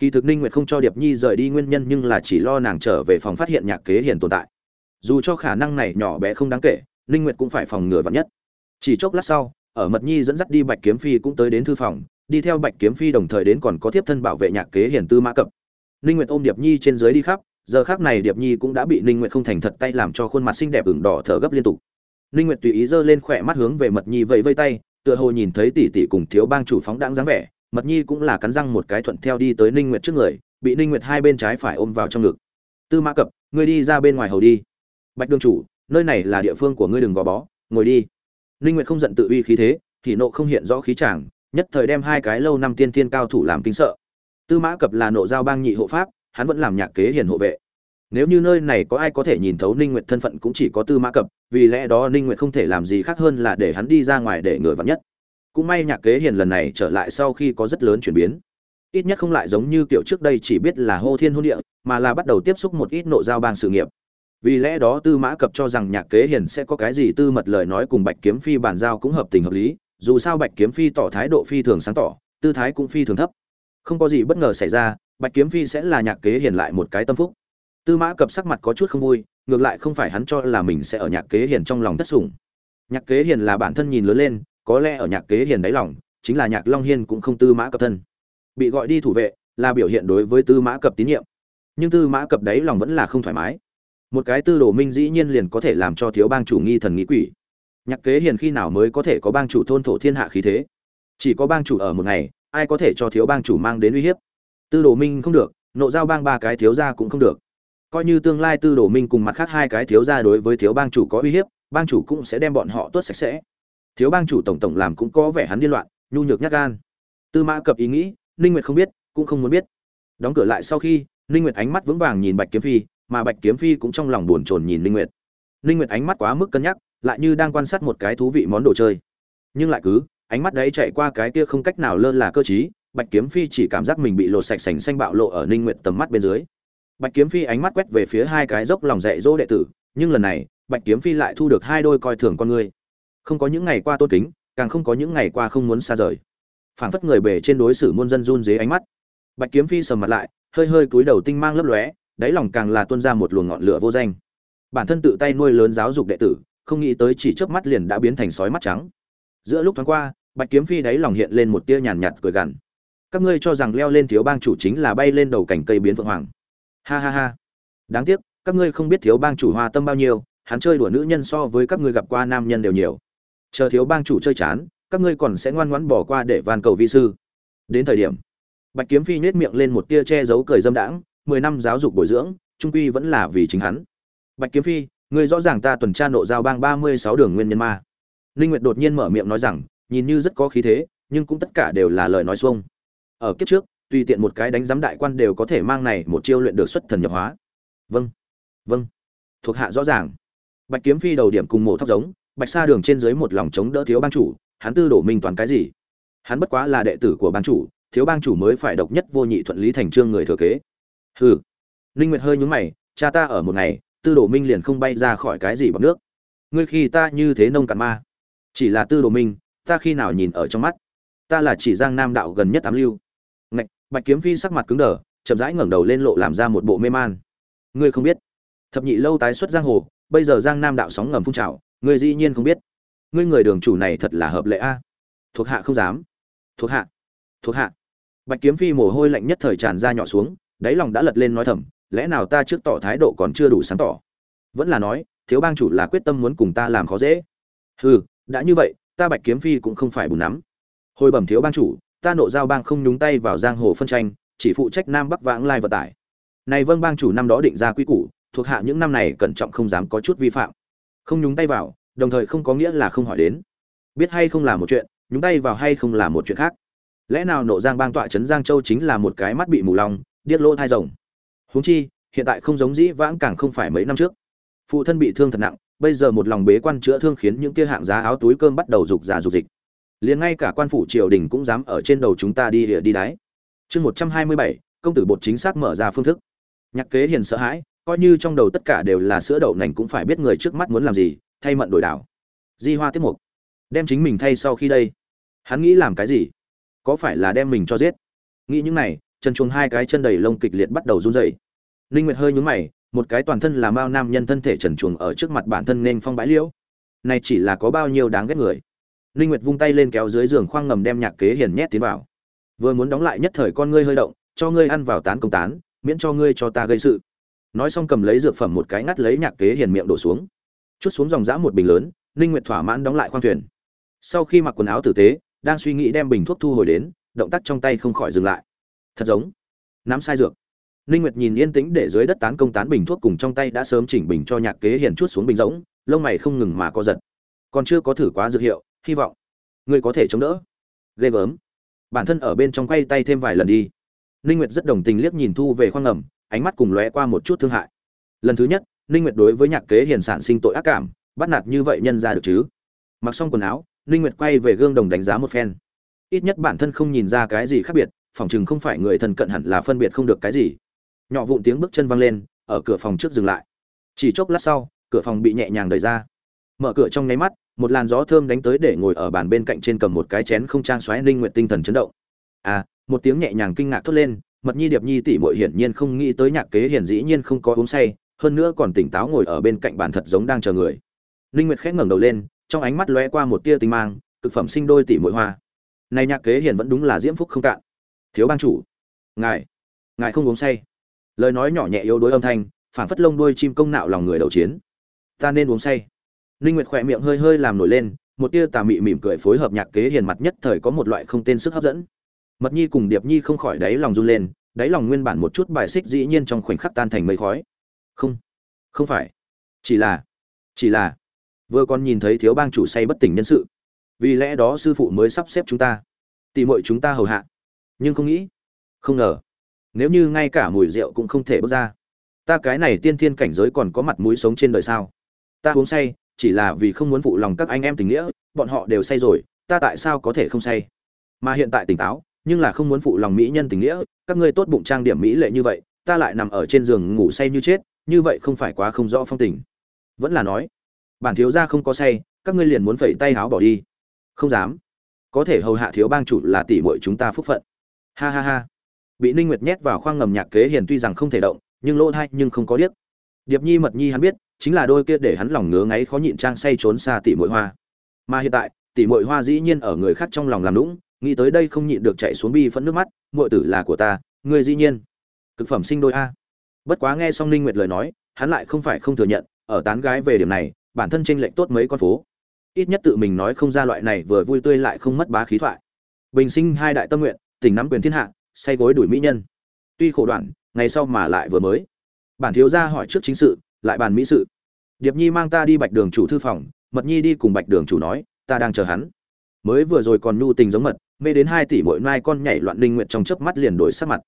kỳ thực ninh nguyệt không cho điệp nhi rời đi nguyên nhân nhưng là chỉ lo nàng trở về phòng phát hiện nhạc kế hiền tồn tại. Dù cho khả năng này nhỏ bé không đáng kể, ninh nguyệt cũng phải phòng ngừa vạn nhất. Chỉ chốc lát sau, ở mật nhi dẫn dắt đi bạch kiếm phi cũng tới đến thư phòng, đi theo bạch kiếm phi đồng thời đến còn có tiếp thân bảo vệ nhạc kế hiền tư mã cập. Ninh nguyệt ôm điệp nhi trên dưới đi khắp, giờ khác này điệp nhi cũng đã bị ninh nguyệt không thành thật tay làm cho khuôn mặt xinh đẹp ửng đỏ thở gấp liên tục. Ninh nguyệt tùy ý giơ lên khỏe mắt hướng về mật nhi vẫy vây tay, tựa hồ nhìn thấy tỷ tỷ cùng thiếu bang chủ phóng đãng dáng vẻ mật nhi cũng là cắn răng một cái thuận theo đi tới ninh nguyệt trước người, bị ninh nguyệt hai bên trái phải ôm vào trong ngực. Tư mã cập, ngươi đi ra bên ngoài hầu đi. Bạch đương chủ, nơi này là địa phương của ngươi đừng gò bó, ngồi đi. Ninh nguyệt không giận tự uy khí thế, thì nộ không hiện rõ khí chàng, nhất thời đem hai cái lâu năm tiên tiên cao thủ làm kinh sợ. Tư mã cập là nộ giao bang nhị hộ pháp, hắn vẫn làm nhạc kế hiền hộ vệ. Nếu như nơi này có ai có thể nhìn thấu ninh nguyệt thân phận cũng chỉ có tư mã cập, vì lẽ đó ninh nguyệt không thể làm gì khác hơn là để hắn đi ra ngoài để người vặn nhất cũng may nhạc kế hiền lần này trở lại sau khi có rất lớn chuyển biến. Ít nhất không lại giống như kiểu trước đây chỉ biết là hô thiên hôn địa, mà là bắt đầu tiếp xúc một ít nộ giao bang sự nghiệp. Vì lẽ đó tư mã cập cho rằng nhạc kế hiền sẽ có cái gì tư mật lời nói cùng bạch kiếm phi bàn giao cũng hợp tình hợp lý, dù sao bạch kiếm phi tỏ thái độ phi thường sáng tỏ, tư thái cũng phi thường thấp. Không có gì bất ngờ xảy ra, bạch kiếm phi sẽ là nhạc kế hiền lại một cái tâm phúc. Tư mã cập sắc mặt có chút không vui, ngược lại không phải hắn cho là mình sẽ ở nhạc kế hiền trong lòng thất sủng. Nhạc kế hiền là bản thân nhìn lớn lên có lẽ ở nhạc kế hiền đáy lòng, chính là nhạc long hiên cũng không tư mã cập thân. Bị gọi đi thủ vệ là biểu hiện đối với tư mã cập tín nhiệm. Nhưng tư mã cập đáy lòng vẫn là không thoải mái. Một cái tư đồ minh dĩ nhiên liền có thể làm cho thiếu bang chủ nghi thần nghĩ quỷ. Nhạc kế hiền khi nào mới có thể có bang chủ thôn thổ thiên hạ khí thế? Chỉ có bang chủ ở một ngày, ai có thể cho thiếu bang chủ mang đến uy hiếp? Tư đồ minh không được, nộ giao bang ba cái thiếu gia cũng không được. Coi như tương lai tư đồ minh cùng mặt khác hai cái thiếu gia đối với thiếu bang chủ có uy hiếp, bang chủ cũng sẽ đem bọn họ tuốt sạch sẽ thiếu bang chủ tổng tổng làm cũng có vẻ hắn điên loạn, nhu nhược nhát gan. Tư mã cập ý nghĩ, ninh nguyệt không biết, cũng không muốn biết. Đóng cửa lại sau khi, ninh nguyệt ánh mắt vững vàng nhìn bạch kiếm phi, mà bạch kiếm phi cũng trong lòng buồn chồn nhìn ninh nguyệt. Ninh nguyệt ánh mắt quá mức cân nhắc, lại như đang quan sát một cái thú vị món đồ chơi. Nhưng lại cứ, ánh mắt đấy chạy qua cái kia không cách nào lơ là cơ trí, bạch kiếm phi chỉ cảm giác mình bị lột sạch sành xanh bạo lộ ở ninh nguyệt tầm mắt bên dưới. Bạch kiếm phi ánh mắt quét về phía hai cái dốc lòng dạy dỗ đệ tử, nhưng lần này, bạch kiếm phi lại thu được hai đôi coi thường con người không có những ngày qua tôn kính, càng không có những ngày qua không muốn xa rời. Phảng phất người bể trên đối xử muôn dân run dưới ánh mắt. Bạch kiếm phi sầm mặt lại, hơi hơi cúi đầu tinh mang lấp lóe, đáy lòng càng là tuôn ra một luồng ngọn lửa vô danh. Bản thân tự tay nuôi lớn giáo dục đệ tử, không nghĩ tới chỉ chớp mắt liền đã biến thành sói mắt trắng. Giữa lúc thoáng qua, bạch kiếm phi đáy lòng hiện lên một tia nhàn nhạt cười gằn. Các ngươi cho rằng leo lên thiếu bang chủ chính là bay lên đầu cảnh cây biến phượng hoàng. Ha ha ha. Đáng tiếc, các ngươi không biết thiếu bang chủ hoa tâm bao nhiêu, hắn chơi đùa nữ nhân so với các ngươi gặp qua nam nhân đều nhiều chờ thiếu bang chủ chơi chán, các ngươi còn sẽ ngoan ngoãn bỏ qua để van cầu vi sư. Đến thời điểm, bạch kiếm phi nhếch miệng lên một tia che giấu cười dâm đãng, mười năm giáo dục bồi dưỡng, trung quy vẫn là vì chính hắn. Bạch kiếm phi, ngươi rõ ràng ta tuần tra nộ giao bang ba mươi sáu đường nguyên nhân ma. Linh nguyệt đột nhiên mở miệng nói rằng, nhìn như rất có khí thế, nhưng cũng tất cả đều là lời nói xuông. Ở kiếp trước, tùy tiện một cái đánh giám đại quan đều có thể mang này một chiêu luyện được xuất thần nhập hóa. Vâng vâng. Thuộc hạ rõ ràng. Bạch kiếm phi đầu điểm cùng mổ thóc giống bạch sa đường trên dưới một lòng chống đỡ thiếu bang chủ, hắn tư đổ minh toàn cái gì? Hắn bất quá là đệ tử của bang chủ, thiếu bang chủ mới phải độc nhất vô nhị thuận lý thành trương người thừa kế. Hừ. Linh nguyệt hơi nhướng mày, cha ta ở một ngày, tư đồ minh liền không bay ra khỏi cái gì bằng nước. Ngươi khi ta như thế nông cạn ma. Chỉ là tư đồ minh, ta khi nào nhìn ở trong mắt? Ta là chỉ giang nam đạo gần nhất tám lưu. Ngạch, bạch kiếm phi sắc mặt cứng đờ, chậm rãi ngẩng đầu lên lộ làm ra một bộ mê man. Ngươi không biết. Thập nhị lâu tái xuất giang hồ, bây giờ giang nam đạo sóng ngầm phun trào ngươi dĩ nhiên không biết. Ngươi người đường chủ này thật là hợp lệ a. Thuộc hạ không dám. Thuộc hạ. Thuộc hạ. Bạch kiếm phi mồ hôi lạnh nhất thời tràn ra nhỏ xuống, đáy lòng đã lật lên nói thầm, lẽ nào ta trước tỏ thái độ còn chưa đủ sáng tỏ? Vẫn là nói, thiếu bang chủ là quyết tâm muốn cùng ta làm khó dễ. Hừ, đã như vậy, ta bạch kiếm phi cũng không phải bùn nắm. Hồi bẩm thiếu bang chủ, ta nộ giao bang không nhúng tay vào giang hồ phân tranh, chỉ phụ trách nam bắc vãng lai vận tải. Này vâng bang chủ năm đó định ra quy củ, thuộc hạ những năm này cẩn trọng không dám có chút vi phạm. Không nhúng tay vào đồng thời không có nghĩa là không hỏi đến. Biết hay không là một chuyện, nhúng tay vào hay không là một chuyện khác. Lẽ nào nộ giang bang tọa trấn giang châu chính là một cái mắt bị mù lòng, điếc lỗ thai rồng? Huống chi, hiện tại không giống dĩ vãng càng không phải mấy năm trước. Phụ thân bị thương thật nặng, bây giờ một lòng bế quan chữa thương khiến những kia hạng giá áo túi cơm bắt đầu rục rà rục dịch. Liền ngay cả quan phủ triều đình cũng dám ở trên đầu chúng ta đi địa đi đáy chương một trăm hai mươi bảy, công tử bột chính xác mở ra phương thức. Nhạc kế hiền sợ hãi, coi như trong đầu tất cả đều là sữa đậu nành cũng phải biết người trước mắt muốn làm gì thay mận đổi đảo. Di hoa tiếp mục. Đem chính mình thay sau khi đây. Hắn nghĩ làm cái gì? Có phải là đem mình cho giết? Nghĩ những này, chân chuồng hai cái chân đầy lông kịch liệt bắt đầu run rẩy. Linh nguyệt hơi nhún mày, một cái toàn thân là mao nam nhân thân thể trần chuồng ở trước mặt bản thân nên phong bãi liễu. Này chỉ là có bao nhiêu đáng ghét người? Linh nguyệt vung tay lên kéo dưới giường khoang ngầm đem nhạc kế hiền nhét tiến vào. Vừa muốn đóng lại nhất thời con ngươi hơi động, cho ngươi ăn vào tán công tán, miễn cho ngươi cho ta gây sự. Nói xong cầm lấy dược phẩm một cái ngắt lấy nhạc kế hiền miệng đổ xuống chút xuống dòng dã một bình lớn linh nguyệt thỏa mãn đóng lại khoang thuyền. Sau khi mặc quần áo tử tế, đang suy nghĩ đem bình thuốc thu hồi đến, động tác trong tay không khỏi dừng lại. Thật giống, nắm sai dược. Linh nguyệt nhìn yên tĩnh để dưới đất tán công tán bình thuốc cùng trong tay đã sớm chỉnh bình cho nhạc kế hiền chút xuống bình rỗng, lông mày không ngừng mà co giật. Còn chưa có thử quá dược hiệu, hy vọng ngươi có thể chống đỡ. Ghê gớm. Bản thân ở bên trong quay tay thêm vài lần đi. Ninh nguyệt rất đồng tình liếc nhìn thu về khoang ngầm, ánh mắt cùng lóe qua một chút thương hại. Lần thứ nhất ninh nguyệt đối với nhạc kế hiền sản sinh tội ác cảm, bắt nạt như vậy nhân ra được chứ? Mặc xong quần áo, ninh nguyệt quay về gương đồng đánh giá một phen. Ít nhất bản thân không nhìn ra cái gì khác biệt, phòng chừng không phải người thân cận hẳn là phân biệt không được cái gì. Nhỏ vụn tiếng bước chân vang lên, ở cửa phòng trước dừng lại. Chỉ chốc lát sau, cửa phòng bị nhẹ nhàng đẩy ra. Mở cửa trong nháy mắt, một làn gió thơm đánh tới để ngồi ở bàn bên cạnh trên cầm một cái chén không trang xoáy ninh Nguyệt tinh thần chấn động. À một tiếng nhẹ nhàng kinh ngạc thốt lên, mật nhi điệp nhi tỷ muội hiển nhiên không nghĩ tới nhạc kế hiển dĩ nhiên không có uống say hơn nữa còn tỉnh táo ngồi ở bên cạnh bàn thật giống đang chờ người. Ninh nguyệt khẽ ngẩng đầu lên trong ánh mắt lóe qua một tia tinh mang cực phẩm sinh đôi tỷ muội hoa. Này nhạc kế hiển vẫn đúng là diễm phúc không cạn. Thiếu bang chủ. Ngài. Ngài không uống say. Lời nói nhỏ nhẹ yếu đuối âm thanh phản phất lông đuôi chim công nạo lòng người đầu chiến. Ta nên uống say. Ninh Nguyệt khỏe miệng hơi hơi làm nổi lên, một tia tà mị mỉm cười phối hợp nhạc kế hiền mặt nhất thời có một loại không tên sức hấp dẫn. Mật Nhi cùng Điệp Nhi không khỏi đáy lòng run lên, đáy lòng nguyên bản một chút bài xích dĩ nhiên trong khoảnh khắc tan thành mây khói. Không, không phải, chỉ là, chỉ là vừa còn nhìn thấy thiếu bang chủ say bất tỉnh nhân sự, vì lẽ đó sư phụ mới sắp xếp chúng ta, tìm mọi chúng ta hầu hạ. Nhưng không nghĩ, không ngờ, nếu như ngay cả mùi rượu cũng không thể bước ra, ta cái này tiên thiên cảnh giới còn có mặt mũi sống trên đời sao? Ta uống say, chỉ là vì không muốn phụ lòng các anh em tình nghĩa bọn họ đều say rồi ta tại sao có thể không say? Mà hiện tại tỉnh táo nhưng là không muốn phụ lòng mỹ nhân tình nghĩa các ngươi tốt bụng trang điểm mỹ lệ như vậy ta lại nằm ở trên giường ngủ say như chết như vậy không phải quá không rõ phong tình vẫn là nói bản thiếu gia không có say các ngươi liền muốn phẩy tay háo bỏ đi không dám có thể hầu hạ thiếu bang chủ là tỷ muội chúng ta phúc phận ha ha ha bị ninh nguyệt nhét vào khoang ngầm nhạc kế hiền tuy rằng không thể động nhưng lỗ thay nhưng không có điếc điệp nhi mật nhi hắn biết chính là đôi kia để hắn lòng ngứa ngáy khó nhịn trang say trốn xa tỷ muội hoa. Mà hiện tại, tỷ muội hoa dĩ nhiên ở người khác trong lòng làm nũng, nghĩ tới đây không nhịn được chạy xuống bi phẫn nước mắt, muội tử là của ta, người dĩ nhiên. Cực phẩm sinh đôi a. Bất quá nghe xong Ninh Nguyệt lời nói, hắn lại không phải không thừa nhận, ở tán gái về điểm này, bản thân tranh lệch tốt mấy con phố. Ít nhất tự mình nói không ra loại này vừa vui tươi lại không mất bá khí thoại. Bình sinh hai đại tâm nguyện, tỉnh nắm quyền thiên hạ, say gối đuổi mỹ nhân. Tuy khổ đoạn, ngày sau mà lại vừa mới. Bản thiếu gia hỏi trước chính sự, lại bàn mỹ sự điệp nhi mang ta đi bạch đường chủ thư phòng mật nhi đi cùng bạch đường chủ nói ta đang chờ hắn mới vừa rồi còn nhu tình giống mật mê đến hai tỷ mỗi nai con nhảy loạn linh nguyện trong chớp mắt liền đổi sắc mặt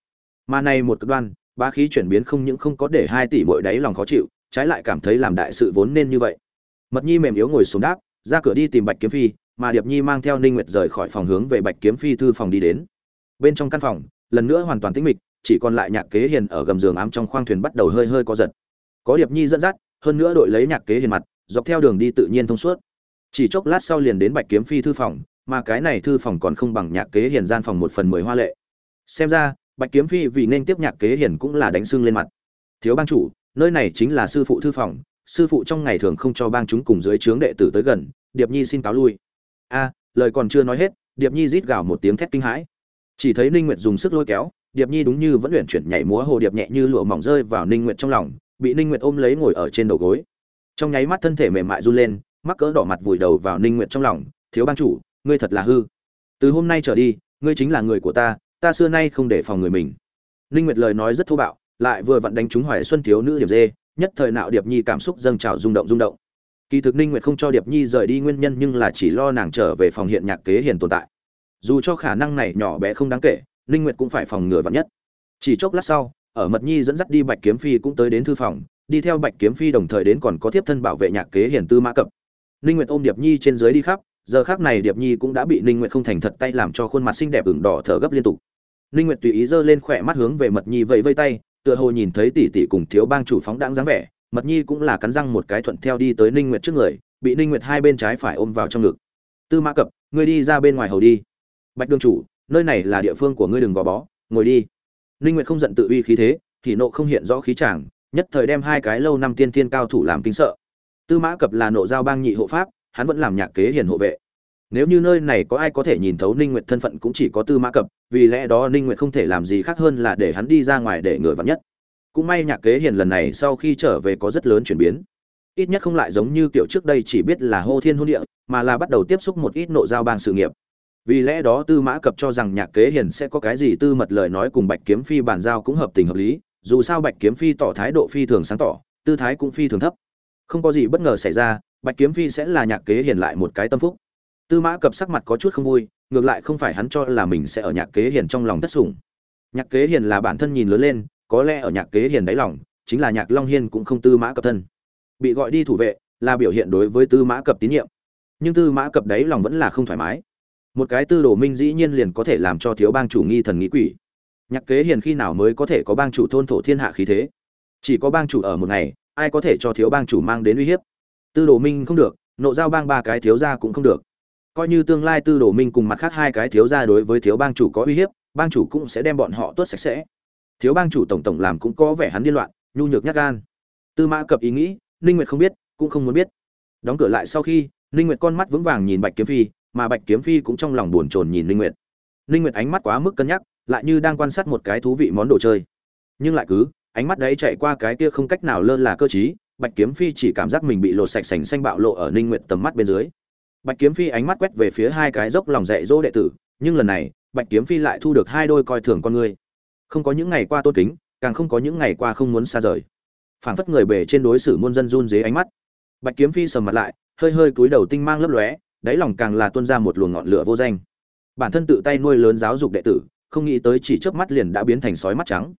mà này một cực đoan Ba khí chuyển biến không những không có để hai tỷ mỗi đáy lòng khó chịu, trái lại cảm thấy làm đại sự vốn nên như vậy. Mật nhi mềm yếu ngồi xuống đáp, ra cửa đi tìm bạch kiếm phi, mà điệp nhi mang theo ninh nguyệt rời khỏi phòng hướng về bạch kiếm phi thư phòng đi đến. Bên trong căn phòng, lần nữa hoàn toàn tĩnh mịch, chỉ còn lại nhạc kế hiền ở gầm giường ám trong khoang thuyền bắt đầu hơi hơi co giật. Có điệp nhi dẫn dắt, hơn nữa đội lấy nhạc kế hiền mặt, dọc theo đường đi tự nhiên thông suốt. Chỉ chốc lát sau liền đến bạch kiếm phi thư phòng, mà cái này thư phòng còn không bằng nhạc kế hiền gian phòng một phần mười hoa lệ. Xem ra bạch kiếm phi vì nên tiếp nhạc kế hiển cũng là đánh xương lên mặt. Thiếu bang chủ, nơi này chính là sư phụ thư phòng, sư phụ trong ngày thường không cho bang chúng cùng dưới trướng đệ tử tới gần, điệp nhi xin cáo lui. A, lời còn chưa nói hết, điệp nhi rít gào một tiếng thét kinh hãi. Chỉ thấy ninh nguyệt dùng sức lôi kéo, điệp nhi đúng như vẫn luyện chuyển nhảy múa hồ điệp nhẹ như lụa mỏng rơi vào ninh nguyệt trong lòng, bị ninh nguyệt ôm lấy ngồi ở trên đầu gối. Trong nháy mắt thân thể mềm mại run lên, mắc cỡ đỏ mặt vùi đầu vào ninh nguyệt trong lòng, thiếu bang chủ, ngươi thật là hư. Từ hôm nay trở đi, ngươi chính là người của ta ta xưa nay không để phòng người mình. Ninh nguyệt lời nói rất thô bạo, lại vừa vặn đánh trúng hoài xuân thiếu nữ điệp dê, nhất thời nạo điệp nhi cảm xúc dâng trào rung động rung động. Kỳ thực ninh nguyệt không cho điệp nhi rời đi nguyên nhân nhưng là chỉ lo nàng trở về phòng hiện nhạc kế hiền tồn tại. Dù cho khả năng này nhỏ bé không đáng kể, ninh nguyệt cũng phải phòng ngừa vặn nhất. Chỉ chốc lát sau, ở mật nhi dẫn dắt đi bạch kiếm phi cũng tới đến thư phòng, đi theo bạch kiếm phi đồng thời đến còn có tiếp thân bảo vệ nhạc kế hiền tư mã cập. Ninh nguyệt ôm điệp nhi trên dưới đi khắp, giờ khác này điệp nhi cũng đã bị ninh nguyệt không thành thật tay làm cho khuôn mặt xinh đẹp ửng đỏ thở gấp liên tục ninh nguyệt tùy ý giơ lên khỏe mắt hướng về mật nhi vẫy vây tay, tựa hồ nhìn thấy tỷ tỷ cùng thiếu bang chủ phóng đãng dáng vẻ. Mật nhi cũng là cắn răng một cái thuận theo đi tới ninh nguyệt trước người, bị ninh nguyệt hai bên trái phải ôm vào trong ngực. Tư mã cập, ngươi đi ra bên ngoài hầu đi. Bạch đương chủ, nơi này là địa phương của ngươi đừng gò bó, ngồi đi. Ninh nguyệt không giận tự uy khí thế, thì nộ không hiện rõ khí chàng, nhất thời đem hai cái lâu năm tiên tiên cao thủ làm kinh sợ. Tư mã cập là nộ giao bang nhị hộ pháp, hắn vẫn làm nhạc kế hiền hộ vệ nếu như nơi này có ai có thể nhìn thấu ninh nguyệt thân phận cũng chỉ có tư mã cập, vì lẽ đó ninh nguyệt không thể làm gì khác hơn là để hắn đi ra ngoài để ngửa vặn nhất. Cũng may nhạc kế hiền lần này sau khi trở về có rất lớn chuyển biến. Ít nhất không lại giống như kiểu trước đây chỉ biết là hô thiên hôn địa, mà là bắt đầu tiếp xúc một ít nộ giao bang sự nghiệp. Vì lẽ đó tư mã cập cho rằng nhạc kế hiền sẽ có cái gì tư mật lời nói cùng bạch kiếm phi bàn giao cũng hợp tình hợp lý, dù sao bạch kiếm phi tỏ thái độ phi thường sáng tỏ, tư thái cũng phi thường thấp. Không có gì bất ngờ xảy ra, bạch kiếm phi sẽ là nhạc kế hiền lại một cái tâm phúc tư mã cập sắc mặt có chút không vui, ngược lại không phải hắn cho là mình sẽ ở nhạc kế hiền trong lòng thất sủng. Nhạc kế hiền là bản thân nhìn lớn lên, có lẽ ở nhạc kế hiền đáy lòng, chính là nhạc long hiên cũng không tư mã cập thân. Bị gọi đi thủ vệ là biểu hiện đối với tư mã cập tín nhiệm. Nhưng tư mã cập đáy lòng vẫn là không thoải mái. Một cái tư đồ minh dĩ nhiên liền có thể làm cho thiếu bang chủ nghi thần nghĩ quỷ. Nhạc kế hiền khi nào mới có thể có bang chủ thôn thổ thiên hạ khí thế? Chỉ có bang chủ ở một ngày, ai có thể cho thiếu bang chủ mang đến uy hiếp? Tư đồ minh không được, nộ giao bang ba cái thiếu gia cũng không được coi như tương lai tư đồ minh cùng mặt khác hai cái thiếu gia đối với thiếu bang chủ có uy hiếp, bang chủ cũng sẽ đem bọn họ tuốt sạch sẽ. Thiếu bang chủ tổng tổng làm cũng có vẻ hắn điên loạn, nhu nhược nhát gan. Tư mã cập ý nghĩ, ninh nguyệt không biết, cũng không muốn biết. Đóng cửa lại sau khi, ninh nguyệt con mắt vững vàng nhìn bạch kiếm phi, mà bạch kiếm phi cũng trong lòng buồn chồn nhìn ninh nguyệt. Ninh nguyệt ánh mắt quá mức cân nhắc, lại như đang quan sát một cái thú vị món đồ chơi. Nhưng lại cứ, ánh mắt đấy chạy qua cái kia không cách nào lơ là cơ trí, bạch kiếm phi chỉ cảm giác mình bị lột sạch sành xanh bạo lộ ở ninh nguyệt tầm mắt bên dưới bạch kiếm phi ánh mắt quét về phía hai cái dốc lòng dạy dỗ đệ tử, nhưng lần này, bạch kiếm phi lại thu được hai đôi coi thường con người không có những ngày qua tôn kính, càng không có những ngày qua không muốn xa rời. Phảng phất người bề trên đối xử muôn dân run rế ánh mắt. Bạch kiếm phi sầm mặt lại, hơi hơi cúi đầu tinh mang lấp lóe, đáy lòng càng là tuôn ra một luồng ngọn lửa vô danh. Bản thân tự tay nuôi lớn giáo dục đệ tử, không nghĩ tới chỉ chớp mắt liền đã biến thành sói mắt trắng.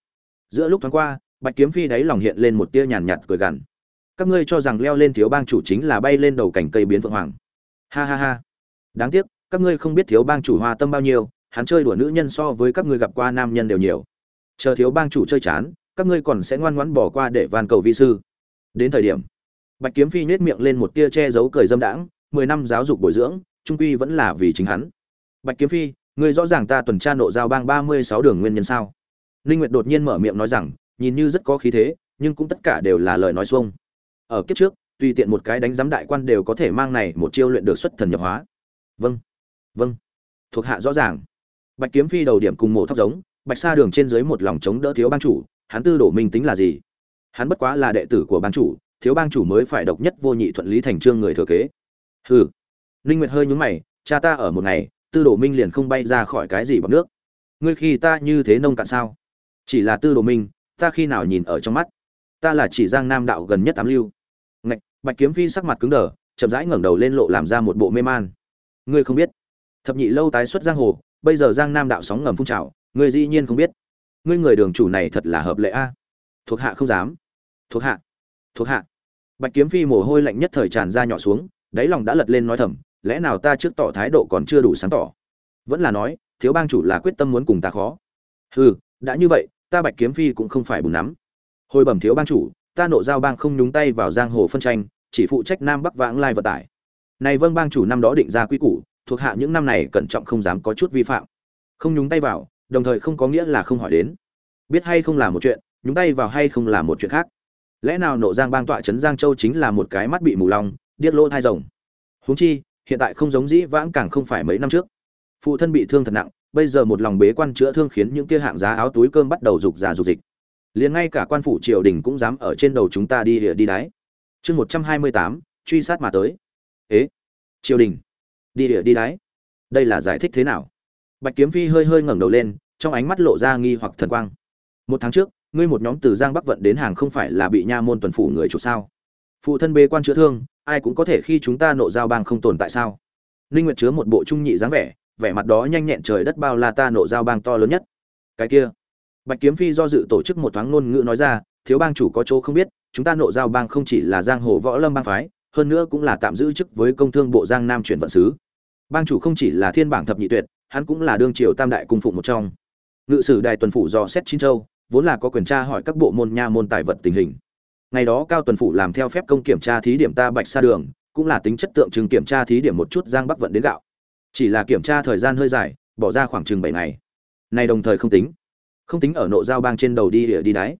Giữa lúc thoáng qua, bạch kiếm phi đáy lòng hiện lên một tia nhàn nhạt cười gằn. Các ngươi cho rằng leo lên thiếu bang chủ chính là bay lên đầu cảnh cây biến vương hoàng ha ha ha. Đáng tiếc, các ngươi không biết thiếu bang chủ hoa tâm bao nhiêu, hắn chơi đùa nữ nhân so với các ngươi gặp qua nam nhân đều nhiều. Chờ thiếu bang chủ chơi chán, các ngươi còn sẽ ngoan ngoãn bỏ qua để van cầu vi sư. Đến thời điểm, bạch kiếm phi nhếch miệng lên một tia che giấu cười dâm đãng, mười năm giáo dục bồi dưỡng, trung quy vẫn là vì chính hắn. Bạch kiếm phi, ngươi rõ ràng ta tuần tra nộ giao bang ba mươi sáu đường nguyên nhân sao? Linh nguyệt đột nhiên mở miệng nói rằng, nhìn như rất có khí thế, nhưng cũng tất cả đều là lời nói xuông. Ở kiếp trước tùy tiện một cái đánh giám đại quan đều có thể mang này một chiêu luyện được xuất thần nhập hóa. Vâng vâng. Thuộc hạ rõ ràng. Bạch kiếm phi đầu điểm cùng mổ thóc giống, bạch sa đường trên dưới một lòng chống đỡ thiếu bang chủ, hắn tư đổ minh tính là gì? Hắn bất quá là đệ tử của bang chủ, thiếu bang chủ mới phải độc nhất vô nhị thuận lý thành trương người thừa kế. Hừ. Linh nguyệt hơi nhún mày, cha ta ở một ngày, tư đồ minh liền không bay ra khỏi cái gì bằng nước. Ngươi khi ta như thế nông cạn sao? Chỉ là tư đồ minh, ta khi nào nhìn ở trong mắt? Ta là chỉ giang nam đạo gần nhất tám lưu bạch kiếm phi sắc mặt cứng đờ, chậm rãi ngẩng đầu lên lộ làm ra một bộ mê man. Ngươi không biết. Thập nhị lâu tái xuất giang hồ, bây giờ giang nam đạo sóng ngầm phun trào, ngươi dĩ nhiên không biết. Ngươi người đường chủ này thật là hợp lệ a. Thuộc hạ không dám. Thuộc hạ. Thuộc hạ. Bạch kiếm phi mồ hôi lạnh nhất thời tràn ra nhỏ xuống, đáy lòng đã lật lên nói thầm, lẽ nào ta trước tỏ thái độ còn chưa đủ sáng tỏ? Vẫn là nói, thiếu bang chủ là quyết tâm muốn cùng ta khó. Hừ, đã như vậy, ta bạch kiếm phi cũng không phải bùn nắm. Hồi bẩm thiếu bang chủ ta nộ giao bang không nhúng tay vào giang hồ phân tranh, chỉ phụ trách nam bắc vãng lai vận tải. Này vâng bang chủ năm đó định ra quy củ, thuộc hạ những năm này cẩn trọng không dám có chút vi phạm. Không nhúng tay vào, đồng thời không có nghĩa là không hỏi đến. Biết hay không là một chuyện, nhúng tay vào hay không là một chuyện khác. Lẽ nào nộ giang bang tọa trấn giang châu chính là một cái mắt bị mù lòng, điếc lỗ thai rồng? Huống chi, hiện tại không giống dĩ vãng càng không phải mấy năm trước. Phụ thân bị thương thật nặng, bây giờ một lòng bế quan chữa thương khiến những kia hạng giá áo túi cơm bắt đầu rục già rục dịch liền ngay cả quan phủ triều đình cũng dám ở trên đầu chúng ta đi địa đi đáy chương một trăm hai mươi tám, truy sát mà tới. Ế, triều đình, đi địa đi đáy đây là giải thích thế nào? Bạch kiếm phi hơi hơi ngẩng đầu lên, trong ánh mắt lộ ra nghi hoặc thần quang. Một tháng trước, ngươi một nhóm từ giang bắc vận đến hàng không phải là bị nha môn tuần phủ người chủ sao? Phụ thân bê quan chữa thương, ai cũng có thể khi chúng ta nộ giao bang không tồn tại sao? Ninh nguyệt chứa một bộ trung nhị dáng vẻ vẻ mặt đó nhanh nhẹn trời đất bao la ta nộ giao bang to lớn nhất. Cái kia bạch kiếm phi do dự tổ chức một thoáng ngôn ngữ nói ra, thiếu bang chủ có chỗ không biết, chúng ta nộ giao bang không chỉ là giang hồ võ lâm bang phái, hơn nữa cũng là tạm giữ chức với công thương bộ giang nam chuyển vận sứ. Bang chủ không chỉ là thiên bảng thập nhị tuyệt, hắn cũng là đương triều tam đại cung phụng một trong. Ngự sử đài tuần phủ do xét chín châu, vốn là có quyền tra hỏi các bộ môn nha môn tài vật tình hình. Ngày đó cao tuần phủ làm theo phép công kiểm tra thí điểm ta bạch sa đường, cũng là tính chất tượng trưng kiểm tra thí điểm một chút giang bắc vận đến gạo. Chỉ là kiểm tra thời gian hơi dài, bỏ ra khoảng chừng bảy ngày. Này đồng thời không tính không tính ở nộ giao bang trên đầu đi địa đi đáy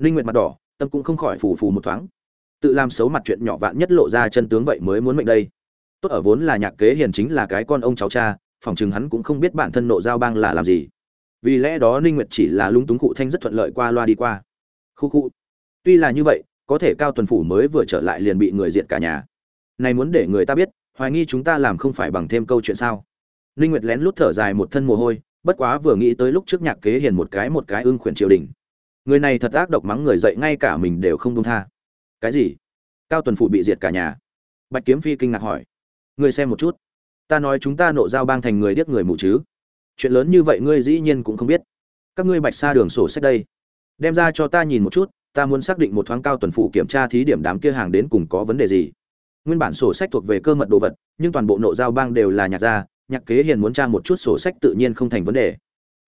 linh nguyệt mặt đỏ, tâm cũng không khỏi phù phù một thoáng. Tự làm xấu mặt chuyện nhỏ vạn nhất lộ ra chân tướng vậy mới muốn mệnh đây. Tốt ở vốn là nhạc kế hiền chính là cái con ông cháu cha, phỏng chừng hắn cũng không biết bản thân nộ giao bang là làm gì. Vì lẽ đó ninh nguyệt chỉ là lung túng cụ thanh rất thuận lợi qua loa đi qua. Khu khu. Tuy là như vậy, có thể cao tuần phủ mới vừa trở lại liền bị người diện cả nhà. Này muốn để người ta biết, hoài nghi chúng ta làm không phải bằng thêm câu chuyện sao? Ninh nguyệt lén lút thở dài một thân mồ hôi bất quá vừa nghĩ tới lúc trước nhạc kế hiền một cái một cái ưng khuyển triều đình. Người này thật ác độc mắng người dậy ngay cả mình đều không đông tha. Cái gì? Cao tuần phủ bị diệt cả nhà. Bạch kiếm phi kinh ngạc hỏi. Ngươi xem một chút. Ta nói chúng ta nộ giao bang thành người điếc người mù chứ. Chuyện lớn như vậy ngươi dĩ nhiên cũng không biết. Các ngươi bạch xa đường sổ sách đây. Đem ra cho ta nhìn một chút, ta muốn xác định một thoáng cao tuần phủ kiểm tra thí điểm đám kia hàng đến cùng có vấn đề gì. Nguyên bản sổ sách thuộc về cơ mật đồ vật, nhưng toàn bộ nộ giao bang đều là nhạc gia nhạc kế hiền muốn tra một chút sổ sách tự nhiên không thành vấn đề.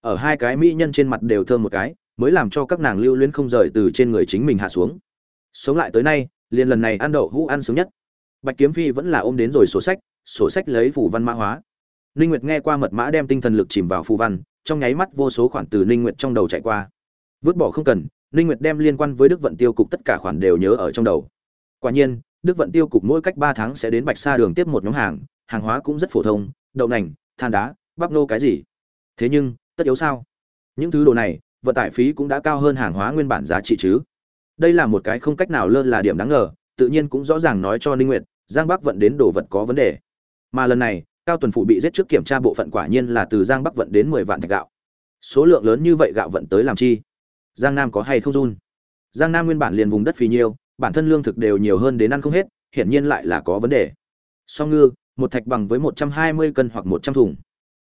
Ở hai cái mỹ nhân trên mặt đều thơm một cái, mới làm cho các nàng lưu luyến không rời từ trên người chính mình hạ xuống. Sống lại tới nay, liền lần này ăn đậu hũ ăn sướng nhất. Bạch kiếm phi vẫn là ôm đến rồi sổ sách sổ sách lấy phủ văn mã hóa. Ninh nguyệt nghe qua mật mã đem tinh thần lực chìm vào phù văn, trong nháy mắt vô số khoản từ ninh nguyệt trong đầu chạy qua. Vứt bỏ không cần, ninh nguyệt đem liên quan với đức vận tiêu cục tất cả khoản đều nhớ ở trong đầu. Quả nhiên, đức vận tiêu cục mỗi cách 3 tháng sẽ đến bạch sa đường tiếp một nhóm hàng hàng hóa cũng rất phổ thông đậu nành, than đá, bắp nô cái gì? Thế nhưng, tất yếu sao? Những thứ đồ này, vận tải phí cũng đã cao hơn hàng hóa nguyên bản giá trị chứ. Đây là một cái không cách nào lơ là điểm đáng ngờ, tự nhiên cũng rõ ràng nói cho ninh nguyệt, giang bắc vận đến đồ vật có vấn đề. Mà lần này, cao tuần phụ bị giết trước kiểm tra bộ phận quả nhiên là từ giang bắc vận đến 10 vạn thạch gạo. Số lượng lớn như vậy gạo vận tới làm chi? Giang nam có hay không run? Giang nam nguyên bản liền vùng đất phì nhiêu, bản thân lương thực đều nhiều hơn đến ăn không hết, hiển nhiên lại là có vấn đề. Song ngư một thạch bằng với 120 cân hoặc 100 thùng.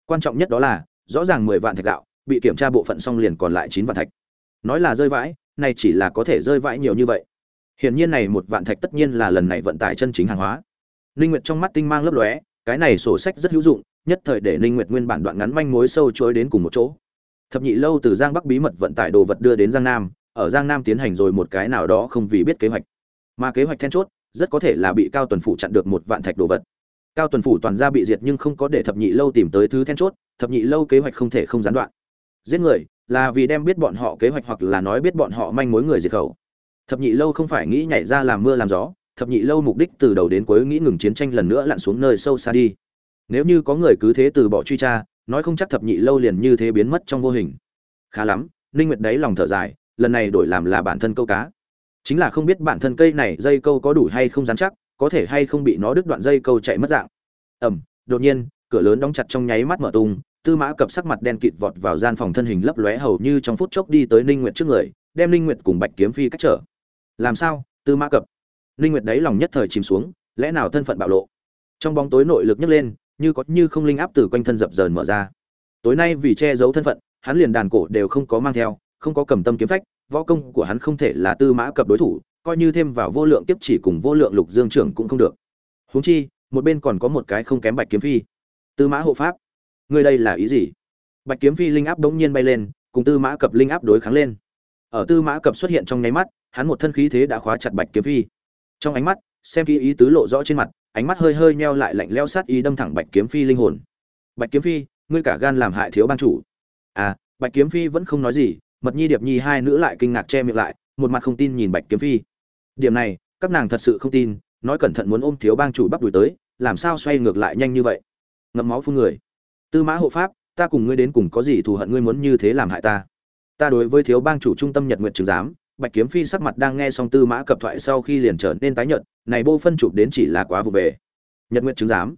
Quan trọng nhất đó là, rõ ràng 10 vạn thạch gạo, bị kiểm tra bộ phận xong liền còn lại 9 vạn thạch. Nói là rơi vãi, này chỉ là có thể rơi vãi nhiều như vậy. Hiển nhiên này một vạn thạch tất nhiên là lần này vận tải chân chính hàng hóa. Linh nguyệt trong mắt tinh mang lấp lóe, cái này sổ sách rất hữu dụng, nhất thời để linh nguyệt nguyên bản đoạn ngắn manh mối sâu chối đến cùng một chỗ. Thập nhị lâu từ giang bắc bí mật vận tải đồ vật đưa đến giang nam, ở giang nam tiến hành rồi một cái nào đó không vì biết kế hoạch. Mà kế hoạch then chốt, rất có thể là bị cao tuần phụ chặn được một vạn thạch đồ vật cao tuần phủ toàn gia bị diệt nhưng không có để thập nhị lâu tìm tới thứ then chốt, thập nhị lâu kế hoạch không thể không gián đoạn. Giết người là vì đem biết bọn họ kế hoạch hoặc là nói biết bọn họ manh mối người diệt khẩu. Thập nhị lâu không phải nghĩ nhảy ra làm mưa làm gió, thập nhị lâu mục đích từ đầu đến cuối nghĩ ngừng chiến tranh lần nữa lặn xuống nơi sâu xa đi. Nếu như có người cứ thế từ bỏ truy tra, nói không chắc thập nhị lâu liền như thế biến mất trong vô hình. Khá lắm, ninh nguyệt đấy lòng thở dài, lần này đổi làm là bản thân câu cá. Chính là không biết bản thân cây này dây câu có đủ hay không dán chắc có thể hay không bị nó đứt đoạn dây câu chạy mất dạng. Ẩm đột nhiên, cửa lớn đóng chặt trong nháy mắt mở tung, tư mã cập sắc mặt đen kịt vọt vào gian phòng thân hình lấp lóe hầu như trong phút chốc đi tới ninh nguyệt trước người, đem ninh nguyệt cùng bạch kiếm phi cách trở. Làm sao? Tư mã cập. Ninh nguyệt đấy lòng nhất thời chìm xuống, lẽ nào thân phận bạo lộ? Trong bóng tối nội lực nhấc lên, như có như không linh áp từ quanh thân dập dờn mở ra. Tối nay vì che giấu thân phận, hắn liền đàn cổ đều không có mang theo, không có cầm tâm kiếm phách, võ công của hắn không thể là tư mã cập đối thủ coi như thêm vào vô lượng tiếp chỉ cùng vô lượng lục dương trưởng cũng không được. Huống chi, một bên còn có một cái không kém bạch kiếm phi. Tư mã hộ pháp, ngươi đây là ý gì? Bạch kiếm phi linh áp đống nhiên bay lên, cùng tư mã cập linh áp đối kháng lên. Ở tư mã cập xuất hiện trong nháy mắt, hắn một thân khí thế đã khóa chặt bạch kiếm phi. Trong ánh mắt, xem kỹ ý tứ lộ rõ trên mặt, ánh mắt hơi hơi nheo lại lạnh leo sát ý đâm thẳng bạch kiếm phi linh hồn. Bạch kiếm phi, ngươi cả gan làm hại thiếu ban chủ. À bạch kiếm phi vẫn không nói gì, mật nhi điệp nhi hai nữ lại kinh ngạc che miệng lại, một mặt không tin nhìn bạch kiếm phi điểm này, các nàng thật sự không tin, nói cẩn thận muốn ôm thiếu bang chủ bắp đuổi tới, làm sao xoay ngược lại nhanh như vậy? Ngậm máu phun người. Tư mã hộ pháp, ta cùng ngươi đến cùng có gì thù hận ngươi muốn như thế làm hại ta? Ta đối với thiếu bang chủ trung tâm nhật nguyện trường giám, bạch kiếm phi sắc mặt đang nghe xong tư mã cập thoại sau khi liền trở nên tái nhợt, này bô phân chụp đến chỉ là quá vụ về. Nhật nguyện chứng giám,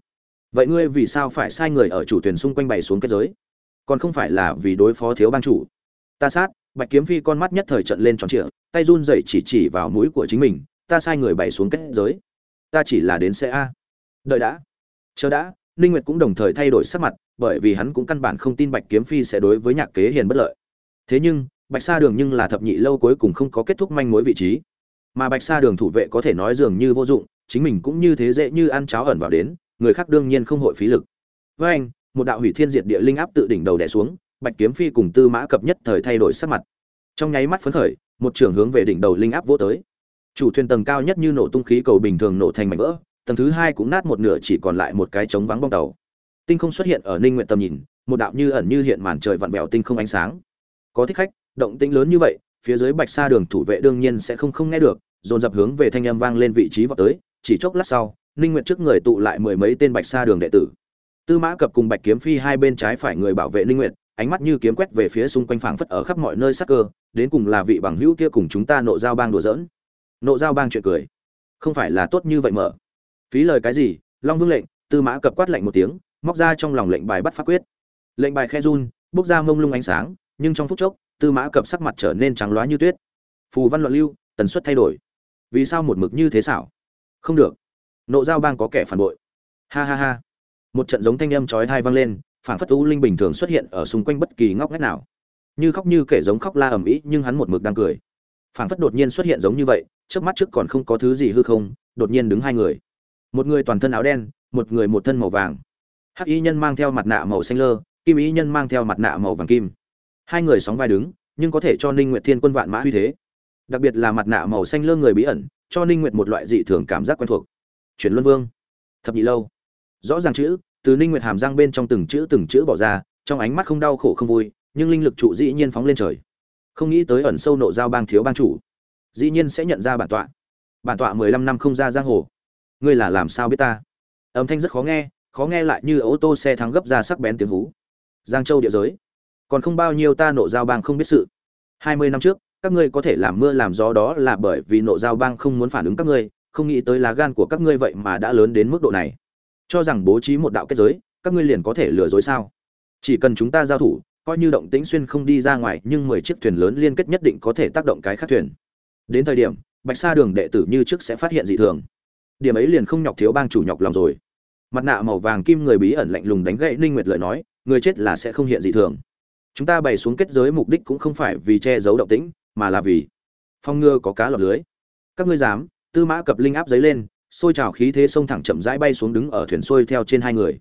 vậy ngươi vì sao phải sai người ở chủ thuyền xung quanh bày xuống kết giới? Còn không phải là vì đối phó thiếu bang chủ. Ta sát bạch kiếm phi con mắt nhất thời trận lên tròn trịa, tay run rẩy chỉ chỉ vào mũi của chính mình, ta sai người bày xuống kết giới. Ta chỉ là đến xe a. Đợi đã. Chờ đã. Ninh nguyệt cũng đồng thời thay đổi sắc mặt, bởi vì hắn cũng căn bản không tin bạch kiếm phi sẽ đối với nhạc kế hiền bất lợi. Thế nhưng, bạch sa đường nhưng là thập nhị lâu cuối cùng không có kết thúc manh mối vị trí. Mà bạch sa đường thủ vệ có thể nói dường như vô dụng, chính mình cũng như thế dễ như ăn cháo ẩn vào đến, người khác đương nhiên không hội phí lực. Với anh, một đạo hủy thiên diệt địa linh áp tự đỉnh đầu đè xuống bạch kiếm phi cùng tư mã cập nhất thời thay đổi sắc mặt. Trong nháy mắt phấn khởi, một trường hướng về đỉnh đầu linh áp vỗ tới. Chủ thuyền tầng cao nhất như nổ tung khí cầu bình thường nổ thành mảnh vỡ, tầng thứ hai cũng nát một nửa chỉ còn lại một cái trống vắng bong tàu. Tinh không xuất hiện ở ninh nguyện tầm nhìn, một đạo như ẩn như hiện màn trời vặn vẹo tinh không ánh sáng. Có thích khách, động tĩnh lớn như vậy, phía dưới bạch sa đường thủ vệ đương nhiên sẽ không không nghe được, dồn dập hướng về thanh âm vang lên vị trí vào tới, chỉ chốc lát sau, ninh nguyện trước người tụ lại mười mấy tên bạch sa đường đệ tử. Tư mã cập cùng bạch kiếm phi hai bên trái phải người bảo vệ ninh nguyện ánh mắt như kiếm quét về phía xung quanh phảng phất ở khắp mọi nơi sắc cơ, đến cùng là vị bằng hữu kia cùng chúng ta nộ giao bang đùa giỡn. Nộ giao bang chuyện cười. Không phải là tốt như vậy mở. Phí lời cái gì? Long vương lệnh, tư mã cập quát lệnh một tiếng, móc ra trong lòng lệnh bài bắt pháp quyết. Lệnh bài khe run, bốc ra mông lung ánh sáng, nhưng trong phút chốc, tư mã cập sắc mặt trở nên trắng loá như tuyết. Phù văn loạn lưu, tần suất thay đổi. Vì sao một mực như thế xảo? Không được. Nộ giao bang có kẻ phản bội. Ha ha ha. Một trận giống thanh âm chói tai vang lên phản phất u linh bình thường xuất hiện ở xung quanh bất kỳ ngóc ngách nào. Như khóc như kể giống khóc la ầm ĩ, nhưng hắn một mực đang cười. Phản phất đột nhiên xuất hiện giống như vậy, trước mắt trước còn không có thứ gì hư không, đột nhiên đứng hai người. Một người toàn thân áo đen, một người một thân màu vàng. Hắc y nhân mang theo mặt nạ màu xanh lơ, kim y nhân mang theo mặt nạ màu vàng kim. Hai người sóng vai đứng, nhưng có thể cho ninh nguyệt thiên quân vạn mã uy thế. Đặc biệt là mặt nạ màu xanh lơ người bí ẩn, cho ninh nguyệt một loại dị thường cảm giác quen thuộc. Chuyển luân vương. Thập nhị lâu. Rõ ràng chữ từ ninh nguyệt hàm răng bên trong từng chữ từng chữ bỏ ra, trong ánh mắt không đau khổ không vui, nhưng linh lực trụ dĩ nhiên phóng lên trời. Không nghĩ tới ẩn sâu nộ giao bang thiếu bang chủ, dĩ nhiên sẽ nhận ra bản tọa. Bản tọa mười lăm năm không ra giang hồ. Ngươi là làm sao biết ta? Âm thanh rất khó nghe khó nghe lại như ô tô xe thắng gấp ra sắc bén tiếng hú. Giang châu địa giới. Còn không bao nhiêu ta nộ giao bang không biết sự. Hai mươi năm trước, các ngươi có thể làm mưa làm gió đó là bởi vì nộ giao bang không muốn phản ứng các ngươi, không nghĩ tới lá gan của các ngươi vậy mà đã lớn đến mức độ này cho rằng bố trí một đạo kết giới, các ngươi liền có thể lừa dối sao? Chỉ cần chúng ta giao thủ, coi như động tĩnh xuyên không đi ra ngoài, nhưng mười chiếc thuyền lớn liên kết nhất định có thể tác động cái khác thuyền. Đến thời điểm, bạch sa đường đệ tử như trước sẽ phát hiện dị thường. Điểm ấy liền không nhọc thiếu bang chủ nhọc lòng rồi. Mặt nạ màu vàng kim người bí ẩn lạnh lùng đánh gậy ninh nguyệt lời nói, người chết là sẽ không hiện dị thường. Chúng ta bày xuống kết giới mục đích cũng không phải vì che giấu động tĩnh, mà là vì phong ngừa có cá lọt lưới. Các ngươi dám, tư mã cập linh áp giấy lên xôi trào khí thế sông thẳng chậm rãi bay xuống đứng ở thuyền xuôi theo trên hai người.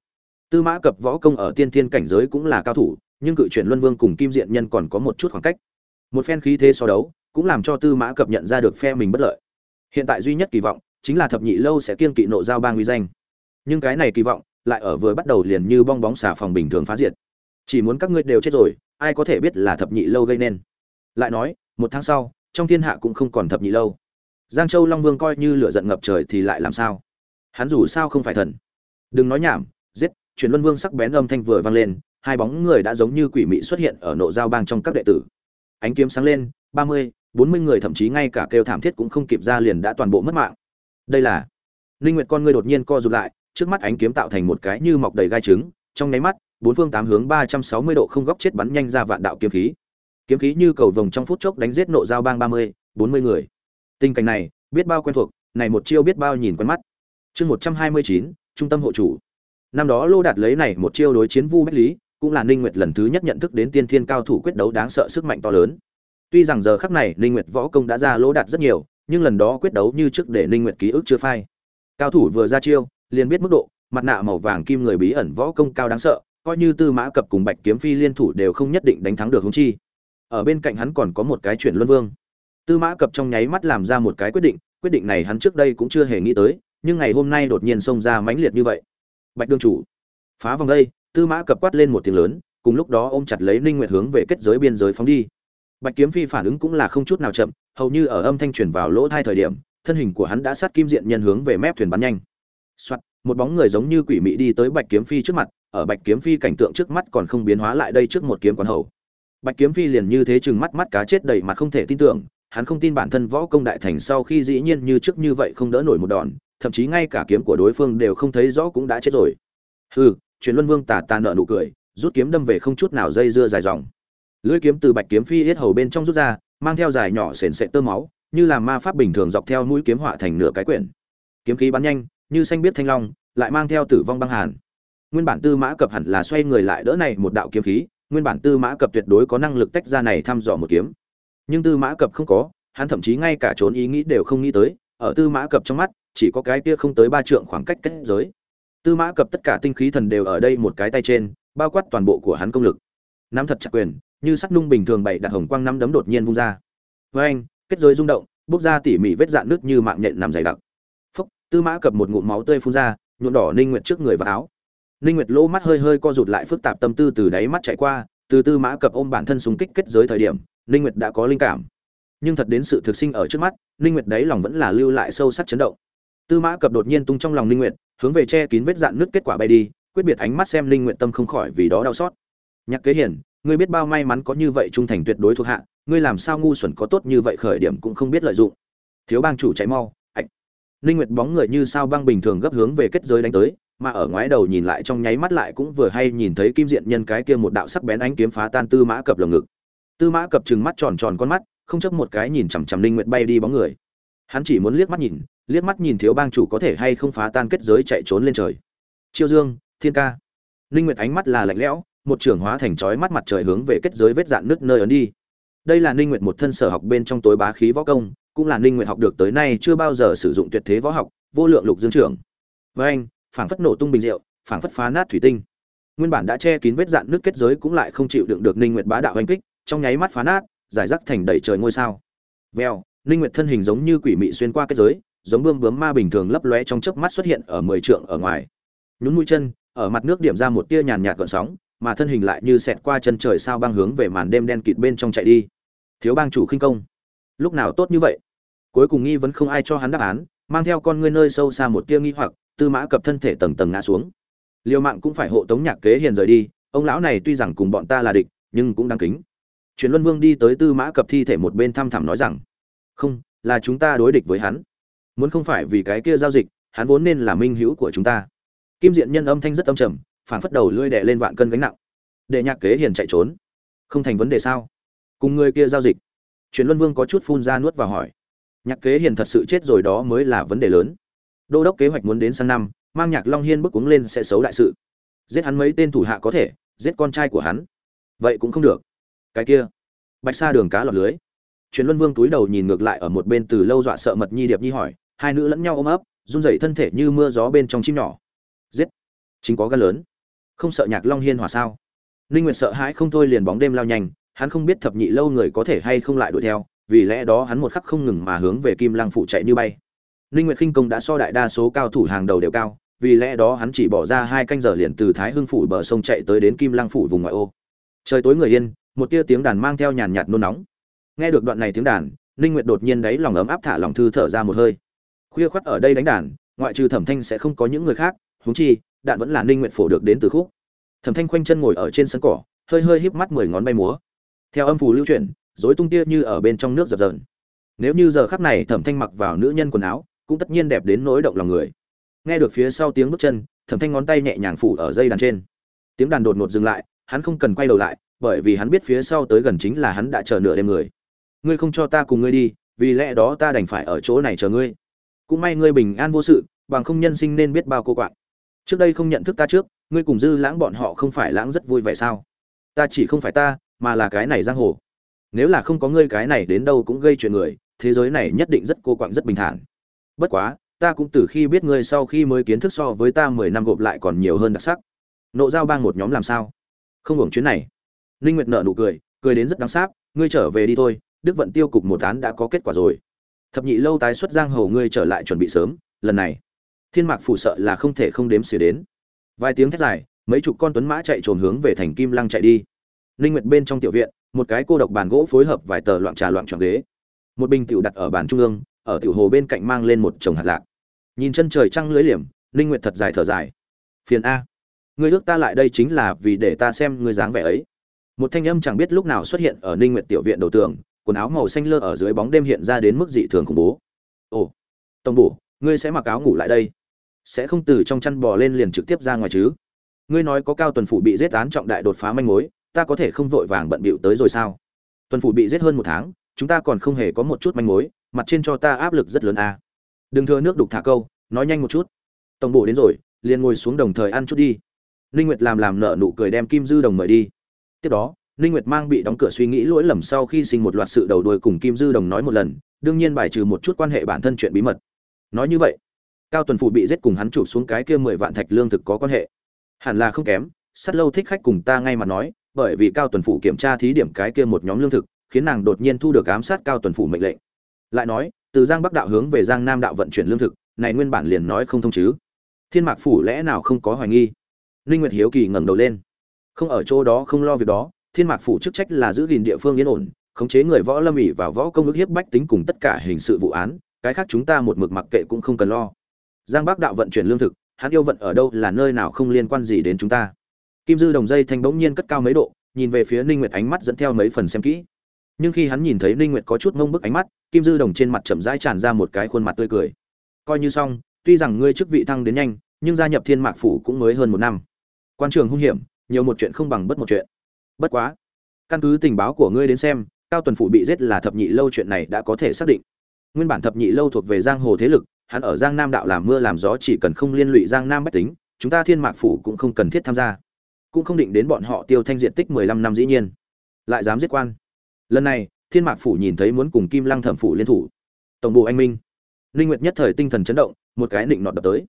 Tư mã cập võ công ở tiên thiên cảnh giới cũng là cao thủ, nhưng cự chuyển luân vương cùng kim diện nhân còn có một chút khoảng cách. Một phen khí thế so đấu, cũng làm cho tư mã cập nhận ra được phe mình bất lợi. Hiện tại duy nhất kỳ vọng, chính là thập nhị lâu sẽ kiên kỵ nộ giao bang uy danh. Nhưng cái này kỳ vọng, lại ở vừa bắt đầu liền như bong bóng xà phòng bình thường phá diệt. Chỉ muốn các ngươi đều chết rồi, ai có thể biết là thập nhị lâu gây nên? Lại nói, một tháng sau, trong thiên hạ cũng không còn thập nhị lâu giang châu long vương coi như lửa giận ngập trời thì lại làm sao? Hắn dù sao không phải thần. Đừng nói nhảm, giết chuyển luân vương sắc bén âm thanh vừa vang lên, hai bóng người đã giống như quỷ mị xuất hiện ở nộ giao bang trong các đệ tử. Ánh kiếm sáng lên, ba mươi, bốn mươi người thậm chí ngay cả kêu thảm thiết cũng không kịp ra liền đã toàn bộ mất mạng. Đây là linh nguyệt con ngươi đột nhiên co rụt lại, trước mắt ánh kiếm tạo thành một cái như mọc đầy gai trứng, trong nháy mắt, bốn phương tám hướng ba trăm sáu mươi độ không góc chết bắn nhanh ra vạn đạo kiếm khí. Kiếm khí như cầu vồng trong phút chốc đánh giết nộ giao bang ba mươi, bốn mươi người tình cảnh này, biết bao quen thuộc, này một chiêu biết bao nhìn quen mắt. Chương một trăm hai mươi chín, trung tâm hộ chủ. Năm đó lô đạt lấy này một chiêu đối chiến vu bách lý, cũng là ninh nguyệt lần thứ nhất nhận thức đến tiên thiên cao thủ quyết đấu đáng sợ sức mạnh to lớn. Tuy rằng giờ khắc này ninh nguyệt võ công đã ra Lô đạt rất nhiều, nhưng lần đó quyết đấu như trước để ninh nguyệt ký ức chưa phai. Cao thủ vừa ra chiêu, liền biết mức độ, mặt nạ màu vàng kim người bí ẩn võ công cao đáng sợ, coi như tư mã cập cùng bạch kiếm phi liên thủ đều không nhất định đánh thắng được hung chi. Ở bên cạnh hắn còn có một cái chuyển luân vương tư mã cập trong nháy mắt làm ra một cái quyết định quyết định này hắn trước đây cũng chưa hề nghĩ tới nhưng ngày hôm nay đột nhiên xông ra mãnh liệt như vậy. Bạch đương chủ phá vòng đây tư mã cập quát lên một tiếng lớn cùng lúc đó ôm chặt lấy ninh nguyệt hướng về kết giới biên giới phóng đi. Bạch kiếm phi phản ứng cũng là không chút nào chậm hầu như ở âm thanh truyền vào lỗ tai thời điểm thân hình của hắn đã sát kim diện nhân hướng về mép thuyền bắn nhanh. Soạt, một bóng người giống như quỷ mị đi tới bạch kiếm phi trước mặt ở bạch kiếm phi cảnh tượng trước mắt còn không biến hóa lại đây trước một kiếm quán hầu. Bạch kiếm phi liền như thế chừng mắt mắt cá chết đầy mặt không thể tin tưởng hắn không tin bản thân võ công đại thành sau khi dĩ nhiên như trước như vậy không đỡ nổi một đòn, thậm chí ngay cả kiếm của đối phương đều không thấy rõ cũng đã chết rồi. Hừ, truyền luân vương tà tà nợ nụ cười, rút kiếm đâm về không chút nào dây dưa dài dòng. Lưỡi kiếm từ bạch kiếm phi hết hầu bên trong rút ra, mang theo dài nhỏ sền sệt tơ máu, như là ma pháp bình thường dọc theo mũi kiếm họa thành nửa cái quyển. Kiếm khí bắn nhanh, như xanh biết thanh long, lại mang theo tử vong băng hàn. Nguyên bản tư mã cập hẳn là xoay người lại đỡ này một đạo kiếm khí, nguyên bản tư mã cập tuyệt đối có năng lực tách ra này thăm dò một kiếm nhưng tư mã cập không có, hắn thậm chí ngay cả trốn ý nghĩ đều không nghĩ tới, ở tư mã cập trong mắt, chỉ có cái kia không tới ba trượng khoảng cách kết giới. Tư mã cập tất cả tinh khí thần đều ở đây một cái tay trên, bao quát toàn bộ của hắn công lực. Nắm thật chặt quyền, như sắt nung bình thường bày đặt hồng quang năm đấm đột nhiên vung ra. Với anh, kết giới rung động, bốc ra tỉ mỉ vết dạn nước như mạng nhện nằm dày đặc. Phúc, tư mã cập một ngụm máu tươi phun ra, nhuộm đỏ ninh nguyệt trước người và áo. Ninh nguyệt lỗ mắt hơi hơi co rụt lại phức tạp tâm tư từ đáy mắt chạy qua, từ tư mã cập ôm bản thân súng kích kết giới thời điểm ninh nguyệt đã có linh cảm. Nhưng thật đến sự thực sinh ở trước mắt, ninh nguyệt đấy lòng vẫn là lưu lại sâu sắc chấn động. Tư mã cập đột nhiên tung trong lòng ninh nguyệt, hướng về che kín vết dạn nước kết quả bay đi, quyết biệt ánh mắt xem ninh nguyệt tâm không khỏi vì đó đau xót. Nhạc kế hiển, ngươi biết bao may mắn có như vậy trung thành tuyệt đối thuộc hạ, ngươi làm sao ngu xuẩn có tốt như vậy khởi điểm cũng không biết lợi dụng. Thiếu bang chủ chạy mau, ạch. Ninh nguyệt bóng người như sao băng bình thường gấp hướng về kết giới đánh tới, mà ở ngoái đầu nhìn lại trong nháy mắt lại cũng vừa hay nhìn thấy kim diện nhân cái kia một đạo sắc bén ánh kiếm phá tan tư mã cập lồng ngực tư mã cập trừng mắt tròn tròn con mắt, không chấp một cái nhìn chằm chằm linh nguyệt bay đi bóng người. Hắn chỉ muốn liếc mắt nhìn, liếc mắt nhìn thiếu bang chủ có thể hay không phá tan kết giới chạy trốn lên trời. Chiêu dương, thiên ca. Linh nguyệt ánh mắt là lạnh lẽo, một trường hóa thành chói mắt mặt trời hướng về kết giới vết dạn nước nơi ấn đi. Đây là ninh nguyệt một thân sở học bên trong tối bá khí võ công, cũng là ninh nguyệt học được tới nay chưa bao giờ sử dụng tuyệt thế võ học, vô lượng lục dương trưởng. Với anh, phảng phất nổ tung bình rượu, phảng phất phá nát thủy tinh. Nguyên bản đã che kín vết dạn nước kết giới cũng lại không chịu đựng được ninh nguyệt bá đạo hành kích trong nháy mắt phá nát, giải rác thành đầy trời ngôi sao. Vèo, ninh nguyệt thân hình giống như quỷ mị xuyên qua kết giới, giống bươm bướm ma bình thường lấp lóe trong chớp mắt xuất hiện ở mười trượng ở ngoài. Nhún mũi chân, ở mặt nước điểm ra một tia nhàn nhạt gợn sóng, mà thân hình lại như xẹt qua chân trời sao băng hướng về màn đêm đen kịt bên trong chạy đi. Thiếu bang chủ khinh công. Lúc nào tốt như vậy? Cuối cùng nghi vẫn không ai cho hắn đáp án, mang theo con ngươi nơi sâu xa một tia nghi hoặc, tư mã cập thân thể tầng tầng ngã xuống. Liều mạng cũng phải hộ tống nhạc kế hiền rời đi, ông lão này tuy rằng cùng bọn ta là địch, nhưng cũng đáng kính truyền luân vương đi tới tư mã cập thi thể một bên thăm thẳm nói rằng, không, là chúng ta đối địch với hắn. Muốn không phải vì cái kia giao dịch, hắn vốn nên là minh hữu của chúng ta. Kim diện nhân âm thanh rất âm trầm phản phất đầu lưỡi đè lên vạn cân gánh nặng. Để nhạc kế hiền chạy trốn. Không thành vấn đề sao? Cùng người kia giao dịch. Truyền luân vương có chút phun ra nuốt vào hỏi. Nhạc kế hiền thật sự chết rồi đó mới là vấn đề lớn. Đô đốc kế hoạch muốn đến sang năm, mang nhạc long hiên bức cuống lên sẽ xấu đại sự. Giết hắn mấy tên thủ hạ có thể, giết con trai của hắn. Vậy cũng không được cái kia. Bạch sa đường cá lọt lưới. Truyền luân vương túi đầu nhìn ngược lại ở một bên từ lâu dọa sợ mật nhi điệp nhi hỏi, hai nữ lẫn nhau ôm ấp, run rẩy thân thể như mưa gió bên trong chim nhỏ. Giết! Chính có gan lớn. Không sợ nhạc long hiên hòa sao? Ninh nguyệt sợ hãi không thôi liền bóng đêm lao nhanh, hắn không biết thập nhị lâu người có thể hay không lại đuổi theo, vì lẽ đó hắn một khắc không ngừng mà hướng về kim lăng phủ chạy như bay. Ninh nguyệt khinh công đã so đại đa số cao thủ hàng đầu đều cao, vì lẽ đó hắn chỉ bỏ ra hai canh giờ liền từ thái hưng phủ bờ sông chạy tới đến kim lăng phủ vùng ngoại ô. Trời tối người yên một tia tiếng đàn mang theo nhàn nhạt nôn nóng. Nghe được đoạn này tiếng đàn, ninh nguyệt đột nhiên đáy lòng ấm áp thả lòng thư thở ra một hơi. Khuya khoắt ở đây đánh đàn, ngoại trừ thẩm thanh sẽ không có những người khác, huống chi, đạn vẫn là ninh nguyệt phổ được đến từ khúc. Thẩm thanh khoanh chân ngồi ở trên sân cỏ, hơi hơi híp mắt mười ngón bay múa. Theo âm phù lưu chuyển, rối tung tia như ở bên trong nước dập dờn. Nếu như giờ khắc này thẩm thanh mặc vào nữ nhân quần áo, cũng tất nhiên đẹp đến nỗi động lòng người. Nghe được phía sau tiếng bước chân, thẩm thanh ngón tay nhẹ nhàng phủ ở dây đàn trên. Tiếng đàn đột ngột dừng lại, hắn không cần quay đầu lại bởi vì hắn biết phía sau tới gần chính là hắn đã chờ nửa đêm người. Ngươi không cho ta cùng ngươi đi, vì lẽ đó ta đành phải ở chỗ này chờ ngươi. Cũng may ngươi bình an vô sự, bằng không nhân sinh nên biết bao cô quạng. Trước đây không nhận thức ta trước, ngươi cùng dư lãng bọn họ không phải lãng rất vui vẻ sao? Ta chỉ không phải ta, mà là cái này giang hồ. Nếu là không có ngươi cái này đến đâu cũng gây chuyện người, thế giới này nhất định rất cô quạng rất bình thản. Bất quá, ta cũng từ khi biết ngươi sau khi mới kiến thức so với ta mười năm gộp lại còn nhiều hơn đặc sắc. Nộ giao bang một nhóm làm sao? Không hưởng chuyến này ninh nguyệt nở nụ cười cười đến rất đáng sáp, ngươi trở về đi thôi, đức vận tiêu cục một án đã có kết quả rồi. Thập nhị lâu tái xuất giang hồ ngươi trở lại chuẩn bị sớm, lần này, thiên mạc phủ sợ là không thể không đếm xỉa đến. Vài tiếng thét dài, mấy chục con tuấn mã chạy trồn hướng về thành kim lăng chạy đi. Ninh nguyệt bên trong tiểu viện, một cái cô độc bàn gỗ phối hợp vài tờ loạn trà loạn tròn ghế. Một bình tiểu đặt ở bàn trung ương, ở tiểu hồ bên cạnh mang lên một chồng hạt lạc. Nhìn chân trời trăng lưới liềm, ninh nguyệt thật dài thở dài. Phiền a, ngươi ước ta lại đây chính là vì để ta xem ngươi dáng vẻ ấy một thanh âm chẳng biết lúc nào xuất hiện ở ninh nguyệt tiểu viện đầu tường, quần áo màu xanh lơ ở dưới bóng đêm hiện ra đến mức dị thường khủng bố. Ồ, tổng bổ, ngươi sẽ mặc áo ngủ lại đây. Sẽ không từ trong chăn bò lên liền trực tiếp ra ngoài chứ? Ngươi nói có cao tuần phủ bị giết án trọng đại đột phá manh mối, ta có thể không vội vàng bận bịu tới rồi sao? Tuần phủ bị giết hơn một tháng, chúng ta còn không hề có một chút manh mối, mặt trên cho ta áp lực rất lớn à. đừng thừa nước đục thả câu, nói nhanh một chút. Tổng bộ đến rồi, liền ngồi xuống đồng thời ăn chút đi. Ninh nguyệt làm làm nợ nụ cười đem kim dư đồng mời đi tiếp đó, ninh nguyệt mang bị đóng cửa suy nghĩ lỗi lầm sau khi sinh một loạt sự đầu đuôi cùng kim dư đồng nói một lần, đương nhiên bài trừ một chút quan hệ bản thân chuyện bí mật. Nói như vậy, cao tuần phụ bị giết cùng hắn chụp xuống cái kia mười vạn thạch lương thực có quan hệ. Hẳn là không kém, sắt lâu thích khách cùng ta ngay mà nói, bởi vì cao tuần phụ kiểm tra thí điểm cái kia một nhóm lương thực, khiến nàng đột nhiên thu được ám sát cao tuần phụ mệnh lệnh. Lại nói, từ giang bắc đạo hướng về giang nam đạo vận chuyển lương thực, này nguyên bản liền nói không thông chứ. Thiên mạc phủ lẽ nào không có hoài nghi? Ninh nguyệt hiếu kỳ ngẩng đầu lên không ở chỗ đó, không lo việc đó, thiên mạc phủ chức trách là giữ gìn địa phương yên ổn, khống chế người võ lâm ủy và võ công ước hiếp bách tính cùng tất cả hình sự vụ án, cái khác chúng ta một mực mặc kệ cũng không cần lo. Giang bác đạo vận chuyển lương thực, hắn yêu vận ở đâu là nơi nào không liên quan gì đến chúng ta. Kim dư đồng dây thanh bỗng nhiên cất cao mấy độ, nhìn về phía ninh nguyệt ánh mắt dẫn theo mấy phần xem kỹ. Nhưng khi hắn nhìn thấy ninh nguyệt có chút ngông bức ánh mắt, kim dư đồng trên mặt chậm rãi tràn ra một cái khuôn mặt tươi cười. Coi như xong, tuy rằng ngươi chức vị thăng đến nhanh, nhưng gia nhập thiên mạc phủ cũng mới hơn một năm. Quan trường hung hiểm nhiều một chuyện không bằng bất một chuyện. Bất quá, căn cứ tình báo của ngươi đến xem, cao tuần phủ bị giết là thập nhị lâu chuyện này đã có thể xác định. Nguyên bản thập nhị lâu thuộc về giang hồ thế lực, hắn ở giang nam đạo làm mưa làm gió chỉ cần không liên lụy giang nam bách tính, chúng ta thiên mạc phủ cũng không cần thiết tham gia. Cũng không định đến bọn họ tiêu thanh diện tích mười lăm năm dĩ nhiên. Lại dám giết quan. Lần này, thiên mạc phủ nhìn thấy muốn cùng kim lăng thẩm phủ liên thủ. Tổng bộ anh minh, linh nguyệt nhất thời tinh thần chấn động, một cái định nọt đập tới.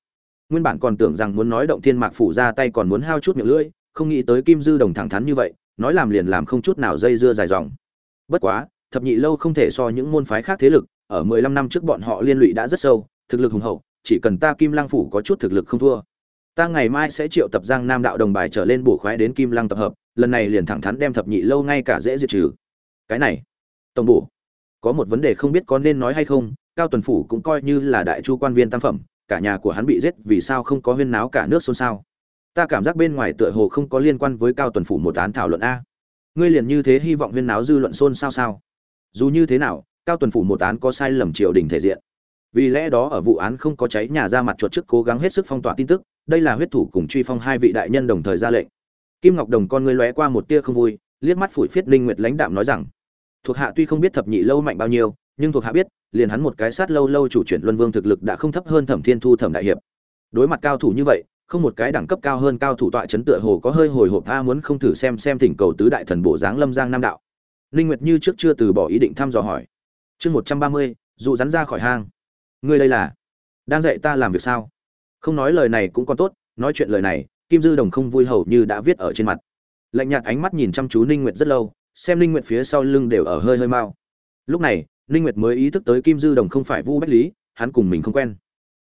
Nguyên bản còn tưởng rằng muốn nói động thiên mạc phủ ra tay còn muốn hao chút miệng lưỡi không nghĩ tới kim dư đồng thẳng thắn như vậy, nói làm liền làm không chút nào dây dưa dài dòng. Bất quá, thập nhị lâu không thể so những môn phái khác thế lực, ở 15 năm trước bọn họ liên lụy đã rất sâu, thực lực hùng hậu, chỉ cần ta kim lang phủ có chút thực lực không thua, ta ngày mai sẽ triệu tập giang nam đạo đồng bài trở lên bổ khoái đến kim lang tập hợp, lần này liền thẳng thắn đem thập nhị lâu ngay cả dễ diệt trừ. Cái này, tổng bổ, có một vấn đề không biết có nên nói hay không, cao tuần phủ cũng coi như là đại chu quan viên tam phẩm, cả nhà của hắn bị giết vì sao không có huyên náo cả nước xôn xao ta cảm giác bên ngoài tựa hồ không có liên quan với cao tuần phủ một án thảo luận a. Ngươi liền như thế hy vọng huyên náo dư luận xôn xao sao? Dù như thế nào, cao tuần phủ một án có sai lầm triều đình thể diện. Vì lẽ đó ở vụ án không có cháy nhà ra mặt chuột trước cố gắng hết sức phong tỏa tin tức, đây là huyết thủ cùng truy phong hai vị đại nhân đồng thời ra lệnh. Kim ngọc đồng con ngươi lóe qua một tia không vui, liếc mắt phủi phiết linh nguyệt lãnh đạm nói rằng, thuộc hạ tuy không biết thập nhị lâu mạnh bao nhiêu, nhưng thuộc hạ biết, liền hắn một cái sát lâu lâu chủ chuyển luân vương thực lực đã không thấp hơn thẩm thiên thu thẩm đại hiệp. Đối mặt cao thủ như vậy không một cái đẳng cấp cao hơn cao thủ tọa chấn tựa hồ có hơi hồi hộp tha muốn không thử xem xem thỉnh cầu tứ đại thần bộ dáng lâm giang nam đạo. Linh nguyệt như trước chưa từ bỏ ý định thăm dò hỏi. Chương một trăm ba mươi, dụ rắn ra khỏi hang. Ngươi đây là, đang dạy ta làm việc sao? Không nói lời này cũng còn tốt, nói chuyện lời này, kim dư đồng không vui hầu như đã viết ở trên mặt. Lạnh nhạt ánh mắt nhìn chăm chú ninh nguyệt rất lâu, xem ninh nguyệt phía sau lưng đều ở hơi hơi mau. Lúc này ninh nguyệt mới ý thức tới kim dư đồng không phải vu bách lý, hắn cùng mình không quen.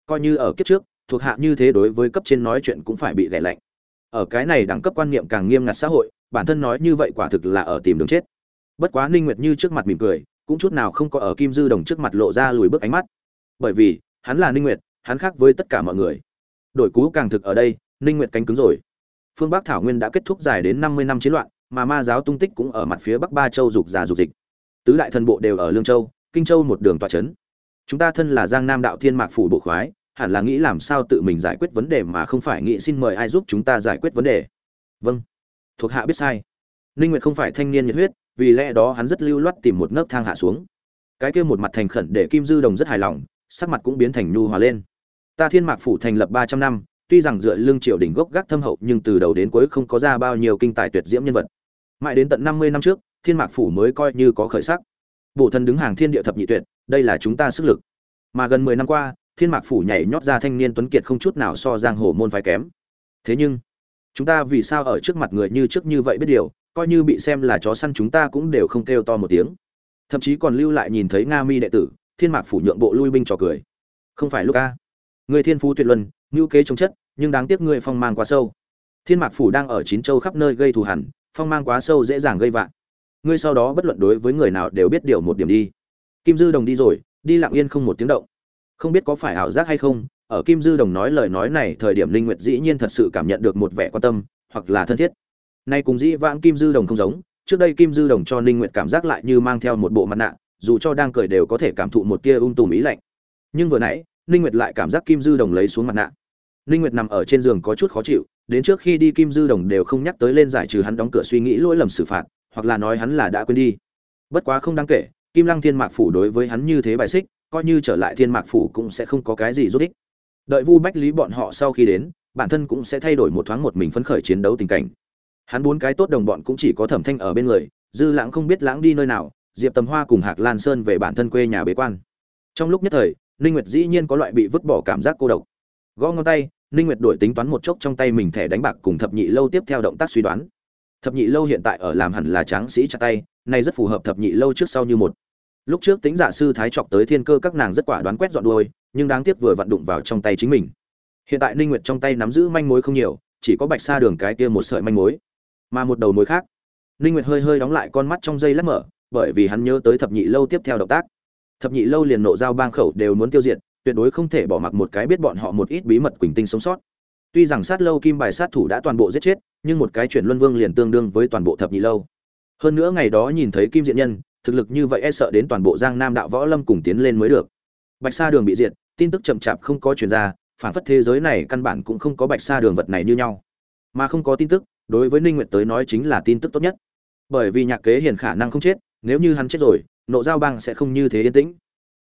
Coi như ở kiếp trước thuộc hạ như thế đối với cấp trên nói chuyện cũng phải bị ghẻ lạnh. Ở cái này đẳng cấp quan niệm càng nghiêm ngặt xã hội, bản thân nói như vậy quả thực là ở tìm đường chết. Bất quá ninh nguyệt như trước mặt mỉm cười, cũng chút nào không có ở kim dư đồng trước mặt lộ ra lùi bước ánh mắt. Bởi vì, hắn là ninh nguyệt, hắn khác với tất cả mọi người. Đổi cú càng thực ở đây, ninh nguyệt cánh cứng rồi. Phương bắc thảo nguyên đã kết thúc dài đến 50 năm chiến loạn, mà ma giáo tung tích cũng ở mặt phía bắc ba châu dục già dục dịch. Tứ đại thần bộ đều ở lương châu, kinh châu một đường tọa chấn. Chúng ta thân là giang nam đạo thiên mạc phủ bộ khoái hẳn là nghĩ làm sao tự mình giải quyết vấn đề mà không phải nghĩ xin mời ai giúp chúng ta giải quyết vấn đề. Vâng. Thuộc hạ biết sai. Ninh nguyệt không phải thanh niên nhiệt huyết, vì lẽ đó hắn rất lưu loát tìm một nấc thang hạ xuống. Cái kia một mặt thành khẩn để kim dư đồng rất hài lòng, sắc mặt cũng biến thành nhu hòa lên. Ta thiên mạc phủ thành lập 300 năm, tuy rằng dựa lương triều đỉnh gốc gác thâm hậu nhưng từ đầu đến cuối không có ra bao nhiêu kinh tài tuyệt diễm nhân vật. Mãi đến tận 50 năm trước, thiên mạc phủ mới coi như có khởi sắc. Bổ thân đứng hàng thiên địa thập nhị tuyệt, đây là chúng ta sức lực. Mà gần 10 năm qua thiên mạc phủ nhảy nhót ra thanh niên tuấn kiệt không chút nào so giang hồ môn phái kém. Thế nhưng, chúng ta vì sao ở trước mặt người như trước như vậy biết điều, coi như bị xem là chó săn chúng ta cũng đều không kêu to một tiếng. Thậm chí còn lưu lại nhìn thấy nga mi đệ tử, thiên mạc phủ nhượng bộ lui binh trò cười. Không phải lúc a. Người thiên phú tuyệt luân, ngữ kế chống chất, nhưng đáng tiếc ngươi phong mang quá sâu. Thiên mạc phủ đang ở chín châu khắp nơi gây thù hẳn phong mang quá sâu dễ dàng gây vạn ngươi sau đó bất luận đối với người nào đều biết điều một điểm đi. Kim dư đồng đi rồi, đi lặng yên không một tiếng động không biết có phải ảo giác hay không, ở kim dư đồng nói lời nói này thời điểm linh nguyệt dĩ nhiên thật sự cảm nhận được một vẻ quan tâm, hoặc là thân thiết. Nay cùng dĩ vãng kim dư đồng không giống, trước đây kim dư đồng cho Linh nguyệt cảm giác lại như mang theo một bộ mặt nạ, dù cho đang cười đều có thể cảm thụ một tia ung tùm ý lạnh. Nhưng vừa nãy, Linh nguyệt lại cảm giác kim dư đồng lấy xuống mặt nạ. Linh nguyệt nằm ở trên giường có chút khó chịu, đến trước khi đi kim dư đồng đều không nhắc tới lên giải trừ hắn đóng cửa suy nghĩ lỗi lầm xử phạt, hoặc là nói hắn là đã quên đi. Bất quá không đáng kể, kim lăng thiên mạc phủ đối với hắn như thế bài xích coi như trở lại thiên mạc phủ cũng sẽ không có cái gì giúp ích. Đợi vu bách lý bọn họ sau khi đến, bản thân cũng sẽ thay đổi một thoáng một mình phấn khởi chiến đấu tình cảnh. Hắn bốn cái tốt đồng bọn cũng chỉ có thẩm thanh ở bên người, dư lãng không biết lãng đi nơi nào, diệp tầm hoa cùng hạc lan sơn về bản thân quê nhà bế quan. Trong lúc nhất thời, ninh nguyệt dĩ nhiên có loại bị vứt bỏ cảm giác cô độc. Gõ ngón tay, ninh nguyệt đổi tính toán một chốc trong tay mình thẻ đánh bạc cùng thập nhị lâu tiếp theo động tác suy đoán. Thập nhị lâu hiện tại ở làm hẳn là tráng sĩ chặt tay, này rất phù hợp thập nhị lâu trước sau như một lúc trước tính giả sư thái chọc tới thiên cơ các nàng rất quả đoán quét dọn đuôi, nhưng đáng tiếc vừa vặn đụng vào trong tay chính mình. Hiện tại ninh nguyệt trong tay nắm giữ manh mối không nhiều, chỉ có bạch sa đường cái kia một sợi manh mối, mà một đầu mối khác. Ninh nguyệt hơi hơi đóng lại con mắt trong dây lát mở, bởi vì hắn nhớ tới thập nhị lâu tiếp theo động tác. Thập nhị lâu liền nộ giao bang khẩu đều muốn tiêu diệt, tuyệt đối không thể bỏ mặc một cái biết bọn họ một ít bí mật quỳnh tinh sống sót. Tuy rằng sát lâu kim bài sát thủ đã toàn bộ giết chết, nhưng một cái chuyển luân vương liền tương đương với toàn bộ thập nhị lâu. Hơn nữa ngày đó nhìn thấy kim diện nhân thực lực như vậy e sợ đến toàn bộ giang nam đạo võ lâm cùng tiến lên mới được. Bạch sa đường bị diệt, tin tức chậm chạp không có chuyển ra, phản phất thế giới này căn bản cũng không có bạch sa đường vật này như nhau. Mà không có tin tức, đối với ninh nguyệt tới nói chính là tin tức tốt nhất. Bởi vì nhạc kế hiền khả năng không chết, nếu như hắn chết rồi, nộ giao bang sẽ không như thế yên tĩnh.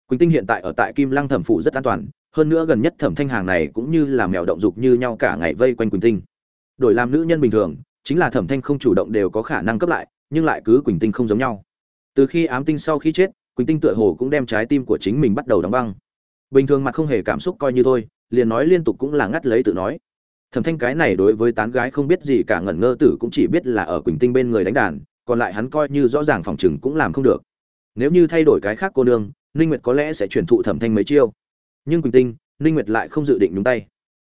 Quỳnh tinh hiện tại ở tại kim lăng thẩm phụ rất an toàn, hơn nữa gần nhất thẩm thanh hàng này cũng như là mèo động dục như nhau cả ngày vây quanh quỳnh tinh. Đổi làm nữ nhân bình thường, chính là thẩm thanh không chủ động đều có khả năng cấp lại, nhưng lại cứ quỳnh tinh không giống nhau từ khi ám tinh sau khi chết, quỳnh tinh tựa hồ cũng đem trái tim của chính mình bắt đầu đóng băng. Bình thường mặt không hề cảm xúc coi như thôi, liền nói liên tục cũng là ngắt lấy tự nói. Thẩm thanh cái này đối với tán gái không biết gì cả ngẩn ngơ tử cũng chỉ biết là ở quỳnh tinh bên người đánh đàn, còn lại hắn coi như rõ ràng phòng chừng cũng làm không được. Nếu như thay đổi cái khác cô nương, ninh nguyệt có lẽ sẽ chuyển thụ thẩm thanh mấy chiêu. Nhưng quỳnh tinh, ninh nguyệt lại không dự định nhúng tay.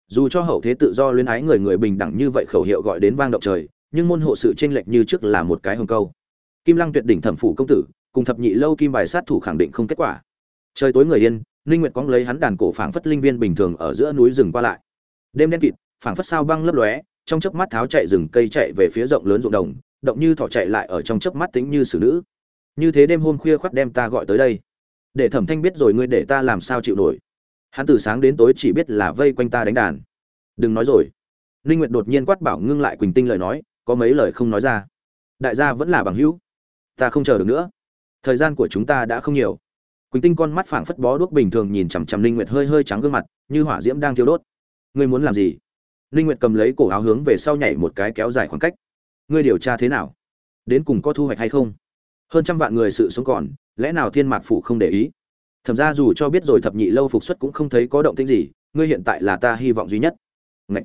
Dù cho hậu thế tự do luyến ái người người bình đẳng như vậy khẩu hiệu gọi đến vang động trời, nhưng môn hộ sự tranh lệch như trước là một cái hồng câu kim lăng tuyệt đỉnh thẩm phủ công tử, cùng thập nhị lâu kim bài sát thủ khẳng định không kết quả. Trời tối người yên, ninh nguyệt cóng lấy hắn đàn cổ phảng phất linh viên bình thường ở giữa núi rừng qua lại. Đêm đen kịt, phảng phất sao băng lấp lóe, trong chớp mắt tháo chạy rừng cây chạy về phía rộng lớn ruộng đồng, động như thỏ chạy lại ở trong chớp mắt tính như xử nữ. Như thế đêm hôm khuya khoắt đem ta gọi tới đây. Để thẩm thanh biết rồi ngươi để ta làm sao chịu nổi. Hắn từ sáng đến tối chỉ biết là vây quanh ta đánh đàn. Đừng nói rồi. Ninh nguyệt đột nhiên quát bảo ngưng lại quỳnh tinh lời nói, có mấy lời không nói ra. Đại gia vẫn là bằng hữu ta không chờ được nữa. Thời gian của chúng ta đã không nhiều. Quỳnh tinh con mắt phảng phất bó đuốc bình thường nhìn chằm chằm Linh nguyệt hơi hơi trắng gương mặt, như hỏa diễm đang thiêu đốt. Ngươi muốn làm gì? Linh nguyệt cầm lấy cổ áo hướng về sau nhảy một cái kéo dài khoảng cách. Ngươi điều tra thế nào? Đến cùng có thu hoạch hay không? Hơn trăm vạn người sự sống còn, lẽ nào thiên mạc phủ không để ý? Thẩm ra dù cho biết rồi thập nhị lâu phục xuất cũng không thấy có động tĩnh gì, ngươi hiện tại là ta hy vọng duy nhất. Ngậy!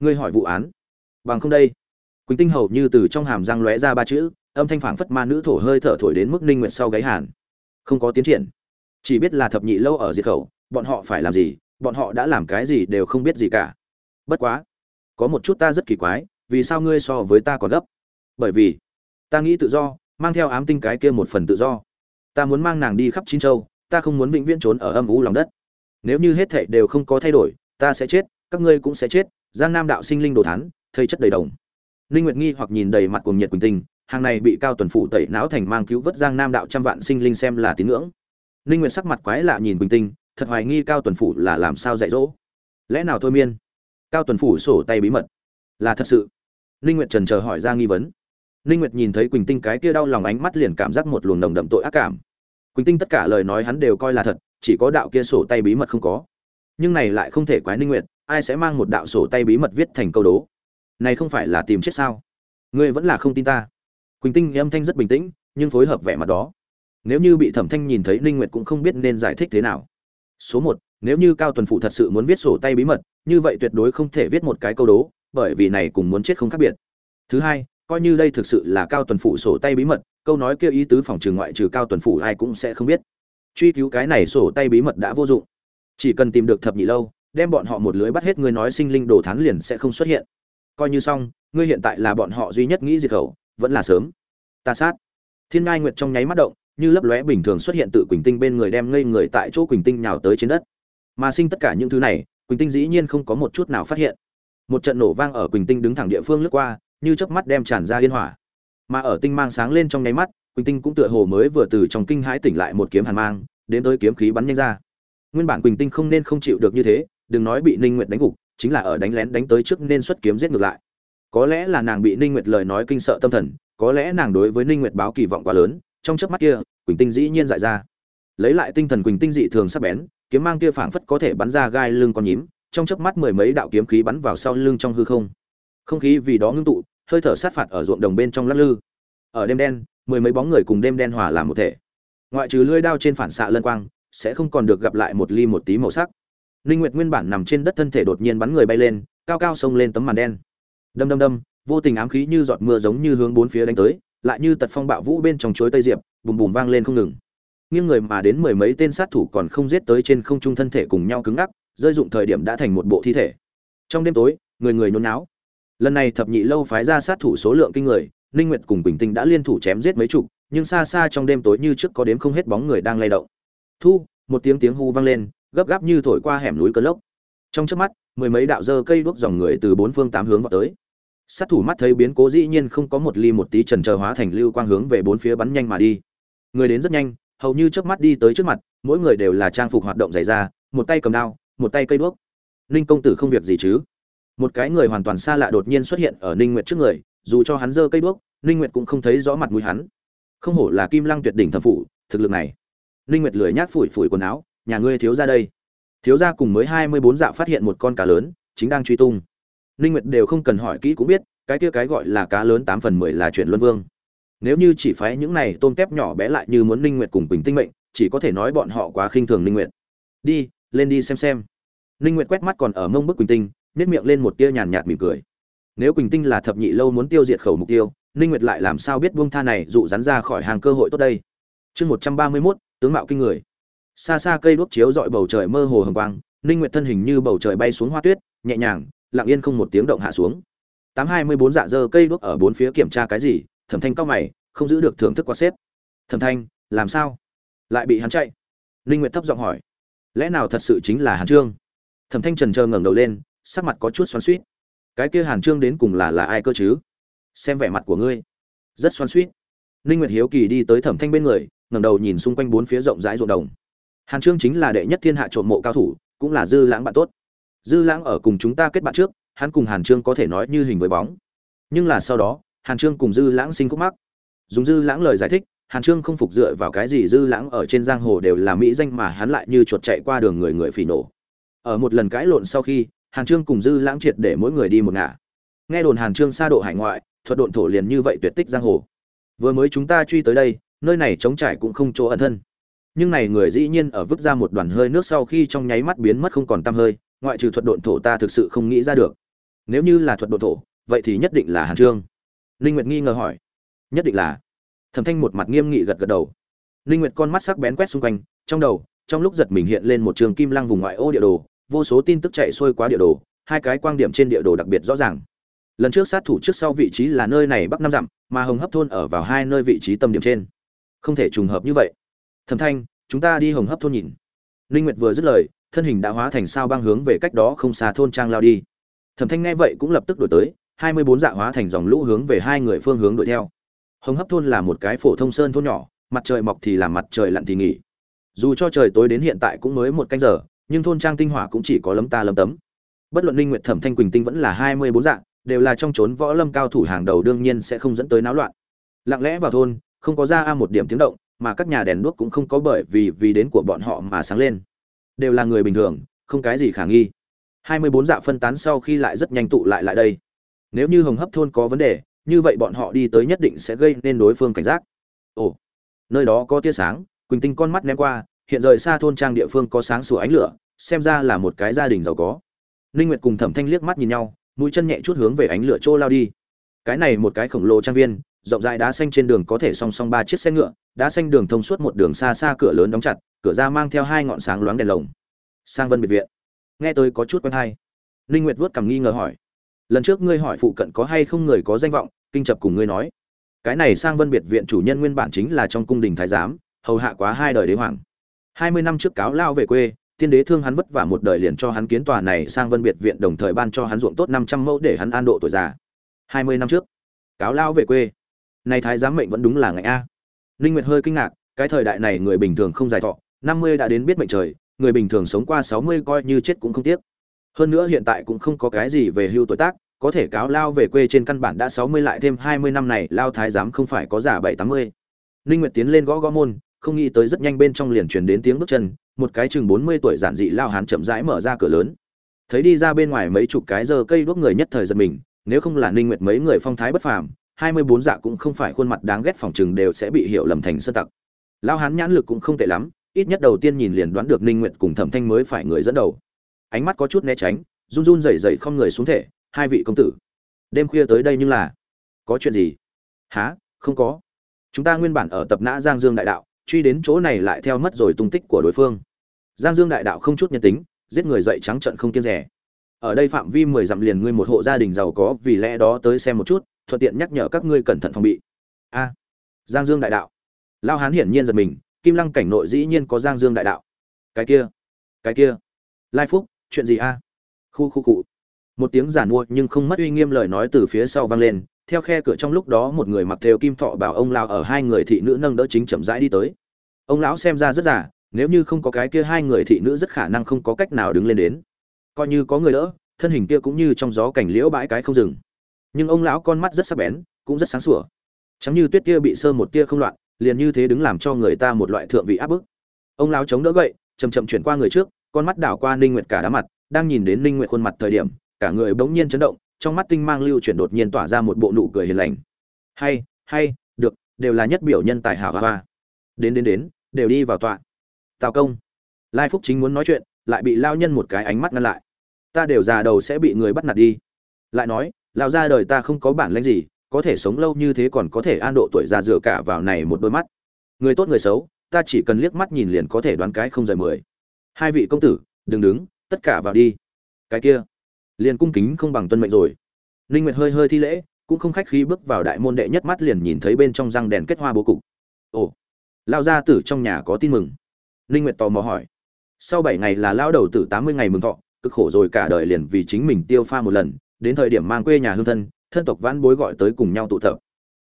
ngươi hỏi vụ án. Bằng không đây. Quỳnh tinh hầu như từ trong hàm răng lóe ra ba chữ âm thanh phảng phất ma nữ thổ hơi thở thổi đến mức ninh nguyệt sau gáy hàn. Không có tiến triển. Chỉ biết là thập nhị lâu ở diệt khẩu, bọn họ phải làm gì, bọn họ đã làm cái gì đều không biết gì cả. Bất quá, có một chút ta rất kỳ quái, vì sao ngươi so với ta còn gấp? Bởi vì, ta nghĩ tự do, mang theo ám tinh cái kia một phần tự do. Ta muốn mang nàng đi khắp chín châu, ta không muốn vĩnh viễn trốn ở âm u lòng đất. Nếu như hết thảy đều không có thay đổi, ta sẽ chết, các ngươi cũng sẽ chết, giang nam đạo sinh linh đồ thán thây chất đầy đồng. Ninh nguyệt nghi hoặc nhìn đầy mặt cuồng nhiệt quỳnh tinh hàng này bị cao tuần phụ tẩy não thành mang cứu vớt giang nam đạo trăm vạn sinh linh xem là tín ngưỡng. Ninh nguyệt sắc mặt quái lạ nhìn quỳnh tinh, thật hoài nghi cao tuần phụ là làm sao dạy dỗ. Lẽ nào thôi miên? Cao tuần phủ sổ tay bí mật. Là thật sự? Ninh nguyệt trần chờ hỏi ra nghi vấn. Ninh nguyệt nhìn thấy quỳnh tinh cái kia đau lòng ánh mắt liền cảm giác một luồng nồng đậm tội ác cảm. Quỳnh tinh tất cả lời nói hắn đều coi là thật, chỉ có đạo kia sổ tay bí mật không có. Nhưng này lại không thể quái ninh nguyệt, ai sẽ mang một đạo sổ tay bí mật viết thành câu đố? Này không phải là tìm chết sao? Ngươi vẫn là không tin ta quỳnh tinh âm thanh rất bình tĩnh, nhưng phối hợp vẻ mặt đó. Nếu như bị thẩm thanh nhìn thấy, ninh nguyệt cũng không biết nên giải thích thế nào. Số một, nếu như cao tuần phụ thật sự muốn viết sổ tay bí mật, như vậy tuyệt đối không thể viết một cái câu đố, bởi vì này cùng muốn chết không khác biệt. Thứ hai, coi như đây thực sự là cao tuần phụ sổ tay bí mật, câu nói kia ý tứ phòng trừ ngoại trừ cao tuần phụ ai cũng sẽ không biết. Truy cứu cái này sổ tay bí mật đã vô dụng. Chỉ cần tìm được thập nhị lâu, đem bọn họ một lưới bắt hết người nói sinh linh đồ thán liền sẽ không xuất hiện. Coi như xong, ngươi hiện tại là bọn họ duy nhất nghĩ diệt khẩu vẫn là sớm. Ta sát. Thiên ngai nguyệt trong nháy mắt động, như lấp lóe bình thường xuất hiện tự quỳnh tinh bên người đem ngây người tại chỗ quỳnh tinh nhào tới trên đất. Mà sinh tất cả những thứ này, quỳnh tinh dĩ nhiên không có một chút nào phát hiện. Một trận nổ vang ở quỳnh tinh đứng thẳng địa phương lướt qua, như chớp mắt đem tràn ra yên hỏa. Mà ở tinh mang sáng lên trong nháy mắt, quỳnh tinh cũng tựa hồ mới vừa từ trong kinh hãi tỉnh lại một kiếm hàn mang, đến tới kiếm khí bắn nhanh ra. Nguyên bản quỳnh tinh không nên không chịu được như thế, đừng nói bị ninh nguyệt đánh gục, chính là ở đánh lén đánh tới trước nên xuất kiếm giết ngược lại có lẽ là nàng bị ninh nguyệt lời nói kinh sợ tâm thần, có lẽ nàng đối với ninh nguyệt báo kỳ vọng quá lớn, trong chớp mắt kia, quỳnh tinh dĩ nhiên dại ra. Lấy lại tinh thần quỳnh tinh dị thường sắc bén, kiếm mang kia phảng phất có thể bắn ra gai lưng con nhím, trong chớp mắt mười mấy đạo kiếm khí bắn vào sau lưng trong hư không. Không khí vì đó ngưng tụ, hơi thở sát phạt ở ruộng đồng bên trong lắc lư. Ở đêm đen, mười mấy bóng người cùng đêm đen hòa làm một thể. Ngoại trừ lưỡi đao trên phản xạ lân quang, sẽ không còn được gặp lại một ly một tí màu sắc. Linh nguyệt nguyên bản nằm trên đất thân thể đột nhiên bắn người bay lên, cao cao xông lên tấm màn đen đâm đâm đâm, vô tình ám khí như giọt mưa giống như hướng bốn phía đánh tới, lại như tật phong bạo vũ bên trong chuối tây diệp, bùm bùm vang lên không ngừng. Nghiêng người mà đến mười mấy tên sát thủ còn không giết tới trên không trung thân thể cùng nhau cứng ngắc, rơi dụng thời điểm đã thành một bộ thi thể. Trong đêm tối, người người nhốn náo lần này thập nhị lâu phái ra sát thủ số lượng kinh người, ninh nguyệt cùng bình tinh đã liên thủ chém giết mấy chục, nhưng xa xa trong đêm tối như trước có đếm không hết bóng người đang lay động. Thu, một tiếng tiếng hu vang lên, gấp gáp như thổi qua hẻm núi cơn lốc. Trong chớp mắt mười mấy đạo dơ cây đuốc dòng người từ bốn phương tám hướng vào tới. Sát thủ mắt thấy biến cố dĩ nhiên không có một ly một tí trần chờ hóa thành lưu quang hướng về bốn phía bắn nhanh mà đi. Người đến rất nhanh, hầu như chớp mắt đi tới trước mặt, mỗi người đều là trang phục hoạt động dày ra một tay cầm đao, một tay cây đuốc. Ninh công tử không việc gì chứ? Một cái người hoàn toàn xa lạ đột nhiên xuất hiện ở ninh nguyệt trước người, dù cho hắn giơ cây đuốc, ninh nguyệt cũng không thấy rõ mặt mũi hắn. Không hổ là kim lăng tuyệt đỉnh thẩm phụ, thực lực này. Ninh nguyệt lười nhác phủi phủi quần áo, nhà ngươi thiếu ra đây thiếu gia cùng mới hai mươi bốn dạ phát hiện một con cá lớn chính đang truy tung. Ninh nguyệt đều không cần hỏi kỹ cũng biết cái kia cái gọi là cá lớn tám phần mười là chuyện luân vương. Nếu như chỉ phái những này tôm tép nhỏ bé lại như muốn ninh nguyệt cùng Bình tinh mệnh chỉ có thể nói bọn họ quá khinh thường ninh nguyệt. Đi lên đi xem xem. Ninh nguyệt quét mắt còn ở mông bức quỳnh tinh nét miệng lên một tia nhàn nhạt mỉm cười. Nếu quỳnh tinh là thập nhị lâu muốn tiêu diệt khẩu mục tiêu ninh nguyệt lại làm sao biết buông tha này dụ rắn ra khỏi hàng cơ hội tốt đây? Chương 131, tướng mạo kinh người xa xa cây đuốc chiếu dọi bầu trời mơ hồ hồng quang, ninh nguyệt thân hình như bầu trời bay xuống hoa tuyết, nhẹ nhàng, lặng yên không một tiếng động hạ xuống. Tám hai mươi bốn dạ dơ cây đuốc ở bốn phía kiểm tra cái gì, thẩm thanh cao mày, không giữ được thưởng thức qua xếp. Thẩm thanh, làm sao? Lại bị hắn chạy. Ninh nguyệt thấp giọng hỏi. Lẽ nào thật sự chính là hàn trương? Thẩm thanh trần chờ ngẩng đầu lên, sắc mặt có chút xoắn xuyết. cái kia hàn trương đến cùng là là ai cơ chứ? Xem vẻ mặt của ngươi. Rất xoắn xuyết. ninh nguyệt hiếu kỳ đi tới thẩm thanh bên người, ngẩng đầu nhìn xung quanh bốn phía rộng rãi ruộng đồng hàn trương chính là đệ nhất thiên hạ trộm mộ cao thủ, cũng là dư lãng bạn tốt. Dư lãng ở cùng chúng ta kết bạn trước, hắn cùng hàn trương có thể nói như hình với bóng. Nhưng là sau đó, hàn trương cùng dư lãng sinh khúc mắc. Dùng dư lãng lời giải thích, hàn trương không phục dựa vào cái gì dư lãng ở trên giang hồ đều là mỹ danh mà hắn lại như chuột chạy qua đường người người phỉ nổ. Ở một lần cãi lộn sau khi, hàn trương cùng dư lãng triệt để mỗi người đi một ngả. Nghe đồn hàn trương xa độ hải ngoại, thuật độn thổ liền như vậy tuyệt tích giang hồ. Vừa mới chúng ta truy tới đây, nơi này chống trải cũng không chỗ ẩn thân nhưng này người dĩ nhiên ở vứt ra một đoàn hơi nước sau khi trong nháy mắt biến mất không còn tăm hơi, ngoại trừ thuật độn thổ ta thực sự không nghĩ ra được. Nếu như là thuật độn thổ, vậy thì nhất định là hàn trương. Linh nguyệt nghi ngờ hỏi. Nhất định là. Thẩm thanh một mặt nghiêm nghị gật gật đầu. Linh nguyệt con mắt sắc bén quét xung quanh, trong đầu, trong lúc giật mình hiện lên một trường kim lăng vùng ngoại ô địa đồ, vô số tin tức chạy xuôi qua địa đồ, hai cái quang điểm trên địa đồ đặc biệt rõ ràng. Lần trước sát thủ trước sau vị trí là nơi này bắc năm dặm, mà hồng hấp thôn ở vào hai nơi vị trí tâm điểm trên. Không thể trùng hợp như vậy thẩm thanh, chúng ta đi hồng hấp thôn nhìn. Ninh nguyệt vừa dứt lời, thân hình đã hóa thành sao băng hướng về cách đó không xa thôn trang lao đi. Thẩm thanh nghe vậy cũng lập tức đổi tới, hai mươi bốn dạ hóa thành dòng lũ hướng về hai người phương hướng đuổi theo. Hồng hấp thôn là một cái phổ thông sơn thôn nhỏ, mặt trời mọc thì làm mặt trời lặn thì nghỉ. Dù cho trời tối đến hiện tại cũng mới một canh giờ, nhưng thôn trang tinh hỏa cũng chỉ có lấm ta lấm tấm. Bất luận Linh nguyệt thẩm thanh quỳnh tinh vẫn là hai mươi bốn dạng đều là trong chốn võ lâm cao thủ hàng đầu đương nhiên sẽ không dẫn tới náo loạn. Lặng lẽ vào thôn, không có ra a một điểm tiếng động mà các nhà đèn đuốc cũng không có bởi vì vì đến của bọn họ mà sáng lên. Đều là người bình thường, không cái gì khả nghi. Hai mươi bốn dạ phân tán sau khi lại rất nhanh tụ lại lại đây. Nếu như hồng hấp thôn có vấn đề, như vậy bọn họ đi tới nhất định sẽ gây nên đối phương cảnh giác. Ồ, nơi đó có tia sáng, quỳnh tinh con mắt ném qua, hiện rời xa thôn trang địa phương có sáng sủa ánh lửa, xem ra là một cái gia đình giàu có. Ninh nguyệt cùng thẩm thanh liếc mắt nhìn nhau, mũi chân nhẹ chút hướng về ánh lửa trô lao đi. Cái này một cái khổng lồ trang viên rộng rãi đá xanh trên đường có thể song song ba chiếc xe ngựa, đá xanh đường thông suốt một đường xa xa cửa lớn đóng chặt, cửa ra mang theo hai ngọn sáng loáng đèn lồng. Sang vân biệt viện. Nghe tôi có chút quen hay. Linh nguyệt vuốt cằm nghi ngờ hỏi. Lần trước ngươi hỏi phụ cận có hay không người có danh vọng, kinh chập cùng ngươi nói. Cái này sang vân biệt viện chủ nhân nguyên bản chính là trong cung đình thái giám, hầu hạ quá hai đời đế hoàng. Hai mươi năm trước cáo lao về quê, tiên đế thương hắn vất vả một đời liền cho hắn kiến tòa này sang vân biệt viện đồng thời ban cho hắn ruộng tốt năm trăm mẫu để hắn an độ tuổi già. Hai mươi năm trước, cáo lao về quê này thái giám mệnh vẫn đúng là ngày a Linh Nguyệt hơi kinh ngạc, cái thời đại này người bình thường không dài thọ, 50 đã đến biết mệnh trời, người bình thường sống qua 60 coi như chết cũng không tiếc. Hơn nữa hiện tại cũng không có cái gì về hưu tuổi tác, có thể cáo lao về quê trên căn bản đã 60 lại thêm 20 năm này, lao thái giám không phải có giả 780. Linh Nguyệt tiến lên gõ gõ môn, không nghĩ tới rất nhanh bên trong liền truyền đến tiếng bước chân, một cái chừng 40 tuổi giản dị lao hán chậm rãi mở ra cửa lớn. Thấy đi ra bên ngoài mấy chục cái giờ cây đuốc người nhất thời giật mình, nếu không là Ninh Nguyệt mấy người phong thái bất phàm, hai mươi bốn dạ cũng không phải khuôn mặt đáng ghét phòng chừng đều sẽ bị hiểu lầm thành sơn tặc. Lao hán nhãn lực cũng không tệ lắm, ít nhất đầu tiên nhìn liền đoán được ninh nguyệt cùng thẩm thanh mới phải người dẫn đầu. Ánh mắt có chút né tránh, run run rẩy rẩy không người xuống thể, hai vị công tử. Đêm khuya tới đây nhưng là, có chuyện gì? Há không có. Chúng ta nguyên bản ở tập nã giang dương đại đạo, truy đến chỗ này lại theo mất rồi tung tích của đối phương. Giang dương đại đạo không chút nhân tính, giết người dậy trắng trận không kiêng rẻ. Ở đây phạm vi mười dặm liền ngươi một hộ gia đình giàu có, vì lẽ đó tới xem một chút thuận tiện nhắc nhở các ngươi cẩn thận phòng bị. A, giang dương đại đạo. Lao hán hiển nhiên giật mình, kim lăng cảnh nội dĩ nhiên có giang dương đại đạo. Cái kia cái kia. Lai phúc, chuyện gì a? Khu khu cụ một tiếng giản mua nhưng không mất uy nghiêm lời nói từ phía sau vang lên, theo khe cửa trong lúc đó một người mặc theo kim thọ bảo ông lao ở hai người thị nữ nâng đỡ chính chậm rãi đi tới. Ông lão xem ra rất già, nếu như không có cái kia hai người thị nữ rất khả năng không có cách nào đứng lên đến. Coi như có người đỡ, thân hình kia cũng như trong gió cảnh liễu bãi cái không dừng nhưng ông lão con mắt rất sắc bén, cũng rất sáng sủa. Chẳng như tuyết tia bị sơ một tia không loạn, liền như thế đứng làm cho người ta một loại thượng vị áp bức. Ông lão chống đỡ gậy chầm chậm chuyển qua người trước, con mắt đảo qua ninh nguyệt cả đám mặt, đang nhìn đến ninh nguyệt khuôn mặt thời điểm, cả người bỗng nhiên chấn động, trong mắt tinh mang lưu chuyển đột nhiên tỏa ra một bộ nụ cười hiền lành. Hay hay, được, đều là nhất biểu nhân tài hảo hoa. Đến đến đến, đều đi vào tọa. Tào công. Lai phúc chính muốn nói chuyện, lại bị lao nhân một cái ánh mắt ngăn lại. Ta đều già đầu sẽ bị người bắt nạt đi. Lại nói Lão ra đời ta không có bản lĩnh gì, có thể sống lâu như thế còn có thể an độ tuổi già dựa cả vào này một đôi mắt. Người tốt người xấu, ta chỉ cần liếc mắt nhìn liền có thể đoán cái không rời mười. Hai vị công tử, đừng đứng, tất cả vào đi. Cái kia, liền cung kính không bằng tuân mệnh rồi. Ninh nguyệt hơi hơi thi lễ, cũng không khách khí bước vào đại môn đệ nhất mắt liền nhìn thấy bên trong răng đèn kết hoa bố cục. Ồ lao gia tử trong nhà có tin mừng. Ninh nguyệt tò mò hỏi. Sau 7 ngày là lao đầu tử 80 ngày mừng thọ, cực khổ rồi cả đời liền vì chính mình tiêu pha một lần đến thời điểm mang quê nhà hương thân thân tộc vãn bối gọi tới cùng nhau tụ tập.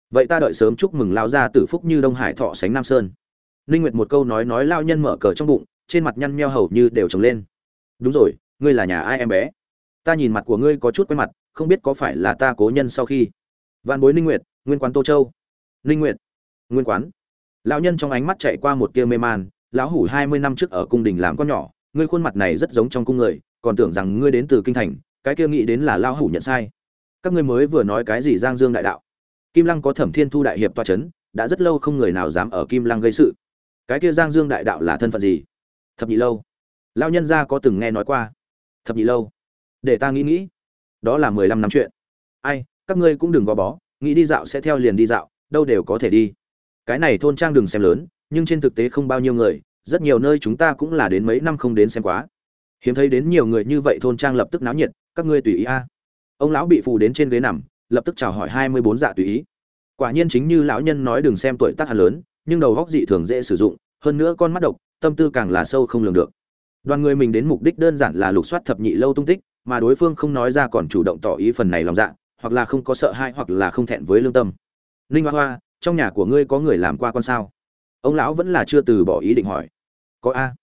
Vậy ta đợi sớm chúc mừng lao gia tử phúc như đông hải thọ sánh nam sơn. Ninh nguyệt một câu nói nói lao nhân mở cờ trong bụng, trên mặt nhăn nheo hầu như đều trồng lên. Đúng rồi, ngươi là nhà ai em bé? Ta nhìn mặt của ngươi có chút quen mặt, không biết có phải là ta cố nhân sau khi. Vạn bối ninh nguyệt, nguyên quán tô châu. Ninh nguyệt, nguyên quán. Lão nhân trong ánh mắt chạy qua một tia mê man, lão hủ hai mươi năm trước ở cung đình làm con nhỏ, ngươi khuôn mặt này rất giống trong cung người, còn tưởng rằng ngươi đến từ kinh thành cái kia nghĩ đến là lão hủ nhận sai. Các ngươi mới vừa nói cái gì giang dương đại đạo? Kim lăng có thẩm thiên thu đại hiệp toa chấn, đã rất lâu không người nào dám ở kim lăng gây sự. Cái kia giang dương đại đạo là thân phận gì? Thập nhị lâu. Lão nhân gia có từng nghe nói qua. Thập nhị lâu. Để ta nghĩ nghĩ. Đó là mười lăm năm chuyện. Ai, các ngươi cũng đừng gò bó, nghĩ đi dạo sẽ theo liền đi dạo, đâu đều có thể đi. Cái này thôn trang đừng xem lớn, nhưng trên thực tế không bao nhiêu người, rất nhiều nơi chúng ta cũng là đến mấy năm không đến xem quá. Hiếm thấy đến nhiều người như vậy thôn trang lập tức náo nhiệt các ngươi tùy ý a. Ông lão bị phù đến trên ghế nằm, lập tức chào hỏi hai mươi bốn dạ tùy ý. Quả nhiên chính như lão nhân nói đừng xem tuổi tác hà lớn, nhưng đầu góc dị thường dễ sử dụng, hơn nữa con mắt độc, tâm tư càng là sâu không lường được. Đoàn người mình đến mục đích đơn giản là lục soát thập nhị lâu tung tích, mà đối phương không nói ra còn chủ động tỏ ý phần này lòng dạ hoặc là không có sợ hãi hoặc là không thẹn với lương tâm. Ninh hoa hoa, trong nhà của ngươi có người làm qua con sao? Ông lão vẫn là chưa từ bỏ ý định hỏi. Có a.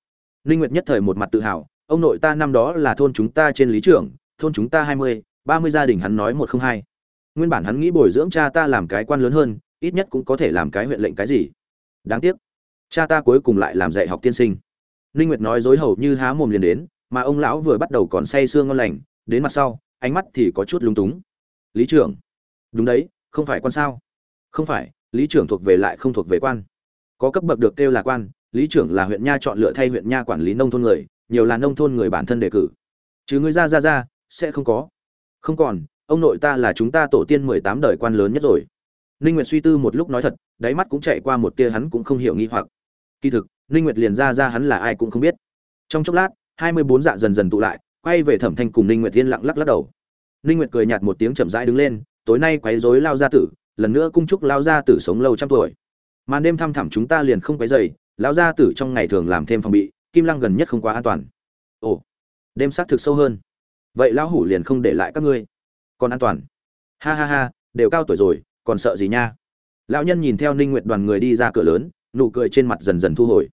Ninh nguyệt nhất thời một mặt tự hào, ông nội ta năm đó là thôn chúng ta trên lý trưởng thôn chúng ta hai mươi, ba mươi gia đình hắn nói một không hai. Nguyên bản hắn nghĩ bồi dưỡng cha ta làm cái quan lớn hơn, ít nhất cũng có thể làm cái huyện lệnh cái gì. Đáng tiếc, cha ta cuối cùng lại làm dạy học tiên sinh. Ninh nguyệt nói dối hầu như há mồm liền đến, mà ông lão vừa bắt đầu còn say sương ngon lành, đến mặt sau, ánh mắt thì có chút lúng túng. Lý trưởng. Đúng đấy, không phải quan sao? Không phải, lý trưởng thuộc về lại không thuộc về quan. Có cấp bậc được kêu là quan, lý trưởng là huyện nha chọn lựa thay huyện nha quản lý nông thôn người, nhiều là nông thôn người bản thân đề cử. Chứ người ra ra ra sẽ không có. Không còn, ông nội ta là chúng ta tổ tiên mười tám đời quan lớn nhất rồi. Ninh nguyệt suy tư một lúc nói thật, đáy mắt cũng chạy qua một tia hắn cũng không hiểu nghi hoặc. Kỳ thực, ninh nguyệt liền ra ra hắn là ai cũng không biết. Trong chốc lát, hai mươi bốn dạ dần dần tụ lại, quay về thẩm thanh cùng ninh nguyệt yên lặng lắc lắc đầu. Ninh nguyệt cười nhạt một tiếng chậm rãi đứng lên, tối nay quấy rối lao gia tử, lần nữa cung chúc lao gia tử sống lâu trăm tuổi. Màn đêm thăm thẳm chúng ta liền không quấy dày lão gia tử trong ngày thường làm thêm phòng bị, kim lăng gần nhất không quá an toàn. Ồ, đêm sát thực sâu hơn vậy lão hủ liền không để lại các ngươi. Còn an toàn. Ha ha ha, đều cao tuổi rồi, còn sợ gì nha? Lão nhân nhìn theo ninh nguyệt đoàn người đi ra cửa lớn, nụ cười trên mặt dần dần thu hồi.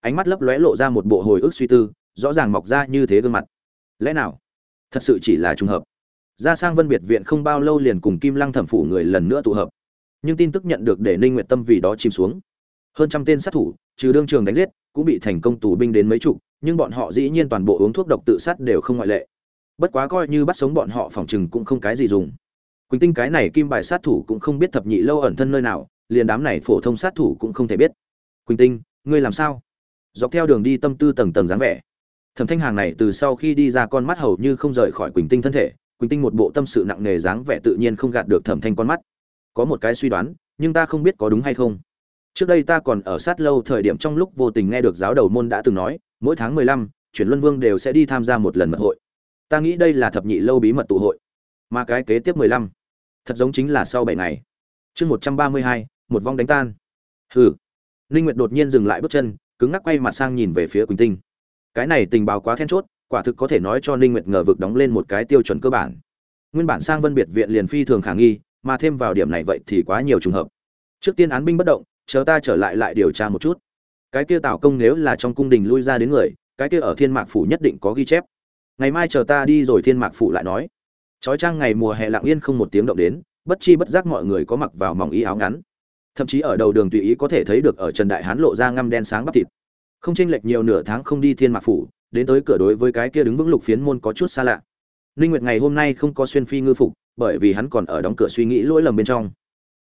Ánh mắt lấp lóe lộ ra một bộ hồi ức suy tư, rõ ràng mọc ra như thế gương mặt. Lẽ nào? Thật sự chỉ là trùng hợp. Ra sang vân biệt viện không bao lâu liền cùng kim lăng thẩm phủ người lần nữa tụ hợp. Nhưng tin tức nhận được để ninh nguyệt tâm vì đó chìm xuống. Hơn trăm tên sát thủ, trừ đương trường đánh giết, cũng bị thành công tù binh đến mấy chục, nhưng bọn họ dĩ nhiên toàn bộ uống thuốc độc tự sát đều không ngoại lệ bất quá coi như bắt sống bọn họ phòng chừng cũng không cái gì dùng. Quỳnh tinh cái này kim bài sát thủ cũng không biết thập nhị lâu ẩn thân nơi nào, liền đám này phổ thông sát thủ cũng không thể biết. Quỳnh tinh, ngươi làm sao? Dọc theo đường đi tâm tư tầng tầng dáng vẻ. Thẩm thanh hàng này từ sau khi đi ra con mắt hầu như không rời khỏi quỳnh tinh thân thể, quỳnh tinh một bộ tâm sự nặng nề dáng vẻ tự nhiên không gạt được thẩm thanh con mắt. Có một cái suy đoán, nhưng ta không biết có đúng hay không. Trước đây ta còn ở sát lâu thời điểm trong lúc vô tình nghe được giáo đầu môn đã từng nói, mỗi tháng mười lăm, chuyển luân vương đều sẽ đi tham gia một lần mật hội ta nghĩ đây là thập nhị lâu bí mật tụ hội. Mà cái kế tiếp mười lăm, thật giống chính là sau bảy ngày. Chương một trăm ba mươi hai, một vong đánh tan. Hừ. Ninh nguyệt đột nhiên dừng lại bước chân, cứng ngắc quay mặt sang nhìn về phía quỳnh tinh. Cái này tình báo quá then chốt, quả thực có thể nói cho ninh nguyệt ngờ vực đóng lên một cái tiêu chuẩn cơ bản. Nguyên bản sang vân biệt viện liền phi thường khả nghi, mà thêm vào điểm này vậy thì quá nhiều trùng hợp. Trước tiên án binh bất động, chờ ta trở lại lại điều tra một chút. Cái kia tào công nếu là trong cung đình lui ra đến người, cái kia ở thiên mạc phủ nhất định có ghi chép ngày mai chờ ta đi rồi thiên mạc Phụ lại nói. Trói trang ngày mùa hè lặng yên không một tiếng động đến bất chi bất giác mọi người có mặc vào mỏng y áo ngắn. Thậm chí ở đầu đường tùy ý có thể thấy được ở trần đại hán lộ ra ngăm đen sáng bắp thịt. Không chênh lệch nhiều nửa tháng không đi thiên mạc phủ đến tới cửa đối với cái kia đứng vững lục phiến môn có chút xa lạ. Ninh nguyệt ngày hôm nay không có xuyên phi ngư phục bởi vì hắn còn ở đóng cửa suy nghĩ lỗi lầm bên trong.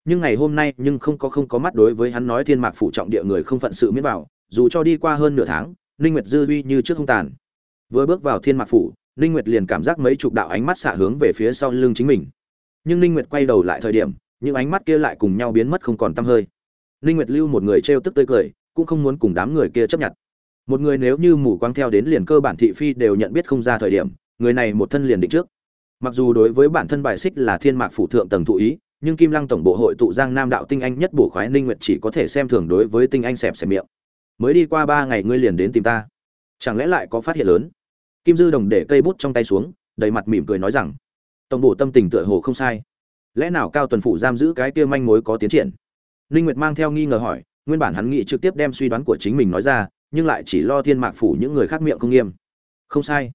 Nhưng ngày hôm nay nhưng không có không có mắt đối với hắn nói thiên mạc phủ trọng địa người không phận sự miễn bảo, dù cho đi qua hơn nửa tháng ninh nguyệt dư uy như trước không tàn vừa bước vào thiên mạc phủ, ninh nguyệt liền cảm giác mấy chục đạo ánh mắt xạ hướng về phía sau lưng chính mình. Nhưng ninh nguyệt quay đầu lại thời điểm, những ánh mắt kia lại cùng nhau biến mất không còn tăm hơi. Ninh nguyệt lưu một người trêu tức tươi cười, cũng không muốn cùng đám người kia chấp nhận. Một người nếu như mù quáng theo đến liền cơ bản thị phi đều nhận biết không ra thời điểm, người này một thân liền định trước. Mặc dù đối với bản thân bài xích là thiên mạc phủ thượng tầng thụ ý, nhưng kim lăng tổng bộ hội tụ giang nam đạo tinh anh nhất bổ khoái ninh nguyệt chỉ có thể xem thường đối với tinh anh xẹp xẹp miệng. Mới đi qua ba ngày ngươi liền đến tìm ta. Chẳng lẽ lại có phát hiện lớn? Kim dư đồng để cây bút trong tay xuống, đầy mặt mỉm cười nói rằng, tổng bộ tâm tình tựa hồ không sai. Lẽ nào cao tuần phủ giam giữ cái kia manh mối có tiến triển? Ninh nguyệt mang theo nghi ngờ hỏi, nguyên bản hắn nghĩ trực tiếp đem suy đoán của chính mình nói ra, nhưng lại chỉ lo thiên mạc phủ những người khác miệng không nghiêm. Không sai.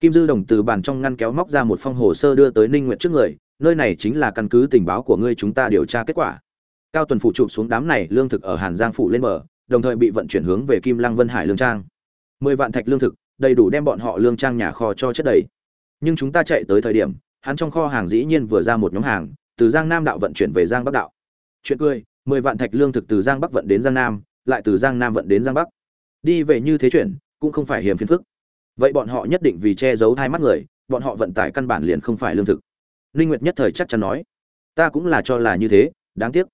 Kim dư đồng từ bàn trong ngăn kéo móc ra một phong hồ sơ đưa tới ninh nguyệt trước người, nơi này chính là căn cứ tình báo của ngươi chúng ta điều tra kết quả. Cao tuần phủ chụp xuống đám này lương thực ở hàn giang phủ lên bờ, đồng thời bị vận chuyển hướng về kim lăng vân hải lương trang. Mười vạn thạch lương thực đầy đủ đem bọn họ lương trang nhà kho cho chất đầy. Nhưng chúng ta chạy tới thời điểm, hắn trong kho hàng dĩ nhiên vừa ra một nhóm hàng, từ giang nam đạo vận chuyển về giang bắc đạo. Chuyện cười, mười vạn thạch lương thực từ giang bắc vận đến giang nam, lại từ giang nam vận đến giang bắc. Đi về như thế chuyển cũng không phải hiểm phiền phức. Vậy bọn họ nhất định vì che giấu hai mắt người, bọn họ vận tải căn bản liền không phải lương thực. Ninh nguyệt nhất thời chắc chắn nói, ta cũng là cho là như thế, đáng tiếc.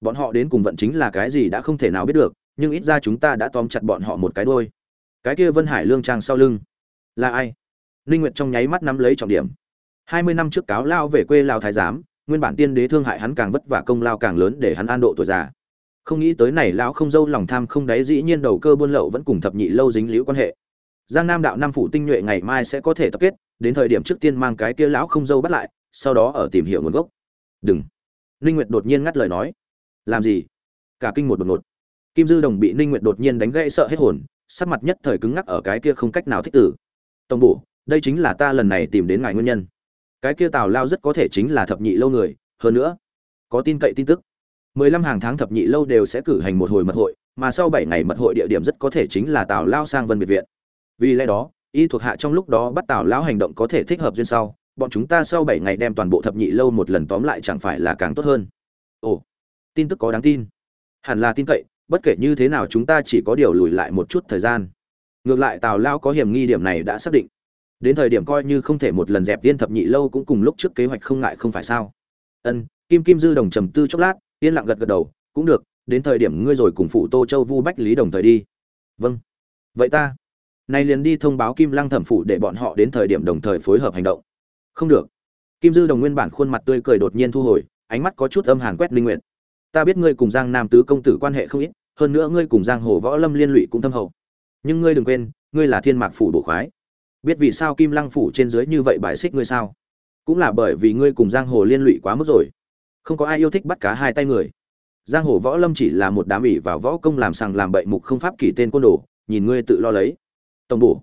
Bọn họ đến cùng vận chính là cái gì đã không thể nào biết được, nhưng ít ra chúng ta đã tóm chặt bọn họ một cái đôi cái kia vân hải lương trang sau lưng. Là ai? Ninh nguyệt trong nháy mắt nắm lấy trọng điểm. 20 năm trước cáo lao về quê lao thái giám, nguyên bản tiên đế thương hại hắn càng vất vả công lao càng lớn để hắn an độ tuổi già. Không nghĩ tới này lão không dâu lòng tham không đáy dĩ nhiên đầu cơ buôn lậu vẫn cùng thập nhị lâu dính liễu quan hệ. Giang nam đạo nam phủ tinh nhuệ ngày mai sẽ có thể tập kết, đến thời điểm trước tiên mang cái kia lão không dâu bắt lại, sau đó ở tìm hiểu nguồn gốc. Đừng. Ninh nguyệt đột nhiên ngắt lời nói. Làm gì? Cả kinh một đột ngột kim dư đồng bị ninh nguyệt đột nhiên đánh gãy sợ hết hồn, sắc mặt nhất thời cứng ngắc ở cái kia không cách nào thích tử. Tổng bộ đây chính là ta lần này tìm đến ngài nguyên nhân. Cái kia tào lao rất có thể chính là thập nhị lâu người, hơn nữa, có tin cậy tin tức. Mười lăm hàng tháng thập nhị lâu đều sẽ cử hành một hồi mật hội, mà sau bảy ngày mật hội địa điểm rất có thể chính là tào lao sang vân biệt viện. Vì lẽ đó, y thuộc hạ trong lúc đó bắt tào lao hành động có thể thích hợp duyên sau, bọn chúng ta sau bảy ngày đem toàn bộ thập nhị lâu một lần tóm lại chẳng phải là càng tốt hơn. Ồ, tin tức có đáng tin. Hẳn là tin cậy bất kể như thế nào chúng ta chỉ có điều lùi lại một chút thời gian. Ngược lại tào lao có hiểm nghi điểm này đã xác định. Đến thời điểm coi như không thể một lần dẹp viên thập nhị lâu cũng cùng lúc trước kế hoạch không ngại không phải sao. Ân, kim kim dư đồng trầm tư chốc lát, yên lặng gật gật đầu, cũng được, đến thời điểm ngươi rồi cùng phụ tô châu vu bách lý đồng thời đi. Vâng. Vậy ta, nay liền đi thông báo kim lăng thẩm phụ để bọn họ đến thời điểm đồng thời phối hợp hành động. Không được. Kim dư đồng nguyên bản khuôn mặt tươi cười đột nhiên thu hồi, ánh mắt có chút âm hàn quét linh nguyện ta biết ngươi cùng giang nam tứ công tử quan hệ không ít hơn nữa ngươi cùng giang hồ võ lâm liên lụy cũng thâm hậu. Nhưng ngươi đừng quên, ngươi là thiên mạc phủ bổ khoái. Biết vì sao kim lăng phủ trên dưới như vậy bài xích ngươi sao? Cũng là bởi vì ngươi cùng giang hồ liên lụy quá mức rồi. Không có ai yêu thích bắt cá hai tay người. Giang hồ võ lâm chỉ là một đám ỉ vào võ công làm sằng làm bậy mục không pháp kỷ tên côn đồ, nhìn ngươi tự lo lấy. Tổng bổ,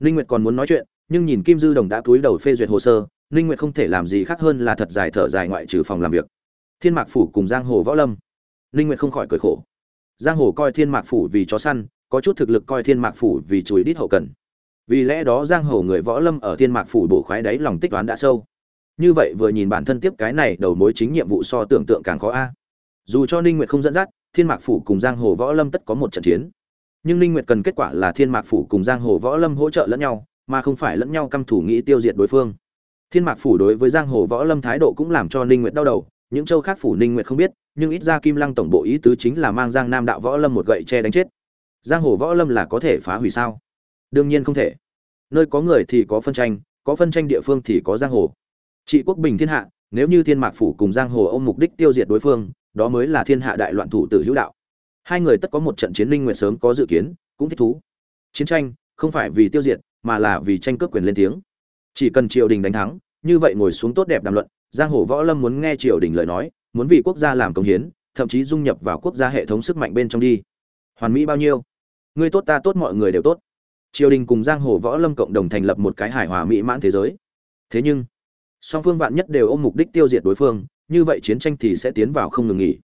ninh nguyệt còn muốn nói chuyện, nhưng nhìn kim dư đồng đã túi đầu phê duyệt hồ sơ, ninh nguyệt không thể làm gì khác hơn là thật dài thở dài ngoại trừ phòng làm việc. Thiên mạc phủ cùng giang hồ võ lâm. Ninh nguyệt không khỏi cười khổ giang hồ coi thiên mạc phủ vì chó săn, có chút thực lực coi thiên mạc phủ vì chùi đít hậu cần. Vì lẽ đó giang hồ người võ lâm ở thiên mạc phủ bổ khoái đáy lòng tích toán đã sâu. Như vậy vừa nhìn bản thân tiếp cái này đầu mối chính nhiệm vụ so tưởng tượng càng khó a. Dù cho ninh nguyệt không dẫn dắt, thiên mạc phủ cùng giang hồ võ lâm tất có một trận chiến. Nhưng ninh nguyệt cần kết quả là thiên mạc phủ cùng giang hồ võ lâm hỗ trợ lẫn nhau, mà không phải lẫn nhau căm thủ nghĩ tiêu diệt đối phương. Thiên mạc phủ đối với giang hồ võ lâm thái độ cũng làm cho ninh nguyệt đau đầu những châu khác phủ ninh nguyệt không biết, nhưng ít ra kim lăng tổng bộ ý tứ chính là mang giang nam đạo võ lâm một gậy che đánh chết. Giang hồ võ lâm là có thể phá hủy sao? Đương nhiên không thể. Nơi có người thì có phân tranh, có phân tranh địa phương thì có giang hồ. Trị quốc bình thiên hạ, nếu như thiên mạc phủ cùng giang hồ ôm mục đích tiêu diệt đối phương, đó mới là thiên hạ đại loạn thủ tử hữu đạo. Hai người tất có một trận chiến linh nguyện sớm có dự kiến, cũng thích thú. Chiến tranh, không phải vì tiêu diệt, mà là vì tranh cướp quyền lên tiếng. Chỉ cần triều đình đánh thắng, như vậy ngồi xuống tốt đẹp đàm luận giang hồ võ lâm muốn nghe triều đình lời nói, muốn vì quốc gia làm công hiến, thậm chí dung nhập vào quốc gia hệ thống sức mạnh bên trong đi. Hoàn mỹ bao nhiêu? Ngươi tốt ta tốt mọi người đều tốt. Triều đình cùng giang hồ võ lâm cộng đồng thành lập một cái hài hòa mỹ mãn thế giới. Thế nhưng, song phương vạn nhất đều ôm mục đích tiêu diệt đối phương, như vậy chiến tranh thì sẽ tiến vào không ngừng nghỉ.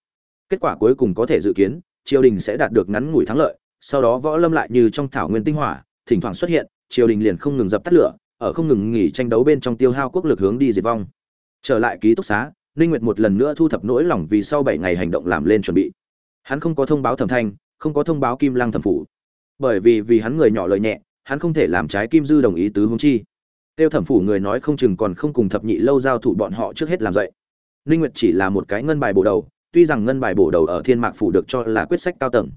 Kết quả cuối cùng có thể dự kiến, triều đình sẽ đạt được ngắn ngủi thắng lợi, sau đó võ lâm lại như trong thảo nguyên tinh hỏa, thỉnh thoảng xuất hiện, triều đình liền không ngừng dập tắt lửa, ở không ngừng nghỉ tranh đấu bên trong tiêu hao quốc lực hướng đi diệt vong trở lại ký túc xá, ninh nguyệt một lần nữa thu thập nỗi lòng vì sau 7 ngày hành động làm lên chuẩn bị. Hắn không có thông báo thẩm thanh, không có thông báo kim lăng thẩm phủ. Bởi vì vì hắn người nhỏ lời nhẹ, hắn không thể làm trái kim dư đồng ý tứ hướng chi. Tiêu thẩm phủ người nói không chừng còn không cùng thập nhị lâu giao thủ bọn họ trước hết làm dậy. Ninh nguyệt chỉ là một cái ngân bài bổ đầu, tuy rằng ngân bài bổ đầu ở thiên mạc phủ được cho là quyết sách cao tầng.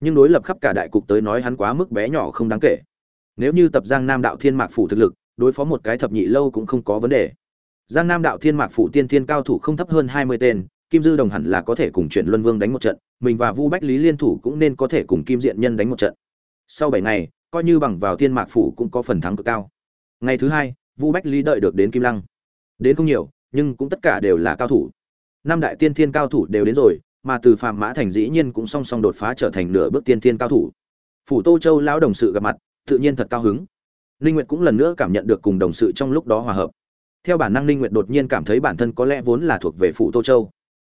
Nhưng đối lập khắp cả đại cục tới nói hắn quá mức bé nhỏ không đáng kể. Nếu như tập giang nam đạo thiên mạc phủ thực lực, đối phó một cái thập nhị lâu cũng không có vấn đề giang nam đạo thiên mạc phủ tiên thiên cao thủ không thấp hơn hai mươi tên, kim dư đồng hẳn là có thể cùng chuyển luân vương đánh một trận, mình và vu bách lý liên thủ cũng nên có thể cùng kim diện nhân đánh một trận. Sau bảy ngày, coi như bằng vào thiên mạc phủ cũng có phần thắng cực cao. Ngày thứ hai, vu bách lý đợi được đến kim lăng. Đến không nhiều, nhưng cũng tất cả đều là cao thủ. Năm đại tiên thiên cao thủ đều đến rồi, mà từ phạm mã thành dĩ nhiên cũng song song đột phá trở thành nửa bước tiên thiên cao thủ. Phủ tô châu lão đồng sự gặp mặt, tự nhiên thật cao hứng. Linh nguyệt cũng lần nữa cảm nhận được cùng đồng sự trong lúc đó hòa hợp theo bản năng ninh nguyệt đột nhiên cảm thấy bản thân có lẽ vốn là thuộc về phủ tô châu.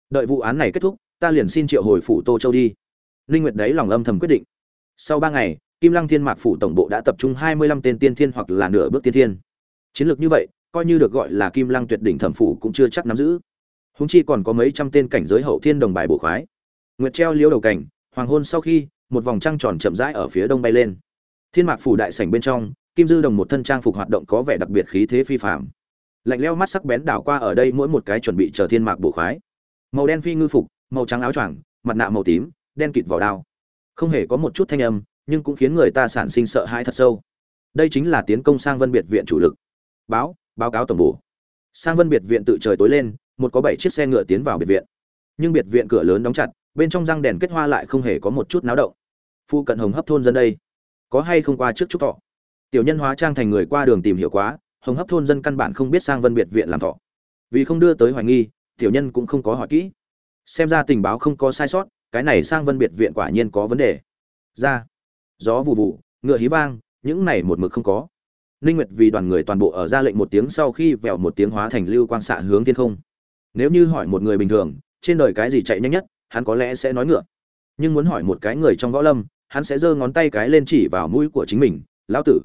Đợi vụ án này kết thúc, ta liền xin triệu hồi phủ tô châu đi. Ninh nguyệt đấy lòng âm thầm quyết định. Sau ba ngày, kim lăng thiên mạc phủ tổng bộ đã tập trung 25 tên tiên thiên hoặc là nửa bước tiên thiên. Chiến lược như vậy, coi như được gọi là kim lăng tuyệt đỉnh thẩm phủ cũng chưa chắc nắm giữ. Húng chi còn có mấy trăm tên cảnh giới hậu thiên đồng bài bổ khoái. Nguyệt treo liễu đầu cảnh, hoàng hôn sau khi, một vòng trăng tròn chậm rãi ở phía đông bay lên. Thiên mạc phủ đại sảnh bên trong, kim dư đồng một thân trang phục hoạt động có vẻ đặc biệt khí thế phi phạm lạnh leo mắt sắc bén đảo qua ở đây mỗi một cái chuẩn bị chờ thiên mạc bổ khoái. Màu đen phi ngư phục, màu trắng áo choàng, mặt nạ màu tím, đen kịt vỏ đao. Không hề có một chút thanh âm, nhưng cũng khiến người ta sản sinh sợ hãi thật sâu. Đây chính là tiến công sang vân biệt viện chủ lực. Báo báo cáo tổng bổ. Sang vân biệt viện tự trời tối lên, một có bảy chiếc xe ngựa tiến vào biệt viện. Nhưng biệt viện cửa lớn đóng chặt, bên trong răng đèn kết hoa lại không hề có một chút náo động. Phu cận hồng hấp thôn dân đây, có hay không qua trước chúc thọ? Tiểu nhân hóa trang thành người qua đường tìm hiểu quá hồng hấp thôn dân căn bản không biết sang vân biệt viện làm thọ. Vì không đưa tới hoài nghi, tiểu nhân cũng không có hỏi kỹ. Xem ra tình báo không có sai sót, cái này sang vân biệt viện quả nhiên có vấn đề. Ra, gió vụ vụ ngựa hí vang, những này một mực không có. Ninh nguyệt vì đoàn người toàn bộ ở ra lệnh một tiếng sau khi vèo một tiếng hóa thành lưu quang xạ hướng thiên không. Nếu như hỏi một người bình thường, trên đời cái gì chạy nhanh nhất, hắn có lẽ sẽ nói ngựa. Nhưng muốn hỏi một cái người trong võ lâm, hắn sẽ giơ ngón tay cái lên chỉ vào mũi của chính mình, lão tử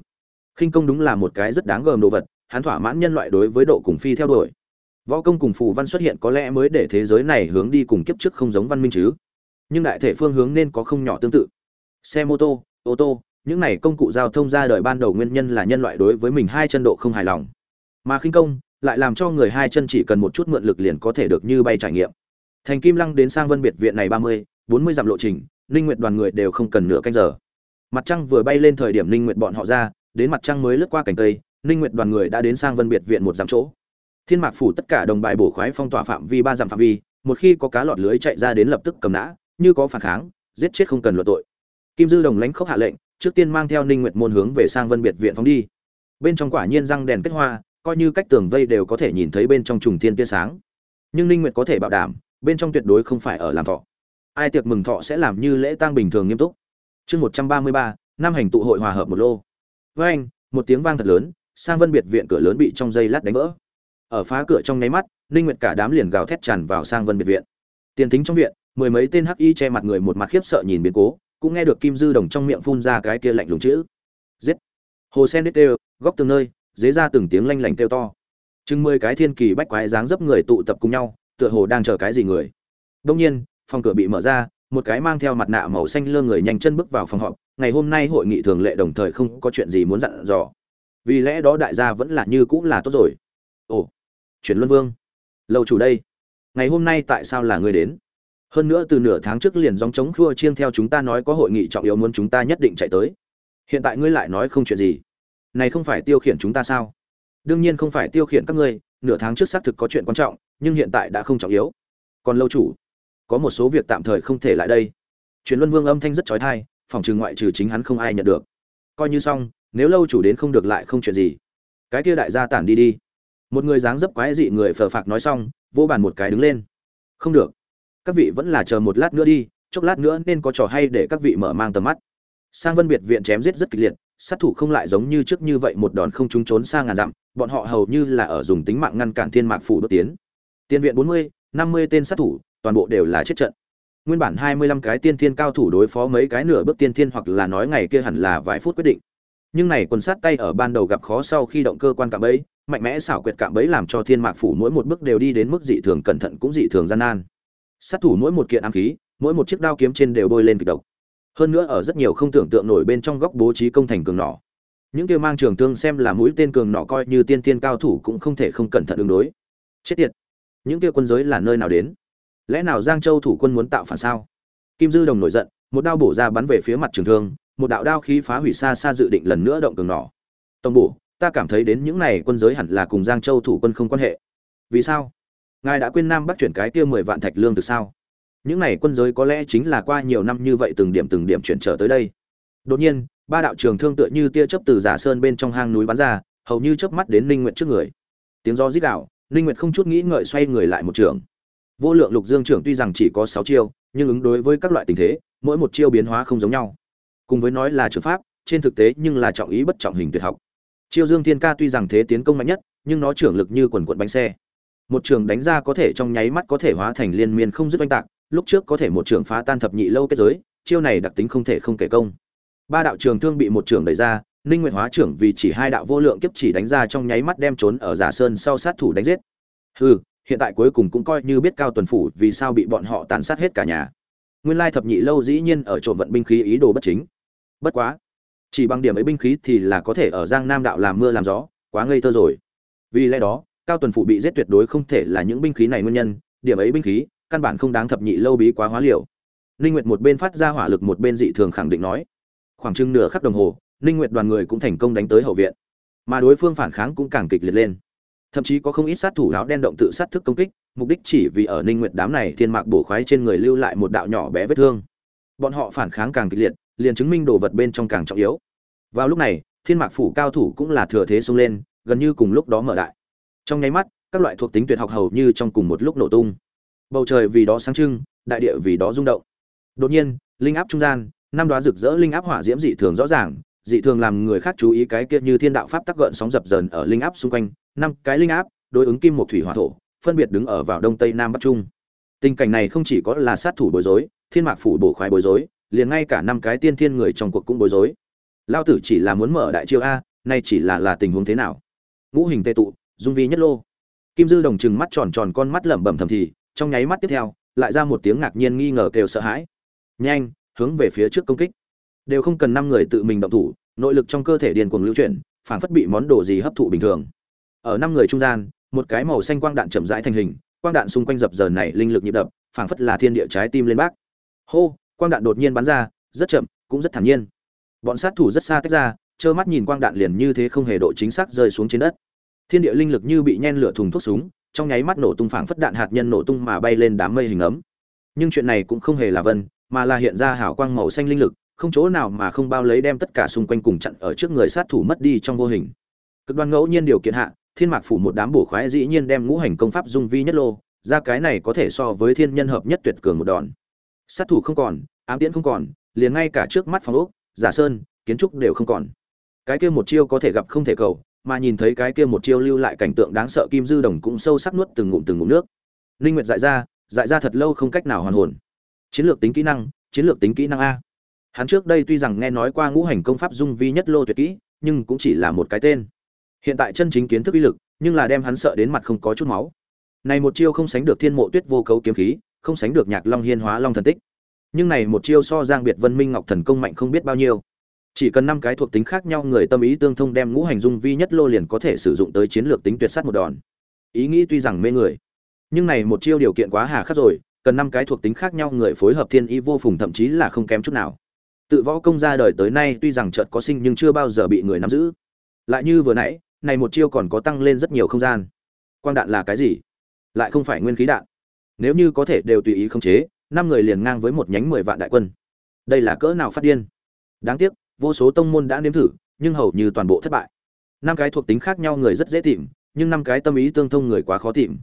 khinh công đúng là một cái rất đáng gờm đồ vật, hắn thỏa mãn nhân loại đối với độ cùng phi theo đuổi. Võ công cùng phù văn xuất hiện có lẽ mới để thế giới này hướng đi cùng kiếp trước không giống văn minh chứ. Nhưng đại thể phương hướng nên có không nhỏ tương tự. Xe mô tô, ô tô, những này công cụ giao thông ra đời ban đầu nguyên nhân là nhân loại đối với mình hai chân độ không hài lòng. Mà khinh công lại làm cho người hai chân chỉ cần một chút mượn lực liền có thể được như bay trải nghiệm. Thành kim lăng đến sang vân biệt viện này ba mươi, bốn mươi dặm lộ trình, ninh nguyệt đoàn người đều không cần nửa canh giờ. Mặt trăng vừa bay lên thời điểm ninh nguyệt bọn họ ra đến mặt trăng mới lướt qua cảnh tây ninh nguyệt đoàn người đã đến sang vân biệt viện một dặm chỗ. Thiên mạc phủ tất cả đồng bài bổ khoái phong tỏa phạm vi ba dặm phạm vi một khi có cá lọt lưới chạy ra đến lập tức cầm nã như có phản kháng giết chết không cần luận tội. Kim dư đồng lãnh khốc hạ lệnh trước tiên mang theo ninh nguyệt môn hướng về sang vân biệt viện phóng đi. Bên trong quả nhiên răng đèn kết hoa coi như cách tường vây đều có thể nhìn thấy bên trong trùng thiên tia sáng. Nhưng ninh nguyệt có thể bảo đảm bên trong tuyệt đối không phải ở làm thọ. Ai tiệc mừng thọ sẽ làm như lễ tang bình thường nghiêm túc. Chương 133, năm hành tụ hội hòa hợp một lô với anh, một tiếng vang thật lớn, sang vân biệt viện cửa lớn bị trong dây lát đánh vỡ. Ở phá cửa trong nháy mắt, ninh nguyệt cả đám liền gào thét tràn vào sang vân biệt viện. Tiền thính trong viện, mười mấy tên hắc y che mặt người một mặt khiếp sợ nhìn biến cố, cũng nghe được kim dư đồng trong miệng phun ra cái kia lạnh lùng chữ. Giết! Hồ sen đít đều, góc từng nơi, dế ra từng tiếng lanh lảnh kêu to. Chừng mười cái thiên kỳ bách quái dáng dấp người tụ tập cùng nhau, tựa hồ đang chờ cái gì người. Đông nhiên, phòng cửa bị mở ra, một cái mang theo mặt nạ màu xanh lơ người nhanh chân bước vào phòng họp ngày hôm nay hội nghị thường lệ đồng thời không có chuyện gì muốn dặn dò. Vì lẽ đó đại gia vẫn là như cũng là tốt rồi. Ồ, chuyển luân vương. Lâu chủ đây. Ngày hôm nay tại sao là người đến? Hơn nữa từ nửa tháng trước liền dòng chống khua chiêng theo chúng ta nói có hội nghị trọng yếu muốn chúng ta nhất định chạy tới. Hiện tại ngươi lại nói không chuyện gì. Này không phải tiêu khiển chúng ta sao? Đương nhiên không phải tiêu khiển các ngươi, nửa tháng trước xác thực có chuyện quan trọng, nhưng hiện tại đã không trọng yếu. Còn lâu chủ, có một số việc tạm thời không thể lại đây. Truyền luân vương âm thanh rất trói thai phòng trừ ngoại trừ chính hắn không ai nhận được. Coi như xong, nếu lâu chủ đến không được lại không chuyện gì. Cái kia đại gia tản đi đi. Một người dáng dấp quái dị người phờ phạc nói xong vô bàn một cái đứng lên. Không được. Các vị vẫn là chờ một lát nữa đi, chốc lát nữa nên có trò hay để các vị mở mang tầm mắt. Sang vân biệt viện chém giết rất kịch liệt, sát thủ không lại giống như trước như vậy một đòn không trúng trốn xa ngàn dặm, bọn họ hầu như là ở dùng tính mạng ngăn cản thiên mạc phủ đốt tiến. Tiên viện bốn mươi, năm mươi tên sát thủ, toàn bộ đều là chết trận nguyên bản hai mươi lăm cái tiên thiên cao thủ đối phó mấy cái nửa bước tiên thiên hoặc là nói ngày kia hẳn là vài phút quyết định. Nhưng này quần sát tay ở ban đầu gặp khó sau khi động cơ quan cạm bẫy, mạnh mẽ xảo quyệt cạm bẫy làm cho thiên mạc phủ mỗi một bước đều đi đến mức dị thường cẩn thận cũng dị thường gian nan. Sát thủ mỗi một kiện ám khí, mỗi một chiếc đao kiếm trên đều bôi lên kịch độc. Hơn nữa ở rất nhiều không tưởng tượng nổi bên trong góc bố trí công thành cường nỏ. Những kia mang trường thương xem là mũi tên cường nỏ coi như tiên tiên cao thủ cũng không thể không cẩn thận ứng đối. Chết tiệt! Những kia quân giới là nơi nào đến? Lẽ nào giang châu thủ quân muốn tạo phản sao? Kim dư đồng nổi giận, một đao bổ ra bắn về phía mặt trường thương, một đạo đao khí phá hủy xa xa dự định lần nữa động cường nỏ. Tổng bổ, ta cảm thấy đến những này quân giới hẳn là cùng giang châu thủ quân không quan hệ. Vì sao? Ngài đã quên nam bắc chuyển cái kia mười vạn thạch lương từ sao? Những này quân giới có lẽ chính là qua nhiều năm như vậy từng điểm từng điểm chuyển trở tới đây. Đột nhiên, ba đạo trường thương tựa như tia chớp từ giả sơn bên trong hang núi bắn ra, hầu như chớp mắt đến ninh nguyệt trước người. Tiếng do rít đạo ninh nguyệt không chút nghĩ ngợi xoay người lại một trường vô lượng lục dương trưởng tuy rằng chỉ có sáu chiêu, nhưng ứng đối với các loại tình thế, mỗi một chiêu biến hóa không giống nhau. Cùng với nói là trường pháp, trên thực tế nhưng là trọng ý bất trọng hình tuyệt học. Chiêu dương thiên ca tuy rằng thế tiến công mạnh nhất, nhưng nó trưởng lực như quần quận bánh xe. Một trường đánh ra có thể trong nháy mắt có thể hóa thành liên miên không dứt oanh tạc, lúc trước có thể một trường phá tan thập nhị lâu kết giới, chiêu này đặc tính không thể không kể công. Ba đạo trường thương bị một trường đẩy ra, ninh nguyện hóa trưởng vì chỉ hai đạo vô lượng kiếp chỉ đánh ra trong nháy mắt đem trốn ở giả sơn sau sát thủ đánh giết. Hừ hiện tại cuối cùng cũng coi như biết cao tuần phủ vì sao bị bọn họ tàn sát hết cả nhà. Nguyên lai thập nhị lâu dĩ nhiên ở trộm vận binh khí ý đồ bất chính. Bất quá, chỉ bằng điểm ấy binh khí thì là có thể ở giang nam đạo làm mưa làm gió, quá ngây thơ rồi. Vì lẽ đó, cao tuần phủ bị giết tuyệt đối không thể là những binh khí này nguyên nhân, điểm ấy binh khí, căn bản không đáng thập nhị lâu bí quá hóa liều. Ninh nguyệt một bên phát ra hỏa lực một bên dị thường khẳng định nói. Khoảng chừng nửa khắc đồng hồ, ninh nguyệt đoàn người cũng thành công đánh tới hậu viện. Mà đối phương phản kháng cũng càng kịch liệt lên thậm chí có không ít sát thủ áo đen động tự sát thức công kích, mục đích chỉ vì ở ninh nguyệt đám này thiên mạc bổ khoái trên người lưu lại một đạo nhỏ bé vết thương. Bọn họ phản kháng càng kịch liệt, liền chứng minh đồ vật bên trong càng trọng yếu. Vào lúc này, thiên mạc phủ cao thủ cũng là thừa thế xông lên, gần như cùng lúc đó mở đại. Trong nháy mắt, các loại thuộc tính tuyệt học hầu như trong cùng một lúc nổ tung. Bầu trời vì đó sáng trưng, đại địa vì đó rung động. Đột nhiên, linh áp trung gian, năm đoá rực rỡ linh áp hỏa diễm dị thường rõ ràng, dị thường làm người khác chú ý cái kia như thiên đạo pháp tắc gợn sóng dập dờn ở linh áp xung quanh năm cái linh áp, đối ứng kim một thủy hỏa thổ, phân biệt đứng ở vào đông tây nam bắc trung. Tình cảnh này không chỉ có là sát thủ bối rối, thiên mạc phủ bổ khoái bối rối, liền ngay cả năm cái tiên thiên người trong cuộc cũng bối rối. Lao tử chỉ là muốn mở đại chiêu a, nay chỉ là là tình huống thế nào? Ngũ hình tê tụ, dung vi nhất lô. Kim dư đồng chừng mắt tròn tròn con mắt lẩm bẩm thầm thì, trong nháy mắt tiếp theo, lại ra một tiếng ngạc nhiên nghi ngờ kêu sợ hãi. Nhanh, hướng về phía trước công kích. Đều không cần năm người tự mình động thủ, nội lực trong cơ thể điền cuồng lưu chuyển phản phất bị món đồ gì hấp thụ bình thường ở năm người trung gian, một cái màu xanh quang đạn chậm rãi thành hình, quang đạn xung quanh dập dờn này linh lực nhịp đập, phảng phất là thiên địa trái tim lên bác. Hô, quang đạn đột nhiên bắn ra, rất chậm, cũng rất thản nhiên. Bọn sát thủ rất xa tách ra, trơ mắt nhìn quang đạn liền như thế không hề độ chính xác rơi xuống trên đất. Thiên địa linh lực như bị nhen lửa thùng thuốc súng, trong nháy mắt nổ tung phảng phất đạn hạt nhân nổ tung mà bay lên đám mây hình ấm. Nhưng chuyện này cũng không hề là vân, mà là hiện ra hào quang màu xanh linh lực, không chỗ nào mà không bao lấy đem tất cả xung quanh cùng chặn ở trước người sát thủ mất đi trong vô hình. Cực đoan ngẫu nhiên điều kiện hạ thiên mạc phủ một đám bổ khoái dĩ nhiên đem ngũ hành công pháp dung vi nhất lô, ra cái này có thể so với thiên nhân hợp nhất tuyệt cường một đòn. Sát thủ không còn, ám tiễn không còn, liền ngay cả trước mắt phòng ốc, giả sơn, kiến trúc đều không còn. Cái kia một chiêu có thể gặp không thể cầu, mà nhìn thấy cái kia một chiêu lưu lại cảnh tượng đáng sợ kim dư đồng cũng sâu sắc nuốt từng ngụm từng ngụm nước. Linh nguyệt dại ra dại ra thật lâu không cách nào hoàn hồn. Chiến lược tính kỹ năng, chiến lược tính kỹ năng a. Hắn trước đây tuy rằng nghe nói qua ngũ hành công pháp dung vi nhất lô tuyệt kỹ, nhưng cũng chỉ là một cái tên hiện tại chân chính kiến thức uy lực, nhưng là đem hắn sợ đến mặt không có chút máu. Này một chiêu không sánh được thiên mộ tuyết vô cấu kiếm khí, không sánh được nhạc long hiên hóa long thần tích. Nhưng này một chiêu so giang biệt vân minh ngọc thần công mạnh không biết bao nhiêu. Chỉ cần năm cái thuộc tính khác nhau người tâm ý tương thông đem ngũ hành dung vi nhất lô liền có thể sử dụng tới chiến lược tính tuyệt sát một đòn. Ý nghĩ tuy rằng mê người, nhưng này một chiêu điều kiện quá hà khắc rồi, cần năm cái thuộc tính khác nhau người phối hợp thiên ý vô phùng thậm chí là không kém chút nào. Tự võ công ra đời tới nay tuy rằng chợt có sinh nhưng chưa bao giờ bị người nắm giữ. Lại như vừa nãy này một chiêu còn có tăng lên rất nhiều không gian. Quang đạn là cái gì? Lại không phải nguyên khí đạn. Nếu như có thể đều tùy ý khống chế, năm người liền ngang với một nhánh mười vạn đại quân. Đây là cỡ nào phát điên? Đáng tiếc, vô số tông môn đã nếm thử, nhưng hầu như toàn bộ thất bại. Năm cái thuộc tính khác nhau người rất dễ tìm, nhưng năm cái tâm ý tương thông người quá khó tìm.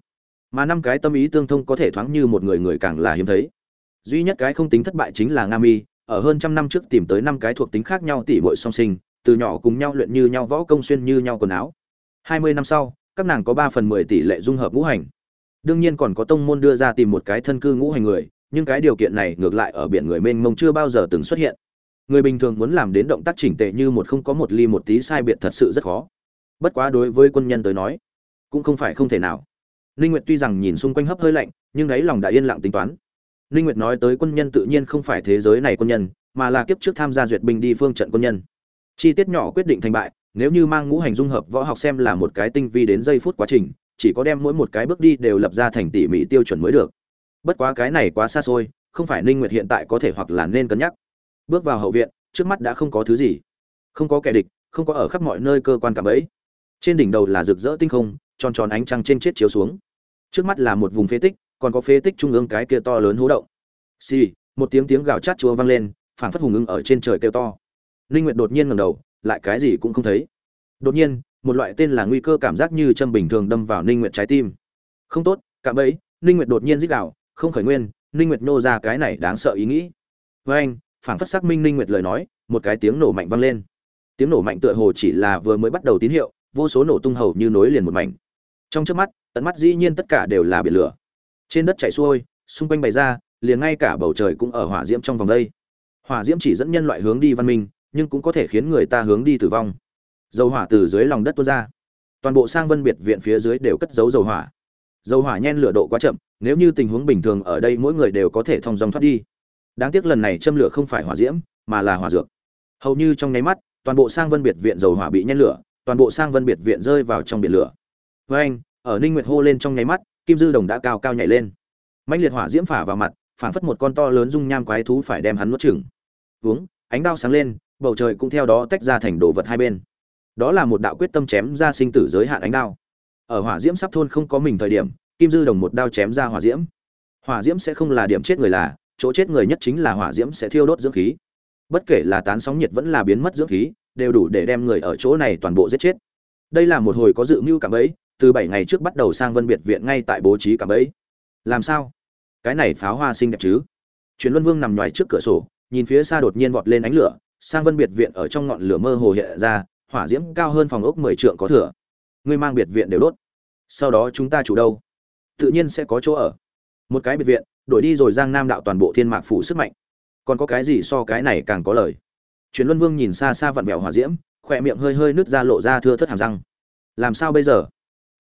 Mà năm cái tâm ý tương thông có thể thoáng như một người người càng là hiếm thấy. Duy nhất cái không tính thất bại chính là nga mi, ở hơn trăm năm trước tìm tới năm cái thuộc tính khác nhau tỷ muội song sinh từ nhỏ cùng nhau luyện như nhau, võ công xuyên như nhau quần áo. Hai mươi năm sau, các nàng có ba phần mười tỷ lệ dung hợp ngũ hành. Đương nhiên còn có tông môn đưa ra tìm một cái thân cư ngũ hành người, nhưng cái điều kiện này ngược lại ở biển người mênh mông chưa bao giờ từng xuất hiện. Người bình thường muốn làm đến động tác chỉnh tề như một không có một ly một tí sai biệt thật sự rất khó. Bất quá đối với quân nhân tới nói, cũng không phải không thể nào. Linh nguyệt tuy rằng nhìn xung quanh hấp hơi lạnh, nhưng đáy lòng đã yên lặng tính toán. Linh nguyệt nói tới quân nhân tự nhiên không phải thế giới này quân nhân, mà là kiếp trước tham gia duyệt binh đi phương trận quân nhân chi tiết nhỏ quyết định thành bại nếu như mang ngũ hành dung hợp võ học xem là một cái tinh vi đến giây phút quá trình chỉ có đem mỗi một cái bước đi đều lập ra thành tỉ mỉ tiêu chuẩn mới được. Bất quá cái này quá xa xôi không phải ninh nguyệt hiện tại có thể hoặc là nên cân nhắc. Bước vào hậu viện trước mắt đã không có thứ gì. Không có kẻ địch không có ở khắp mọi nơi cơ quan cảm ấy trên đỉnh đầu là rực rỡ tinh không tròn tròn ánh trăng trên chết chiếu xuống. Trước mắt là một vùng phế tích còn có phế tích trung ương cái kia to lớn hố động. Xì、sì, một tiếng tiếng gào chát chúa vang lên phảng phất hùng ưng ở trên trời kêu to linh nguyệt đột nhiên ngẩng đầu, lại cái gì cũng không thấy. Đột nhiên, một loại tên là nguy cơ cảm giác như châm bình thường đâm vào ninh nguyệt trái tim. Không tốt, cạm bẫy ninh nguyệt đột nhiên rít gào, không khởi nguyên ninh nguyệt nô ra cái này đáng sợ ý nghĩ. Với anh, phảng phất xác minh ninh nguyệt lời nói, một cái tiếng nổ mạnh vang lên. Tiếng nổ mạnh tựa hồ chỉ là vừa mới bắt đầu tín hiệu, vô số nổ tung hầu như nối liền một mảnh. Trong chớp mắt, tận mắt dĩ nhiên tất cả đều là biển lửa. Trên đất chảy xuôi, xung quanh bày ra, liền ngay cả bầu trời cũng ở hỏa diễm trong vòng đây. Hỏa diễm chỉ dẫn nhân loại hướng đi văn minh nhưng cũng có thể khiến người ta hướng đi tử vong. Dầu hỏa từ dưới lòng đất tuôn ra. Toàn bộ sang vân biệt viện phía dưới đều cất giấu dầu hỏa. Dầu hỏa nhen lửa độ quá chậm, nếu như tình huống bình thường ở đây mỗi người đều có thể thông dòng thoát đi. Đáng tiếc lần này châm lửa không phải hỏa diễm, mà là hỏa dược. Hầu như trong nháy mắt, toàn bộ sang vân biệt viện dầu hỏa bị nhen lửa, toàn bộ sang vân biệt viện rơi vào trong biển lửa. Với anh, ở ninh nguyệt hô lên trong nháy mắt, kim dư đồng đã cao cao nhảy lên. Mãnh liệt hỏa diễm phả vào mặt phản phất một con to lớn dung nham quái thú phải đem hắn nuốt chửng. Uống ánh đao sáng lên bầu trời cũng theo đó tách ra thành đồ vật hai bên. Đó là một đạo quyết tâm chém ra sinh tử giới hạn ánh đao. Ở hỏa diễm sắp thôn không có mình thời điểm, kim dư đồng một đao chém ra hỏa diễm. Hỏa diễm sẽ không là điểm chết người là, chỗ chết người nhất chính là hỏa diễm sẽ thiêu đốt dưỡng khí. Bất kể là tán sóng nhiệt vẫn là biến mất dưỡng khí, đều đủ để đem người ở chỗ này toàn bộ giết chết. Đây là một hồi có dự mưu cảm ấy, từ bảy ngày trước bắt đầu sang vân biệt viện ngay tại bố trí cảm ấy. Làm sao? Cái này pháo hoa xinh đẹp chứ? Truyền luân vương nằm ngoài trước cửa sổ, nhìn phía xa đột nhiên vọt lên ánh lửa sang vân biệt viện ở trong ngọn lửa mơ hồ hiện ra, hỏa diễm cao hơn phòng ốc mười trượng có thừa. Ngươi mang biệt viện đều đốt. Sau đó chúng ta chủ đâu? Tự nhiên sẽ có chỗ ở. Một cái biệt viện, đổi đi rồi giang nam đạo toàn bộ thiên mạc phủ sức mạnh. Còn có cái gì so cái này càng có lời? Truyền luân vương nhìn xa xa vặn vẹo hỏa diễm, khỏe miệng hơi hơi nứt ra lộ ra thưa thất hàm răng. Làm sao bây giờ?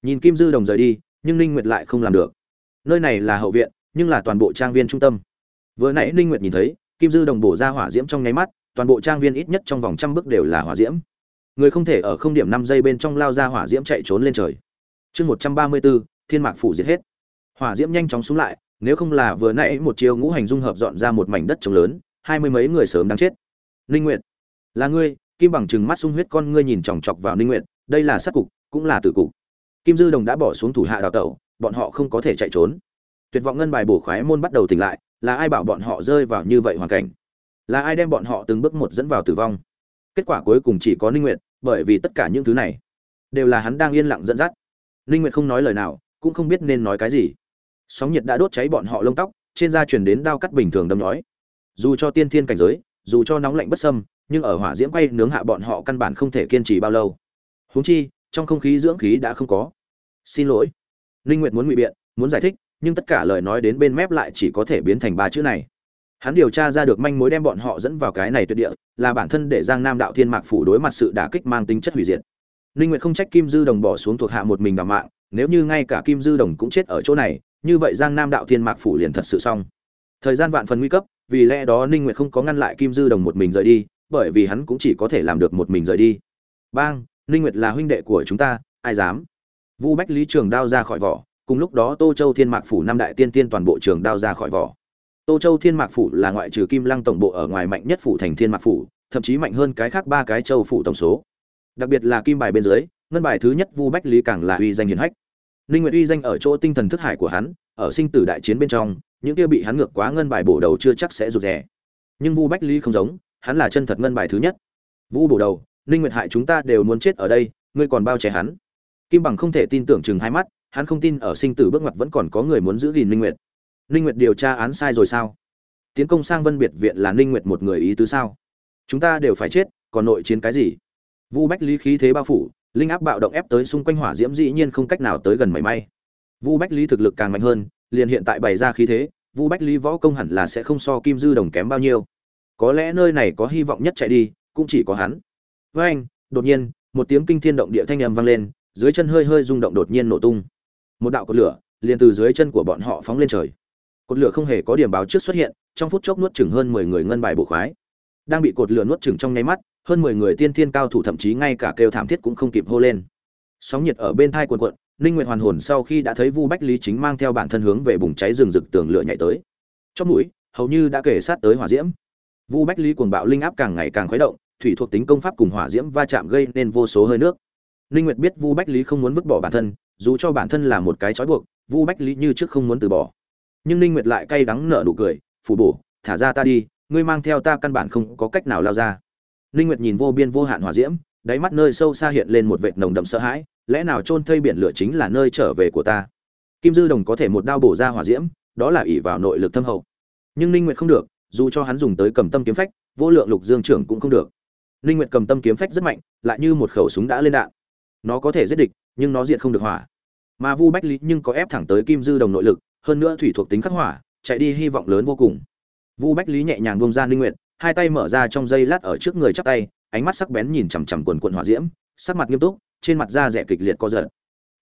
Nhìn kim dư đồng rời đi, nhưng ninh nguyệt lại không làm được. Nơi này là hậu viện, nhưng là toàn bộ trang viên trung tâm. Vừa nãy ninh nguyệt nhìn thấy, kim dư đồng bổ ra hỏa diễm trong nháy mắt toàn bộ trang viên ít nhất trong vòng trăm bước đều là hỏa diễm. Người không thể ở không điểm năm giây bên trong lao ra hỏa diễm chạy trốn lên trời. Chương một trăm ba mươi bốn, thiên mạc phủ diệt hết. Hỏa diễm nhanh chóng xuống lại, nếu không là vừa nãy một chiều ngũ hành dung hợp dọn ra một mảnh đất trống lớn, hai mươi mấy người sớm đang chết. Ninh nguyệt, là ngươi, kim bằng chừng mắt sung huyết con ngươi nhìn chòng chọc vào ninh nguyệt, đây là sát cục, cũng là tử cục. Kim dư đồng đã bỏ xuống thủ hạ đào tẩu, bọn họ không có thể chạy trốn. Tuyệt vọng ngân bài bổ khoái môn bắt đầu tỉnh lại, là ai bảo bọn họ rơi vào như vậy hoàn cảnh? Là ai đem bọn họ từng bước một dẫn vào tử vong? Kết quả cuối cùng chỉ có ninh nguyệt, bởi vì tất cả những thứ này đều là hắn đang yên lặng dẫn dắt. Ninh nguyệt không nói lời nào, cũng không biết nên nói cái gì. Sóng nhiệt đã đốt cháy bọn họ lông tóc, trên da truyền đến đao cắt bình thường đâm nhói. Dù cho tiên thiên cảnh giới, dù cho nóng lạnh bất sâm nhưng ở hỏa diễm quay nướng hạ bọn họ căn bản không thể kiên trì bao lâu. Huống chi, trong không khí dưỡng khí đã không có. Xin lỗi. Ninh nguyệt muốn ngụy biện, muốn giải thích, nhưng tất cả lời nói đến bên mép lại chỉ có thể biến thành ba chữ này hắn điều tra ra được manh mối đem bọn họ dẫn vào cái này tuyệt địa, là bản thân để giang nam đạo thiên mạc phủ đối mặt sự đả kích mang tính chất hủy diệt. Ninh nguyệt không trách kim dư đồng bỏ xuống thuộc hạ một mình đảm mạng, nếu như ngay cả kim dư đồng cũng chết ở chỗ này, như vậy giang nam đạo thiên mạc phủ liền thật sự xong. Thời gian vạn phần nguy cấp, vì lẽ đó ninh nguyệt không có ngăn lại kim dư đồng một mình rời đi, bởi vì hắn cũng chỉ có thể làm được một mình rời đi. Bang, ninh nguyệt là huynh đệ của chúng ta, ai dám? Vu bách lý trường đao ra khỏi vỏ, cùng lúc đó tô châu thiên mạc phủ năm đại tiên tiên toàn bộ trường đao ra khỏi vỏ. Tô Châu Thiên Mạc phủ là ngoại trừ Kim Lăng tổng bộ ở ngoài mạnh nhất phủ thành Thiên Mạc phủ, thậm chí mạnh hơn cái khác ba cái châu phủ tổng số. Đặc biệt là kim bài bên dưới, ngân bài thứ nhất Vu Bách Lý càng là uy danh hiển hách. ninh nguyệt uy danh ở chỗ tinh thần thức hải của hắn ở sinh tử đại chiến bên trong những kia bị hắn ngược quá ngân bài bổ đầu chưa chắc sẽ rụt rẻ. nhưng vu bách lý không giống hắn là chân thật ngân bài thứ nhất vu bổ đầu ninh nguyệt hại chúng ta đều muốn chết ở đây ngươi còn bao che hắn kim bằng không thể tin tưởng chừng hai mắt hắn không tin ở sinh tử bước ngoặt vẫn còn có người muốn giữ gìn ninh nguyệt ninh nguyệt điều tra án sai rồi sao? Tiến công sang vân biệt viện là ninh nguyệt một người ý tứ sao? Chúng ta đều phải chết, còn nội chiến cái gì? Vu bách lý khí thế bao phủ, linh áp bạo động ép tới xung quanh hỏa diễm dĩ nhiên không cách nào tới gần mảy may. Vu bách lý thực lực càng mạnh hơn, liền hiện tại bày ra khí thế, vu bách lý võ công hẳn là sẽ không so kim dư đồng kém bao nhiêu. Có lẽ nơi này có hy vọng nhất chạy đi, cũng chỉ có hắn. Với anh, đột nhiên, một tiếng kinh thiên động địa thanh âm vang lên, dưới chân hơi hơi rung động đột nhiên nổ tung. Một đạo cột lửa, liền từ dưới chân của bọn họ phóng lên trời cột lửa không hề có điểm báo trước xuất hiện, trong phút chốc nuốt chừng hơn mười người ngân bài bộ khoái. Đang bị cột lửa nuốt chừng trong nháy mắt, hơn mười người tiên thiên cao thủ thậm chí ngay cả kêu thảm thiết cũng không kịp hô lên. Sóng nhiệt ở bên thai cuộn cuộn, ninh nguyệt hoàn hồn sau khi đã thấy vu bách lý chính mang theo bản thân hướng về bùng cháy rừng rực tường lửa nhảy tới. Trong mũi, hầu như đã kể sát tới hỏa diễm. Vu bách lý cuồng bạo linh áp càng ngày càng khuấy động, thủy thuộc tính công pháp cùng hỏa diễm va chạm gây nên vô số hơi nước. Ninh nguyệt biết vu bách lý không muốn vứt bỏ bản thân, dù cho bản thân là một cái trói buộc, vu bách lý như trước không muốn từ bỏ nhưng ninh nguyệt lại cay đắng nở nụ cười, phủ bổ, thả ra ta đi, ngươi mang theo ta căn bản không có cách nào lao ra. Ninh nguyệt nhìn vô biên vô hạn hỏa diễm, đáy mắt nơi sâu xa hiện lên một vệt nồng đậm sợ hãi, lẽ nào chôn thây biển lửa chính là nơi trở về của ta? Kim dư đồng có thể một đao bổ ra hỏa diễm, đó là ỷ vào nội lực thâm hậu. Nhưng ninh nguyệt không được, dù cho hắn dùng tới cầm tâm kiếm phách, vô lượng lục dương trưởng cũng không được. Ninh nguyệt cầm tâm kiếm phách rất mạnh, lại như một khẩu súng đã lên đạn. Nó có thể giết địch, nhưng nó diện không được hỏa. Mà vu bách lý nhưng có ép thẳng tới kim dư đồng nội lực hơn nữa thủy thuộc tính khắc hỏa chạy đi hy vọng lớn vô cùng. Vu bách lý nhẹ nhàng buông ra ninh nguyệt, hai tay mở ra trong dây lát ở trước người chắp tay, ánh mắt sắc bén nhìn chằm chằm quần quần hỏa diễm, sắc mặt nghiêm túc, trên mặt da rẻ kịch liệt co giật.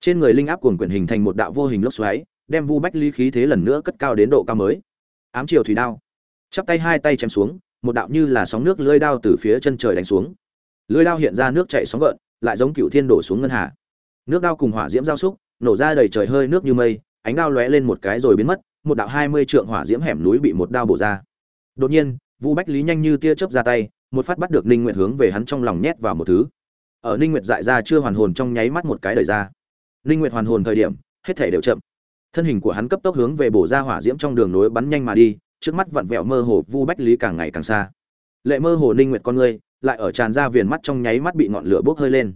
Trên người linh áp cuồn quyển hình thành một đạo vô hình lốc xoáy, đem vu bách lý khí thế lần nữa cất cao đến độ cao mới. Ám chiều thủy đao. Chắp tay hai tay chém xuống, một đạo như là sóng nước lưỡi đao từ phía chân trời đánh xuống. Lưỡi đao hiện ra nước chảy sóng gợn, lại giống cựu thiên đổ xuống ngân hà. Nước đao cùng hỏa diễm giao xúc, nổ ra đầy trời hơi nước như mây ánh đao lóe lên một cái rồi biến mất, một đạo hai mươi trượng hỏa diễm hẻm núi bị một đao bổ ra. Đột nhiên, vu bách lý nhanh như tia chớp ra tay, một phát bắt được ninh nguyệt hướng về hắn trong lòng nhét vào một thứ. Ở ninh nguyệt dại ra chưa hoàn hồn trong nháy mắt một cái đời ra. Ninh nguyệt hoàn hồn thời điểm, hết thể đều chậm. Thân hình của hắn cấp tốc hướng về bổ ra hỏa diễm trong đường nối bắn nhanh mà đi, trước mắt vặn vẹo mơ hồ vu bách lý càng ngày càng xa. Lệ mơ hồ ninh nguyệt con ngươi lại ở tràn ra viền mắt trong nháy mắt bị ngọn lửa bốc hơi lên.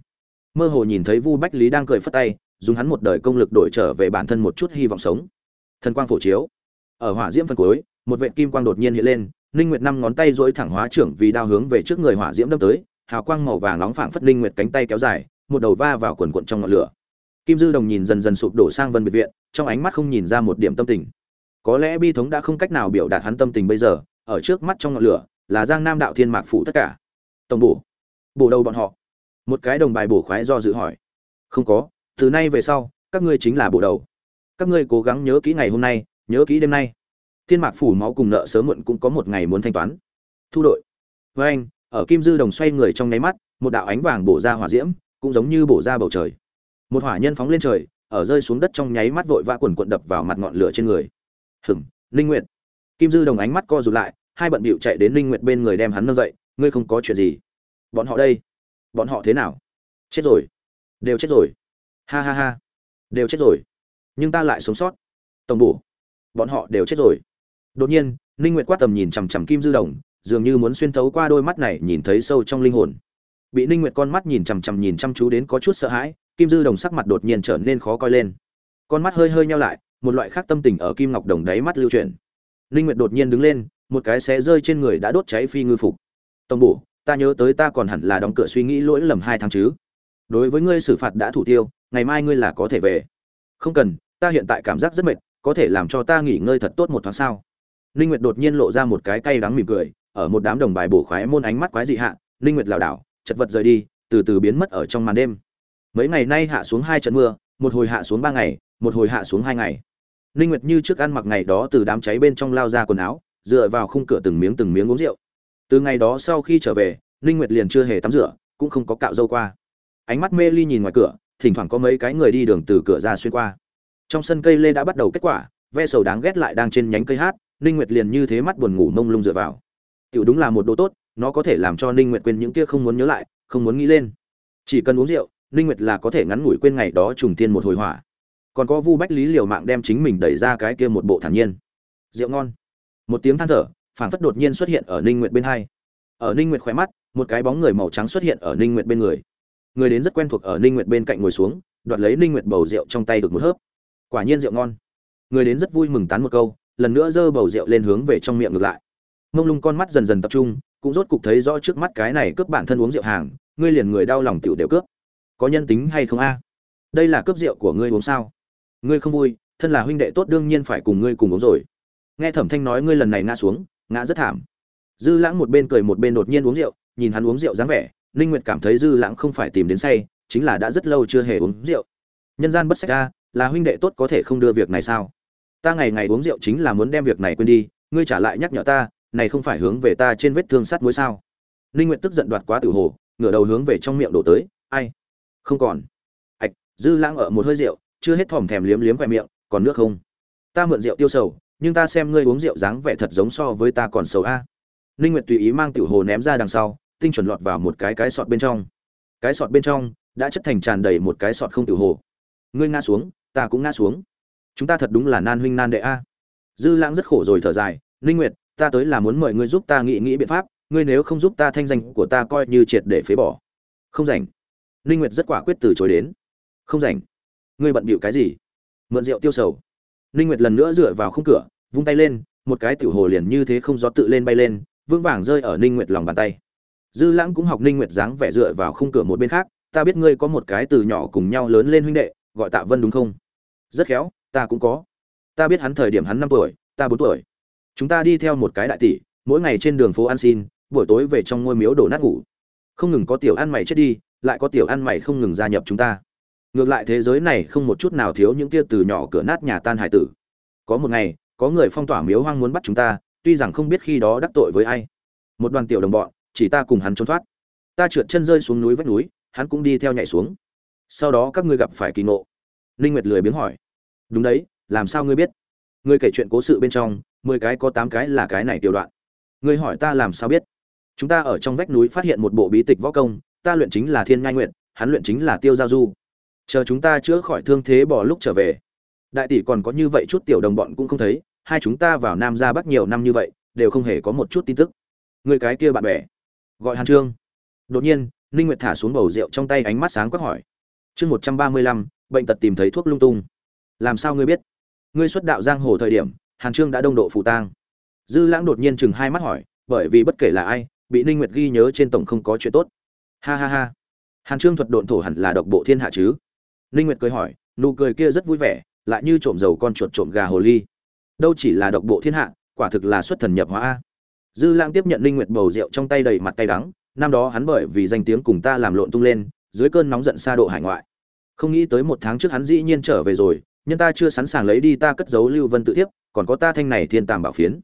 Mơ hồ nhìn thấy vu bách lý đang cười phất tay dùng hắn một đời công lực đổi trở về bản thân một chút hy vọng sống. Thần quang phổ chiếu. Ở hỏa diễm phân cuối, một vệt kim quang đột nhiên hiện lên, ninh nguyệt năm ngón tay duỗi thẳng hóa trưởng vì đao hướng về trước người hỏa diễm đâm tới, hào quang màu vàng nóng phảng phất ninh nguyệt cánh tay kéo dài, một đầu va vào quần cuộn trong ngọn lửa. Kim dư đồng nhìn dần dần sụp đổ sang vân biệt viện, trong ánh mắt không nhìn ra một điểm tâm tình. Có lẽ bi thống đã không cách nào biểu đạt hắn tâm tình bây giờ, ở trước mắt trong ngọn lửa, là giang nam đạo thiên mạc phủ tất cả. Tổng bổ. Bổ đầu bọn họ. Một cái đồng bài bổ khoái do dự hỏi. Không có từ nay về sau, các ngươi chính là bộ đầu. Các ngươi cố gắng nhớ kỹ ngày hôm nay, nhớ kỹ đêm nay. Thiên mạc phủ máu cùng nợ sớm muộn cũng có một ngày muốn thanh toán. Thu đội. Với anh, ở kim dư đồng xoay người trong nháy mắt, một đạo ánh vàng bổ ra hỏa diễm, cũng giống như bổ ra bầu trời. Một hỏa nhân phóng lên trời, ở rơi xuống đất trong nháy mắt vội vã quần quận đập vào mặt ngọn lửa trên người. Hửng linh nguyệt. Kim dư đồng ánh mắt co rụt lại, hai bận bịu chạy đến linh nguyệt bên người đem hắn nâng dậy, ngươi không có chuyện gì. Bọn họ đây. Bọn họ thế nào? Chết rồi. Đều chết rồi ha ha ha. Đều chết rồi. Nhưng ta lại sống sót. Tổng bổ. Bọn họ đều chết rồi. Đột nhiên, ninh nguyệt quát tầm nhìn chằm chằm kim dư đồng, dường như muốn xuyên thấu qua đôi mắt này nhìn thấy sâu trong linh hồn. Bị ninh nguyệt con mắt nhìn chằm chằm nhìn chăm chú đến có chút sợ hãi, kim dư đồng sắc mặt đột nhiên trở nên khó coi lên. Con mắt hơi hơi nhau lại, một loại khác tâm tình ở kim ngọc đồng đáy mắt lưu chuyển. Ninh nguyệt đột nhiên đứng lên, một cái xé rơi trên người đã đốt cháy phi ngư phục. Tổng bổ, ta nhớ tới ta còn hẳn là đóng cửa suy nghĩ lỗi lầm hai tháng chứ. Đối với ngươi xử phạt đã thủ tiêu ngày mai ngươi là có thể về. Không cần, ta hiện tại cảm giác rất mệt, có thể làm cho ta nghỉ ngơi thật tốt một tháng sau ninh nguyệt đột nhiên lộ ra một cái cay đắng mỉm cười, ở một đám đồng bài bổ khoái môn ánh mắt quái dị hạ, ninh nguyệt lảo đảo, chật vật rời đi, từ từ biến mất ở trong màn đêm. Mấy ngày nay hạ xuống hai trận mưa, một hồi hạ xuống ba ngày, một hồi hạ xuống hai ngày. Ninh nguyệt như trước ăn mặc ngày đó từ đám cháy bên trong lao ra quần áo, dựa vào khung cửa từng miếng từng miếng uống rượu. Từ ngày đó sau khi trở về, ninh nguyệt liền chưa hề tắm rửa, cũng không có cạo râu qua. Ánh mắt mê ly nhìn ngoài cửa thỉnh thoảng có mấy cái người đi đường từ cửa ra xuyên qua. Trong sân cây lê đã bắt đầu kết quả, ve sầu đáng ghét lại đang trên nhánh cây hát, ninh nguyệt liền như thế mắt buồn ngủ mông lung dựa vào. Tiểu đúng là một đồ tốt, nó có thể làm cho ninh nguyệt quên những kia không muốn nhớ lại, không muốn nghĩ lên. Chỉ cần uống rượu, ninh nguyệt là có thể ngắn ngủi quên ngày đó trùng tiên một hồi hỏa. Còn có vu bách lý liều mạng đem chính mình đẩy ra cái kia một bộ thản nhiên. Rượu ngon. Một tiếng than thở, phảng phất đột nhiên xuất hiện ở ninh nguyệt bên hai. Ở ninh nguyệt khỏe mắt, một cái bóng người màu trắng xuất hiện ở ninh nguyệt bên người người đến rất quen thuộc ở ninh nguyệt bên cạnh ngồi xuống, đoạt lấy ninh nguyệt bầu rượu trong tay được một hớp. Quả nhiên rượu ngon. Người đến rất vui mừng tán một câu, lần nữa giơ bầu rượu lên hướng về trong miệng ngược lại. Mông lung con mắt dần dần tập trung, cũng rốt cục thấy rõ trước mắt cái này cướp bản thân uống rượu hàng, ngươi liền người đau lòng tiểu đều cướp. Có nhân tính hay không a? Đây là cướp rượu của ngươi uống sao? Ngươi không vui, thân là huynh đệ tốt đương nhiên phải cùng ngươi cùng uống rồi. Nghe thẩm thanh nói ngươi lần này ngã xuống, ngã rất thảm. Dư lãng một bên cười một bên đột nhiên uống rượu, nhìn hắn uống rượu dáng vẻ ninh nguyệt cảm thấy dư lãng không phải tìm đến say, chính là đã rất lâu chưa hề uống rượu. Nhân gian bất sách a, là huynh đệ tốt có thể không đưa việc này sao? Ta ngày ngày uống rượu chính là muốn đem việc này quên đi, ngươi trả lại nhắc nhở ta, này không phải hướng về ta trên vết thương sắt muối sao? Ninh nguyệt tức giận đoạt quá tử hồ, ngửa đầu hướng về trong miệng đổ tới, ai? Không còn. Ạch, dư lãng ở một hơi rượu, chưa hết thòm thèm liếm liếm khoe miệng, còn nước không? Ta mượn rượu tiêu sầu, nhưng ta xem ngươi uống rượu dáng vẻ thật giống so với ta còn sầu a. Ninh nguyệt tùy ý mang tiểu hồ ném ra đằng sau tinh chuẩn lọt vào một cái cái sọt bên trong. Cái sọt bên trong đã chất thành tràn đầy một cái sọt không tiểu hồ. Ngươi ngã xuống, ta cũng ngã xuống. Chúng ta thật đúng là nan huynh nan đệ a. Dư lãng rất khổ rồi thở dài, ninh nguyệt, ta tới là muốn mời ngươi giúp ta nghĩ nghĩ biện pháp, ngươi nếu không giúp ta thanh danh của ta coi như triệt để phế bỏ. Không rảnh. Ninh nguyệt rất quả quyết từ chối đến. Không rảnh? Ngươi bận bịu cái gì? Mượn rượu tiêu sầu. Ninh nguyệt lần nữa dựa vào khung cửa, vung tay lên, một cái tiểu hồ liền như thế không gió tự lên bay lên, vững vàng rơi ở ninh nguyệt lòng bàn tay dư lãng cũng học ninh nguyệt dáng vẻ dựa vào khung cửa một bên khác, ta biết ngươi có một cái từ nhỏ cùng nhau lớn lên huynh đệ, gọi tạ vân đúng không? Rất khéo, ta cũng có. Ta biết hắn thời điểm hắn năm tuổi, ta bốn tuổi. Chúng ta đi theo một cái đại tỷ, mỗi ngày trên đường phố ăn xin, buổi tối về trong ngôi miếu đổ nát ngủ. Không ngừng có tiểu ăn mày chết đi, lại có tiểu ăn mày không ngừng gia nhập chúng ta. Ngược lại thế giới này không một chút nào thiếu những kia từ nhỏ cửa nát nhà tan hải tử. Có một ngày, có người phong tỏa miếu hoang muốn bắt chúng ta, tuy rằng không biết khi đó đắc tội với ai. Một đoàn tiểu đồng bọn chỉ ta cùng hắn trốn thoát. Ta trượt chân rơi xuống núi vách núi, hắn cũng đi theo nhảy xuống. Sau đó các ngươi gặp phải kỳ ngộ. Ninh nguyệt lười biếng hỏi. Đúng đấy, làm sao ngươi biết? Ngươi kể chuyện cố sự bên trong, mười cái có tám cái là cái này tiểu đoạn. Ngươi hỏi ta làm sao biết? Chúng ta ở trong vách núi phát hiện một bộ bí tịch võ công, ta luyện chính là thiên ngai nguyện hắn luyện chính là tiêu giao du. Chờ chúng ta chữa khỏi thương thế bỏ lúc trở về. Đại tỷ còn có như vậy chút tiểu đồng bọn cũng không thấy, hai chúng ta vào nam ra bắc nhiều năm như vậy, đều không hề có một chút tin tức. Người cái kia bạn bè gọi hàn trương. Đột nhiên, ninh nguyệt thả xuống bầu rượu trong tay ánh mắt sáng quắc hỏi. Chương một trăm ba mươi lăm, bệnh tật tìm thấy thuốc lung tung. Làm sao ngươi biết? Ngươi xuất đạo giang hồ thời điểm, hàn trương đã đông độ phù tang. Dư lãng đột nhiên chừng hai mắt hỏi, bởi vì bất kể là ai, bị ninh nguyệt ghi nhớ trên tổng không có chuyện tốt. Ha ha ha. Hàn trương thuật độn thổ hẳn là độc bộ thiên hạ chứ? Ninh nguyệt cười hỏi, nụ cười kia rất vui vẻ, lại như trộm dầu con chuột trộm gà hồ ly. Đâu chỉ là độc bộ thiên hạ, quả thực là xuất thần nhập hóa a dư lãng tiếp nhận Linh nguyệt bầu rượu trong tay đầy mặt tay đắng, năm đó hắn bởi vì danh tiếng cùng ta làm lộn tung lên, dưới cơn nóng giận xa độ hải ngoại. Không nghĩ tới một tháng trước hắn dĩ nhiên trở về rồi, nhưng ta chưa sẵn sàng lấy đi ta cất giấu lưu vân tự thiếp, còn có ta thanh này thiên tàm bảo phiến.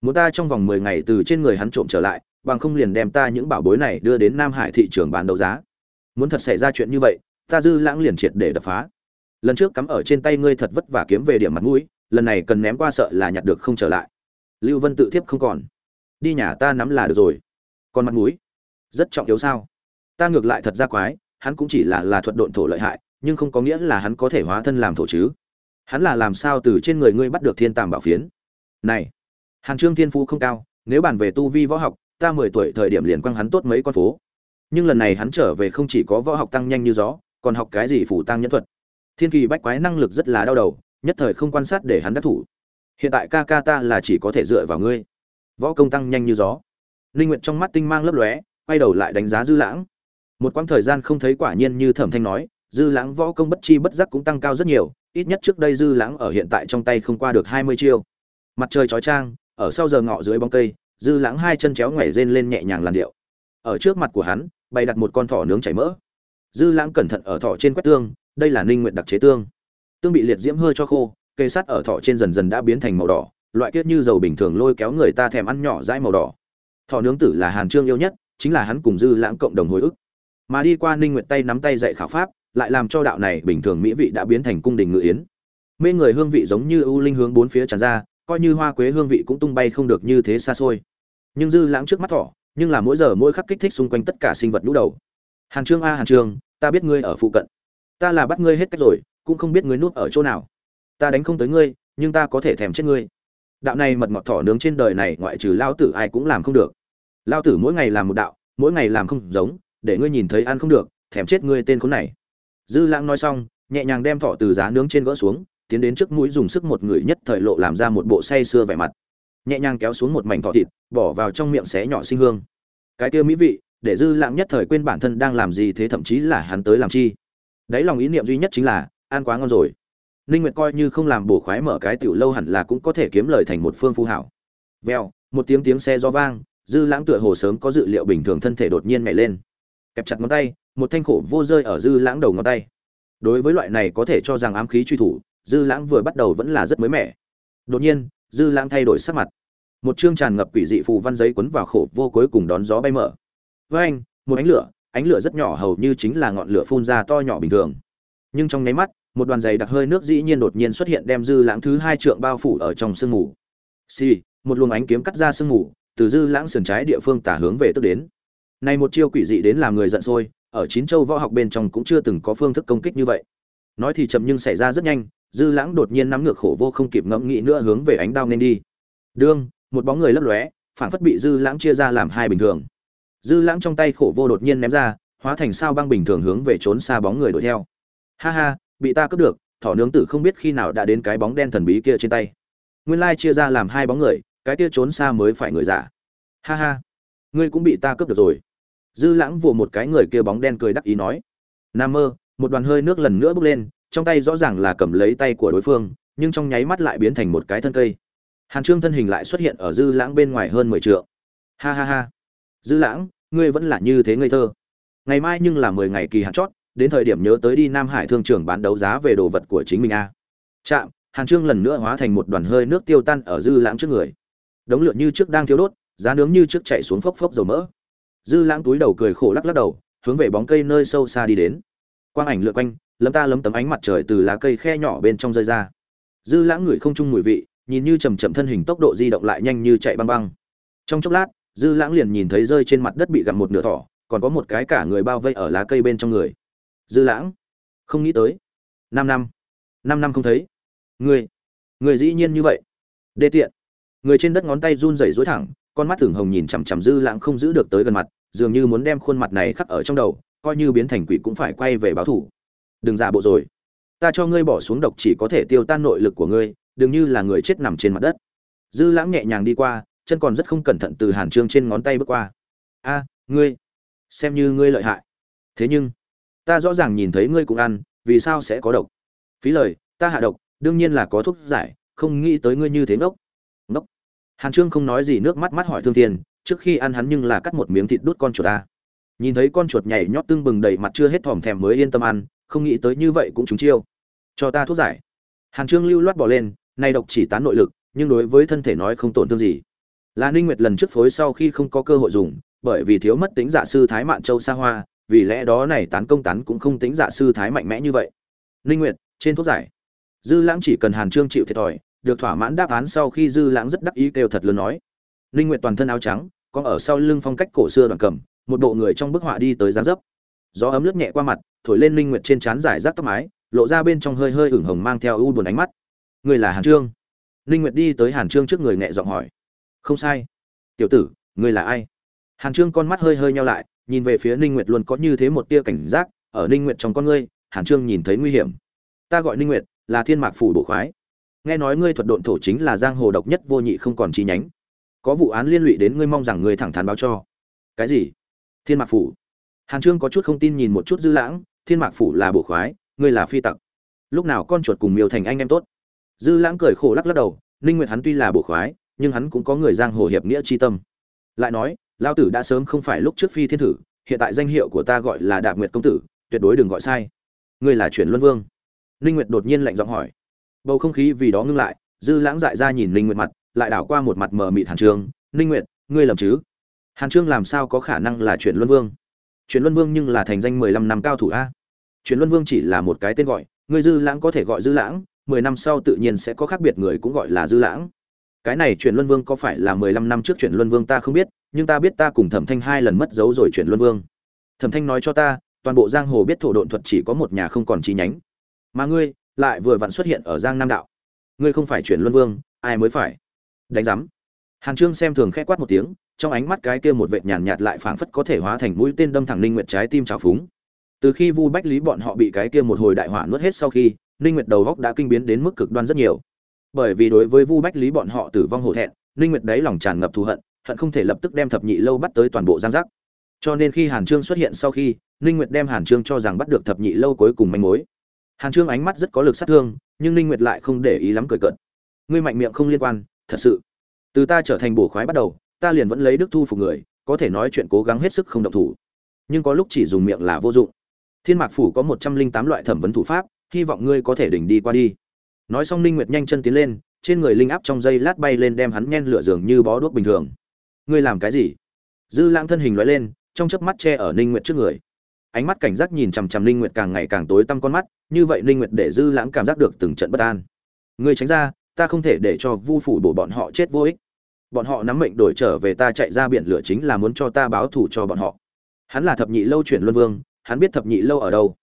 Muốn ta trong vòng 10 ngày từ trên người hắn trộm trở lại, bằng không liền đem ta những bảo bối này đưa đến nam hải thị trường bán đấu giá. Muốn thật xảy ra chuyện như vậy, ta dư lãng liền triệt để đập phá. Lần trước cắm ở trên tay ngươi thật vất vả kiếm về điểm mặt mũi, lần này cần ném qua sợ là nhặt được không trở lại. Lưu vân tự thiếp không còn đi nhà ta nắm là được rồi. Còn mặt mũi? Rất trọng yếu sao? Ta ngược lại thật ra quái, hắn cũng chỉ là là thuật độn thổ lợi hại, nhưng không có nghĩa là hắn có thể hóa thân làm thổ chứ. Hắn là làm sao từ trên người ngươi bắt được thiên tàm bảo phiến? Này, hàn trương thiên phú không cao, nếu bàn về tu vi võ học, ta mười tuổi thời điểm liền quăng hắn tốt mấy con phố. Nhưng lần này hắn trở về không chỉ có võ học tăng nhanh như gió, còn học cái gì phủ tăng nhân thuật. Thiên kỳ bách quái năng lực rất là đau đầu, nhất thời không quan sát để hắn đắc thủ. Hiện tại ca ca ta là chỉ có thể dựa vào ngươi võ công tăng nhanh như gió. Linh nguyện trong mắt tinh mang lấp lóe, quay đầu lại đánh giá dư lãng. Một quãng thời gian không thấy quả nhiên như thẩm thanh nói, dư lãng võ công bất chi bất giác cũng tăng cao rất nhiều, ít nhất trước đây dư lãng ở hiện tại trong tay không qua được hai mươi chiêu. Mặt trời chói trang ở sau giờ ngọ dưới bóng cây, dư lãng hai chân chéo ngoảy rên lên nhẹ nhàng làn điệu. Ở trước mặt của hắn, bày đặt một con thỏ nướng chảy mỡ. Dư lãng cẩn thận ở thỏ trên quét tương, đây là ninh nguyện đặc chế tương. Tương bị liệt diễm hơi cho khô, cây sắt ở thỏ trên dần dần đã biến thành màu đỏ loại kiết như dầu bình thường lôi kéo người ta thèm ăn nhỏ dãi màu đỏ. Thỏ nướng tử là hàn trương yêu nhất, chính là hắn cùng dư lãng cộng đồng hồi ức. Mà đi qua ninh nguyện tay nắm tay dạy khảo pháp, lại làm cho đạo này bình thường mỹ vị đã biến thành cung đình ngự yến. Mê người hương vị giống như ưu linh hướng bốn phía tràn ra, coi như hoa quế hương vị cũng tung bay không được như thế xa xôi. Nhưng dư lãng trước mắt thỏ, nhưng là mỗi giờ mỗi khắc kích thích xung quanh tất cả sinh vật lũ đầu. Hàn trương a, hàn trương, ta biết ngươi ở phụ cận. Ta là bắt ngươi hết cách rồi, cũng không biết ngươi nuốt ở chỗ nào. Ta đánh không tới ngươi, nhưng ta có thể thèm chết ngươi đạo này mật ngọt thỏ nướng trên đời này ngoại trừ lao tử ai cũng làm không được. Lao tử mỗi ngày làm một đạo, mỗi ngày làm không giống, để ngươi nhìn thấy ăn không được, thèm chết ngươi tên khốn này. Dư lãng nói xong, nhẹ nhàng đem thỏ từ giá nướng trên gỡ xuống, tiến đến trước mũi dùng sức một người nhất thời lộ làm ra một bộ say sưa vẻ mặt. Nhẹ nhàng kéo xuống một mảnh thỏ thịt, bỏ vào trong miệng xé nhỏ sinh hương. Cái kia mỹ vị, để dư lãng nhất thời quên bản thân đang làm gì thế thậm chí là hắn tới làm chi. Đấy lòng ý niệm duy nhất chính là, ăn quá ngon rồi ninh nguyệt coi như không làm bổ khoái mở cái tiểu lâu hẳn là cũng có thể kiếm lời thành một phương phú hảo. Vèo, một tiếng tiếng xe gió vang, dư lãng tựa hồ sớm có dự liệu bình thường thân thể đột nhiên nhảy lên. Kẹp chặt ngón tay, một thanh khổ vô rơi ở dư lãng đầu ngón tay. Đối với loại này có thể cho rằng ám khí truy thủ, dư lãng vừa bắt đầu vẫn là rất mới mẻ. Đột nhiên, dư lãng thay đổi sắc mặt. Một chương tràn ngập quỷ dị phù văn giấy quấn vào khổ vô cuối cùng đón gió bay mở. Với anh, một ánh lửa ánh lửa rất nhỏ hầu như chính là ngọn lửa phun ra to nhỏ bình thường. Nhưng trong nháy mắt một đoàn giày đặc hơi nước dĩ nhiên đột nhiên xuất hiện đem dư lãng thứ hai trượng bao phủ ở trong sương mù. Xì, một luồng ánh kiếm cắt ra sương mù, từ dư lãng sườn trái địa phương tả hướng về tức đến. Này một chiêu quỷ dị đến làm người giận sôi, ở chín châu võ học bên trong cũng chưa từng có phương thức công kích như vậy. Nói thì chậm nhưng xảy ra rất nhanh, dư lãng đột nhiên nắm ngược khổ vô không kịp ngẫm nghĩ nữa hướng về ánh đao nên đi. Đương, một bóng người lấp lóe phản phất bị dư lãng chia ra làm hai bình thường. Dư lãng trong tay khổ vô đột nhiên ném ra, hóa thành sao băng bình thường hướng về trốn xa bóng người đuổi theo. Ha ha bị ta cướp được, thỏ nướng tử không biết khi nào đã đến cái bóng đen thần bí kia trên tay. Nguyên lai chia ra làm hai bóng người, cái kia trốn xa mới phải người giả ha ha, ngươi cũng bị ta cướp được rồi. Dư lãng vụ một cái người kia bóng đen cười đắc ý nói. Nam mơ, một đoàn hơi nước lần nữa bốc lên, trong tay rõ ràng là cầm lấy tay của đối phương, nhưng trong nháy mắt lại biến thành một cái thân cây. Hàn trương thân hình lại xuất hiện ở dư lãng bên ngoài hơn mười t ha ha ha. Dư lãng, ngươi vẫn là như thế ngây thơ. Ngày mai nhưng là mười ngày kỳ hạn chót đến thời điểm nhớ tới đi nam hải thương trường bán đấu giá về đồ vật của chính mình a. À. chạm, hàn trương lần nữa hóa thành một đoàn hơi nước tiêu tan ở dư lãng trước người. Đống lửa như trước đang thiếu đốt, giá nướng như trước chạy xuống phốc phốc dầu mỡ. Dư lãng túi đầu cười khổ lắc lắc đầu, hướng về bóng cây nơi sâu xa đi đến. Quang ảnh lượn quanh, lấm ta lấm tấm ánh mặt trời từ lá cây khe nhỏ bên trong rơi ra. Dư lãng ngửi không chung mùi vị, nhìn như chầm chậm thân hình tốc độ di động lại nhanh như chạy băng băng. Trong chốc lát, dư lãng liền nhìn thấy rơi trên mặt đất bị gặm một nửa thỏ, còn có một cái cả người bao vây ở lá cây bên trong người dư lãng. Không nghĩ tới. Năm năm. Năm năm không thấy. Người. Người dĩ nhiên như vậy. Đê tiện. Người trên đất ngón tay run rẩy rối thẳng, con mắt thường hồng nhìn chằm chằm dư lãng không giữ được tới gần mặt, dường như muốn đem khuôn mặt này khắc ở trong đầu, coi như biến thành quỷ cũng phải quay về báo thủ. Đừng giả bộ rồi. Ta cho ngươi bỏ xuống độc chỉ có thể tiêu tan nội lực của ngươi, đừng như là người chết nằm trên mặt đất. Dư lãng nhẹ nhàng đi qua, chân còn rất không cẩn thận từ hàn trương trên ngón tay bước qua. A, ngươi. Xem như ngươi lợi hại. Thế nhưng ta rõ ràng nhìn thấy ngươi cũng ăn, vì sao sẽ có độc? Phí lời, ta hạ độc, đương nhiên là có thuốc giải, không nghĩ tới ngươi như thế ngốc. Ngốc. Hàn trương không nói gì, nước mắt mắt hỏi thương thiên, trước khi ăn hắn nhưng là cắt một miếng thịt đút con chuột ta. Nhìn thấy con chuột nhảy nhót tưng bừng đầy mặt chưa hết thòm thèm mới yên tâm ăn, không nghĩ tới như vậy cũng trúng chiêu. Cho ta thuốc giải. Hàn trương lưu loát bỏ lên, nay độc chỉ tán nội lực, nhưng đối với thân thể nói không tổn thương gì. Là ninh nguyệt lần trước phối sau khi không có cơ hội dùng, bởi vì thiếu mất tính giả sư thái mạn châu sa hoa vì lẽ đó này tán công tán cũng không tính giả sư thái mạnh mẽ như vậy. Ninh nguyệt, trên thuốc giải. Dư lãng chỉ cần hàn trương chịu thiệt thòi, được thỏa mãn đáp án sau khi dư lãng rất đắc ý kêu thật lớn nói. Ninh nguyệt toàn thân áo trắng, có ở sau lưng phong cách cổ xưa đoạn cầm, một bộ người trong bức họa đi tới dáng dấp. Gió ấm lướt nhẹ qua mặt, thổi lên ninh nguyệt trên trán giải rác tóc mái, lộ ra bên trong hơi hơi ửng hồng mang theo u buồn ánh mắt. Người là hàn trương. Ninh nguyệt đi tới hàn trương trước người nhẹ giọng hỏi. Không sai. Tiểu tử ngươi là ai? Hàn trương con mắt hơi hơi nhau lại nhìn về phía ninh nguyệt luôn có như thế một tia cảnh giác, ở ninh nguyệt trong con ngươi, hàn trương nhìn thấy nguy hiểm. Ta gọi ninh nguyệt, là thiên mạc phủ bộ khoái. Nghe nói ngươi thuật độn thổ chính là giang hồ độc nhất vô nhị không còn chi nhánh. Có vụ án liên lụy đến ngươi mong rằng ngươi thẳng thắn báo cho. Cái gì? Thiên mạc phủ. Hàn trương có chút không tin nhìn một chút dư lãng, thiên mạc phủ là bộ khoái, ngươi là phi tặc. Lúc nào con chuột cùng miêu thành anh em tốt? Dư lãng cười khổ lắc lắc đầu, ninh nguyệt hắn tuy là bộ khoái, nhưng hắn cũng có người giang hồ hiệp nghĩa chi tâm. Lại nói lao tử đã sớm không phải lúc trước phi thiên thử, hiện tại danh hiệu của ta gọi là đạp nguyệt công tử, tuyệt đối đừng gọi sai. Ngươi là chuyển luân vương. Ninh nguyệt đột nhiên lạnh giọng hỏi. Bầu không khí vì đó ngưng lại, dư lãng dại ra nhìn ninh nguyệt mặt, lại đảo qua một mặt mờ mịt hàn trương. Ninh nguyệt, ngươi lầm chứ? Hàn trương làm sao có khả năng là chuyển luân vương? Chuyển luân vương nhưng là thành danh 15 năm cao thủ a. Chuyển luân vương chỉ là một cái tên gọi, ngươi dư lãng có thể gọi dư lãng 10 năm sau tự nhiên sẽ có khác biệt người cũng gọi là dư lãng. Cái này chuyển luân vương có phải là 15 năm trước chuyển luân vương ta không biết nhưng ta biết ta cùng thẩm thanh hai lần mất dấu rồi chuyển luân vương. Thẩm thanh nói cho ta, toàn bộ giang hồ biết thổ độn thuật chỉ có một nhà không còn chi nhánh. Mà ngươi, lại vừa vặn xuất hiện ở giang nam đạo. Ngươi không phải chuyển luân vương, ai mới phải? Đánh giám. Hàn trương xem thường khẽ quát một tiếng, trong ánh mắt cái kia một vệt nhàn nhạt lại phảng phất có thể hóa thành mũi tên đâm thẳng ninh nguyệt trái tim trào phúng. Từ khi vu bách lý bọn họ bị cái kia một hồi đại hỏa nuốt hết sau khi, ninh nguyệt đầu góc đã kinh biến đến mức cực đoan rất nhiều. Bởi vì đối với vu bách lý bọn họ tử vong hổ thẹn, ninh nguyệt đấy lòng tràn ngập thù hận hận không thể lập tức đem thập nhị lâu bắt tới toàn bộ giang giác. Cho nên khi hàn trương xuất hiện sau khi, ninh nguyệt đem hàn trương cho rằng bắt được thập nhị lâu cuối cùng manh mối. Hàn trương ánh mắt rất có lực sát thương, nhưng ninh nguyệt lại không để ý lắm cười cợt. Ngươi mạnh miệng không liên quan, thật sự. Từ ta trở thành bổ khoái bắt đầu, ta liền vẫn lấy đức thu phục người, có thể nói chuyện cố gắng hết sức không động thủ. Nhưng có lúc chỉ dùng miệng là vô dụng. Thiên mạc phủ có một trăm linh tám loại thẩm vấn thủ pháp, hy vọng ngươi có thể đỉnh đi qua đi. Nói xong ninh nguyệt nhanh chân tiến lên, trên người linh áp trong dây lát bay lên đem hắn nhen lửa dường như bó đuốc bình thường ngươi làm cái gì? Dư lãng thân hình loại lên, trong chớp mắt che ở ninh nguyệt trước người. Ánh mắt cảnh giác nhìn chằm chằm ninh nguyệt càng ngày càng tối tăm con mắt, như vậy ninh nguyệt để dư lãng cảm giác được từng trận bất an. Ngươi tránh ra, ta không thể để cho vu phủ bổ bọn họ chết vô ích. Bọn họ nắm mệnh đổi trở về ta chạy ra biển lửa chính là muốn cho ta báo thù cho bọn họ. Hắn là thập nhị lâu chuyển luân vương, hắn biết thập nhị lâu ở đâu.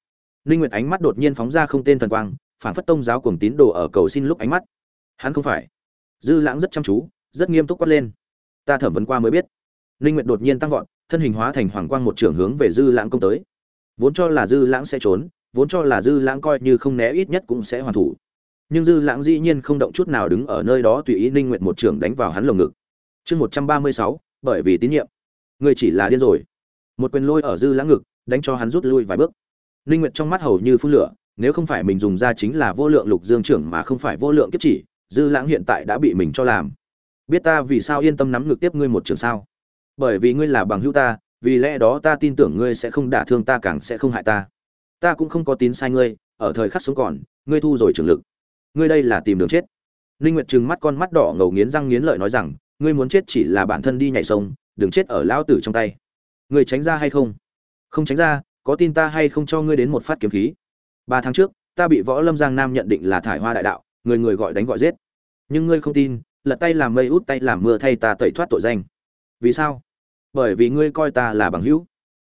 Ninh nguyệt ánh mắt đột nhiên phóng ra không tên thần quang, phản phất tông giáo cuồng tín đồ ở cầu xin lúc ánh mắt. Hắn không phải. Dư lãng rất chăm chú, rất nghiêm túc quát lên ta thẩm vấn qua mới biết. Ninh nguyệt đột nhiên tăng vọt thân hình hóa thành hoàng quang một trưởng hướng về dư lãng công tới. Vốn cho là dư lãng sẽ trốn vốn cho là dư lãng coi như không né ít nhất cũng sẽ hoàn thủ. Nhưng dư lãng dĩ nhiên không động chút nào đứng ở nơi đó tùy ý ninh nguyệt một trưởng đánh vào hắn lồng ngực. Chương 136, bởi vì tín nhiệm. Người chỉ là điên rồi. Một quyền lôi ở dư lãng ngực đánh cho hắn rút lui vài bước. Ninh nguyệt trong mắt hầu như phun lửa nếu không phải mình dùng ra chính là vô lượng lục dương trưởng mà không phải vô lượng kiếp chỉ dư lãng hiện tại đã bị mình cho làm biết ta vì sao yên tâm nắm ngược tiếp ngươi một trường sao? Bởi vì ngươi là bằng hữu ta, vì lẽ đó ta tin tưởng ngươi sẽ không đả thương ta càng sẽ không hại ta. Ta cũng không có tín sai ngươi, ở thời khắc sống còn, ngươi thu rồi trường lực. Ngươi đây là tìm đường chết. Ninh nguyệt trừng mắt con mắt đỏ ngầu nghiến răng nghiến lợi nói rằng, ngươi muốn chết chỉ là bản thân đi nhảy sông, đừng chết ở lão tử trong tay. Ngươi tránh ra hay không? Không tránh ra, có tin ta hay không cho ngươi đến một phát kiếm khí? Ba tháng trước, ta bị võ lâm giang nam nhận định là thải hoa đại đạo, người người gọi đánh gọi giết. Nhưng ngươi không tin lật tay làm mây út tay làm mưa thay ta tẩy thoát tội danh. Vì sao? Bởi vì ngươi coi ta là bằng hữu.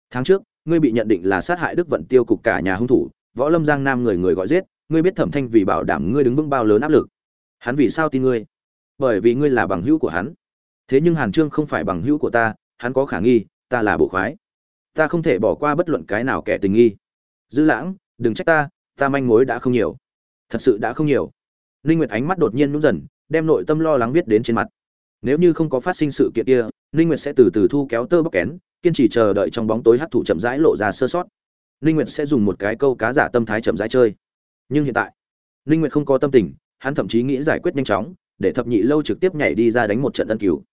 Tháng trước, ngươi bị nhận định là sát hại đức vận tiêu cục cả nhà hung thủ, võ lâm giang nam người người gọi giết, ngươi biết thẩm thanh vì bảo đảm ngươi đứng vững bao lớn áp lực. Hắn vì sao tin ngươi? Bởi vì ngươi là bằng hữu của hắn. Thế nhưng hàn trương không phải bằng hữu của ta, hắn có khả nghi, ta là bộ khoái. Ta không thể bỏ qua bất luận cái nào kẻ tình nghi. Dư lãng, đừng trách ta ta manh mối đã không nhiều. Thật sự đã không nhiều. Ninh nguyệt ánh mắt đột nhiên nút dần đem nội tâm lo lắng viết đến trên mặt. Nếu như không có phát sinh sự kiện kia, ninh nguyệt sẽ từ từ thu kéo tơ bóc kén, kiên trì chờ đợi trong bóng tối hấp thụ chậm rãi lộ ra sơ sót. Ninh nguyệt sẽ dùng một cái câu cá giả tâm thái chậm rãi chơi. Nhưng hiện tại, ninh nguyệt không có tâm tình, hắn thậm chí nghĩ giải quyết nhanh chóng, để thập nhị lâu trực tiếp nhảy đi ra đánh một trận ân cứu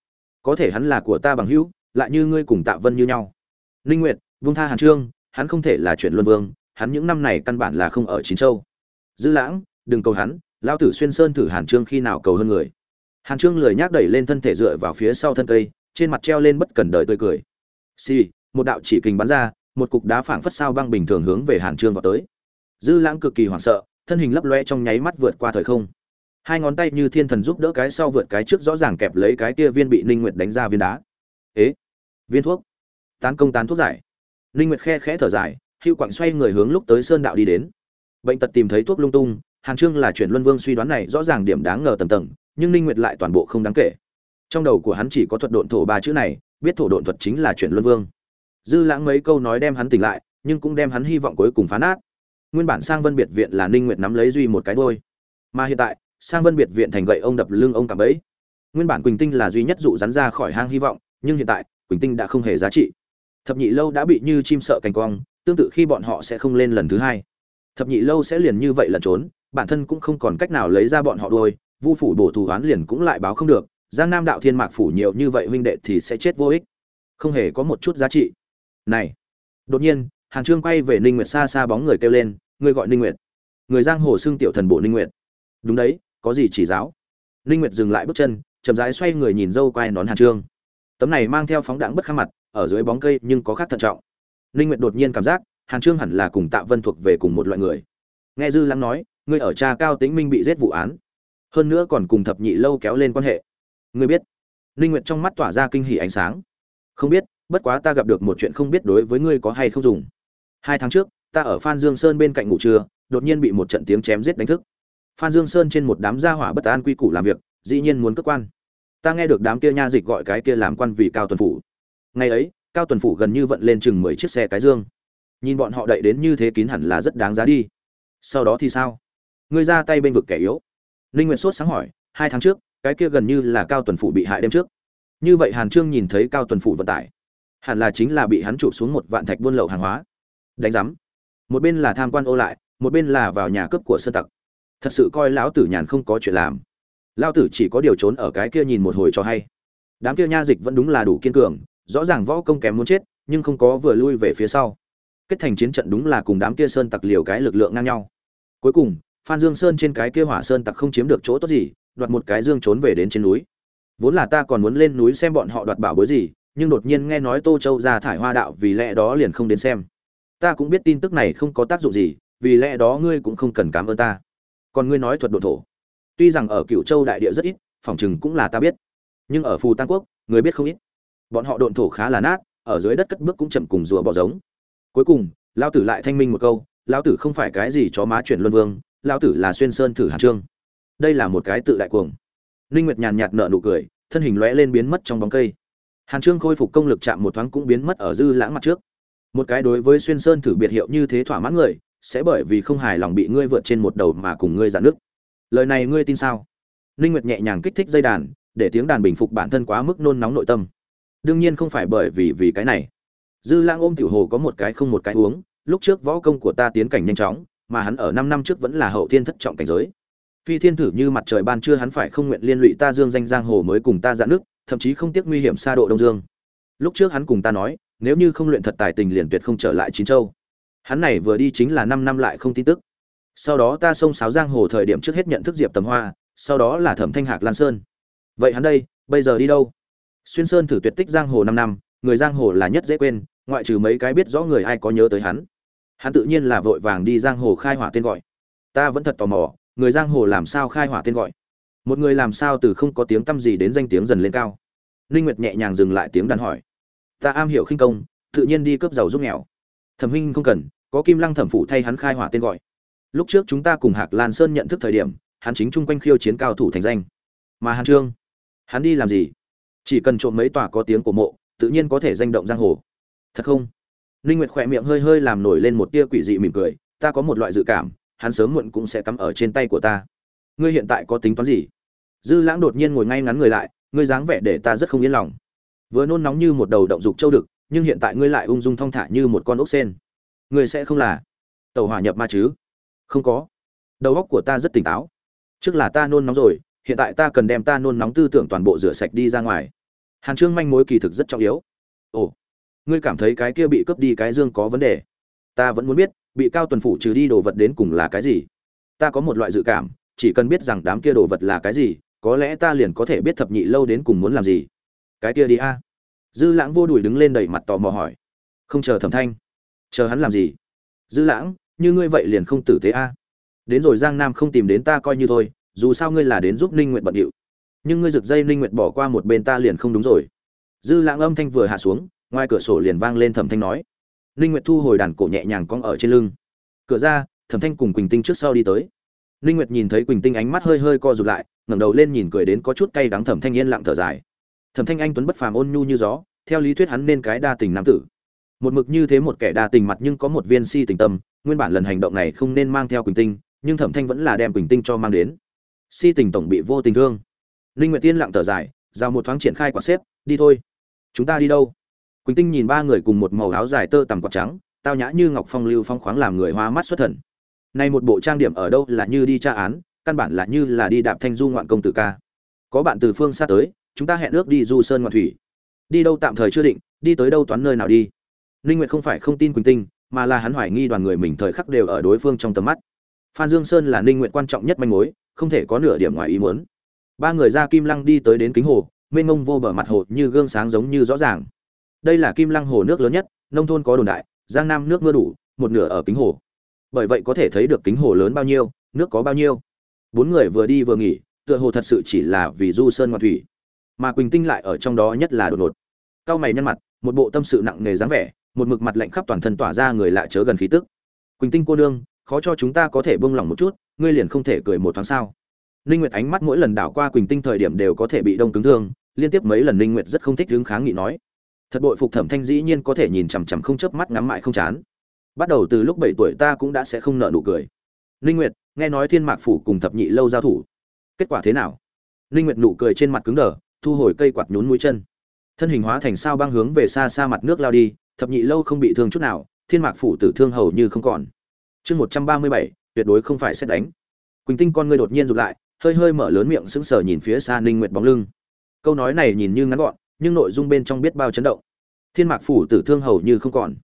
có thể hắn là của ta bằng hữu, lại như ngươi cùng tạ vân như nhau. Ninh nguyệt, vung tha hàn trương, hắn không thể là chuyện luân vương, hắn những năm này căn bản là không ở chín châu. Dư lãng, đừng cầu hắn lao tử xuyên sơn thử hàn trương khi nào cầu hơn người. Hàn trương lười nhác đẩy lên thân thể dựa vào phía sau thân cây trên mặt treo lên bất cần đời tươi cười. Xì、sì, một đạo chỉ kình bắn ra một cục đá phảng phất sao băng bình thường hướng về hàn trương vào tới. Dư lãng cực kỳ hoảng sợ thân hình lấp loe trong nháy mắt vượt qua thời không. Hai ngón tay như thiên thần giúp đỡ cái sau vượt cái trước rõ ràng kẹp lấy cái kia viên bị ninh nguyệt đánh ra viên đá. Ế viên thuốc. Tán công tán thuốc giải. Ninh nguyệt khe khẽ thở dài hưu quặng xoay người hướng lúc tới sơn đạo đi đến. Bệnh tật tìm thấy thuốc lung tung hàn trương là chuyển luân vương suy đoán này rõ ràng điểm đáng ngờ tầm tầng, nhưng ninh nguyệt lại toàn bộ không đáng kể. Trong đầu của hắn chỉ có thuật độn thổ ba chữ này, biết thổ độn thuật chính là chuyển luân vương. Dư lãng mấy câu nói đem hắn tỉnh lại, nhưng cũng đem hắn hy vọng cuối cùng phá nát. Nguyên bản sang vân biệt viện là ninh nguyệt nắm lấy duy một cái đôi mà hiện tại, sang vân biệt viện thành gậy ông đập lưng ông cảm bẫy. Nguyên bản quỳnh tinh là duy nhất dụ rắn ra khỏi hang hy vọng, nhưng hiện tại, quỳnh tinh đã không hề giá trị. Thập nhị lâu đã bị như chim sợ cành cong, tương tự khi bọn họ sẽ không lên lần thứ hai. Thập nhị lâu sẽ liền như vậy lẩn trốn bản thân cũng không còn cách nào lấy ra bọn họ đôi vu phủ bổ thù oán liền cũng lại báo không được, giang nam đạo thiên mạc phủ nhiều như vậy huynh đệ thì sẽ chết vô ích. Không hề có một chút giá trị. Này, đột nhiên, hàn trương quay về ninh nguyệt xa xa bóng người kêu lên người gọi ninh nguyệt. Người giang hồ xưng tiểu thần bộ ninh nguyệt. Đúng đấy, có gì chỉ giáo? Ninh nguyệt dừng lại bước chân, chậm rãi xoay người nhìn dâu quay nón hàn trương. Tấm này mang theo phóng đãng bất khắc mặt, ở dưới bóng cây nhưng có khác thận trọng. Ninh nguyệt đột nhiên cảm giác, hàn trương hẳn là cùng tạ vân thuộc về cùng một loại người. Nghe dư lắng nói ngươi ở cha cao tĩnh minh bị giết vụ án. Hơn nữa còn cùng thập nhị lâu kéo lên quan hệ. Ngươi biết. Ninh nguyệt trong mắt tỏa ra kinh hỉ ánh sáng. Không biết, bất quá ta gặp được một chuyện không biết đối với ngươi có hay không dùng. Hai tháng trước, ta ở phan dương sơn bên cạnh ngủ trưa, đột nhiên bị một trận tiếng chém giết đánh thức. Phan dương sơn trên một đám gia hỏa bất an quy củ làm việc, dĩ nhiên muốn cơ quan. Ta nghe được đám kia nha dịch gọi cái kia làm quan vì cao tuần phủ. Ngày ấy, cao tuần phủ gần như vận lên chừng mười chiếc xe cái dương. Nhìn bọn họ đậy đến như thế kín hẳn là rất đáng giá đi. Sau đó thì sao? Ngươi ra tay bên vực kẻ yếu. Ninh nguyện sốt sáng hỏi, hai tháng trước, cái kia gần như là cao tuần phủ bị hại đêm trước. Như vậy hàn trương nhìn thấy cao tuần phủ vận tải, hẳn là chính là bị hắn chụp xuống một vạn thạch buôn lậu hàng hóa. Đánh giám. Một bên là tham quan ô lại, một bên là vào nhà cướp của sơn tặc. Thật sự coi lão tử nhàn không có chuyện làm. Lão tử chỉ có điều trốn ở cái kia nhìn một hồi cho hay. Đám kia nha dịch vẫn đúng là đủ kiên cường, rõ ràng võ công kém muốn chết, nhưng không có vừa lui về phía sau. Kết thành chiến trận đúng là cùng đám kia sơn tặc liều cái lực lượng ngang nhau. Cuối cùng phan dương sơn trên cái kia hỏa sơn tặc không chiếm được chỗ tốt gì, đoạt một cái dương trốn về đến trên núi. Vốn là ta còn muốn lên núi xem bọn họ đoạt bảo bối gì, nhưng đột nhiên nghe nói tô châu ra thải hoa đạo, vì lẽ đó liền không đến xem. Ta cũng biết tin tức này không có tác dụng gì, vì lẽ đó ngươi cũng không cần cảm ơn ta. Còn ngươi nói thuật độ thổ. Tuy rằng ở Cửu châu đại địa rất ít phỏng chừng cũng là ta biết. Nhưng ở phù tăng quốc, người biết không ít. Bọn họ độn thổ khá là nát, ở dưới đất cất bước cũng chậm cùng rùa bỏ giống. Cuối cùng lao tử lại thanh minh một câu lao tử không phải cái gì chó má chuyển luân vương lao tử là xuyên sơn thử hàn trương. Đây là một cái tự đại cuồng. Ninh nguyệt nhàn nhạt nở nụ cười, thân hình lóe lên biến mất trong bóng cây. Hàn trương khôi phục công lực chạm một thoáng cũng biến mất ở dư lãng mặt trước. Một cái đối với xuyên sơn thử biệt hiệu như thế thỏa mãn người, sẽ bởi vì không hài lòng bị ngươi vượt trên một đầu mà cùng ngươi giãn nước lời này ngươi tin sao? Ninh nguyệt nhẹ nhàng kích thích dây đàn, để tiếng đàn bình phục bản thân quá mức nôn nóng nội tâm. Đương nhiên không phải bởi vì vì cái này. Dư lang ôm tiểu hồ có một cái không một cái uống, lúc trước võ công của ta tiến cảnh nhanh chóng mà hắn ở 5 năm trước vẫn là hậu thiên thất trọng cảnh giới. Phi thiên thử như mặt trời ban trưa hắn phải không nguyện liên lụy ta dương danh giang hồ mới cùng ta dạn nước, thậm chí không tiếc nguy hiểm xa độ đông dương. Lúc trước hắn cùng ta nói, nếu như không luyện thật tài tình liền tuyệt không trở lại chín châu. Hắn này vừa đi chính là năm năm lại không tin tức. Sau đó ta xông sáo giang hồ thời điểm trước hết nhận thức diệp tầm hoa, sau đó là thẩm thanh hạc lan sơn. Vậy hắn đây, bây giờ đi đâu? Xuyên sơn thử tuyệt tích giang hồ năm năm, người giang hồ là nhất dễ quên, ngoại trừ mấy cái biết rõ người ai có nhớ tới hắn hắn tự nhiên là vội vàng đi giang hồ khai hỏa tên gọi. Ta vẫn thật tò mò, người giang hồ làm sao khai hỏa tên gọi? Một người làm sao từ không có tiếng t â m gì đến danh tiếng dần lên cao? Ninh nguyệt nhẹ nhàng dừng lại tiếng đàn hỏi. Ta am hiểu khinh công, tự nhiên đi cướp giàu giúp nghèo. Thẩm huynh không cần, có kim lăng thẩm phụ thay hắn khai hỏa tên gọi. Lúc trước chúng ta cùng hạc lan sơn nhận thức thời điểm, hắn chính chung quanh khiêu chiến cao thủ thành danh. Mà hàn trương, hắn đi làm gì? Chỉ cần trộm mấy tòa có tiếng của mộ, tự nhiên có thể danh động giang hồ. Thật không? Ninh nguyệt khỏe miệng hơi hơi làm nổi lên một tia quỷ dị mỉm cười, ta có một loại dự cảm, hắn sớm muộn cũng sẽ cắm ở trên tay của ta. Ngươi hiện tại có tính toán gì? Dư lãng đột nhiên ngồi ngay ngắn người lại, ngươi dáng vẻ để ta rất không yên lòng. Vừa nôn nóng như một đầu động dục châu đực, nhưng hiện tại ngươi lại ung dung thong thả như một con ốc sen. Ngươi sẽ không là tàu hỏa nhập ma chứ? Không có. Đầu óc của ta rất tỉnh táo. Trước là ta nôn nóng rồi, hiện tại ta cần đem ta nôn nóng tư tưởng toàn bộ rửa sạch đi ra ngoài. Hàn trương manh mối kỳ thực rất trọng yếu. Ồ ngươi cảm thấy cái kia bị cướp đi cái dương có vấn đề? Ta vẫn muốn biết, bị cao tuần phủ trừ đi đồ vật đến cùng là cái gì? Ta có một loại dự cảm, chỉ cần biết rằng đám kia đồ vật là cái gì, có lẽ ta liền có thể biết thập nhị lâu đến cùng muốn làm gì. Cái kia đi a. Dư lãng vô đùi đứng lên đầy mặt tò mò hỏi. Không chờ thẩm thanh. Chờ hắn làm gì? Dư lãng, như ngươi vậy liền không tử tế a. Đến rồi giang nam không tìm đến ta coi như thôi, dù sao ngươi là đến giúp ninh nguyện bận điệu. Nhưng ngươi rực dây ninh nguyện bỏ qua một bên ta liền không đúng rồi. Dư lãng âm thanh vừa hạ xuống ngoài cửa sổ liền vang lên thẩm thanh nói. Ninh nguyệt thu hồi đàn cổ nhẹ nhàng cong ở trên lưng. Cửa ra, thẩm thanh cùng quỳnh tinh trước sau đi tới. Ninh nguyệt nhìn thấy quỳnh tinh ánh mắt hơi hơi co rụt lại, ngẩng đầu lên nhìn cười đến có chút cay đắng thẩm thanh yên lặng thở dài. Thẩm thanh anh tuấn bất phàm ôn nhu như gió, theo lý thuyết hắn nên cái đa tình nam tử. Một mực như thế một kẻ đa tình mặt nhưng có một viên si tình tâm, nguyên bản lần hành động này không nên mang theo quỳnh tinh, nhưng thẩm thanh vẫn là đem quỳnh tinh cho mang đến. Si tình tổng bị vô tình thương. Ninh nguyệt tiên lặng thở dài, giao một thoáng triển khai quả xếp, đi thôi. Chúng ta đi đâu? Quỳnh tinh nhìn ba người cùng một màu áo dài tơ tằm quạt trắng, tao nhã như ngọc phong lưu phong khoáng làm người hoa mắt xuất thần. Nay một bộ trang điểm ở đâu là như đi tra án, căn bản là như là đi đạp thanh du ngoạn công tử ca. Có bạn từ phương xa tới, chúng ta hẹn ước đi du sơn ngoạn thủy. Đi đâu tạm thời chưa định, đi tới đâu toán nơi nào đi. Ninh nguyệt không phải không tin quỳnh tinh, mà là hắn hoài nghi đoàn người mình thời khắc đều ở đối phương trong tầm mắt. Phan dương sơn là ninh nguyệt quan trọng nhất manh mối, không thể có nửa điểm ngoài ý muốn. Ba người ra kim lăng đi tới đến kính hồ, mênh mông vô bờ mặt hồ như gương sáng giống như rõ ràng đây là kim lăng hồ nước lớn nhất, nông thôn có đồn đại, giang nam nước mưa đủ, một nửa ở kính hồ. Bởi vậy có thể thấy được kính hồ lớn bao nhiêu, nước có bao nhiêu. Bốn người vừa đi vừa nghỉ, tựa hồ thật sự chỉ là vì du sơn ngoạn thủy. Mà quỳnh tinh lại ở trong đó nhất là đột ngột. Cao mày nhăn mặt, một bộ tâm sự nặng nề dáng vẻ, một mực mặt lạnh khắp toàn thân tỏa ra người lạ chớ gần khí tức. Quỳnh tinh cô nương, khó cho chúng ta có thể buông lỏng một chút, ngươi liền không thể cười một thoáng sao? Ninh nguyệt ánh mắt mỗi lần đảo qua quỳnh tinh thời điểm đều có thể bị đông cứng thương, liên tiếp mấy lần ninh nguyệt rất không thích đứng kháng nghị nói thật bội phục thẩm thanh dĩ nhiên có thể nhìn chằm chằm không chớp mắt ngắm mãi không chán. Bắt đầu từ lúc bảy tuổi ta cũng đã sẽ không nợ nụ cười. Ninh nguyệt nghe nói thiên mạc phủ cùng thập nhị lâu giao thủ. Kết quả thế nào? Ninh nguyệt nụ cười trên mặt cứng đờ thu hồi cây quạt nhún mũi chân. Thân hình hóa thành sao băng hướng về xa xa mặt nước lao đi thập nhị lâu không bị thương chút nào thiên mạc phủ tử thương hầu như không còn. Chương 137, tuyệt đối không phải xét đánh. Quỳnh tinh con ngươi đột nhiên rụt lại hơi hơi mở lớn miệng sững sờ nhìn phía xa ninh nguyệt bóng lưng. Câu nói này nhìn như ngắn gọn nhưng nội dung bên trong biết bao chấn động. Thiên mạc phủ tử thương hầu như không còn.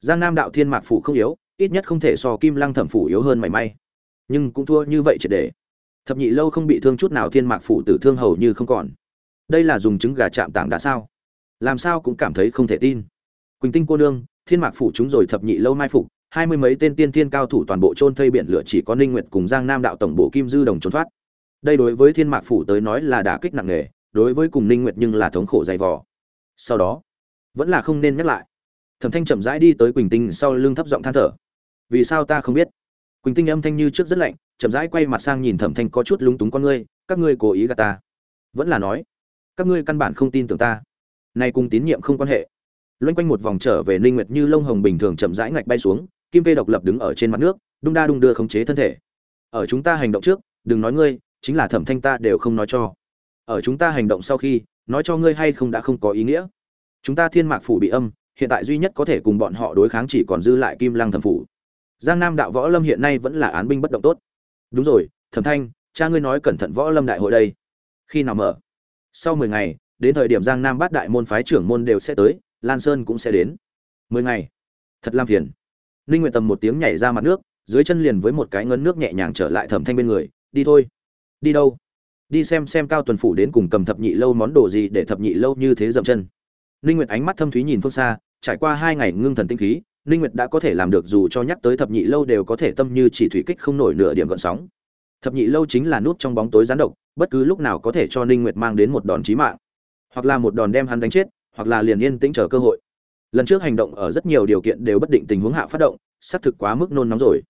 Giang nam đạo thiên mạc phủ không yếu, ít nhất không thể so kim lăng thẩm phủ yếu hơn mảy may. Nhưng cũng thua như vậy triệt để. Thập nhị lâu không bị thương chút nào thiên mạc phủ tử thương hầu như không còn. Đây là dùng trứng gà chạm tảng đã sao? Làm sao cũng cảm thấy không thể tin. Quỳnh tinh cô nương, thiên mạc phủ chúng rồi thập nhị lâu mai phục, hai mươi mấy tên tiên thiên cao thủ toàn bộ trôn thây biển lửa chỉ có ninh nguyệt cùng giang nam đạo tổng bộ kim dư đồng trốn thoát. Đây đối với thiên mạc phủ tới nói là đả kích nặng nề đối với cùng ninh nguyệt nhưng là thống khổ dày vò. Sau đó, vẫn là không nên nhắc lại. Thẩm thanh chậm rãi đi tới quỳnh tinh sau lưng thấp giọng than thở. Vì sao ta không biết? Quỳnh tinh âm thanh như trước rất lạnh, chậm rãi quay mặt sang nhìn thẩm thanh có chút lúng túng con ngươi, các ngươi cố ý gạt ta. Vẫn là nói, các ngươi căn bản không tin tưởng ta. Nay cùng tín nhiệm không quan hệ. Loanh quanh một vòng trở về ninh nguyệt như lông hồng bình thường chậm rãi ngạch bay xuống, kim kê độc lập đứng ở trên mặt nước, đung đa đung đưa khống chế thân thể. Ở chúng ta hành động trước, đừng nói ngươi, chính là thẩm thanh ta đều không nói cho ở chúng ta hành động sau khi, nói cho ngươi hay không đã không có ý nghĩa. Chúng ta thiên mạc phủ bị âm, hiện tại duy nhất có thể cùng bọn họ đối kháng chỉ còn dư lại kim lăng thẩm phủ. Giang nam đạo võ lâm hiện nay vẫn là án binh bất động tốt. Đúng rồi, thẩm thanh, cha ngươi nói cẩn thận võ lâm đại hội đây. Khi nào mở? Sau mười ngày, đến thời điểm giang nam bát đại môn phái trưởng môn đều sẽ tới, lan sơn cũng sẽ đến. Mười ngày? Thật làm phiền. Ninh nguyện tầm một tiếng nhảy ra mặt nước, dưới chân liền với một cái ngấn nước nhẹ nhàng trở lại thẩm thanh bên người, đi thôi. Đi đâu? Đi xem xem cao tuần phủ đến cùng cầm thập nhị lâu món đồ gì để thập nhị lâu như thế dậm chân. Ninh nguyệt ánh mắt thâm thúy nhìn phương xa, trải qua hai ngày ngưng thần tinh khí, ninh nguyệt đã có thể làm được dù cho nhắc tới thập nhị lâu đều có thể tâm như chỉ thủy kích không nổi nửa điểm gợn sóng. Thập nhị lâu chính là nút trong bóng tối gián độc, bất cứ lúc nào có thể cho ninh nguyệt mang đến một đòn chí mạng. Hoặc là một đòn đem hắn đánh chết, hoặc là liền yên tĩnh chờ cơ hội. Lần trước hành động ở rất nhiều điều kiện đều bất định tình huống hạ phát động, xác thực quá mức nôn nóng rồi.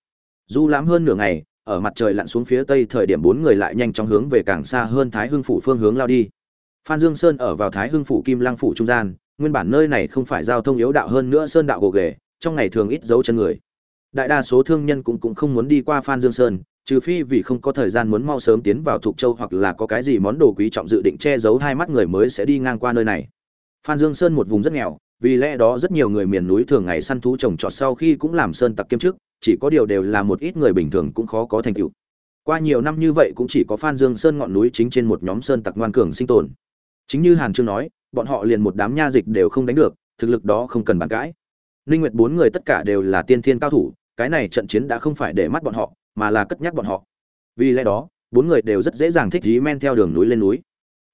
Du lãm hơn nửa ngày ở mặt trời lặn xuống phía tây thời điểm bốn người lại nhanh chóng hướng về càng xa hơn thái hưng phủ phương hướng lao đi. Phan dương sơn ở vào thái hưng phủ kim lăng phủ trung gian, nguyên bản nơi này không phải giao thông yếu đạo hơn nữa sơn đạo gồ ghề, trong ngày thường ít dấu chân người. Đại đa số thương nhân cũng cũng không muốn đi qua phan dương sơn, trừ phi vì không có thời gian muốn mau sớm tiến vào thuộc châu hoặc là có cái gì món đồ quý trọng dự định che giấu hai mắt người mới sẽ đi ngang qua nơi này. Phan dương sơn một vùng rất nghèo vì lẽ đó rất nhiều người miền núi thường ngày săn thú trồng trọt sau khi cũng làm sơn tặc kiêm chức, chỉ có điều đều là một ít người bình thường cũng khó có thành tựu. Qua nhiều năm như vậy cũng chỉ có phan dương sơn ngọn núi chính trên một nhóm sơn tặc ngoan cường sinh tồn. Chính như hàn trương nói, bọn họ liền một đám nha dịch đều không đánh được, thực lực đó không cần bàn cãi. Ninh nguyệt bốn người tất cả đều là tiên thiên cao thủ, cái này trận chiến đã không phải để mắt bọn họ, mà là cất nhắc bọn họ. Vì lẽ đó, bốn người đều rất dễ dàng thích dí men theo đường núi lên núi.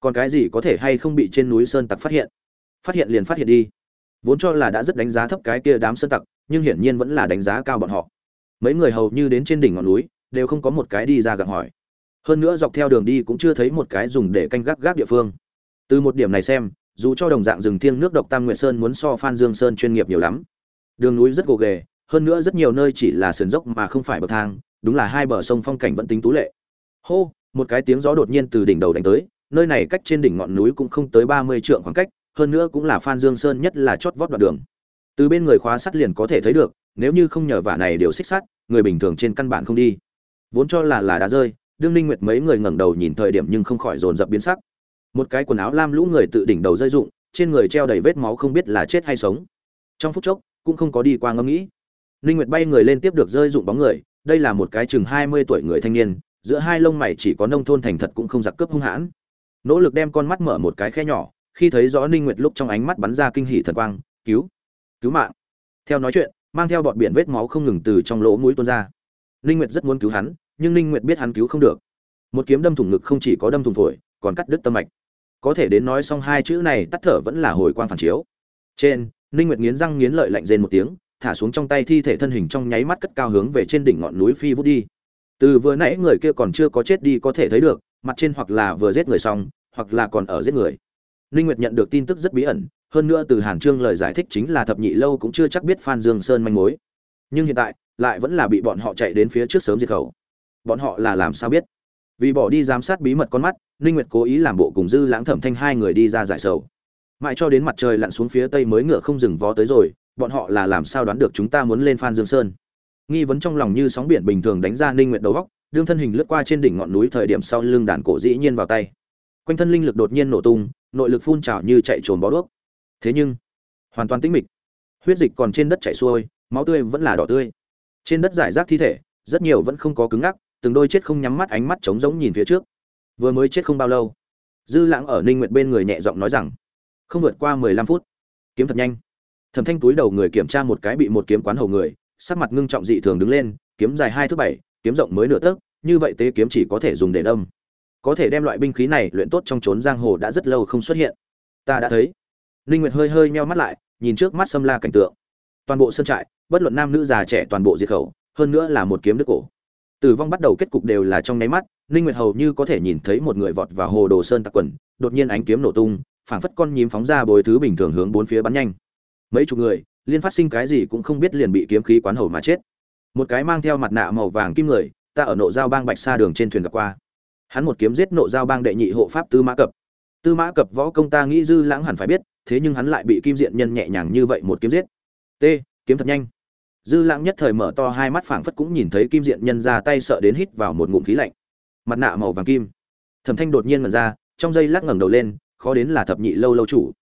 Còn cái gì có thể hay không bị trên núi sơn tặc phát hiện? Phát hiện liền phát hiện đi vốn cho là đã rất đánh giá thấp cái kia đám sơn tặc, nhưng hiển nhiên vẫn là đánh giá cao bọn họ. Mấy người hầu như đến trên đỉnh ngọn núi, đều không có một cái đi ra gặng hỏi. Hơn nữa dọc theo đường đi cũng chưa thấy một cái dùng để canh gác gác địa phương. Từ một điểm này xem, dù cho đồng dạng rừng thiêng nước độc tam nguyệt sơn muốn so phan dương sơn chuyên nghiệp nhiều lắm. Đường núi rất gồ ghề, hơn nữa rất nhiều nơi chỉ là sườn dốc mà không phải bậc thang, đúng là hai bờ sông phong cảnh vẫn tính tú lệ. Hô, một cái tiếng gió đột nhiên từ đỉnh đầu đánh tới, nơi này cách trên đỉnh ngọn núi cũng không tới ba mươi trượng khoảng cách hơn nữa cũng là phan dương sơn nhất là chót vót đoạn đường. Từ bên người khóa sắt liền có thể thấy được, nếu như không nhờ vả này đều xích sắt, người bình thường trên căn bản không đi. Vốn cho là là đá rơi, đương ninh nguyệt mấy người ngẩng đầu nhìn thời điểm nhưng không khỏi dồn dập biến sắc. Một cái quần áo lam lũ người tự đỉnh đầu rơi rụng, trên người treo đầy vết máu không biết là chết hay sống. Trong phút chốc, cũng không có đi qua ngẫm nghĩ. Ninh nguyệt bay người lên tiếp được rơi rụng bóng người, đây là một cái chừng 20 tuổi người thanh niên, giữa hai lông mày chỉ có nông thôn thành thật cũng không giặc cướp hung hãn. Nỗ lực đem con mắt mở một cái khe nhỏ khi thấy rõ ninh nguyệt lúc trong ánh mắt bắn ra kinh hỉ thần quang, cứu cứu mạng. Theo nói chuyện, mang theo bọt biển vết máu không ngừng từ trong lỗ mũi tuôn ra. Ninh nguyệt rất muốn cứu hắn, nhưng ninh nguyệt biết hắn cứu không được. Một kiếm đâm thủng ngực không chỉ có đâm thủng phổi, còn cắt đứt tâm mạch. Có thể đến nói xong hai chữ này, tắt thở vẫn là hồi quang phản chiếu. Trên, ninh nguyệt nghiến răng nghiến lợi lạnh rên một tiếng, thả xuống trong tay thi thể thân hình trong nháy mắt cất cao hướng về trên đỉnh ngọn núi phi vút đi. Từ vừa nãy người kia còn chưa có chết đi có thể thấy được, mặt trên hoặc là vừa giết người xong, hoặc là còn ở giết người ninh nguyệt nhận được tin tức rất bí ẩn, hơn nữa từ hàn trương lời giải thích chính là thập nhị lâu cũng chưa chắc biết phan dương sơn manh mối. Nhưng hiện tại, lại vẫn là bị bọn họ chạy đến phía trước sớm diệt khẩu. Bọn họ là làm sao biết? Vì bỏ đi giám sát bí mật con mắt, ninh nguyệt cố ý làm bộ cùng dư lãng thẩm thanh hai người đi ra giải sầu. Mãi cho đến mặt trời lặn xuống phía tây mới ngựa không dừng vó tới rồi, bọn họ là làm sao đoán được chúng ta muốn lên phan dương sơn? Nghi vấn trong lòng như sóng biển bình thường đánh ra ninh nguyệt đầu góc đương thân hình lướt qua trên đỉnh ngọn núi thời điểm sau lưng đàn cổ dĩ nhiên vào tay quanh thân linh lực đột nhiên nổ tung, nội lực phun trào như chạy trồn bó đuốc. Thế nhưng, hoàn toàn tĩnh mịch. Huyết dịch còn trên đất chảy xuôi, máu tươi vẫn là đỏ tươi. Trên đất giải rác thi thể, rất nhiều vẫn không có cứng ngắc, từng đôi chết không nhắm mắt ánh mắt trống rỗng nhìn phía trước. Vừa mới chết không bao lâu, dư lãng ở ninh nguyệt bên người nhẹ giọng nói rằng, không vượt qua 15 phút. Kiếm thật nhanh. Thẩm thanh túi đầu người kiểm tra một cái bị một kiếm quán hầu người, sắc mặt ngưng trọng dị thường đứng lên, kiếm dài hai thước bảy, kiếm rộng mới nửa tấc, như vậy tế kiếm chỉ có thể dùng để đâm có thể đem loại binh khí này luyện tốt trong trốn giang hồ đã rất lâu không xuất hiện. Ta đã thấy. Ninh nguyệt hơi hơi nheo mắt lại, nhìn trước mắt xâm la cảnh tượng. Toàn bộ sân trại, bất luận nam nữ già trẻ toàn bộ diệt khẩu, hơn nữa là một kiếm đứt cổ. Tử vong bắt đầu kết cục đều là trong nháy mắt, ninh nguyệt hầu như có thể nhìn thấy một người vọt vào hồ đồ sơn tạc quần, đột nhiên ánh kiếm nổ tung, phảng phất con nhím phóng ra bồi thứ bình thường hướng bốn phía bắn nhanh. Mấy chục người, liên phát sinh cái gì cũng không biết liền bị kiếm khí quán hầu mà chết. Một cái mang theo mặt nạ màu vàng kim người, ta ở nộ giao bang bạch sa đường trên thuyền gặp qua hắn một kiếm giết nộ giao bang đệ nhị hộ pháp tư mã cập. Tư mã cập võ công ta nghĩ dư lãng hẳn phải biết, thế nhưng hắn lại bị kim diện nhân nhẹ nhàng như vậy một kiếm giết. T, kiếm thật nhanh. Dư lãng nhất thời mở to hai mắt phảng phất cũng nhìn thấy kim diện nhân ra tay sợ đến hít vào một ngụm khí lạnh. Mặt nạ màu vàng kim. Thẩm thanh đột nhiên ngẩn ra, trong giây lắc ngẩng đầu lên, khó đến là thập nhị lâu lâu chủ.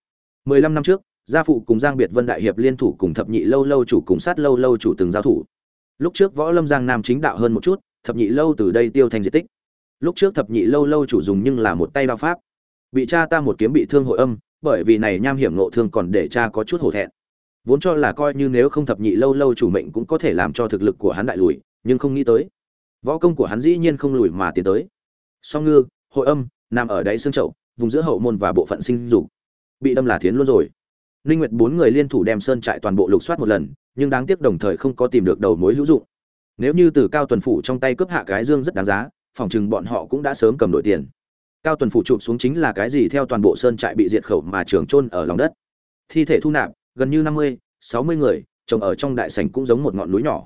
Mười lăm năm trước, gia phụ cùng giang biệt vân đại hiệp liên thủ cùng thập nhị lâu lâu chủ cùng sát lâu lâu chủ từng giao thủ. Lúc trước võ lâm giang nam chính đạo hơn một chút, thập nhị lâu từ đây tiêu thành di tích lúc trước thập nhị lâu lâu chủ dùng nhưng là một tay đao pháp. Bị cha ta một kiếm bị thương hội âm, bởi vì này nham hiểm nộ thương còn để cha có chút hổ thẹn. Vốn cho là coi như nếu không thập nhị lâu lâu chủ mệnh cũng có thể làm cho thực lực của hắn đại lùi, nhưng không nghĩ tới. Võ công của hắn dĩ nhiên không lùi mà tiến tới. Song ngư, hội âm, nằm ở đáy xương chậu, vùng giữa hậu môn và bộ phận sinh dục. Bị đâm là thiến luôn rồi. Ninh nguyệt bốn người liên thủ đem sơn trại toàn bộ lục soát một lần, nhưng đáng tiếc đồng thời không có tìm được đầu mối hữu dụng. Nếu như từ cao tuần phủ trong tay cướp hạ cái dương rất đáng giá phòng chừng bọn họ cũng đã sớm cầm đổi tiền. Cao tuần phủ chụp xuống chính là cái gì theo toàn bộ sơn trại bị diệt khẩu mà trường trôn ở lòng đất. Thi thể thu nạp, gần như năm mươi, sáu mươi người trồng ở trong đại sảnh cũng giống một ngọn núi nhỏ.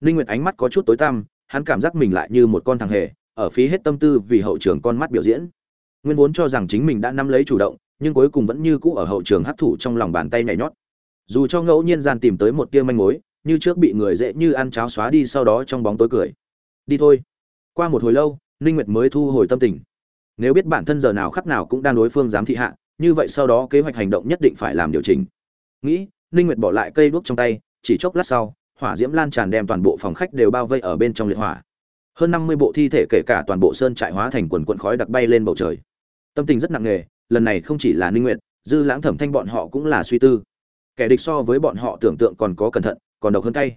Ninh nguyệt ánh mắt có chút tối tăm, hắn cảm giác mình lại như một con thằng hề, ở phí hết tâm tư vì hậu trường con mắt biểu diễn. Nguyên vốn cho rằng chính mình đã nắm lấy chủ động, nhưng cuối cùng vẫn như cũ ở hậu trường hấp thụ trong lòng bàn tay nhảy nhót. Dù cho ngẫu nhiên gian tìm tới một tia manh mối, như trước bị người dễ như ăn cháo xóa đi sau đó trong bóng tối cười. Đi thôi qua một hồi lâu, ninh nguyệt mới thu hồi tâm tình. Nếu biết bản thân giờ nào khắc nào cũng đang đối phương dám thị hạ, như vậy sau đó kế hoạch hành động nhất định phải làm điều chỉnh. Nghĩ, ninh nguyệt bỏ lại cây đuốc trong tay, chỉ chốc lát sau, hỏa diễm lan tràn đem toàn bộ phòng khách đều bao vây ở bên trong liệt hỏa. Hơn 50 bộ thi thể kể cả toàn bộ sơn trại hóa thành quần quần khói đặc bay lên bầu trời. Tâm tình rất nặng nề, lần này không chỉ là ninh nguyệt, dư lãng thẩm thanh bọn họ cũng là suy tư. Kẻ địch so với bọn họ tưởng tượng còn có cẩn thận, còn độc hơn tay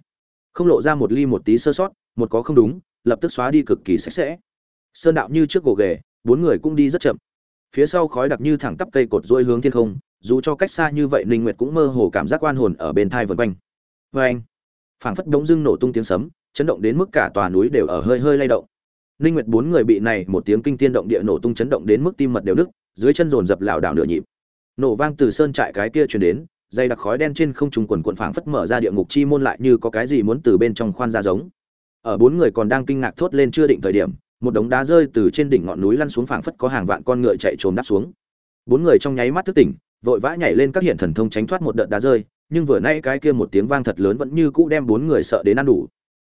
không lộ ra một ly một tí sơ sót một có không đúng, lập tức xóa đi cực kỳ sạch sẽ. Sơn đạo như trước gồ ghề, bốn người cũng đi rất chậm. Phía sau khói đặc như thẳng tắp cây cột dôi hướng thiên không, dù cho cách xa như vậy, ninh nguyệt cũng mơ hồ cảm giác oan hồn ở bên thai vần quanh. Vê anh phảng phất đống dưng nổ tung tiếng sấm, chấn động đến mức cả tòa núi đều ở hơi hơi lay động. Ninh nguyệt bốn người bị này một tiếng kinh thiên động địa nổ tung chấn động đến mức tim mật đều nứt, dưới chân dồn dập lảo đảo nửa nhịp. Nổ vang từ sơn trại cái kia truyền đến, dây đặc khói đen trên không trung quần quần phảng phất mở ra địa ngục chi môn lại như có cái gì muốn từ bên trong khoan ra giống ở bốn người còn đang kinh ngạc thốt lên chưa định thời điểm, một đống đá rơi từ trên đỉnh ngọn núi lăn xuống phảng phất có hàng vạn con ngựa chạy trồm đáp xuống. Bốn người trong nháy mắt thức tỉnh, vội vã nhảy lên các hiện thần thông tránh thoát một đợt đá rơi, nhưng vừa nay cái kia một tiếng vang thật lớn vẫn như cũ đem bốn người sợ đến ăn đủ.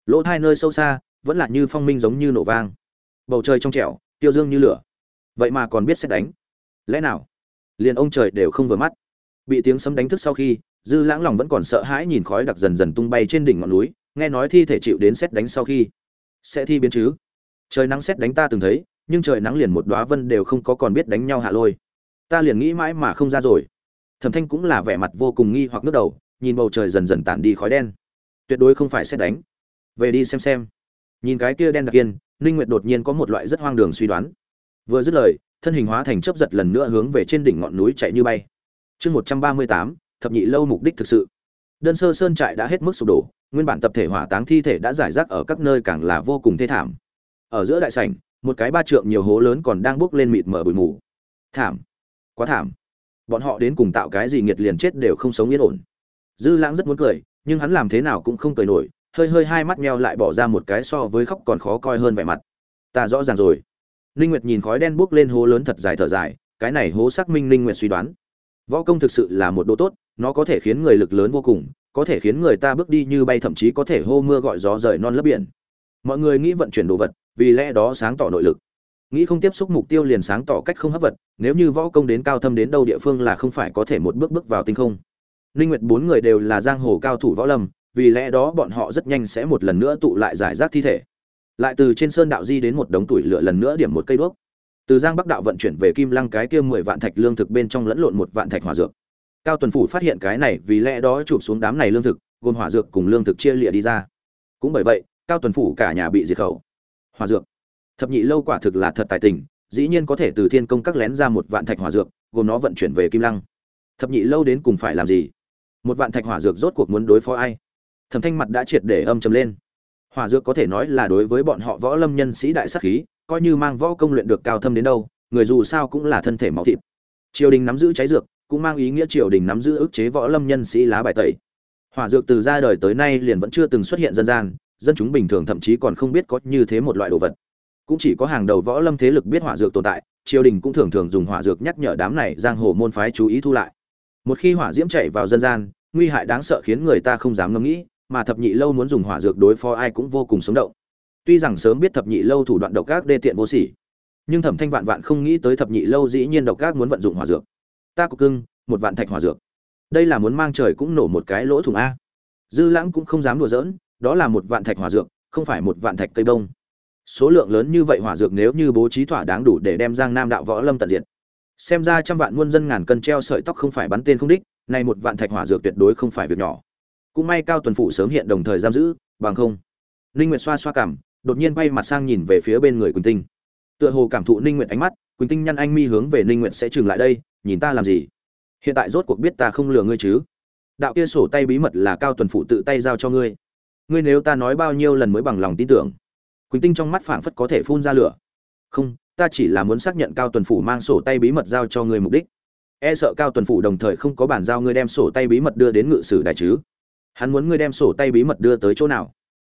Lỗ hai nơi sâu xa, vẫn là như phong minh giống như nổ vang. Bầu trời trong trẻo, tiêu dương như lửa. Vậy mà còn biết xét đánh. Lẽ nào? Liền ông trời đều không vừa mắt. Bị tiếng sấm đánh thức sau khi, dư lãng lòng vẫn còn sợ hãi nhìn khói đặc dần dần tung bay trên đỉnh ngọn núi nghe nói thi thể chịu đến xét đánh sau khi sẽ thi biến chứ. Trời nắng xét đánh ta từng thấy nhưng trời nắng liền một đoá vân đều không có còn biết đánh nhau hạ lôi. Ta liền nghĩ mãi mà không ra rồi. Thẩm thanh cũng là vẻ mặt vô cùng nghi hoặc nước đầu nhìn bầu trời dần dần tản đi khói đen. Tuyệt đối không phải xét đánh. Về đi xem xem. Nhìn cái kia đen đặc yên ninh nguyệt đột nhiên có một loại rất hoang đường suy đoán. Vừa dứt lời thân hình hóa thành chớp giật lần nữa hướng về trên đỉnh ngọn núi chạy như bay. Chương 138, thập nhị lâu mục đích thực sự đơn sơ sơn trại đã hết mức sụp đổ, nguyên bản tập thể hỏa táng thi thể đã giải rác ở các nơi càng là vô cùng thê thảm. Ở giữa đại sảnh, một cái ba trượng nhiều hố lớn còn đang bốc lên mịt mờ bụi mù. Thảm, quá thảm. Bọn họ đến cùng tạo cái gì nghiệt liền chết đều không sống yên ổn. Dư lãng rất muốn cười, nhưng hắn làm thế nào cũng không cười nổi, hơi hơi hai mắt meo lại bỏ ra một cái so với khóc còn khó coi hơn vẻ mặt. Ta rõ ràng rồi. Ninh nguyệt nhìn khói đen bốc lên hố lớn thật dài thở dài, cái này hố xác minh ninh nguyệt suy đoán. Võ công thực sự là một đồ tốt nó có thể khiến người lực lớn vô cùng, có thể khiến người ta bước đi như bay thậm chí có thể hô mưa gọi gió rời non lấp biển. Mọi người nghĩ vận chuyển đồ vật, vì lẽ đó sáng tỏ nội lực. Nghĩ không tiếp xúc mục tiêu liền sáng tỏ cách không hấp vật, nếu như võ công đến cao thâm đến đâu địa phương là không phải có thể một bước bước vào tinh không. Ninh nguyệt bốn người đều là giang hồ cao thủ võ lâm, vì lẽ đó bọn họ rất nhanh sẽ một lần nữa tụ lại giải rác thi thể. Lại từ trên sơn đạo di đến một đống tuổi lửa lần nữa điểm một cây đuốc. Từ giang bắc đạo vận chuyển về kim lăng cái kia mười vạn thạch lương thực bên trong lẫn lộn một vạn thạch hỏa dược cao tuần phủ phát hiện cái này vì lẽ đó chụp xuống đám này lương thực, gồm hỏa dược cùng lương thực chia lịa đi ra. Cũng bởi vậy, cao tuần phủ cả nhà bị diệt khẩu. Hỏa dược. Thập nhị lâu quả thực là thật tài tình, dĩ nhiên có thể từ thiên công các lén ra một vạn thạch hỏa dược, gồm nó vận chuyển về kim lăng. Thập nhị lâu đến cùng phải làm gì? Một vạn thạch hỏa dược rốt cuộc muốn đối phó ai? Thẩm thanh mặt đã triệt để âm trầm lên. Hỏa dược có thể nói là đối với bọn họ võ lâm nhân sĩ đại sắc khí, coi như mang võ công luyện được cao thâm đến đâu, người dù sao cũng là thân thể máu thịt. Triều đình nắm giữ cháy dược cũng mang ý nghĩa triều đình nắm giữ ức chế võ lâm nhân sĩ lá bài tẩy. Hỏa dược từ ra đời tới nay liền vẫn chưa từng xuất hiện dân gian, dân chúng bình thường thậm chí còn không biết có như thế một loại đồ vật. Cũng chỉ có hàng đầu võ lâm thế lực biết hỏa dược tồn tại, triều đình cũng thường thường dùng hỏa dược nhắc nhở đám này giang hồ môn phái chú ý thu lại. Một khi hỏa diễm chạy vào dân gian, nguy hại đáng sợ khiến người ta không dám ngẫm nghĩ, mà thập nhị lâu muốn dùng hỏa dược đối phó ai cũng vô cùng sống động. Tuy rằng sớm biết thập nhị lâu thủ đoạn độc ác đê tiện vô sỉ, nhưng thẩm thanh vạn vạn không nghĩ tới thập nhị lâu dĩ nhiên độc ác muốn vận dụng hỏa dược ta cục cưng, một vạn thạch hỏa dược. Đây là muốn mang trời cũng nổ một cái lỗ thủng a. Dư lãng cũng không dám đùa giỡn, đó là một vạn thạch hỏa dược, không phải một vạn thạch cây bông. Số lượng lớn như vậy hỏa dược nếu như bố trí thỏa đáng đủ để đem giang nam đạo võ lâm tận diệt. Xem ra trăm vạn muôn dân ngàn cân treo sợi tóc không phải bắn tên không đích nay một vạn thạch hỏa dược tuyệt đối không phải việc nhỏ. Cũng may cao tuần phụ sớm hiện đồng thời giam giữ, bằng không, ninh nguyệt xoa xoa cảm, đột nhiên quay mặt sang nhìn về phía bên người quỳnh tinh. Tựa hồ cảm thụ ninh nguyệt ánh mắt, quỳnh tinh nhăn anh mi hướng về ninh nguyệt sẽ trừng lại đây nhìn ta làm gì? Hiện tại rốt cuộc biết ta không lừa ngươi chứ? Đạo kia sổ tay bí mật là cao tuần phụ tự tay giao cho ngươi. Ngươi nếu ta nói bao nhiêu lần mới bằng lòng tin tưởng? Quỳnh tinh trong mắt phảng phất có thể phun ra lửa. Không, ta chỉ là muốn xác nhận cao tuần phủ mang sổ tay bí mật giao cho ngươi mục đích. E sợ cao tuần phủ đồng thời không có bản giao ngươi đem sổ tay bí mật đưa đến ngự sử đại chứ? Hắn muốn ngươi đem sổ tay bí mật đưa tới chỗ nào?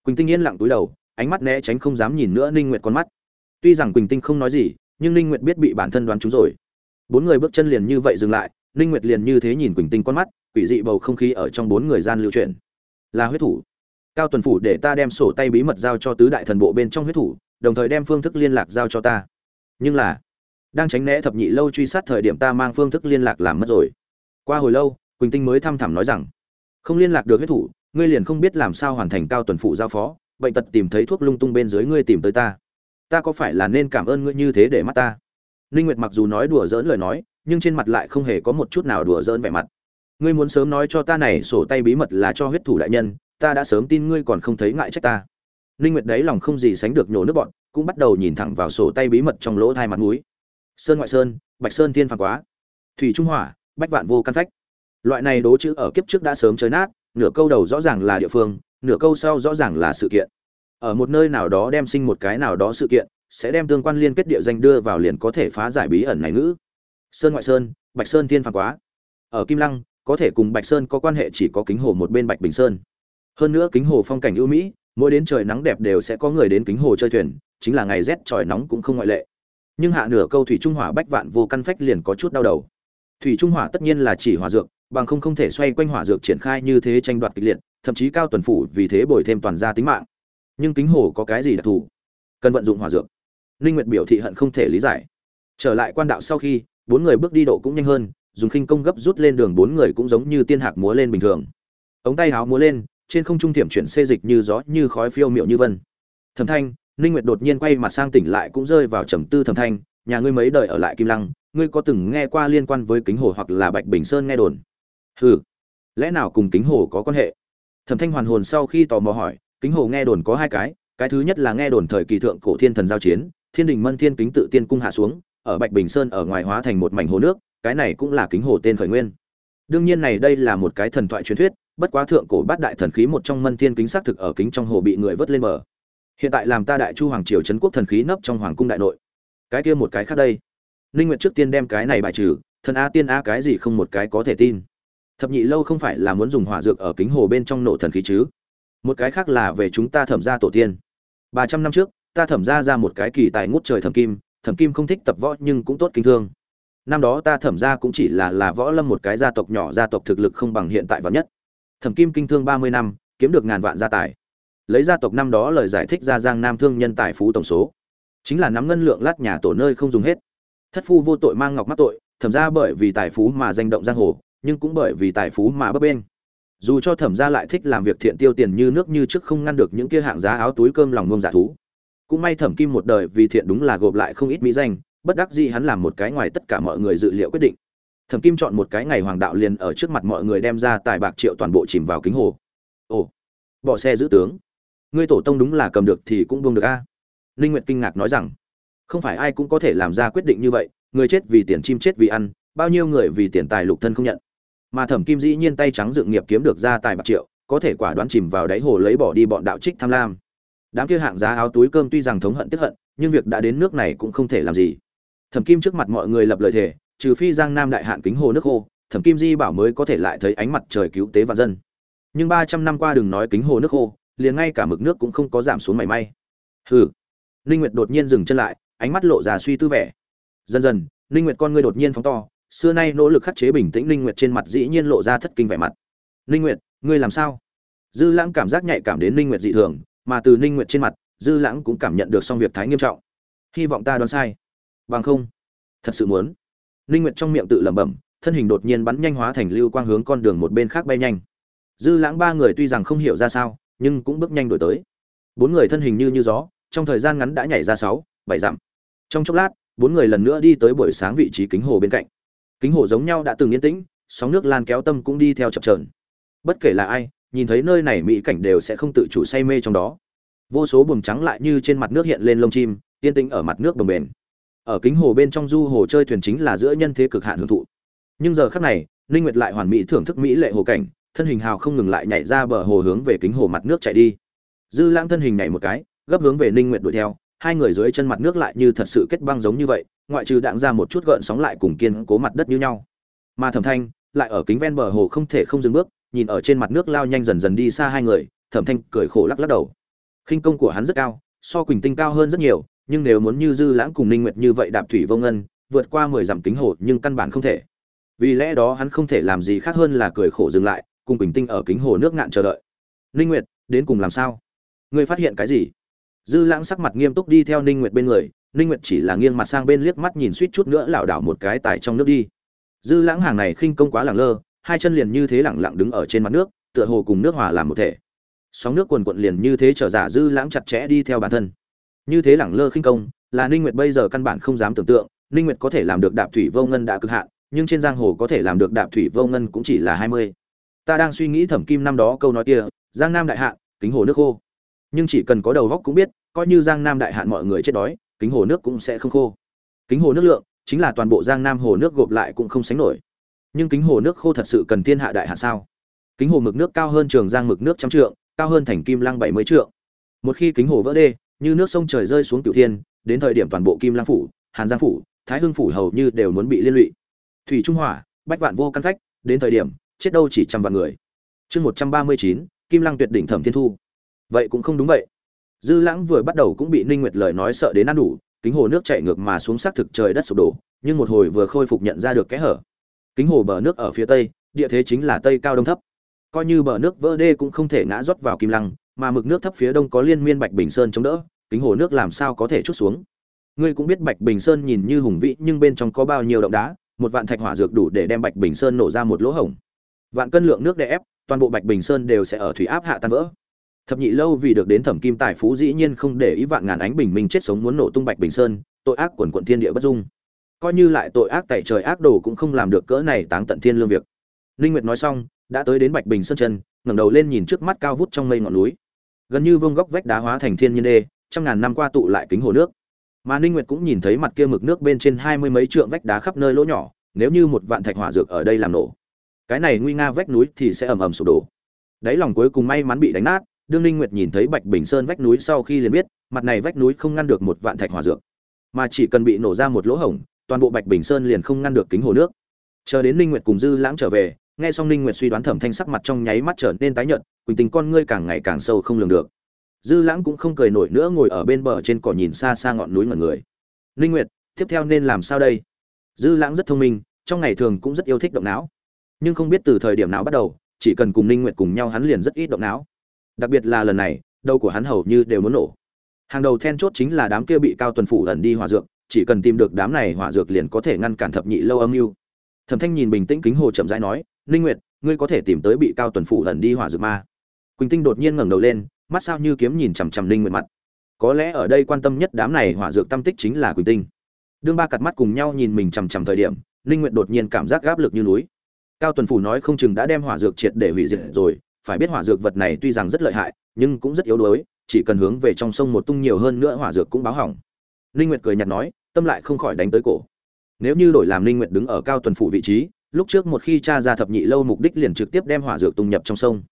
Quỳnh tinh yên lặng túi đầu, ánh mắt né tránh không dám nhìn nữa ninh nguyệt con mắt. Tuy rằng quỳnh tinh không nói gì, nhưng ninh nguyệt biết bị bản thân đoán trúng rồi bốn người bước chân liền như vậy dừng lại, ninh nguyệt liền như thế nhìn quỳnh tinh con mắt, quỷ dị bầu không khí ở trong bốn người gian lưu chuyển. Là huyết thủ. Cao tuần phủ để ta đem sổ tay bí mật giao cho tứ đại thần bộ bên trong huyết thủ, đồng thời đem phương thức liên lạc giao cho ta. Nhưng là, đang tránh né thập nhị lâu truy sát thời điểm ta mang phương thức liên lạc làm mất rồi. Qua hồi lâu, quỳnh tinh mới thăm thẳm nói rằng, không liên lạc được huyết thủ, ngươi liền không biết làm sao hoàn thành cao tuần phụ giao phó, bệnh tật tìm thấy thuốc lung tung bên dưới ngươi tìm tới ta. Ta có phải là nên cảm ơn ngươi như thế để mắt ta? Ninh nguyệt mặc dù nói đùa giỡn lời nói, nhưng trên mặt lại không hề có một chút nào đùa giỡn vẻ mặt. Ngươi muốn sớm nói cho ta này sổ tay bí mật là cho huyết thủ đại nhân, ta đã sớm tin ngươi còn không thấy ngại trách ta. Ninh nguyệt đấy lòng không gì sánh được nhổ nước bọn, cũng bắt đầu nhìn thẳng vào sổ tay bí mật trong lỗ thai mặt mũi. Sơn ngoại sơn, bạch sơn thiên phàm quá. Thủy trung hỏa, bách vạn vô căn phách. Loại này đố chữ ở kiếp trước đã sớm chơi nát, nửa câu đầu rõ ràng là địa phương, nửa câu sau rõ ràng là sự kiện. Ở một nơi nào đó đem sinh một cái nào đó sự kiện sẽ đem tương quan liên kết địa danh đưa vào liền có thể phá giải bí ẩn này ngữ. Sơn ngoại sơn, bạch sơn thiên phàm quá. Ở kim lăng, có thể cùng bạch sơn có quan hệ chỉ có kính hồ một bên bạch bình sơn. Hơn nữa kính hồ phong cảnh ưu mỹ, mỗi đến trời nắng đẹp đều sẽ có người đến kính hồ chơi thuyền, chính là ngày rét trời nóng cũng không ngoại lệ. Nhưng hạ nửa câu thủy trung hỏa bách vạn vô căn phách liền có chút đau đầu. Thủy trung hỏa tất nhiên là chỉ hỏa dược, bằng không không thể xoay quanh hỏa dược triển khai như thế tranh đoạt kịch liệt, thậm chí cao tuần phủ vì thế bồi thêm toàn gia tính mạng. Nhưng kính hồ có cái gì đặc thù? Cần vận dụng hỏa dược ninh nguyệt biểu thị hận không thể lý giải. Trở lại quan đạo sau khi, bốn người bước đi độ cũng nhanh hơn, dùng khinh công gấp rút lên đường bốn người cũng giống như tiên hạc múa lên bình thường. Ống tay háo múa lên, trên không trung tiệm chuyển xê dịch như gió như khói phiêu miệu như vân. Thẩm thanh, ninh nguyệt đột nhiên quay mặt sang tỉnh lại cũng rơi vào trầm tư thẩm thanh, nhà ngươi mấy đời ở lại kim lăng, ngươi có từng nghe qua liên quan với kính hồ hoặc là bạch bình sơn nghe đồn? Hừ, lẽ nào cùng kính hồ có quan hệ? Thẩm thanh hoàn hồn sau khi tò mò hỏi, kính hồ nghe đồn có hai cái cái thứ nhất là nghe đồn thời kỳ thượng cổ thiên thần giao chiến thiên đình mân thiên kính tự tiên cung hạ xuống, ở bạch bình sơn ở ngoài hóa thành một mảnh hồ nước, cái này cũng là kính hồ tên khởi nguyên. Đương nhiên này đây là một cái thần thoại truyền thuyết, bất quá thượng cổ bát đại thần khí một trong mân thiên kính xác thực ở kính trong hồ bị người vớt lên bờ. Hiện tại làm ta đại chu hoàng triều trấn quốc thần khí nấp trong hoàng cung đại nội. Cái kia một cái khác đây. Ninh nguyệt trước tiên đem cái này bài trừ, thần a tiên a cái gì không một cái có thể tin. Thập nhị lâu không phải là muốn dùng hỏa dược ở kính hồ bên trong nổ thần khí chứ? Một cái khác là về chúng ta thẩm gia tổ tiên. Ba trăm năm trước ta thẩm gia ra một cái kỳ tài ngút trời thẩm kim thẩm kim không thích tập võ nhưng cũng tốt kinh thương. Năm đó ta thẩm gia cũng chỉ là là võ lâm một cái gia tộc nhỏ, gia tộc thực lực không bằng hiện tại vào nhất. Thẩm kim kinh thương ba mươi năm, kiếm được ngàn vạn gia tài. Lấy gia tộc năm đó lời giải thích ra giang nam thương nhân tài phú tổng số. Chính là nắm ngân lượng lát nhà tổ nơi không dùng hết. Thất phu vô tội mang ngọc mắc tội, thẩm ra bởi vì tài phú mà danh động giang hồ, nhưng cũng bởi vì tài phú mà bấp bênh. Dù cho thẩm ra lại thích làm việc thiện tiêu tiền như nước như trước không ngăn được những kia hạng giá áo túi cơm lòng ngông giả thú cũng may thẩm kim một đời vì thiện đúng là gộp lại không ít mỹ danh, bất đắc dĩ hắn làm một cái ngoài tất cả mọi người dự liệu quyết định. Thẩm kim chọn một cái ngày hoàng đạo liền ở trước mặt mọi người đem ra tài bạc triệu toàn bộ chìm vào kính hồ. Ồ, bỏ xe giữ tướng. Ngươi tổ tông đúng là cầm được thì cũng buông được a. Linh nguyệt kinh ngạc nói rằng, không phải ai cũng có thể làm ra quyết định như vậy, người chết vì tiền, chim chết vì ăn, bao nhiêu người vì tiền tài lục thân không nhận. Mà thẩm kim dĩ nhiên tay trắng dựng nghiệp kiếm được ra tài bạc triệu, có thể quả đoán chìm vào đáy hồ lấy bỏ đi bọn đạo trích tham lam đám kia hạng giá áo túi cơm tuy rằng thống hận tức hận, nhưng việc đã đến nước này cũng không thể làm gì. Thẩm kim trước mặt mọi người lập lời thề, trừ phi giang nam đại hạn kính hồ nước khô thẩm kim di bảo mới có thể lại thấy ánh mặt trời cứu tế vạn dân. Nhưng ba trăm năm qua đừng nói kính hồ nước khô liền ngay cả mực nước cũng không có giảm xuống mảy may. Hừ. Ninh nguyệt đột nhiên dừng chân lại, ánh mắt lộ ra suy tư vẻ. Dần dần, ninh nguyệt con ngươi đột nhiên phóng to, xưa nay nỗ lực khắc chế bình tĩnh ninh nguyệt trên mặt dĩ nhiên lộ ra thất kinh vẻ mặt. Ninh nguyệt, ngươi làm sao? Dư lãng cảm giác nhạy cảm đến ninh nguyệt dị thường mà từ ninh nguyệt trên mặt, dư lãng cũng cảm nhận được xong việc thái nghiêm trọng. Hy vọng ta đoán sai. Bằng không, thật sự muốn. Ninh nguyệt trong miệng tự lẩm bẩm, thân hình đột nhiên bắn nhanh hóa thành lưu quang hướng con đường một bên khác bay nhanh. Dư lãng ba người tuy rằng không hiểu ra sao, nhưng cũng bước nhanh đổi tới. Bốn người thân hình như như gió, trong thời gian ngắn đã nhảy ra sáu, bảy dặm. Trong chốc lát, bốn người lần nữa đi tới buổi sáng vị trí kính hồ bên cạnh. Kính hồ giống nhau đã từng yên tĩnh, sóng nước lan kéo tâm cũng đi theo chập trờn bất kể là ai nhìn thấy nơi này mỹ cảnh đều sẽ không tự chủ say mê trong đó. Vô số buồm trắng lại như trên mặt nước hiện lên lông chim, yên tĩnh ở mặt nước bồng bền ở kính hồ bên trong du hồ chơi thuyền chính là giữa nhân thế cực hạn hưởng thụ. Nhưng giờ khắc này, ninh nguyệt lại hoàn mỹ thưởng thức mỹ lệ hồ cảnh, thân hình hào không ngừng lại nhảy ra bờ hồ hướng về kính hồ mặt nước chạy đi. Dư lãng thân hình nhảy một cái, gấp hướng về ninh nguyệt đuổi theo, hai người dưới chân mặt nước lại như thật sự kết băng giống như vậy, ngoại trừ đạn ra một chút gợn sóng lại cùng kiên cố mặt đất như nhau. Mà thẩm thanh lại ở kính ven bờ hồ không thể không dừng bước nhìn ở trên mặt nước lao nhanh dần dần đi xa hai người, thẩm thanh cười khổ lắc lắc đầu. Khinh công của hắn rất cao, so quỳnh tinh cao hơn rất nhiều, nhưng nếu muốn như dư lãng cùng ninh nguyệt như vậy đạp thủy vô ngân, vượt qua mười dặm kính hồ nhưng căn bản không thể. Vì lẽ đó hắn không thể làm gì khác hơn là cười khổ dừng lại, cùng quỳnh tinh ở kính hồ nước ngạn chờ đợi. Ninh nguyệt, đến cùng làm sao? Ngươi phát hiện cái gì? Dư lãng sắc mặt nghiêm túc đi theo ninh nguyệt bên người, ninh nguyệt chỉ là nghiêng mặt sang bên liếc mắt nhìn suýt chút nữa lảo đảo một cái tại trong nước đi. Dư lãng hàng này khinh công quá lẳng lơ hai chân liền như thế lẳng lặng đứng ở trên mặt nước, tựa hồ cùng nước hòa làm một thể. Sóng nước cuồn cuộn liền như thế trở giả dư lãng chặt chẽ đi theo bản thân. Như thế lẳng lơ khinh công, là ninh nguyệt bây giờ căn bản không dám tưởng tượng, ninh nguyệt có thể làm được đạp thủy vô ngân đã cực hạn, nhưng trên giang hồ có thể làm được đạp thủy vô ngân cũng chỉ là 20. ta đang suy nghĩ thẩm kim năm đó câu nói kia, giang nam đại hạn, kính hồ nước khô. Nhưng chỉ cần có đầu góc cũng biết, coi như giang nam đại hạn mọi người chết đói, kính hồ nước cũng sẽ không khô. Kính hồ nước lượng, chính là toàn bộ giang nam hồ nước gộp lại cũng không sánh nổi nhưng kính hồ nước khô thật sự cần thiên hạ đại hạ sao? Kính hồ mực nước cao hơn trường giang mực nước trăm trượng, cao hơn thành kim lăng bảy mươi trượng. Một khi kính hồ vỡ đê, như nước sông trời rơi xuống cửu thiên, đến thời điểm toàn bộ kim lăng phủ, hàn giang phủ, thái hưng phủ hầu như đều muốn bị liên lụy. Thủy trung hỏa, bách vạn vô căn phách, đến thời điểm, chết đâu chỉ trăm vạn người. Chương một trăm ba mươi chín, kim lăng tuyệt đỉnh thẩm thiên thu. Vậy cũng không đúng vậy. Dư lãng vừa bắt đầu cũng bị ninh nguyệt lời nói sợ đến ăn đủ, kính hồ nước chảy ngược mà xuống xác thực trời đất sụp đổ, nhưng một hồi vừa khôi phục nhận ra được kẽ hở kính hồ bờ nước ở phía tây, địa thế chính là tây cao đông thấp. Coi như bờ nước vỡ đê cũng không thể ngã rót vào kim lăng, mà mực nước thấp phía đông có liên miên bạch bình sơn chống đỡ, kính hồ nước làm sao có thể chút xuống? Ngươi cũng biết bạch bình sơn nhìn như hùng vĩ, nhưng bên trong có bao nhiêu động đá? Một vạn thạch hỏa dược đủ để đem bạch bình sơn nổ ra một lỗ hổng. Vạn cân lượng nước đè ép, toàn bộ bạch bình sơn đều sẽ ở thủy áp hạ tan vỡ. Thập nhị lâu vì được đến thẩm kim tài phú dĩ nhiên không để ý vạn ngàn ánh bình minh chết sống muốn nổ tung bạch bình sơn, tội ác quần quận thiên địa bất dung coi như lại tội ác tại trời ác đồ cũng không làm được cỡ này táng tận thiên lương việc. Linh nguyệt nói xong, đã tới đến bạch bình sơn chân ngẩng đầu lên nhìn trước mắt cao vút trong mây ngọn núi. Gần như vương góc vách đá hóa thành thiên nhiên đê, trăm ngàn năm qua tụ lại kính hồ nước. Mà ninh nguyệt cũng nhìn thấy mặt kia mực nước bên trên hai mươi mấy trượng vách đá khắp nơi lỗ nhỏ, nếu như một vạn thạch hỏa dược ở đây làm nổ. Cái này nguy nga vách núi thì sẽ ầm ầm sụp đổ. Đáy lòng cuối cùng may mắn bị đánh nát, đương ninh nguyệt nhìn thấy bạch bình sơn vách núi sau khi liền biết, mặt này vách núi không ngăn được một vạn thạch hỏa dược. Mà chỉ cần bị nổ ra một lỗ hổng toàn bộ bạch bình sơn liền không ngăn được kính hồ nước. Chờ đến ninh nguyệt cùng dư lãng trở về, nghe xong ninh nguyệt suy đoán thẩm thanh sắc mặt trong nháy mắt trở nên tái nhợt, quỳnh tình con ngươi càng ngày càng sâu không lường được. Dư lãng cũng không cười nổi nữa ngồi ở bên bờ trên cỏ nhìn xa xa ngọn núi ngẩn người. Ninh nguyệt, tiếp theo nên làm sao đây? Dư lãng rất thông minh, trong ngày thường cũng rất yêu thích động não. Nhưng không biết từ thời điểm nào bắt đầu, chỉ cần cùng ninh nguyệt cùng nhau hắn liền rất ít động não. Đặc biệt là lần này, đầu của hắn hầu như đều muốn nổ. Hàng đầu then chốt chính là đám kia bị cao tuần phủ ẩn đi hòa dược chỉ cần tìm được đám này hỏa dược liền có thể ngăn cản thập nhị lâu âm mưu. Thẩm thanh nhìn bình tĩnh kính hồ chậm rãi nói, ninh nguyệt, ngươi có thể tìm tới bị cao tuần phủ lần đi hỏa dược ma. Quỳnh tinh đột nhiên ngẩng đầu lên, mắt sao như kiếm nhìn chằm chằm ninh nguyệt mặt. Có lẽ ở đây quan tâm nhất đám này hỏa dược tâm tích chính là quỳnh tinh. Đương ba cặp mắt cùng nhau nhìn mình chằm chằm thời điểm, ninh nguyệt đột nhiên cảm giác gáp lực như núi. Cao tuần phủ nói không chừng đã đem hỏa dược triệt để hủy diệt rồi, phải biết hỏa dược vật này tuy rằng rất lợi hại, nhưng cũng rất yếu đuối, chỉ cần hướng về trong sông một tung nhiều hơn nữa hỏa dược cũng báo hỏng ninh nguyệt cười nhạt nói, tâm lại không khỏi đánh tới cổ. Nếu như đổi làm ninh nguyệt đứng ở cao tuần phủ vị trí, lúc trước một khi Cha ra thập nhị lâu mục đích liền trực tiếp đem hỏa dược tung nhập trong sông.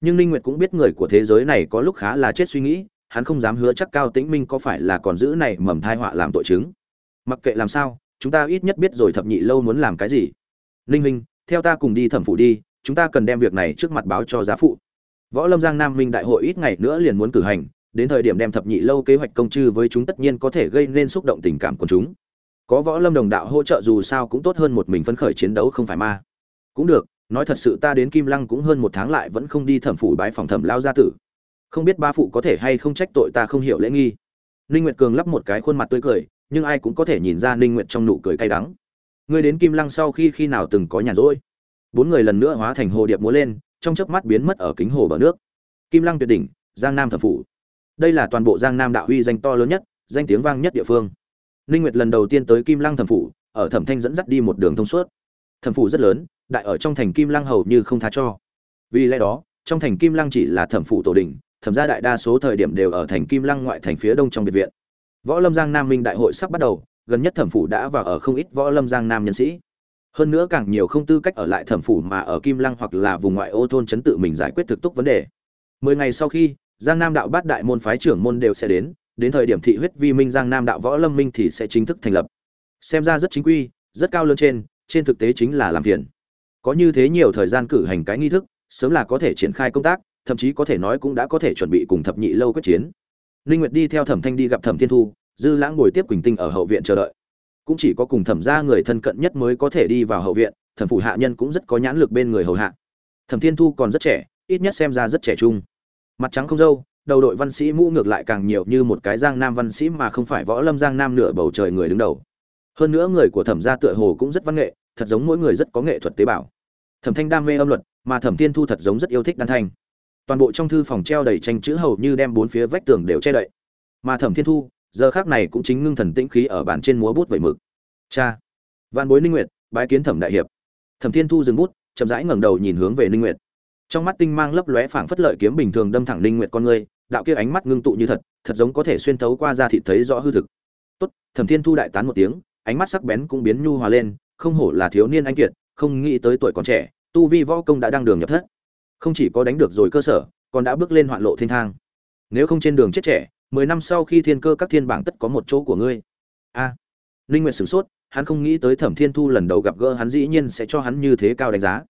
Nhưng ninh nguyệt cũng biết người của thế giới này có lúc khá là chết suy nghĩ, hắn không dám hứa chắc cao tĩnh minh có phải là còn giữ này mầm thai họa làm tội chứng. Mặc kệ làm sao, chúng ta ít nhất biết rồi thập nhị lâu muốn làm cái gì. Ninh minh, theo ta cùng đi thẩm phủ đi, chúng ta cần đem việc này trước mặt báo cho giá phụ. Võ lâm giang nam minh đại hội ít ngày nữa liền muốn cử hành đến thời điểm đem thập nhị lâu kế hoạch công chư với chúng tất nhiên có thể gây nên xúc động tình cảm của chúng. Có võ lâm đồng đạo hỗ trợ dù sao cũng tốt hơn một mình phấn khởi chiến đấu không phải ma. Cũng được, nói thật sự ta đến kim lăng cũng hơn một tháng lại vẫn không đi thẩm phủ bái phòng thẩm lao gia tử. Không biết ba phụ có thể hay không trách tội ta không hiểu lễ nghi. Ninh nguyệt cường lắp một cái khuôn mặt tươi cười, nhưng ai cũng có thể nhìn ra ninh nguyệt trong nụ cười cay đắng. Ngươi đến kim lăng sau khi khi nào từng có nhàn rỗi? Bốn người lần nữa hóa thành hồ điệp múa lên, trong chớp mắt biến mất ở kính hồ bờ nước. Kim lăng tuyệt đỉnh, giang nam thẩm phủ đây là toàn bộ giang nam đạo huy danh to lớn nhất, danh tiếng vang nhất địa phương. Ninh nguyệt lần đầu tiên tới kim lăng thẩm phủ, ở thẩm thanh dẫn dắt đi một đường thông suốt. Thẩm phủ rất lớn, đại ở trong thành kim lăng hầu như không tha cho. Vì lẽ đó, trong thành kim lăng chỉ là thẩm phủ tổ đình, thẩm gia đại đa số thời điểm đều ở thành kim lăng ngoại thành phía đông trong biệt viện. Võ lâm giang nam minh đại hội sắp bắt đầu, gần nhất thẩm phủ đã vào ở không ít võ lâm giang nam nhân sĩ. Hơn nữa càng nhiều không tư cách ở lại thẩm phủ mà ở kim lăng hoặc là vùng ngoại ô thôn chấn tự mình giải quyết thực túc vấn đề. Mười ngày sau khi giang nam đạo bát đại môn phái trưởng môn đều sẽ đến đến thời điểm thị huyết vi minh giang nam đạo võ lâm minh thì sẽ chính thức thành lập. Xem ra rất chính quy, rất cao lớn trên trên thực tế chính là làm phiền. Có như thế nhiều thời gian cử hành cái nghi thức, sớm là có thể triển khai công tác, thậm chí có thể nói cũng đã có thể chuẩn bị cùng thập nhị lâu quyết chiến. Ninh nguyệt đi theo thẩm thanh đi gặp thẩm thiên thu, dư lãng ngồi tiếp quỳnh tinh ở hậu viện chờ đợi. Cũng chỉ có cùng thẩm gia người thân cận nhất mới có thể đi vào hậu viện, thẩm phủ hạ nhân cũng rất có nhãn lực bên người hầu hạ. Thẩm thiên thu còn rất trẻ, ít nhất xem ra rất trẻ trung mặt trắng không dâu, đầu đội văn sĩ mũ ngược lại càng nhiều như một cái giang nam văn sĩ mà không phải võ lâm giang nam nửa bầu trời người đứng đầu. Hơn nữa người của thẩm gia tựa hồ cũng rất văn nghệ, thật giống mỗi người rất có nghệ thuật tế bào. Thẩm thanh đam mê âm luật, mà thẩm thiên thu thật giống rất yêu thích đan thanh. Toàn bộ trong thư phòng treo đầy tranh chữ hầu như đem bốn phía vách tường đều che đậy. Mà thẩm thiên thu, giờ khác này cũng chính ngưng thần tĩnh khí ở bàn trên múa bút vẩy mực. Cha! Văn bối ninh nguyệt, bái kiến thẩm đại hiệp. Thẩm thiên thu dừng bút, chậm rãi ngẩng đầu nhìn hướng về ninh nguyệt trong mắt tinh mang lấp lóe phảng phất lợi kiếm bình thường đâm thẳng ninh nguyệt con ngươi đạo kia ánh mắt ngưng tụ như thật thật giống có thể xuyên thấu qua da thịt thấy rõ hư thực. Tốt. Thẩm thiên thu đại tán một tiếng ánh mắt sắc bén cũng biến nhu hòa lên không hổ là thiếu niên anh kiệt không nghĩ tới tuổi còn trẻ tu vi võ công đã đang đường nhập thất. Không chỉ có đánh được rồi cơ sở còn đã bước lên hoạn lộ thiên thang. Nếu không trên đường chết trẻ mười năm sau khi thiên cơ các thiên bảng tất có một chỗ của ngươi. A. À, linh nguyệt sửng sốt hắn không nghĩ tới thẩm thiên thu lần đầu gặp gỡ hắn dĩ nhiên sẽ cho hắn như thế cao đánh giá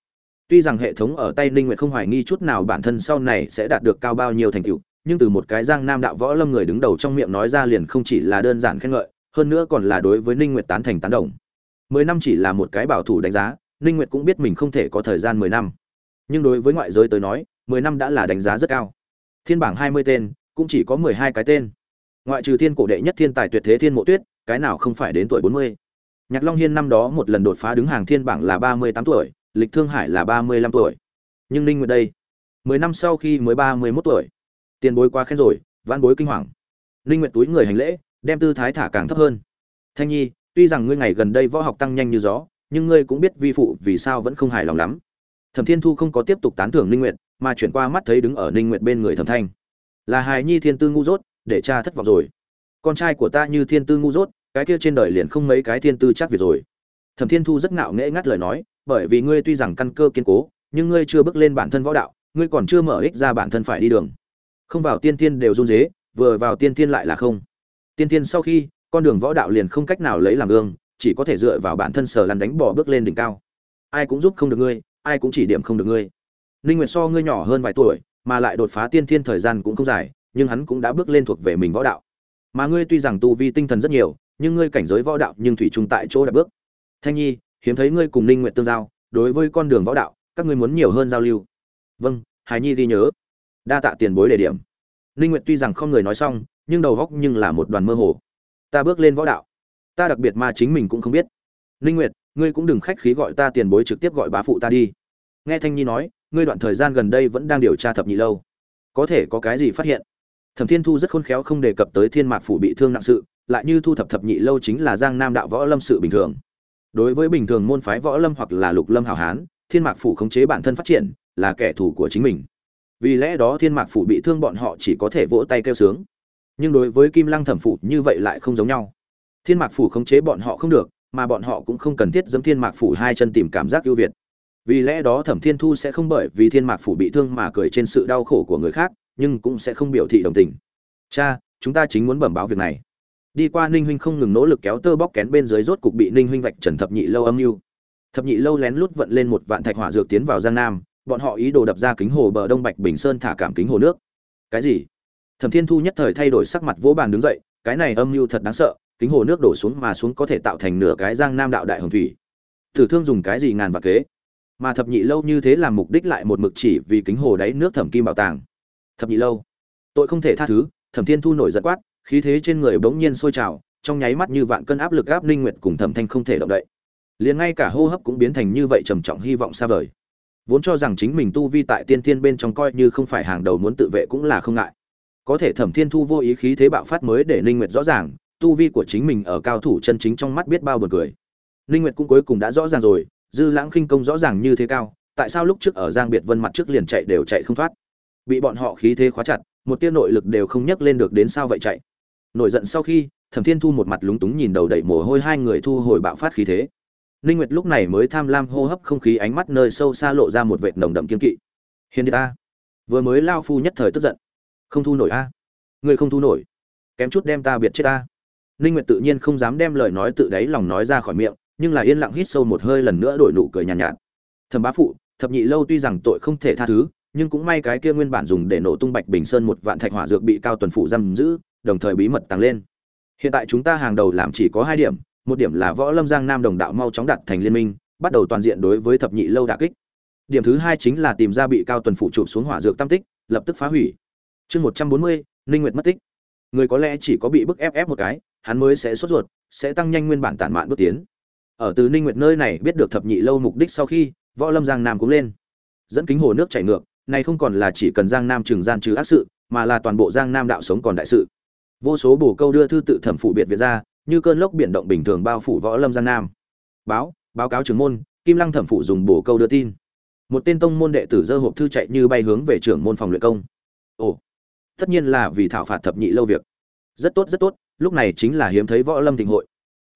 tuy rằng hệ thống ở tay Ninh nguyệt không hoài nghi chút nào bản thân sau này sẽ đạt được cao bao nhiêu thành tựu, nhưng từ một cái giang nam đạo võ lâm người đứng đầu trong miệng nói ra liền không chỉ là đơn giản khen ngợi, hơn nữa còn là đối với ninh nguyệt tán thành tán đồng. Mười năm chỉ là một cái bảo thủ đánh giá, ninh nguyệt cũng biết mình không thể có thời gian mười năm. Nhưng đối với ngoại giới tới nói, mười năm đã là đánh giá rất cao. Thiên bảng hai mươi tên, cũng chỉ có mười hai cái tên. Ngoại trừ thiên cổ đệ nhất thiên tài tuyệt thế thiên mộ tuyết, cái nào không phải đến tuổi bốn mươi. Nhạc long hiên năm đó một lần đột phá đứng hàng thiên bảng là ba mươi tám tuổi lịch thương hải là ba mươi lăm tuổi. Nhưng ninh nguyệt đây, mười năm sau khi mới ba mươi 31 tuổi. Tiền bối quá khen rồi, vãn bối kinh hoàng. Ninh nguyệt túi người hành lễ, đem tư thái thả càng thấp hơn. Thanh nhi, tuy rằng ngươi ngày gần đây võ học tăng nhanh như gió, nhưng ngươi cũng biết vi phụ vì sao vẫn không hài lòng lắm. Thẩm thiên thu không có tiếp tục tán thưởng ninh nguyệt, mà chuyển qua mắt thấy đứng ở ninh nguyệt bên người thẩm thanh. Là hài nhi thiên tư ngu dốt, để cha thất vọng rồi. Con trai của ta như thiên tư ngu dốt, cái kia trên đời liền không mấy cái thiên tư chắc việc rồi. Thẩm thiên thu rất ngạo nghễ ngắt lời nói bởi vì ngươi tuy rằng căn cơ kiên cố, nhưng ngươi chưa bước lên bản thân võ đạo, ngươi còn chưa mở ích ra bản thân phải đi đường. Không vào tiên tiên đều run rế, vừa vào tiên tiên lại là không. Tiên tiên sau khi, con đường võ đạo liền không cách nào lấy làm gương, chỉ có thể dựa vào bản thân sở lăn đánh bỏ bước lên đỉnh cao. Ai cũng giúp không được ngươi, ai cũng chỉ điểm không được ngươi. Ninh nguyệt so ngươi nhỏ hơn vài tuổi, mà lại đột phá tiên thiên thời gian cũng không dài, nhưng hắn cũng đã bước lên thuộc về mình võ đạo. Mà ngươi tuy rằng tu vi tinh thần rất nhiều, nhưng ngươi cảnh giới võ đạo nhưng thủy chung tại chỗ đã bước. Thanh nhi hiếm thấy ngươi cùng ninh nguyệt tương giao, đối với con đường võ đạo, các ngươi muốn nhiều hơn giao lưu. Vâng Hải nhi ghi nhớ. Đa tạ tiền bối đề điểm. Ninh nguyệt tuy rằng không người nói xong, nhưng đầu óc nhưng là một đoàn mơ hồ. Ta bước lên võ đạo. Ta đặc biệt mà chính mình cũng không biết. Ninh nguyệt, ngươi cũng đừng khách khí gọi ta tiền bối trực tiếp gọi bá phụ ta đi. Nghe thanh nhi nói, ngươi đoạn thời gian gần đây vẫn đang điều tra thập nhị lâu. Có thể có cái gì phát hiện? Thẩm thiên thu rất khôn khéo không đề cập tới thiên mạc phủ bị thương nặng sự, lại như thu thập thập nhị lâu chính là giang nam đạo võ lâm sự bình thường đối với bình thường môn phái võ lâm hoặc là lục lâm hảo hán, thiên mạc phủ khống chế bản thân phát triển, là kẻ thù của chính mình. Vì lẽ đó thiên mạc phủ bị thương bọn họ chỉ có thể vỗ tay kêu sướng. Nhưng đối với kim lăng thẩm phủ, như vậy lại không giống nhau. Thiên mạc phủ khống chế bọn họ không được, mà bọn họ cũng không cần thiết dẫm thiên mạc phủ hai chân tìm cảm giác ưu việt. Vì lẽ đó thẩm thiên thu sẽ không bởi vì thiên mạc phủ bị thương mà cười trên sự đau khổ của người khác, nhưng cũng sẽ không biểu thị đồng tình. Cha, chúng ta chính muốn bẩm báo việc này đi qua ninh huynh không ngừng nỗ lực kéo tơ bóc kén bên dưới rốt cục bị ninh huynh vạch trần thập nhị lâu âm mưu. Thập nhị lâu lén lút vận lên một vạn thạch hỏa dược tiến vào giang nam, bọn họ ý đồ đập ra kính hồ bờ đông bạch bình sơn thả cảm kính hồ nước. Cái gì? Thẩm thiên thu nhất thời thay đổi sắc mặt vỗ bàn đứng dậy, cái này âm mưu thật đáng sợ, kính hồ nước đổ xuống mà xuống có thể tạo thành nửa cái giang nam đạo đại hồng thủy. Tử thương dùng cái gì ngàn và kế? Mà thập nhị lâu như thế làm mục đích lại một mực chỉ vì kính hồ đáy nước thẩm kim bảo tàng. Thập nhị lâu? Tội không thể tha thứ, thẩm thiên thu nổi giận quát khí thế trên người bỗng nhiên sôi trào, trong nháy mắt như vạn cân áp lực áp ninh nguyệt cùng thẩm thanh không thể động đậy. Liền ngay cả hô hấp cũng biến thành như vậy trầm trọng hy vọng xa vời. Vốn cho rằng chính mình tu vi tại tiên thiên bên trong coi như không phải hàng đầu muốn tự vệ cũng là không ngại. Có thể thẩm thiên thu vô ý khí thế bạo phát mới để ninh nguyệt rõ ràng, tu vi của chính mình ở cao thủ chân chính trong mắt biết bao buồn cười. Ninh nguyệt cũng cuối cùng đã rõ ràng rồi, dư lãng khinh công rõ ràng như thế cao, tại sao lúc trước ở giang biệt vân mặt trước liền chạy đều chạy không thoát? Bị bọn họ khí thế khóa chặt, một tia nội lực đều không nhấc lên được đến sao vậy chạy? Nổi giận sau khi thẩm thiên thu một mặt lúng túng nhìn đầu đẩy mồ hôi hai người thu hồi bạo phát khí thế. Ninh nguyệt lúc này mới tham lam hô hấp không khí ánh mắt nơi sâu xa lộ ra một vệt nồng đậm kiên kỵ. Hiền đi ta. Vừa mới lao phu nhất thời tức giận. Không thu nổi a. Người không thu nổi. Kém chút đem ta biệt chết ta. Ninh nguyệt tự nhiên không dám đem lời nói tự đáy lòng nói ra khỏi miệng nhưng là yên lặng hít sâu một hơi lần nữa đổi nụ cười nhàn nhạt, nhạt. Thẩm bá phụ thập nhị lâu tuy rằng tội không thể tha thứ nhưng cũng may cái kia nguyên bản dùng để nổ tung bạch bình sơn một vạn thạch hỏa dược bị cao tuần phụ giam giữ đồng thời bí mật tăng lên. Hiện tại chúng ta hàng đầu làm chỉ có hai điểm, một điểm là võ lâm giang nam đồng đạo mau chóng đặt thành liên minh, bắt đầu toàn diện đối với thập nhị lâu đả kích. Điểm thứ hai chính là tìm ra bị cao tuần phụ chụp xuống hỏa dược tam tích, lập tức phá hủy. Chương một trăm bốn mươi, ninh nguyệt mất tích. Người có lẽ chỉ có bị bức ép ép một cái, hắn mới sẽ sốt ruột, sẽ tăng nhanh nguyên bản tản mạn bước tiến. Ở từ ninh nguyệt nơi này biết được thập nhị lâu mục đích sau khi, võ lâm giang nam cũng lên. Dẫn kính hồ nước chảy ngược, này không còn là chỉ cần giang nam trừng gian trừ ác sự, mà là toàn bộ giang nam đạo sống còn đại sự vô số bổ câu đưa thư tự thẩm phụ biệt việt ra, như cơn lốc biển động bình thường bao phủ võ lâm gian nam. Báo báo cáo trưởng môn, kim lăng thẩm phụ dùng bổ câu đưa tin. Một tên tông môn đệ tử dơ hộp thư chạy như bay hướng về trưởng môn phòng luyện công. Ồ, tất nhiên là vì thảo phạt thập nhị lâu việc. Rất tốt rất tốt, lúc này chính là hiếm thấy võ lâm thịnh hội.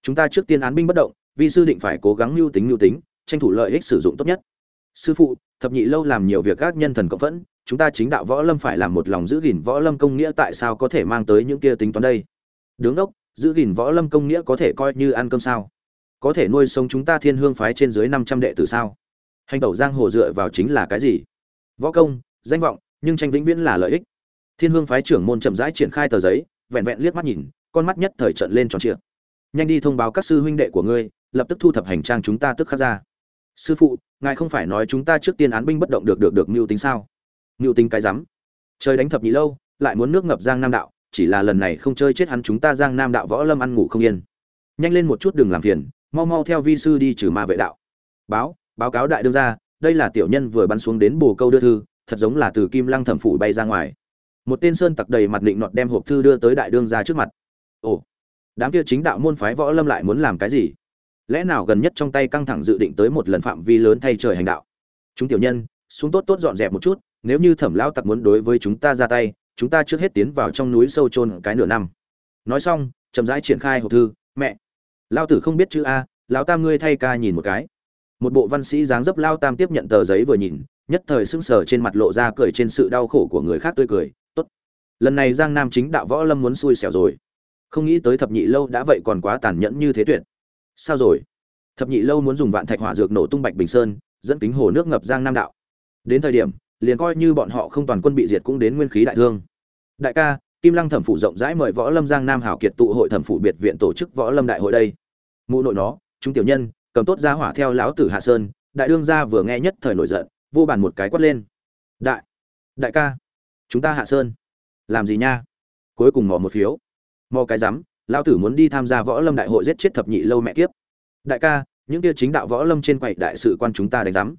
Chúng ta trước tiên án binh bất động vì sư định phải cố gắng mưu tính mưu tính, tranh thủ lợi ích sử dụng tốt nhất. Sư phụ, thập nhị lâu làm nhiều việc các nhân thần cộng phẫn chúng ta chính đạo võ lâm phải làm một lòng giữ gìn võ lâm công nghĩa tại sao có thể mang tới những kia tính toán đây? Đứng đốc, giữ gìn võ lâm công nghĩa có thể coi như ăn cơm sao? Có thể nuôi sống chúng ta thiên hương phái trên dưới năm trăm đệ tử sao? Hành tẩu giang hồ dựa vào chính là cái gì? Võ công, danh vọng, nhưng tranh vĩnh viễn là lợi ích. Thiên hương phái trưởng môn chậm rãi triển khai tờ giấy, vẹn vẹn liếc mắt nhìn, con mắt nhất thời trận lên tròn trịa. Nhanh đi thông báo các sư huynh đệ của ngươi, lập tức thu thập hành trang chúng ta tức khắc ra. Sư phụ, ngài không phải nói chúng ta trước tiên án binh bất động được được được mưu tính sao? Ngưu tinh cái rắm. Trời đánh thập nhị lâu, lại muốn nước ngập giang nam đạo, chỉ là lần này không chơi chết hắn chúng ta giang nam đạo võ lâm ăn ngủ không yên. Nhanh lên một chút đừng làm phiền, mau mau theo vi sư đi trừ ma vệ đạo. Báo báo cáo đại đương ra đây là tiểu nhân vừa bắn xuống đến bồ câu đưa thư, thật giống là từ kim lăng thẩm phủ bay ra ngoài. Một tên sơn tặc đầy mặt định nọt đem hộp thư đưa tới đại đương ra trước mặt. Ồ, đám kia chính đạo môn phái võ lâm lại muốn làm cái gì? Lẽ nào gần nhất trong tay căng thẳng dự định tới một lần phạm vi lớn thay trời hành đạo? Chúng tiểu nhân, xuống tốt tốt dọn dẹp một chút nếu như thẩm lão tặc muốn đối với chúng ta ra tay, chúng ta trước hết tiến vào trong núi sâu chôn cái nửa năm. Nói xong, chậm rãi triển khai hộp thư, mẹ lao tử không biết chữ a, lão tam ngươi thay ca nhìn một cái. Một bộ văn sĩ dáng dấp lao tam tiếp nhận tờ giấy vừa nhìn, nhất thời sững sờ trên mặt lộ ra cười trên sự đau khổ của người khác tươi cười, tốt, lần này giang nam chính đạo võ lâm muốn xui xẻo rồi. Không nghĩ tới thập nhị lâu đã vậy còn quá tàn nhẫn như thế tuyệt. Sao rồi? Thập nhị lâu muốn dùng vạn thạch hỏa dược nổ tung bạch bình sơn, dẫn kính hồ nước ngập giang nam đạo. Đến thời điểm liền coi như bọn họ không toàn quân bị diệt cũng đến nguyên khí đại thương. Đại ca, kim lăng thẩm phủ rộng rãi mời võ lâm giang nam hảo kiệt tụ hội thẩm phủ biệt viện tổ chức võ lâm đại hội đây. Mụ nội nó, chúng tiểu nhân, cầm tốt ra hỏa theo lão tử hạ sơn, đại đương gia vừa nghe nhất thời nổi giận, vô bàn một cái quát lên. Đại đại ca, chúng ta hạ sơn, làm gì nha? Cuối cùng mò một phiếu. Mò cái rắm, lão tử muốn đi tham gia võ lâm đại hội giết chết thập nhị lâu mẹ kiếp. Đại ca, những kia chính đạo võ lâm trên quầy đại sự quan chúng ta đánh rắm.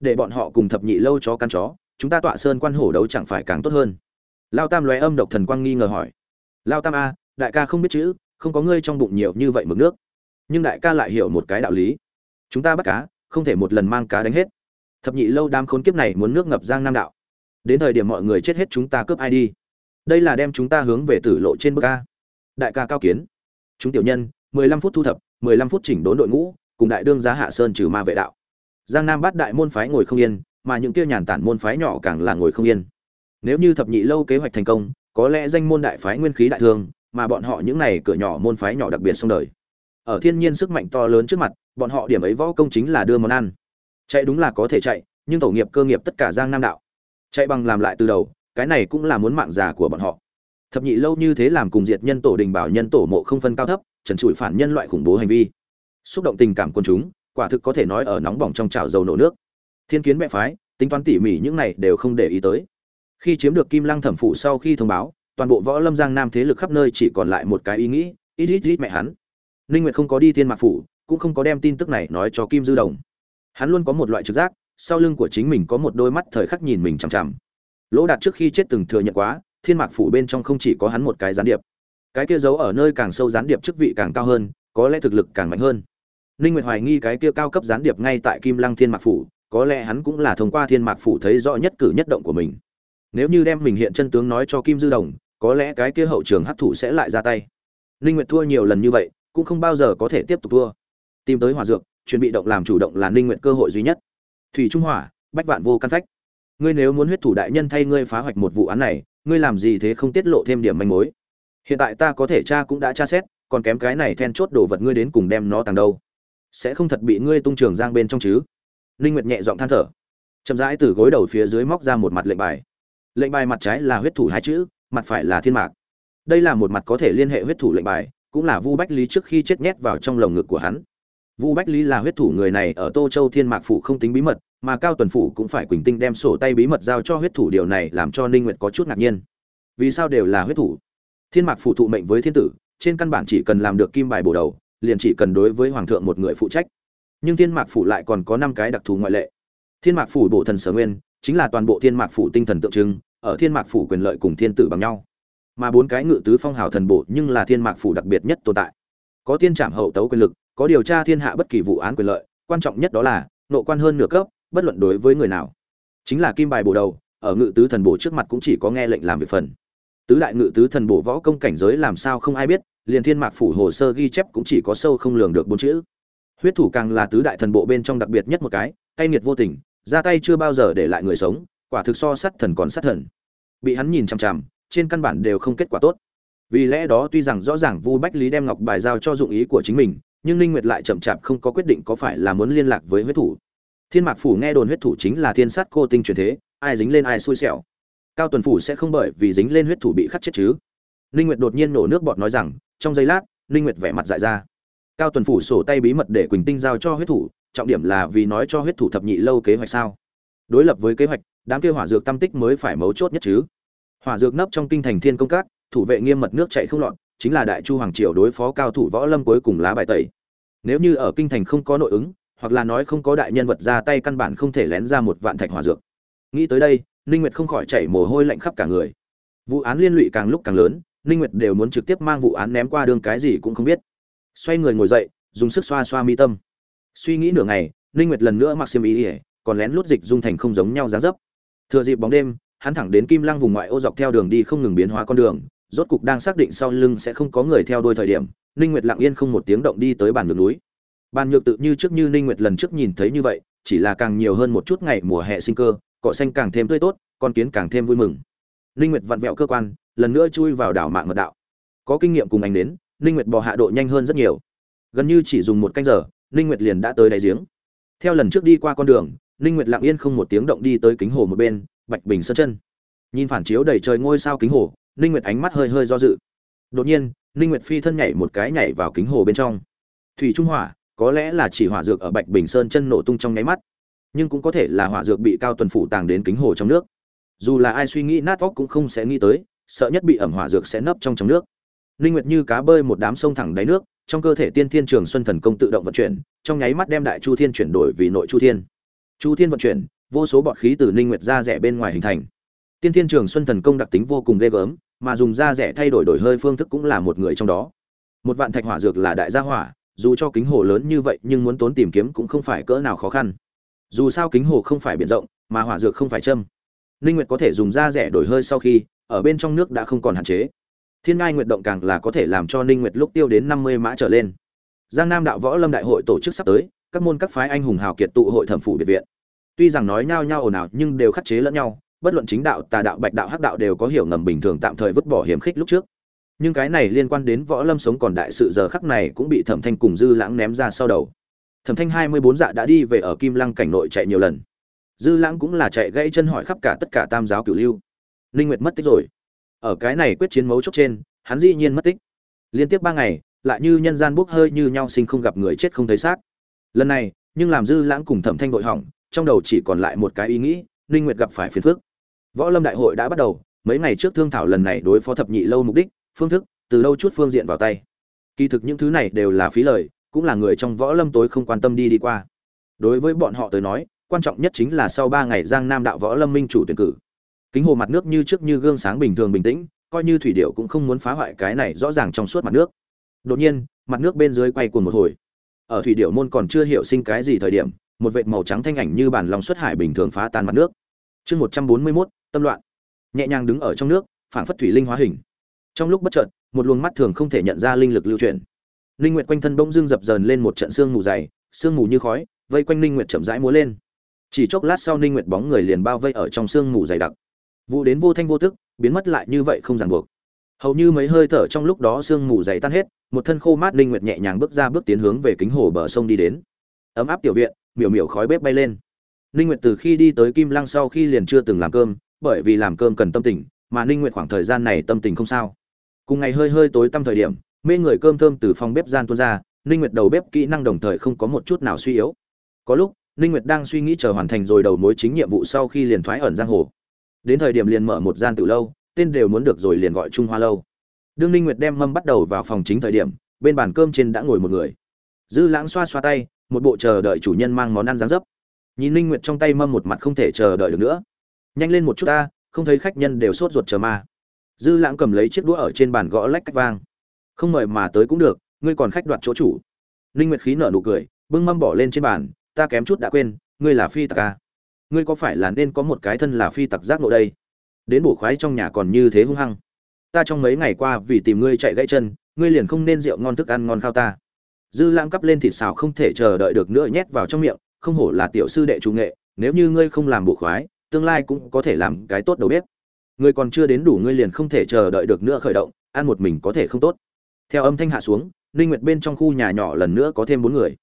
Để bọn họ cùng thập nhị lâu chó căn chó chúng ta tọa sơn quan hổ đấu chẳng phải càng tốt hơn? Lao tam lóe âm độc thần quang nghi ngờ hỏi. Lao tam a, đại ca không biết chữ, không có ngươi trong bụng nhiều như vậy mực nước. Nhưng đại ca lại hiểu một cái đạo lý. Chúng ta bắt cá, không thể một lần mang cá đánh hết. Thập nhị lâu đám khốn kiếp này muốn nước ngập giang nam đạo. Đến thời điểm mọi người chết hết chúng ta cướp ai đi? Đây là đem chúng ta hướng về tử lộ trên bức ca đại ca cao kiến. Chúng tiểu nhân, mười lăm phút thu thập, mười lăm phút chỉnh đốn đội ngũ, cùng đại đương giá hạ sơn trừ ma vệ đạo. Giang nam bắt đại môn phái ngồi không yên mà những kia nhàn tản môn phái nhỏ càng là ngồi không yên. Nếu như thập nhị lâu kế hoạch thành công, có lẽ danh môn đại phái nguyên khí đại thương, mà bọn họ những này cửa nhỏ môn phái nhỏ đặc biệt xong đời. Ở thiên nhiên sức mạnh to lớn trước mặt, bọn họ điểm ấy võ công chính là đưa món ăn. Chạy đúng là có thể chạy, nhưng tổ nghiệp cơ nghiệp tất cả giang nam đạo. Chạy bằng làm lại từ đầu, cái này cũng là muốn mạng già của bọn họ. Thập nhị lâu như thế làm cùng diệt nhân tổ đình bảo nhân tổ mộ không phân cao thấp, trần trụi phản nhân loại khủng bố hành vi. Xúc động tình cảm quân chúng, quả thực có thể nói ở nóng bỏng trong chảo dầu nổ nước thiên kiến mẹ phái, tính toán tỉ mỉ những này đều không để ý tới. Khi chiếm được kim lăng thẩm phụ sau khi thông báo, toàn bộ võ lâm giang nam thế lực khắp nơi chỉ còn lại một cái ý nghĩ, ít ít ít mẹ hắn. Ninh nguyệt không có đi thiên mạc phủ, cũng không có đem tin tức này nói cho kim dư đồng. Hắn luôn có một loại trực giác, sau lưng của chính mình có một đôi mắt thời khắc nhìn mình chằm chằm. Lỗ đạt trước khi chết từng thừa nhận quá, thiên mạc phủ bên trong không chỉ có hắn một cái gián điệp. Cái kia giấu ở nơi càng sâu gián điệp chức vị càng cao hơn, có lẽ thực lực càng mạnh hơn. Ninh nguyệt hoài nghi cái kia cao cấp gián điệp ngay tại kim lăng thiên mạc phủ có lẽ hắn cũng là thông qua thiên mạc phủ thấy rõ nhất cử nhất động của mình. Nếu như đem mình hiện chân tướng nói cho kim dư đồng, có lẽ cái kia hậu trường hấp thụ sẽ lại ra tay. Ninh nguyệt thua nhiều lần như vậy, cũng không bao giờ có thể tiếp tục thua. Tìm tới hỏa dược, chuẩn bị động làm chủ động là ninh Nguyệt cơ hội duy nhất. Thủy trung hỏa, bách vạn vô căn phách. Ngươi nếu muốn huyết thủ đại nhân thay ngươi phá hoạch một vụ án này, ngươi làm gì thế không tiết lộ thêm điểm manh mối. Hiện tại ta có thể tra cũng đã tra xét, còn kém cái này then chốt đồ vật ngươi đến cùng đem nó tàng đâu. Sẽ không thật bị ngươi tung trường giang bên trong chứ ninh nguyệt nhẹ giọng than thở. Chậm rãi từ gối đầu phía dưới móc ra một mặt lệnh bài. Lệnh bài mặt trái là huyết thủ hai chữ, mặt phải là thiên mạc. Đây là một mặt có thể liên hệ huyết thủ lệnh bài, cũng là vu bách lý trước khi chết nhét vào trong lồng ngực của hắn. Vu bách lý là huyết thủ người này ở tô châu thiên mạc phủ không tính bí mật, mà cao tuần phủ cũng phải quỳnh tinh đem sổ tay bí mật giao cho huyết thủ điều này làm cho ninh nguyệt có chút ngạc nhiên. Vì sao đều là huyết thủ? Thiên mạc phủ thụ mệnh với thiên tử, trên căn bản chỉ cần làm được kim bài bổ đầu, liền chỉ cần đối với hoàng thượng một người phụ trách nhưng thiên mạc phủ lại còn có năm cái đặc thù ngoại lệ. Thiên mạc phủ bổ thần sở nguyên, chính là toàn bộ thiên mạc phủ tinh thần tượng trưng, ở thiên mạc phủ quyền lợi cùng thiên tử bằng nhau. Mà bốn cái ngự tứ phong hào thần bộ nhưng là thiên mạc phủ đặc biệt nhất tồn tại. Có tiên trảm hậu tấu quyền lực, có điều tra thiên hạ bất kỳ vụ án quyền lợi, quan trọng nhất đó là, nộ quan hơn nửa cấp, bất luận đối với người nào. Chính là kim bài bổ đầu, ở ngự tứ thần bổ trước mặt cũng chỉ có nghe lệnh làm việc phần. Tứ đại ngự tứ thần bổ võ công cảnh giới làm sao không ai biết, liền thiên mạc phủ hồ sơ ghi chép cũng chỉ có sâu không lường được bốn chữ huyết thủ càng là tứ đại thần bộ bên trong đặc biệt nhất một cái, cay nghiệt vô tình, ra tay chưa bao giờ để lại người sống, quả thực so sát thần còn sát thần. Bị hắn nhìn chằm chằm, trên căn bản đều không kết quả tốt. Vì lẽ đó tuy rằng rõ ràng vu bách lý đem ngọc bài giao cho dụng ý của chính mình, nhưng ninh nguyệt lại chậm chạp không có quyết định có phải là muốn liên lạc với huyết thủ. Thiên mạc phủ nghe đồn huyết thủ chính là thiên sát cô tinh truyền thế, ai dính lên ai xui xẻo. Cao tuần phủ sẽ không bởi vì dính lên huyết thủ bị khắc chết chứ. Ninh nguyệt đột nhiên nổ nước bọt nói rằng, trong giây lát, ninh nguyệt vẻ mặt dại ra cao tuần phủ sổ tay bí mật để quỳnh tinh giao cho huyết thủ, trọng điểm là vì nói cho huyết thủ thập nhị lâu kế hoạch sao? Đối lập với kế hoạch, đám kia hỏa dược tam tích mới phải mấu chốt nhất chứ. Hỏa dược nấp trong kinh thành thiên công các, thủ vệ nghiêm mật nước chạy không lọt, chính là đại chu hoàng triều đối phó cao thủ võ lâm cuối cùng lá bài tẩy. Nếu như ở kinh thành không có nội ứng, hoặc là nói không có đại nhân vật ra tay căn bản không thể lén ra một vạn thạch hỏa dược. Nghĩ tới đây, ninh nguyệt không khỏi chảy mồ hôi lạnh khắp cả người. Vụ án liên lụy càng lúc càng lớn, ninh nguyệt đều muốn trực tiếp mang vụ án ném qua đường cái gì cũng không biết xoay người ngồi dậy, dùng sức xoa xoa mi tâm. Suy nghĩ nửa ngày, ninh nguyệt lần nữa mặc xiêm ý ỉa còn lén lút dịch dung thành không giống nhau dáng dấp. Thừa dịp bóng đêm, hắn thẳng đến kim lăng vùng ngoại ô dọc theo đường đi không ngừng biến hóa con đường, rốt cục đang xác định sau lưng sẽ không có người theo đuôi thời điểm, ninh nguyệt lặng yên không một tiếng động đi tới bàn ngược núi. Bàn nhược tự như trước như ninh nguyệt lần trước nhìn thấy như vậy, chỉ là càng nhiều hơn một chút ngày mùa hè sinh cơ, cỏ xanh càng thêm tươi tốt, con kiến càng thêm vui mừng. Ninh nguyệt vặn vẹo cơ quan, lần nữa chui vào đảo mạng mật đạo. Có kinh nghiệm cùng anh đến ninh nguyệt bò hạ độ nhanh hơn rất nhiều. Gần như chỉ dùng một canh giờ, ninh nguyệt liền đã tới đáy giếng. Theo lần trước đi qua con đường, ninh nguyệt lặng yên không một tiếng động đi tới kính hồ một bên, bạch bình sơn chân. Nhìn phản chiếu đầy trời ngôi sao kính hồ, ninh nguyệt ánh mắt hơi hơi do dự. Đột nhiên, ninh nguyệt phi thân nhảy một cái nhảy vào kính hồ bên trong. Thủy trung hỏa, có lẽ là chỉ hỏa dược ở bạch bình sơn chân nổ tung trong nháy mắt, nhưng cũng có thể là hỏa dược bị cao tuần phủ tàng đến kính hồ trong nước. Dù là ai suy nghĩ, nát óc cũng không sẽ nghĩ tới, sợ nhất bị ẩm hỏa dược sẽ nấp trong trong nước ninh nguyệt như cá bơi một đám sông thẳng đáy nước, trong cơ thể tiên thiên trường xuân thần công tự động vận chuyển, trong nháy mắt đem đại chu thiên chuyển đổi vì nội chu thiên. Chu thiên vận chuyển, vô số bọt khí từ ninh nguyệt ra rẻ bên ngoài hình thành. Tiên thiên trường xuân thần công đặc tính vô cùng ghê gớm, mà dùng ra rẻ thay đổi đổi hơi phương thức cũng là một người trong đó. Một vạn thạch hỏa dược là đại gia hỏa, dù cho kính hồ lớn như vậy nhưng muốn tốn tìm kiếm cũng không phải cỡ nào khó khăn. Dù sao kính hồ không phải biển rộng, mà hỏa dược không phải châm. Ninh nguyệt có thể dùng ra rẻ đổi hơi sau khi, ở bên trong nước đã không còn hạn chế thiên ngai nguyệt động càng là có thể làm cho ninh nguyệt lúc tiêu đến 50 mã trở lên. Giang nam đạo võ lâm đại hội tổ chức sắp tới, các môn các phái anh hùng hào kiệt tụ hội thẩm phủ biệt viện. Tuy rằng nói nhau nhau ồn ào nhưng đều khắc chế lẫn nhau, bất luận chính đạo, tà đạo, bạch đạo, hắc đạo đều có hiểu ngầm bình thường tạm thời vứt bỏ hiểm khích lúc trước. Nhưng cái này liên quan đến võ lâm sống còn đại sự giờ khắc này cũng bị thẩm thanh cùng dư lãng ném ra sau đầu. Thẩm thanh hai mươi bốn dạ đã đi về ở kim lăng cảnh nội chạy nhiều lần. Dư lãng cũng là chạy gãy chân hỏi khắp cả tất cả tam giáo cửu lưu. Linh nguyệt mất tích rồi ở cái này quyết chiến mấu chốt trên, hắn dĩ nhiên mất tích. Liên tiếp ba ngày, lại như nhân gian bốc hơi như nhau sinh không gặp người chết không thấy xác. Lần này, nhưng làm dư lãng cùng thẩm thanh vội hỏng, trong đầu chỉ còn lại một cái ý nghĩ, ninh nguyệt gặp phải phiền phức. Võ lâm đại hội đã bắt đầu, mấy ngày trước thương thảo lần này đối phó thập nhị lâu mục đích, phương thức, từ lâu chút phương diện vào tay. Kỳ thực những thứ này đều là phí lời, cũng là người trong võ lâm tối không quan tâm đi đi qua. Đối với bọn họ tới nói, quan trọng nhất chính là sau ba ngày giang nam đạo võ lâm minh chủ tuyển cử kính hồ mặt nước như trước như gương sáng bình thường bình tĩnh, coi như thủy điệu cũng không muốn phá hoại cái này rõ ràng trong suốt mặt nước. Đột nhiên, mặt nước bên dưới quay cuồng một hồi. Ở thủy điệu môn còn chưa hiểu sinh cái gì thời điểm, một vệt màu trắng thanh ảnh như bản lòng xuất hải bình thường phá tan mặt nước. Chương một trăm bốn mươi mốt, tâm loạn. Nhẹ nhàng đứng ở trong nước, phảng phất thủy linh hóa hình. Trong lúc bất chợt, một luồng mắt thường không thể nhận ra linh lực lưu chuyển. Linh nguyệt quanh thân bỗng dưng dập dờn lên một trận sương mù dày, sương mù như khói, vây quanh linh nguyệt chậm rãi múa lên. Chỉ chốc lát sau linh nguyệt bóng người liền bao vây ở trong sương mù dày đặc vụ đến vô thanh vô tức, biến mất lại như vậy không ràng buộc. Hầu như mấy hơi thở trong lúc đó sương mù dày tan hết, một thân khô mát linh nguyệt nhẹ nhàng bước ra bước tiến hướng về kính hồ bờ sông đi đến. Ấm áp tiểu viện, miểu miểu khói bếp bay lên. Linh nguyệt từ khi đi tới kim lăng sau khi liền chưa từng làm cơm, bởi vì làm cơm cần tâm tình, mà linh nguyệt khoảng thời gian này tâm tình không sao. Cùng ngày hơi hơi tối tăm thời điểm, mê người cơm thơm từ phòng bếp gian tuôn ra Linh nguyệt đầu bếp kỹ năng đồng thời không có một chút nào suy yếu. Có lúc Linh nguyệt đang suy nghĩ chờ hoàn thành rồi đầu mối chính nhiệm vụ sau khi liền thoái ẩn giang hồ đến thời điểm liền mở một gian tự lâu, tên đều muốn được rồi liền gọi trung hoa lâu. Đương ninh nguyệt đem mâm bắt đầu vào phòng chính thời điểm, bên bàn cơm trên đã ngồi một người. Dư lãng xoa xoa tay, một bộ chờ đợi chủ nhân mang món ăn dáng dấp. Nhìn ninh nguyệt trong tay mâm một mặt không thể chờ đợi được nữa. Nhanh lên một chút ta, không thấy khách nhân đều sốt ruột chờ ma. Dư lãng cầm lấy chiếc đũa ở trên bàn gõ lách cách vang. Không mời mà tới cũng được, ngươi còn khách đoạt chỗ chủ. Ninh nguyệt khí nở nụ cười, bưng mâm bỏ lên trên bàn, ta kém chút đã quên, ngươi là phi tạc ca à? Ngươi có phải là nên có một cái thân là phi tặc giác ngộ đây? Đến bổ khoái trong nhà còn như thế hung hăng. Ta trong mấy ngày qua vì tìm ngươi chạy gãy chân, ngươi liền không nên rượu ngon thức ăn ngon khao ta. Dư lãng cắp lên thịt xào không thể chờ đợi được nữa nhét vào trong miệng, không hổ là tiểu sư đệ trung nghệ, nếu như ngươi không làm bổ khoái, tương lai cũng có thể làm cái tốt đầu bếp. Ngươi còn chưa đến đủ ngươi liền không thể chờ đợi được nữa khởi động, ăn một mình có thể không tốt. Theo âm thanh hạ xuống, ninh nguyệt bên trong khu nhà nhỏ lần nữa có thêm bốn người.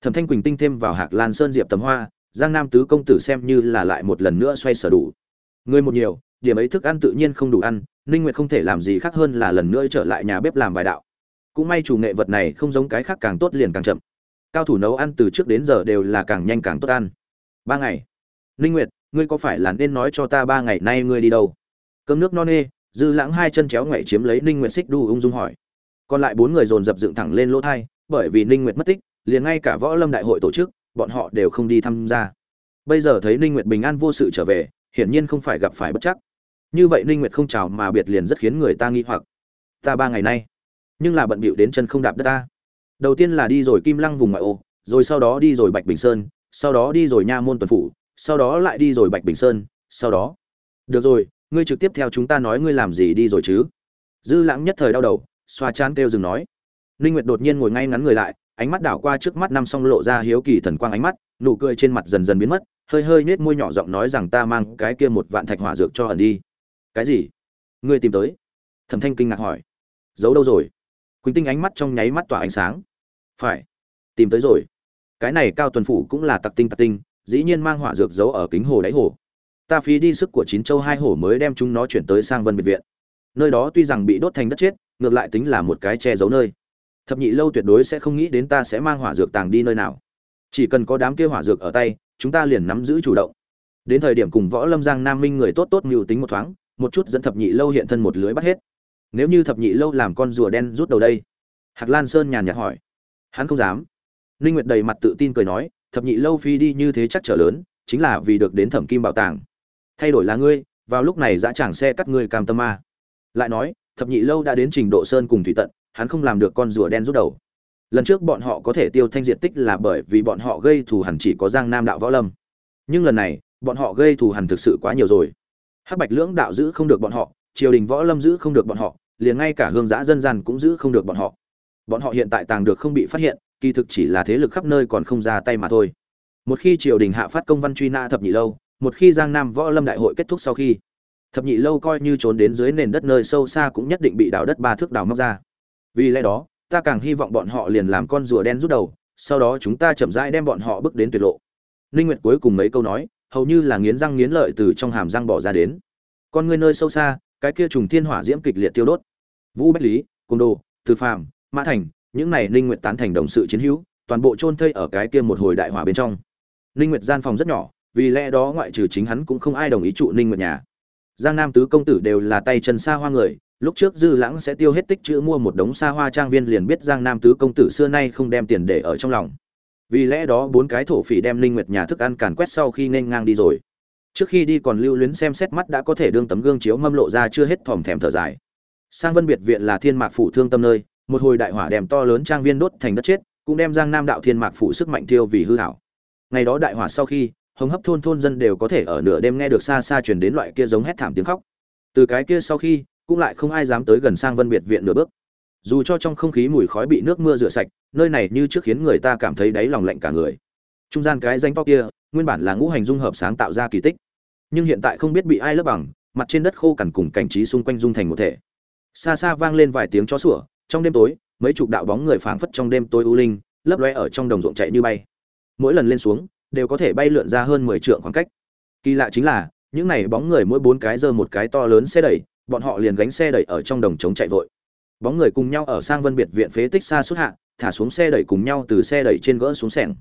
Thẩm thanh quỳnh tinh thêm vào hạc lan sơn diệp tầm hoa giang nam tứ công tử xem như là lại một lần nữa xoay sở đủ. Người một nhiều, điểm ấy thức ăn tự nhiên không đủ ăn, ninh nguyệt không thể làm gì khác hơn là lần nữa trở lại nhà bếp làm vài đạo. Cũng may chủ nghệ vật này không giống cái khác càng tốt liền càng chậm. Cao thủ nấu ăn từ trước đến giờ đều là càng nhanh càng tốt ăn. Ba ngày. Ninh nguyệt, ngươi có phải là nên nói cho ta ba ngày nay ngươi đi đâu? Cơm nước no nê, dư lãng hai chân chéo ngoại chiếm lấy ninh nguyệt xích đu ung dung hỏi. Còn lại bốn người dồn dập dựng thẳng lên lỗ thai, bởi vì ninh nguyệt mất tích, liền ngay cả võ lâm đại hội tổ chức bọn họ đều không đi tham gia. Bây giờ thấy ninh nguyệt bình an vô sự trở về, hiển nhiên không phải gặp phải bất chắc. Như vậy ninh nguyệt không chào mà biệt liền rất khiến người ta nghi hoặc. Ta ba ngày nay, nhưng là bận bịu đến chân không đạp đất ta. Đầu tiên là đi rồi kim lăng vùng ngoại ô, rồi sau đó đi rồi bạch bình sơn, sau đó đi rồi nha môn tuần phủ, sau đó lại đi rồi bạch bình sơn, sau đó. Được rồi, ngươi trực tiếp theo chúng ta nói ngươi làm gì đi rồi chứ? Dư lãng nhất thời đau đầu, xoa chán kêu dừng nói. Ninh nguyệt đột nhiên ngồi ngay ngắn người lại ánh mắt đảo qua trước mắt năm song lộ ra hiếu kỳ thần quang ánh mắt, nụ cười trên mặt dần dần biến mất, hơi hơi nết môi nhỏ giọng nói rằng ta mang cái kia một vạn thạch hỏa dược cho ẩn đi. Cái gì? Ngươi tìm tới? Thẩm thanh kinh ngạc hỏi. Giấu đâu rồi? Quỳnh tinh ánh mắt trong nháy mắt tỏa ánh sáng. Phải, tìm tới rồi. Cái này cao tuần phủ cũng là tặc tinh tặc tinh, dĩ nhiên mang hỏa dược giấu ở kính hồ đáy hồ. Ta phí đi sức của chín châu hai hổ mới đem chúng nó chuyển tới sang vân biệt viện. Nơi đó tuy rằng bị đốt thành đất chết, ngược lại tính là một cái che giấu nơi thập nhị lâu tuyệt đối sẽ không nghĩ đến ta sẽ mang hỏa dược tàng đi nơi nào. Chỉ cần có đám kia hỏa dược ở tay, chúng ta liền nắm giữ chủ động. Đến thời điểm cùng võ lâm giang nam minh người tốt tốt mưu tính một thoáng, một chút dẫn thập nhị lâu hiện thân một lưới bắt hết. Nếu như thập nhị lâu làm con rùa đen rút đầu đây, hạc lan sơn nhàn nhạt hỏi. Hắn không dám. Ninh nguyệt đầy mặt tự tin cười nói, thập nhị lâu phi đi như thế chắc trở lớn, chính là vì được đến thẩm kim bảo tàng. Thay đổi là ngươi, vào lúc này dã chàng xe cắt ngươi cam tâm ma. Lại nói, thập nhị lâu đã đến trình độ sơn cùng thủy tận hắn không làm được con rùa đen rút đầu. Lần trước bọn họ có thể tiêu thanh diện tích là bởi vì bọn họ gây thù hẳn chỉ có giang nam đạo võ lâm. Nhưng lần này, bọn họ gây thù hẳn thực sự quá nhiều rồi. Hắc bạch lưỡng đạo giữ không được bọn họ, triều đình võ lâm giữ không được bọn họ, liền ngay cả hương giã dân gian cũng giữ không được bọn họ. Bọn họ hiện tại tàng được không bị phát hiện, kỳ thực chỉ là thế lực khắp nơi còn không ra tay mà thôi. Một khi triều đình hạ phát công văn truy nã thập nhị lâu, một khi giang nam võ lâm đại hội kết thúc sau khi, thập nhị lâu coi như trốn đến dưới nền đất nơi sâu xa cũng nhất định bị đào đất ba thước đào móc ra vì lẽ đó, ta càng hy vọng bọn họ liền làm con rùa đen rút đầu, sau đó chúng ta chậm rãi đem bọn họ bước đến tuyệt lộ. Ninh nguyệt cuối cùng mấy câu nói, hầu như là nghiến răng nghiến lợi từ trong hàm răng bỏ ra đến. Con ngươi nơi sâu xa, cái kia trùng thiên hỏa diễm kịch liệt tiêu đốt. Vũ bách lý cung đồ, từ phàm, mã thành, những này ninh nguyệt tán thành đồng sự chiến hữu, toàn bộ chôn thây ở cái kia một hồi đại hỏa bên trong. Ninh nguyệt gian phòng rất nhỏ, vì lẽ đó ngoại trừ chính hắn cũng không ai đồng ý trụ ninh nguyệt nhà. Giang nam tứ công tử đều là tay chân xa hoa người lúc trước dư lãng sẽ tiêu hết tích chữ mua một đống xa hoa trang viên liền biết giang nam tứ công tử xưa nay không đem tiền để ở trong lòng. Vì lẽ đó bốn cái thổ phỉ đem linh nguyệt nhà thức ăn càn quét sau khi nên ngang đi rồi. Trước khi đi còn lưu luyến xem xét mắt đã có thể đương tấm gương chiếu mâm lộ ra chưa hết thòm thèm thở dài. Sang vân biệt viện là thiên mạc phủ thương tâm nơi, một hồi đại hỏa đem to lớn trang viên đốt thành đất chết, cũng đem giang nam đạo thiên mạc phủ sức mạnh tiêu vì hư hảo. Ngày đó đại hỏa sau khi, hồng hấp thôn thôn dân đều có thể ở nửa đêm nghe được xa xa truyền đến loại kia giống hét thảm tiếng khóc. Từ cái kia sau khi cũng lại không ai dám tới gần sang vân biệt viện nửa bước. Dù cho trong không khí mùi khói bị nước mưa rửa sạch, nơi này như trước khiến người ta cảm thấy đáy lòng lạnh cả người. Trung gian cái danh to kia, nguyên bản là ngũ hành dung hợp sáng tạo ra kỳ tích. Nhưng hiện tại không biết bị ai lấp bằng, mặt trên đất khô cằn cùng cảnh trí xung quanh dung thành một thể. Xa xa vang lên vài tiếng chó sủa, trong đêm tối, mấy chục đạo bóng người phảng phất trong đêm tối u linh, lấp lóe ở trong đồng ruộng chạy như bay. Mỗi lần lên xuống, đều có thể bay lượn ra hơn mười trượng khoảng cách. Kỳ lạ chính là, những này bóng người mỗi bốn cái giơ một cái to lớn xe đẩy bọn họ liền gánh xe đẩy ở trong đồng trống chạy vội. Bóng người cùng nhau ở sang vân biệt viện phế tích xa suốt hạ, thả xuống xe đẩy cùng nhau từ xe đẩy trên gỡ xuống sẻng.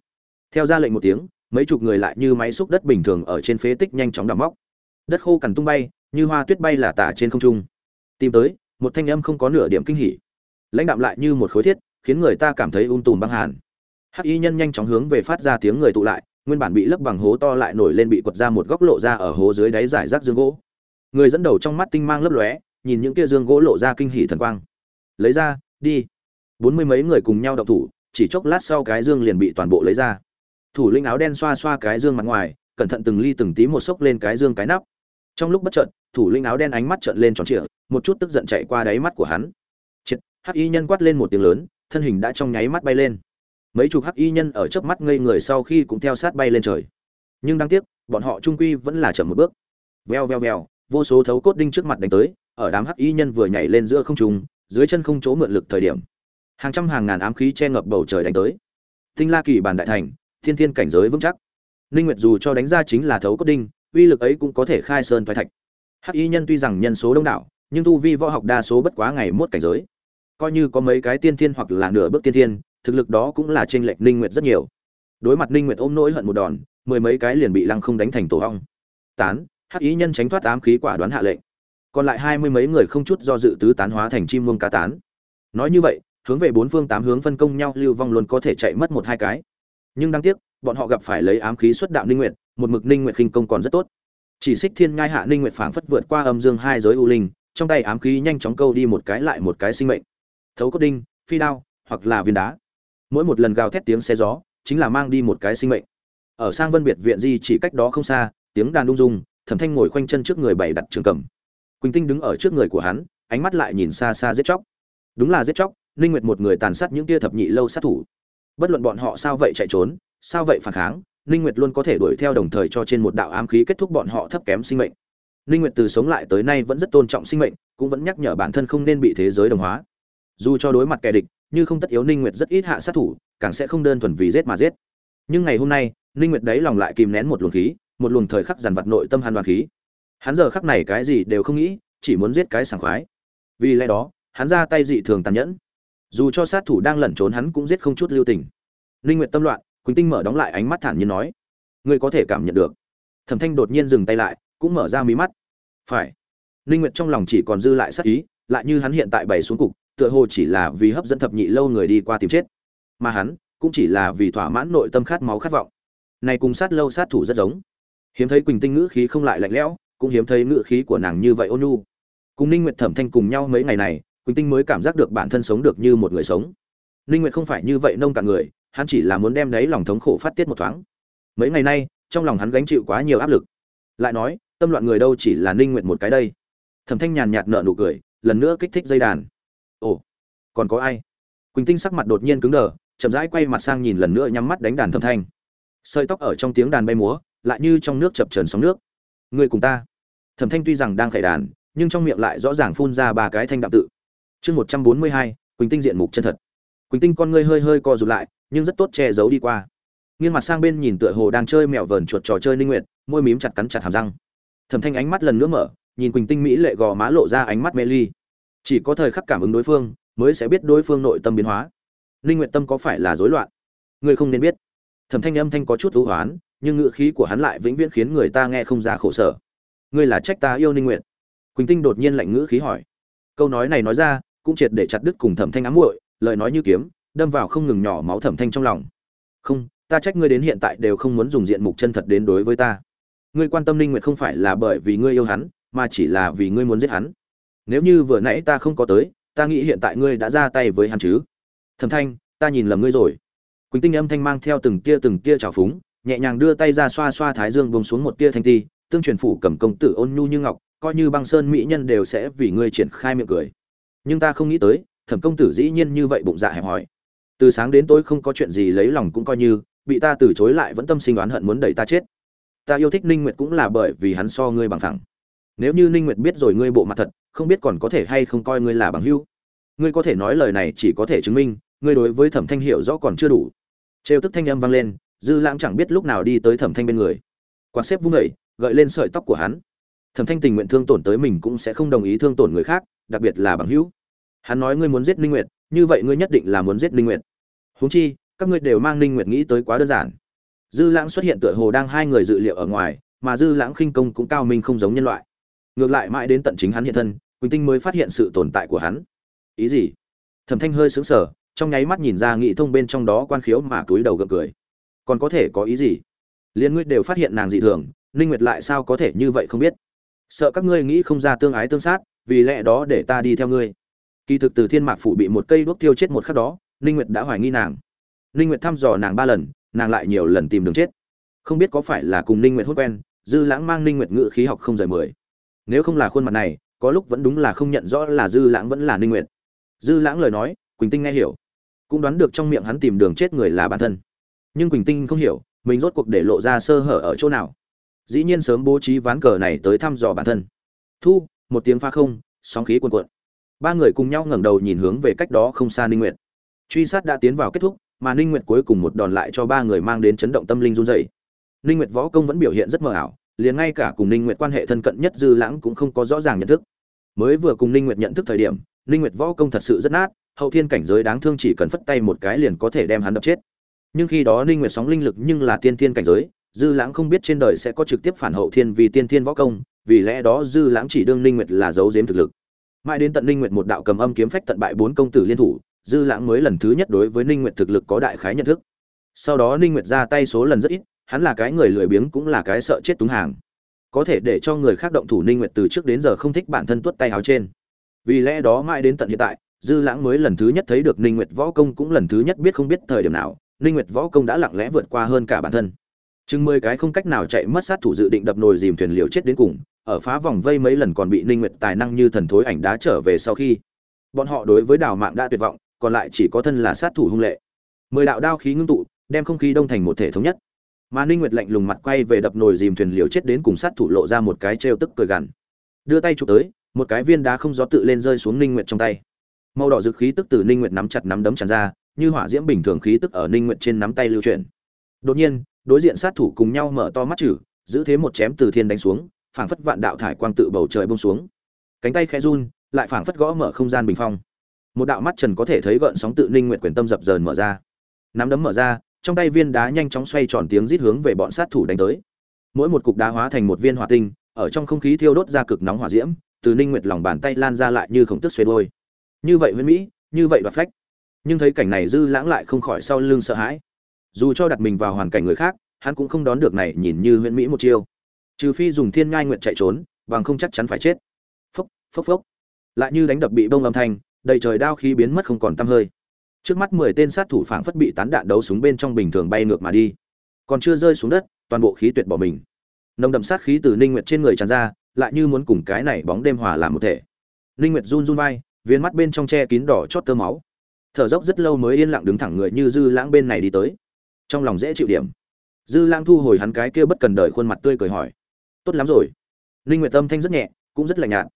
Theo ra lệnh một tiếng, mấy chục người lại như máy xúc đất bình thường ở trên phế tích nhanh chóng đào móc. Đất khô cằn tung bay, như hoa tuyết bay là tả trên không trung. Tìm tới, một thanh âm không có nửa điểm kinh hỉ. Lãnh đạm lại như một khối thiết, khiến người ta cảm thấy ung tùm băng hàn. Hắc y nhân nhanh chóng hướng về phát ra tiếng người tụ lại, nguyên bản bị lấp bằng hố to lại nổi lên bị quật ra một góc lộ ra ở hố dưới đáy giải rác dương gỗ người dẫn đầu trong mắt tinh mang lấp lóe, nhìn những kia dương gỗ lộ ra kinh hỉ thần quang. Lấy ra, đi. Bốn mươi mấy người cùng nhau đậu thủ, chỉ chốc lát sau cái dương liền bị toàn bộ lấy ra. Thủ linh áo đen xoa xoa cái dương mặt ngoài, cẩn thận từng ly từng tí một xốc lên cái dương cái nắp. Trong lúc bất chợt, thủ linh áo đen ánh mắt trợn lên tròn trịa, một chút tức giận chạy qua đáy mắt của hắn. Triệt hắc y nhân quát lên một tiếng lớn, thân hình đã trong nháy mắt bay lên. Mấy chục hắc y nhân ở chớp mắt ngây người sau khi cũng theo sát bay lên trời. Nhưng đáng tiếc, bọn họ trung quy vẫn là chậm một bước. Veo veo veo vô số thấu cốt đinh trước mặt đánh tới, ở đám hắc y nhân vừa nhảy lên giữa không trung, dưới chân không chỗ mượn lực thời điểm, hàng trăm hàng ngàn ám khí che ngập bầu trời đánh tới. Tinh la kỳ bản đại thành, thiên thiên cảnh giới vững chắc. Ninh nguyệt dù cho đánh ra chính là thấu cốt đinh, uy lực ấy cũng có thể khai sơn thoái thạch. Hắc y nhân tuy rằng nhân số đông đảo, nhưng tu vi võ học đa số bất quá ngày mốt cảnh giới. Coi như có mấy cái tiên thiên hoặc là nửa bước tiên thiên, thực lực đó cũng là trên lệch ninh nguyệt rất nhiều. Đối mặt ninh nguyệt ôm nỗi hận một đòn, mười mấy cái liền bị lăng không đánh thành tổ hong tán hắc ý nhân tránh thoát ám khí quả đoán hạ lệnh. Còn lại hai mươi mấy người không chút do dự tứ tán hóa thành chim muông cá tán. Nói như vậy hướng về bốn phương tám hướng phân công nhau lưu vong luôn có thể chạy mất một hai cái. Nhưng đáng tiếc bọn họ gặp phải lấy ám khí xuất đạo ninh nguyện, một mực ninh nguyện khinh công còn rất tốt. Chỉ xích thiên ngai hạ ninh nguyện phảng phất vượt qua âm dương hai giới u linh trong tay ám khí nhanh chóng câu đi một cái lại một cái sinh mệnh. Thấu cốt đinh phi đao hoặc là viên đá. Mỗi một lần gào thét tiếng xe gió chính là mang đi một cái sinh mệnh. Ở sang vân biệt viện di chỉ cách đó không xa tiếng đàn đung dung thẩm thanh ngồi khoanh chân trước người bày đặt trường cầm. Quỳnh tinh đứng ở trước người của hắn, ánh mắt lại nhìn xa xa giết chóc. Đúng là giết chóc, ninh nguyệt một người tàn sát những tia thập nhị lâu sát thủ. Bất luận bọn họ sao vậy chạy trốn, sao vậy phản kháng, ninh nguyệt luôn có thể đuổi theo đồng thời cho trên một đạo ám khí kết thúc bọn họ thấp kém sinh mệnh. Ninh nguyệt từ sống lại tới nay vẫn rất tôn trọng sinh mệnh, cũng vẫn nhắc nhở bản thân không nên bị thế giới đồng hóa. Dù cho đối mặt kẻ địch, như không tất yếu ninh nguyệt rất ít hạ sát thủ, càng sẽ không đơn thuần vì giết mà giết. Nhưng ngày hôm nay, ninh nguyệt đấy lòng lại kìm nén một luồng khí một luồng thời khắc dằn vặt nội tâm hàn đoàn khí. Hắn giờ khắc này cái gì đều không nghĩ, chỉ muốn giết cái sảng khoái. Vì lẽ đó, hắn ra tay dị thường tàn nhẫn. Dù cho sát thủ đang lẩn trốn hắn cũng giết không chút lưu tình. Linh nguyệt tâm loạn, quỳnh tinh mở đóng lại ánh mắt thản nhiên nói, ngươi có thể cảm nhận được. Thẩm thanh đột nhiên dừng tay lại, cũng mở ra mí mắt. Phải. Linh nguyệt trong lòng chỉ còn dư lại sát ý, lại như hắn hiện tại bày xuống cục, tựa hồ chỉ là vì hấp dẫn thập nhị lâu người đi qua tìm chết. Mà hắn, cũng chỉ là vì thỏa mãn nội tâm khát máu khát vọng. Này cùng sát lâu sát thủ rất giống hiếm thấy quỳnh tinh ngữ khí không lại lạnh lẽo, cũng hiếm thấy ngữ khí của nàng như vậy ôn nhu. Cùng ninh nguyệt thẩm thanh cùng nhau mấy ngày này, quỳnh tinh mới cảm giác được bản thân sống được như một người sống. Ninh nguyệt không phải như vậy nông cạn người, hắn chỉ là muốn đem đấy lòng thống khổ phát tiết một thoáng. Mấy ngày nay, trong lòng hắn gánh chịu quá nhiều áp lực. Lại nói, tâm loạn người đâu chỉ là ninh nguyệt một cái đây. Thẩm thanh nhàn nhạt nở nụ cười, lần nữa kích thích dây đàn. Ồ, còn có ai? Quỳnh tinh sắc mặt đột nhiên cứng đờ, chậm rãi quay mặt sang nhìn lần nữa nhắm mắt đánh đàn thẩm thanh. Sợi tóc ở trong tiếng đàn bay múa lại như trong nước chập trần sóng nước. Người cùng ta. Thẩm thanh tuy rằng đang khải đàn, nhưng trong miệng lại rõ ràng phun ra ba cái thanh đạm tự. Chương một trăm bốn mươi hai, quỳnh tinh diện mục chân thật. Quỳnh tinh con ngươi hơi hơi co rụt lại, nhưng rất tốt che giấu đi qua. Nghiêng mặt sang bên nhìn tựa hồ đang chơi mèo vờn chuột trò chơi linh nguyện môi mím chặt cắn chặt hàm răng. Thẩm thanh ánh mắt lần nữa mở, nhìn quỳnh tinh mỹ lệ gò má lộ ra ánh mắt mê ly. Chỉ có thời khắc cảm ứng đối phương, mới sẽ biết đối phương nội tâm biến hóa. Linh nguyện tâm có phải là rối loạn? Người không nên biết. Thẩm thanh âm thanh có chút ưu hoán nhưng ngữ khí của hắn lại vĩnh viễn khiến người ta nghe không ra khổ sở. Ngươi là trách ta yêu ninh nguyệt. Quỳnh tinh đột nhiên lạnh ngữ khí hỏi. Câu nói này nói ra, cũng triệt để chặt đứt cùng thẩm thanh ám muội, lời nói như kiếm, đâm vào không ngừng nhỏ máu thẩm thanh trong lòng. Không, ta trách ngươi đến hiện tại đều không muốn dùng diện mục chân thật đến đối với ta. Ngươi quan tâm ninh nguyệt không phải là bởi vì ngươi yêu hắn, mà chỉ là vì ngươi muốn giết hắn. Nếu như vừa nãy ta không có tới, ta nghĩ hiện tại ngươi đã ra tay với hắn chứ. Thẩm thanh, ta nhìn lầm ngươi rồi. Quỳnh tinh âm thanh mang theo từng tia từng tia trào phúng nhẹ nhàng đưa tay ra xoa xoa thái dương bông xuống một tia thanh ti, tương truyền phủ cầm công tử ôn nhu như ngọc, coi như băng sơn mỹ nhân đều sẽ vì ngươi triển khai miệng cười. Nhưng ta không nghĩ tới, thẩm công tử dĩ nhiên như vậy bụng dạ hẹp hòi. Từ sáng đến tối không có chuyện gì lấy lòng cũng coi như, bị ta từ chối lại vẫn tâm sinh oán hận muốn đẩy ta chết. Ta yêu thích ninh nguyệt cũng là bởi vì hắn so ngươi bằng thẳng. Nếu như ninh nguyệt biết rồi ngươi bộ mặt thật, không biết còn có thể hay không coi ngươi là bằng hữu. Ngươi có thể nói lời này chỉ có thể chứng minh, ngươi đối với thẩm thanh hiểu rõ còn chưa đủ. Trêu tức thanh âm vang lên dư lãng chẳng biết lúc nào đi tới thẩm thanh bên người. Quạt xếp vung đẩy gợi lên sợi tóc của hắn. Thẩm thanh tình nguyện thương tổn tới mình cũng sẽ không đồng ý thương tổn người khác, đặc biệt là bằng hữu. Hắn nói ngươi muốn giết ninh nguyệt, như vậy ngươi nhất định là muốn giết ninh nguyệt. Huống chi, các ngươi đều mang ninh nguyệt nghĩ tới quá đơn giản. Dư lãng xuất hiện tựa hồ đang hai người dự liệu ở ngoài, mà dư lãng khinh công cũng cao minh không giống nhân loại. Ngược lại mãi đến tận chính hắn hiện thân, quỳnh tinh mới phát hiện sự tồn tại của hắn. Ý gì? Thẩm thanh hơi sững sờ, trong nháy mắt nhìn ra nghị thông bên trong đó quan khiếu mà túi đầu gượng cười còn có thể có ý gì? Liên ngươi đều phát hiện nàng dị thường, ninh nguyệt lại sao có thể như vậy không biết? Sợ các ngươi nghĩ không ra tương ái tương sát, vì lẽ đó để ta đi theo ngươi. Kỳ thực từ thiên mạc phủ bị một cây đuốc tiêu chết một khắc đó, ninh nguyệt đã hoài nghi nàng. Ninh nguyệt thăm dò nàng ba lần, nàng lại nhiều lần tìm đường chết. Không biết có phải là cùng ninh nguyệt hốt quen, dư lãng mang ninh nguyệt ngữ khí học không rời mười. Nếu không là khuôn mặt này, có lúc vẫn đúng là không nhận rõ là dư lãng vẫn là ninh nguyệt. Dư lãng lời nói, quỳnh tinh nghe hiểu. Cũng đoán được trong miệng hắn tìm đường chết người là bản thân nhưng quỳnh tinh không hiểu, mình rốt cuộc để lộ ra sơ hở ở chỗ nào. Dĩ nhiên sớm bố trí ván cờ này tới thăm dò bản thân. Thu, một tiếng pha không, sóng khí cuồn cuộn. Ba người cùng nhau ngẩng đầu nhìn hướng về cách đó không xa ninh nguyệt. Truy sát đã tiến vào kết thúc, mà ninh nguyệt cuối cùng một đòn lại cho ba người mang đến chấn động tâm linh run rẩy. Ninh nguyệt võ công vẫn biểu hiện rất mờ ảo, liền ngay cả cùng ninh nguyệt quan hệ thân cận nhất dư lãng cũng không có rõ ràng nhận thức. Mới vừa cùng ninh nguyệt nhận thức thời điểm, ninh nguyệt võ công thật sự rất nát, hậu thiên cảnh giới đáng thương chỉ cần phất tay một cái liền có thể đem hắn đập chết nhưng khi đó ninh nguyệt sóng linh lực nhưng là tiên thiên cảnh giới, dư lãng không biết trên đời sẽ có trực tiếp phản hậu thiên vì tiên thiên võ công, vì lẽ đó dư lãng chỉ đương ninh nguyệt là giấu giếm thực lực. Mãi đến tận ninh nguyệt một đạo cầm âm kiếm phách tận bại bốn công tử liên thủ, dư lãng mới lần thứ nhất đối với ninh nguyệt thực lực có đại khái nhận thức. Sau đó ninh nguyệt ra tay số lần rất ít, hắn là cái người lười biếng cũng là cái sợ chết túng hàng. Có thể để cho người khác động thủ ninh nguyệt từ trước đến giờ không thích bản thân tuốt tay áo trên. Vì lẽ đó mãi đến tận hiện tại, dư lãng mới lần thứ nhất thấy được ninh nguyệt võ công cũng lần thứ nhất biết không biết thời điểm nào ninh nguyệt võ công đã lặng lẽ vượt qua hơn cả bản thân. Chừng mười cái không cách nào chạy mất sát thủ dự định đập nồi dìm thuyền liều chết đến cùng, ở phá vòng vây mấy lần còn bị ninh nguyệt tài năng như thần thối ảnh đá trở về sau khi, bọn họ đối với đào mạng đã tuyệt vọng, còn lại chỉ có thân là sát thủ hung lệ. Mười đạo đao khí ngưng tụ, đem không khí đông thành một thể thống nhất. Mà ninh nguyệt lạnh lùng mặt quay về đập nồi dìm thuyền liều chết đến cùng sát thủ lộ ra một cái trêu tức cười gằn. Đưa tay chụp tới, một cái viên đá không gió tự lên rơi xuống ninh nguyệt trong tay. Màu đỏ dực khí tức từ ninh nguyệt nắm chặt nắm đấm tràn ra như hỏa diễm bình thường khí tức ở ninh nguyệt trên nắm tay lưu chuyển. Đột nhiên đối diện sát thủ cùng nhau mở to mắt chữ, giữ thế một chém từ thiên đánh xuống phảng phất vạn đạo thải quang tự bầu trời buông xuống. Cánh tay khẽ run lại phảng phất gõ mở không gian bình phong. Một đạo mắt trần có thể thấy gợn sóng tự ninh nguyệt quyền tâm dập dờn mở ra. Nắm đấm mở ra trong tay viên đá nhanh chóng xoay tròn tiếng rít hướng về bọn sát thủ đánh tới. Mỗi một cục đá hóa thành một viên hỏa tinh ở trong không khí thiêu đốt ra cực nóng hỏa diễm từ ninh nguyệt lòng bàn tay lan ra lại như khổng tức xoay đôi. Như vậy huyễn mỹ như vậy đoạt phách nhưng thấy cảnh này dư lãng lại không khỏi sau lưng sợ hãi. Dù cho đặt mình vào hoàn cảnh người khác, hắn cũng không đón được này nhìn như huyễn mỹ một chiêu. Trừ phi dùng thiên ngai nguyện chạy trốn, bằng không chắc chắn phải chết. Phốc phốc phốc. Lại như đánh đập bị bông âm thanh, đầy trời đao khí biến mất không còn tăm hơi. Trước mắt mười tên sát thủ phảng phất bị tán đạn đấu súng bên trong bình thường bay ngược mà đi. Còn chưa rơi xuống đất, toàn bộ khí tuyệt bỏ mình. Nồng đậm sát khí từ ninh nguyệt trên người tràn ra, lại như muốn cùng cái này bóng đêm hòa làm một thể. Ninh nguyệt run run vai viên mắt bên trong che kín đỏ chót tơ máu thở dốc rất lâu mới yên lặng đứng thẳng người như dư lãng bên này đi tới. Trong lòng dễ chịu điểm. Dư lãng thu hồi hắn cái kia bất cần đời khuôn mặt tươi cười hỏi. Tốt lắm rồi. Ninh nguyệt tâm thanh rất nhẹ, cũng rất lạnh nhạt.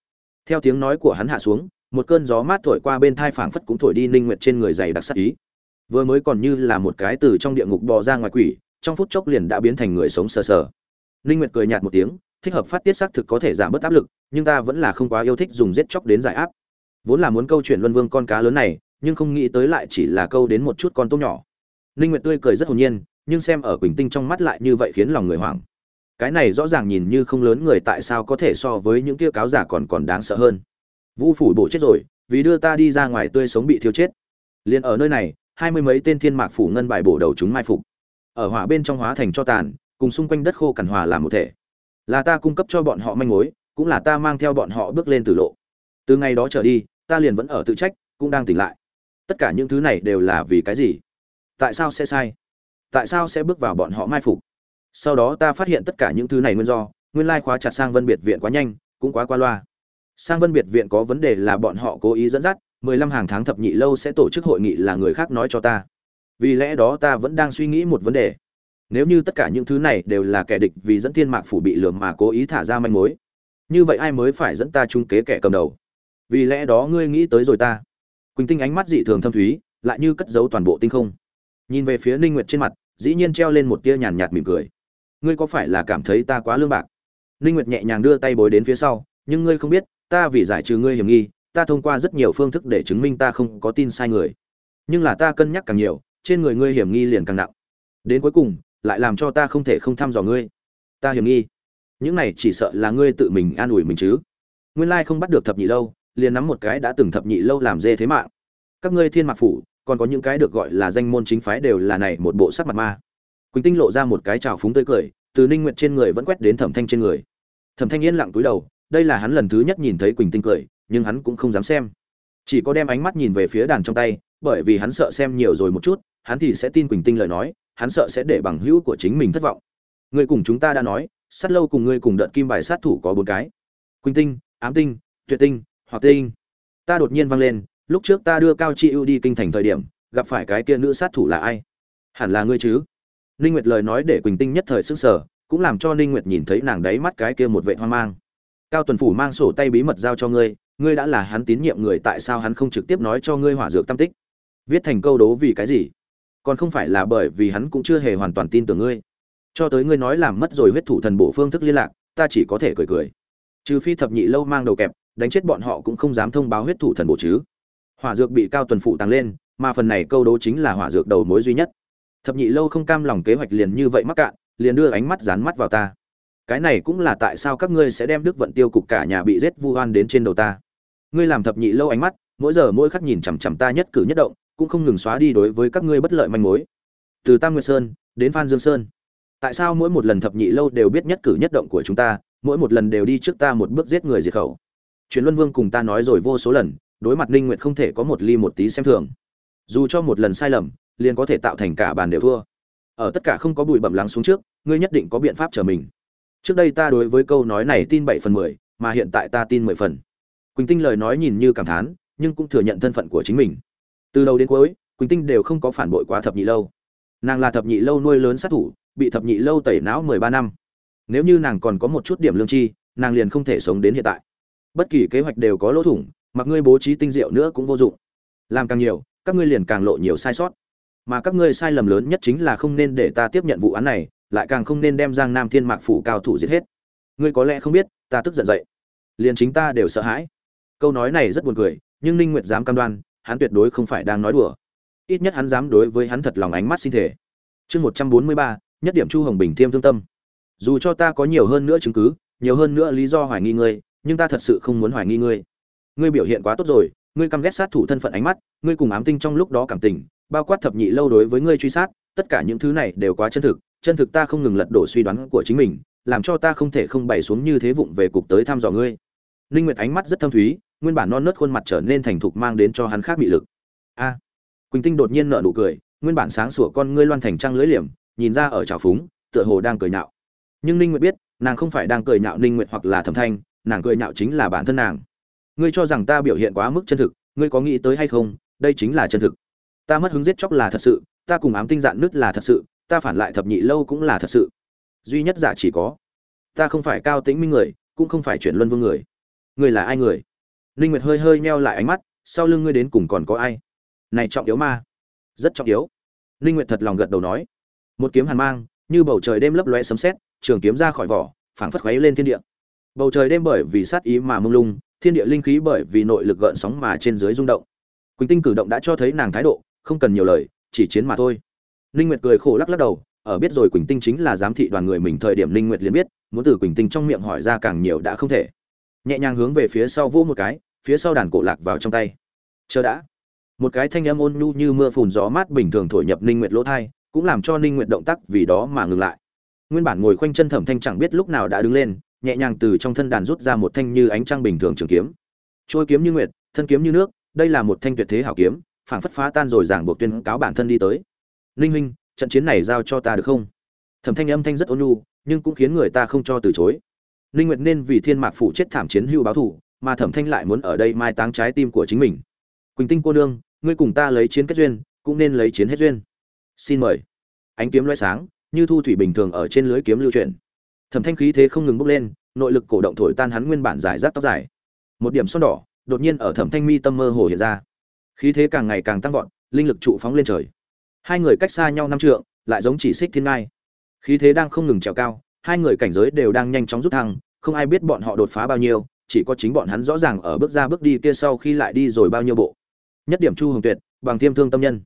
Theo tiếng nói của hắn hạ xuống, một cơn gió mát thổi qua bên thai phảng phất cũng thổi đi ninh nguyệt trên người dày đặc sắc ý. Vừa mới còn như là một cái từ trong địa ngục bò ra ngoài quỷ, trong phút chốc liền đã biến thành người sống sờ sờ. Ninh nguyệt cười nhạt một tiếng, thích hợp phát tiết xác thực có thể giảm bớt áp lực, nhưng ta vẫn là không quá yêu thích dùng giết chóc đến giải áp. Vốn là muốn câu chuyện luân vương con cá lớn này nhưng không nghĩ tới lại chỉ là câu đến một chút con tôm nhỏ. Ninh nguyệt tươi cười rất hồn nhiên, nhưng xem ở quỳnh tinh trong mắt lại như vậy khiến lòng người hoảng. Cái này rõ ràng nhìn như không lớn người tại sao có thể so với những kia cáo giả còn còn đáng sợ hơn. Vũ phủ bổ chết rồi, vì đưa ta đi ra ngoài tươi sống bị thiêu chết. Liền ở nơi này, hai mươi mấy tên thiên mạc phủ ngân bài bổ đầu chúng mai phục. Ở hỏa bên trong hóa thành cho tàn, cùng xung quanh đất khô cằn hòa làm một thể. Là ta cung cấp cho bọn họ manh mối, cũng là ta mang theo bọn họ bước lên từ lộ. Từ ngày đó trở đi, ta liền vẫn ở tự trách, cũng đang tỉnh lại tất cả những thứ này đều là vì cái gì? Tại sao sẽ sai? Tại sao sẽ bước vào bọn họ mai phục? Sau đó ta phát hiện tất cả những thứ này nguyên do, nguyên lai khóa chặt sang vân biệt viện quá nhanh, cũng quá qua loa. Sang vân biệt viện có vấn đề là bọn họ cố ý dẫn dắt, mười lăm hàng tháng thập nhị lâu sẽ tổ chức hội nghị là người khác nói cho ta. Vì lẽ đó ta vẫn đang suy nghĩ một vấn đề. Nếu như tất cả những thứ này đều là kẻ địch vì dẫn thiên mạc phủ bị lường mà cố ý thả ra manh mối, như vậy ai mới phải dẫn ta trung kế kẻ cầm đầu? Vì lẽ đó ngươi nghĩ tới rồi ta quỳnh tinh ánh mắt dị thường thâm thúy, lại như cất giấu toàn bộ tinh không. Nhìn về phía ninh nguyệt trên mặt, dĩ nhiên treo lên một tia nhàn nhạt mỉm cười. Ngươi có phải là cảm thấy ta quá lương bạc? Ninh nguyệt nhẹ nhàng đưa tay bối đến phía sau, nhưng ngươi không biết, ta vì giải trừ ngươi hiểm nghi, ta thông qua rất nhiều phương thức để chứng minh ta không có tin sai người. Nhưng là ta cân nhắc càng nhiều, trên người ngươi hiểm nghi liền càng nặng. Đến cuối cùng, lại làm cho ta không thể không thăm dò ngươi. Ta hiểm nghi. Những này chỉ sợ là ngươi tự mình an ủi mình chứ. Nguyên lai không bắt được thập nhị lâu liền nắm một cái đã từng thập nhị lâu làm dê thế mạng. Các ngươi thiên mạc phủ, còn có những cái được gọi là danh môn chính phái đều là này một bộ sắc mặt ma. Quỳnh tinh lộ ra một cái trào phúng tươi cười, từ ninh nguyệt trên người vẫn quét đến thẩm thanh trên người. Thẩm thanh yên lặng túi đầu, đây là hắn lần thứ nhất nhìn thấy quỳnh tinh cười, nhưng hắn cũng không dám xem. Chỉ có đem ánh mắt nhìn về phía đàn trong tay, bởi vì hắn sợ xem nhiều rồi một chút, hắn thì sẽ tin quỳnh tinh lời nói, hắn sợ sẽ để bằng hữu của chính mình thất vọng. Người cùng chúng ta đã nói, sát lâu cùng ngươi cùng đợt kim bài sát thủ có bốn cái. Quỳnh tinh, ám tinh, tuyệt tinh hoặc tinh. Ta đột nhiên vang lên lúc trước ta đưa cao chi ưu đi kinh thành thời điểm gặp phải cái kia nữ sát thủ là ai? Hẳn là ngươi chứ? Ninh nguyệt lời nói để quỳnh tinh nhất thời sức sở, cũng làm cho ninh nguyệt nhìn thấy nàng đáy mắt cái kia một vệ hoang mang. Cao tuần phủ mang sổ tay bí mật giao cho ngươi ngươi đã là hắn tín nhiệm người tại sao hắn không trực tiếp nói cho ngươi hỏa dược tâm tích? Viết thành câu đố vì cái gì? Còn không phải là bởi vì hắn cũng chưa hề hoàn toàn tin tưởng ngươi. Cho tới ngươi nói làm mất rồi huyết thủ thần bộ phương thức liên lạc ta chỉ có thể cười cười. Trừ phi thập nhị lâu mang đầu kẹp đánh chết bọn họ cũng không dám thông báo huyết thủ thần bộ chứ. Hỏa dược bị cao tuần phụ tăng lên, mà phần này câu đố chính là hỏa dược đầu mối duy nhất. Thập nhị lâu không cam lòng kế hoạch liền như vậy mắc cạn, liền đưa ánh mắt dán mắt vào ta. Cái này cũng là tại sao các ngươi sẽ đem đức vận tiêu cục cả nhà bị giết vu oan đến trên đầu ta. Ngươi làm thập nhị lâu ánh mắt, mỗi giờ mỗi khắc nhìn chằm chằm ta nhất cử nhất động, cũng không ngừng xóa đi đối với các ngươi bất lợi manh mối. Từ tam nguyệt sơn, đến phan dương sơn. Tại sao mỗi một lần thập nhị lâu đều biết nhất cử nhất động của chúng ta, mỗi một lần đều đi trước ta một bước giết người diệt khẩu? Truyền luân vương cùng ta nói rồi vô số lần, đối mặt ninh nguyệt không thể có một ly một tí xem thường. Dù cho một lần sai lầm, liền có thể tạo thành cả bàn đều thua. Ở tất cả không có bụi bẩm lắng xuống trước, ngươi nhất định có biện pháp trở mình. Trước đây ta đối với câu nói này tin bảy phần mười, mà hiện tại ta tin mười phần. Quỳnh tinh lời nói nhìn như cảm thán, nhưng cũng thừa nhận thân phận của chính mình. Từ đầu đến cuối, quỳnh tinh đều không có phản bội quá thập nhị lâu. Nàng là thập nhị lâu nuôi lớn sát thủ, bị thập nhị lâu tẩy não mười ba năm. Nếu như nàng còn có một chút điểm lương chi, nàng liền không thể sống đến hiện tại bất kỳ kế hoạch đều có lỗ thủng mặc ngươi bố trí tinh diệu nữa cũng vô dụng. Làm càng nhiều các ngươi liền càng lộ nhiều sai sót. Mà các ngươi sai lầm lớn nhất chính là không nên để ta tiếp nhận vụ án này lại càng không nên đem giang nam thiên mạc phủ cao thủ giết hết. Ngươi có lẽ không biết ta tức giận dậy. Liền chính ta đều sợ hãi. Câu nói này rất buồn cười nhưng ninh nguyệt dám cam đoan hắn tuyệt đối không phải đang nói đùa. Ít nhất hắn dám đối với hắn thật lòng ánh mắt xin thể chương 143, nhất điểm chu hồng bình thiêm thương tâm. Dù cho ta có nhiều hơn nữa chứng cứ nhiều hơn nữa lý do hoài nghi ngươi nhưng ta thật sự không muốn hoài nghi ngươi. Ngươi biểu hiện quá tốt rồi, ngươi căm ghét sát thủ thân phận ánh mắt, ngươi cùng ám tinh trong lúc đó cảm tình, bao quát thập nhị lâu đối với ngươi truy sát, tất cả những thứ này đều quá chân thực chân thực ta không ngừng lật đổ suy đoán của chính mình, làm cho ta không thể không bày xuống như thế vụng về cục tới thăm dò ngươi. Ninh nguyệt ánh mắt rất thâm thúy, nguyên bản non nớt khuôn mặt trở nên thành thục mang đến cho hắn khác bị lực. A! Quỳnh tinh đột nhiên nở nụ cười, nguyên bản sáng sủa con ngươi loan thành trang lưỡi liềm, nhìn ra ở trào phúng, tựa hồ đang cười nhạo. Nhưng ninh nguyệt biết, nàng không phải đang cười nhạo ninh nguyệt hoặc là thẩm thanh nàng cười nhạo chính là bản thân nàng. Ngươi cho rằng ta biểu hiện quá mức chân thực, ngươi có nghĩ tới hay không? Đây chính là chân thực. Ta mất hứng giết chóc là thật sự, ta cùng ám tinh dạn nứt là thật sự, ta phản lại thập nhị lâu cũng là thật sự. Duy nhất giả chỉ có, ta không phải cao tĩnh minh người, cũng không phải chuyển luân vương người. Ngươi là ai người? Ninh nguyệt hơi hơi meo lại ánh mắt, sau lưng ngươi đến cùng còn có ai? Này trọng yếu ma. Rất trọng yếu. Ninh nguyệt thật lòng gật đầu nói. Một kiếm hàn mang, như bầu trời đêm lấp lóe sấm sét, trường kiếm ra khỏi vỏ, phảng phất khuấy lên thiên địa bầu trời đêm bởi vì sát ý mà mông lung, thiên địa linh khí bởi vì nội lực gợn sóng mà trên dưới rung động. Quỳnh tinh cử động đã cho thấy nàng thái độ, không cần nhiều lời, chỉ chiến mà thôi. Ninh nguyệt cười khổ lắc lắc đầu, ở biết rồi quỳnh tinh chính là giám thị đoàn người mình thời điểm ninh nguyệt liền biết, muốn từ quỳnh tinh trong miệng hỏi ra càng nhiều đã không thể. Nhẹ nhàng hướng về phía sau vỗ một cái, phía sau đàn cổ lạc vào trong tay. Chờ đã. Một cái thanh âm ôn nhu như mưa phùn gió mát bình thường thổi nhập ninh nguyệt lỗ thai cũng làm cho ninh nguyệt động tác vì đó mà ngừng lại. Nguyên bản ngồi khoanh chân thẩm thanh chẳng biết lúc nào đã đứng lên nhẹ nhàng từ trong thân đàn rút ra một thanh như ánh trăng bình thường trường kiếm. Trôi kiếm như nguyệt, thân kiếm như nước, đây là một thanh tuyệt thế hảo kiếm, phảng phất phá tan rồi giảng buộc tuyên cáo bản thân đi tới. Ninh huynh, trận chiến này giao cho ta được không? Thẩm thanh âm thanh rất ôn nhu, nhưng cũng khiến người ta không cho từ chối. Ninh nguyệt nên vì thiên mạc phủ chết thảm chiến hưu báo thù, mà thẩm thanh lại muốn ở đây mai táng trái tim của chính mình. Quỳnh tinh cô nương, ngươi cùng ta lấy chiến kết duyên, cũng nên lấy chiến hết duyên. Xin mời. Ánh kiếm loay sáng, như thu thủy bình thường ở trên lưới kiếm lưu truyền thẩm thanh khí thế không ngừng bốc lên, nội lực cổ động thổi tan hắn nguyên bản giải rác tóc dài. Một điểm son đỏ, đột nhiên ở thẩm thanh mi tâm mơ hồ hiện ra. Khí thế càng ngày càng tăng vọt, linh lực trụ phóng lên trời. Hai người cách xa nhau năm trượng, lại giống chỉ xích thiên ngai. Khí thế đang không ngừng trèo cao, hai người cảnh giới đều đang nhanh chóng rút thăng, không ai biết bọn họ đột phá bao nhiêu, chỉ có chính bọn hắn rõ ràng ở bước ra bước đi kia sau khi lại đi rồi bao nhiêu bộ. Nhất điểm chu hồng tuyệt, bằng thiêm thương tâm nhân.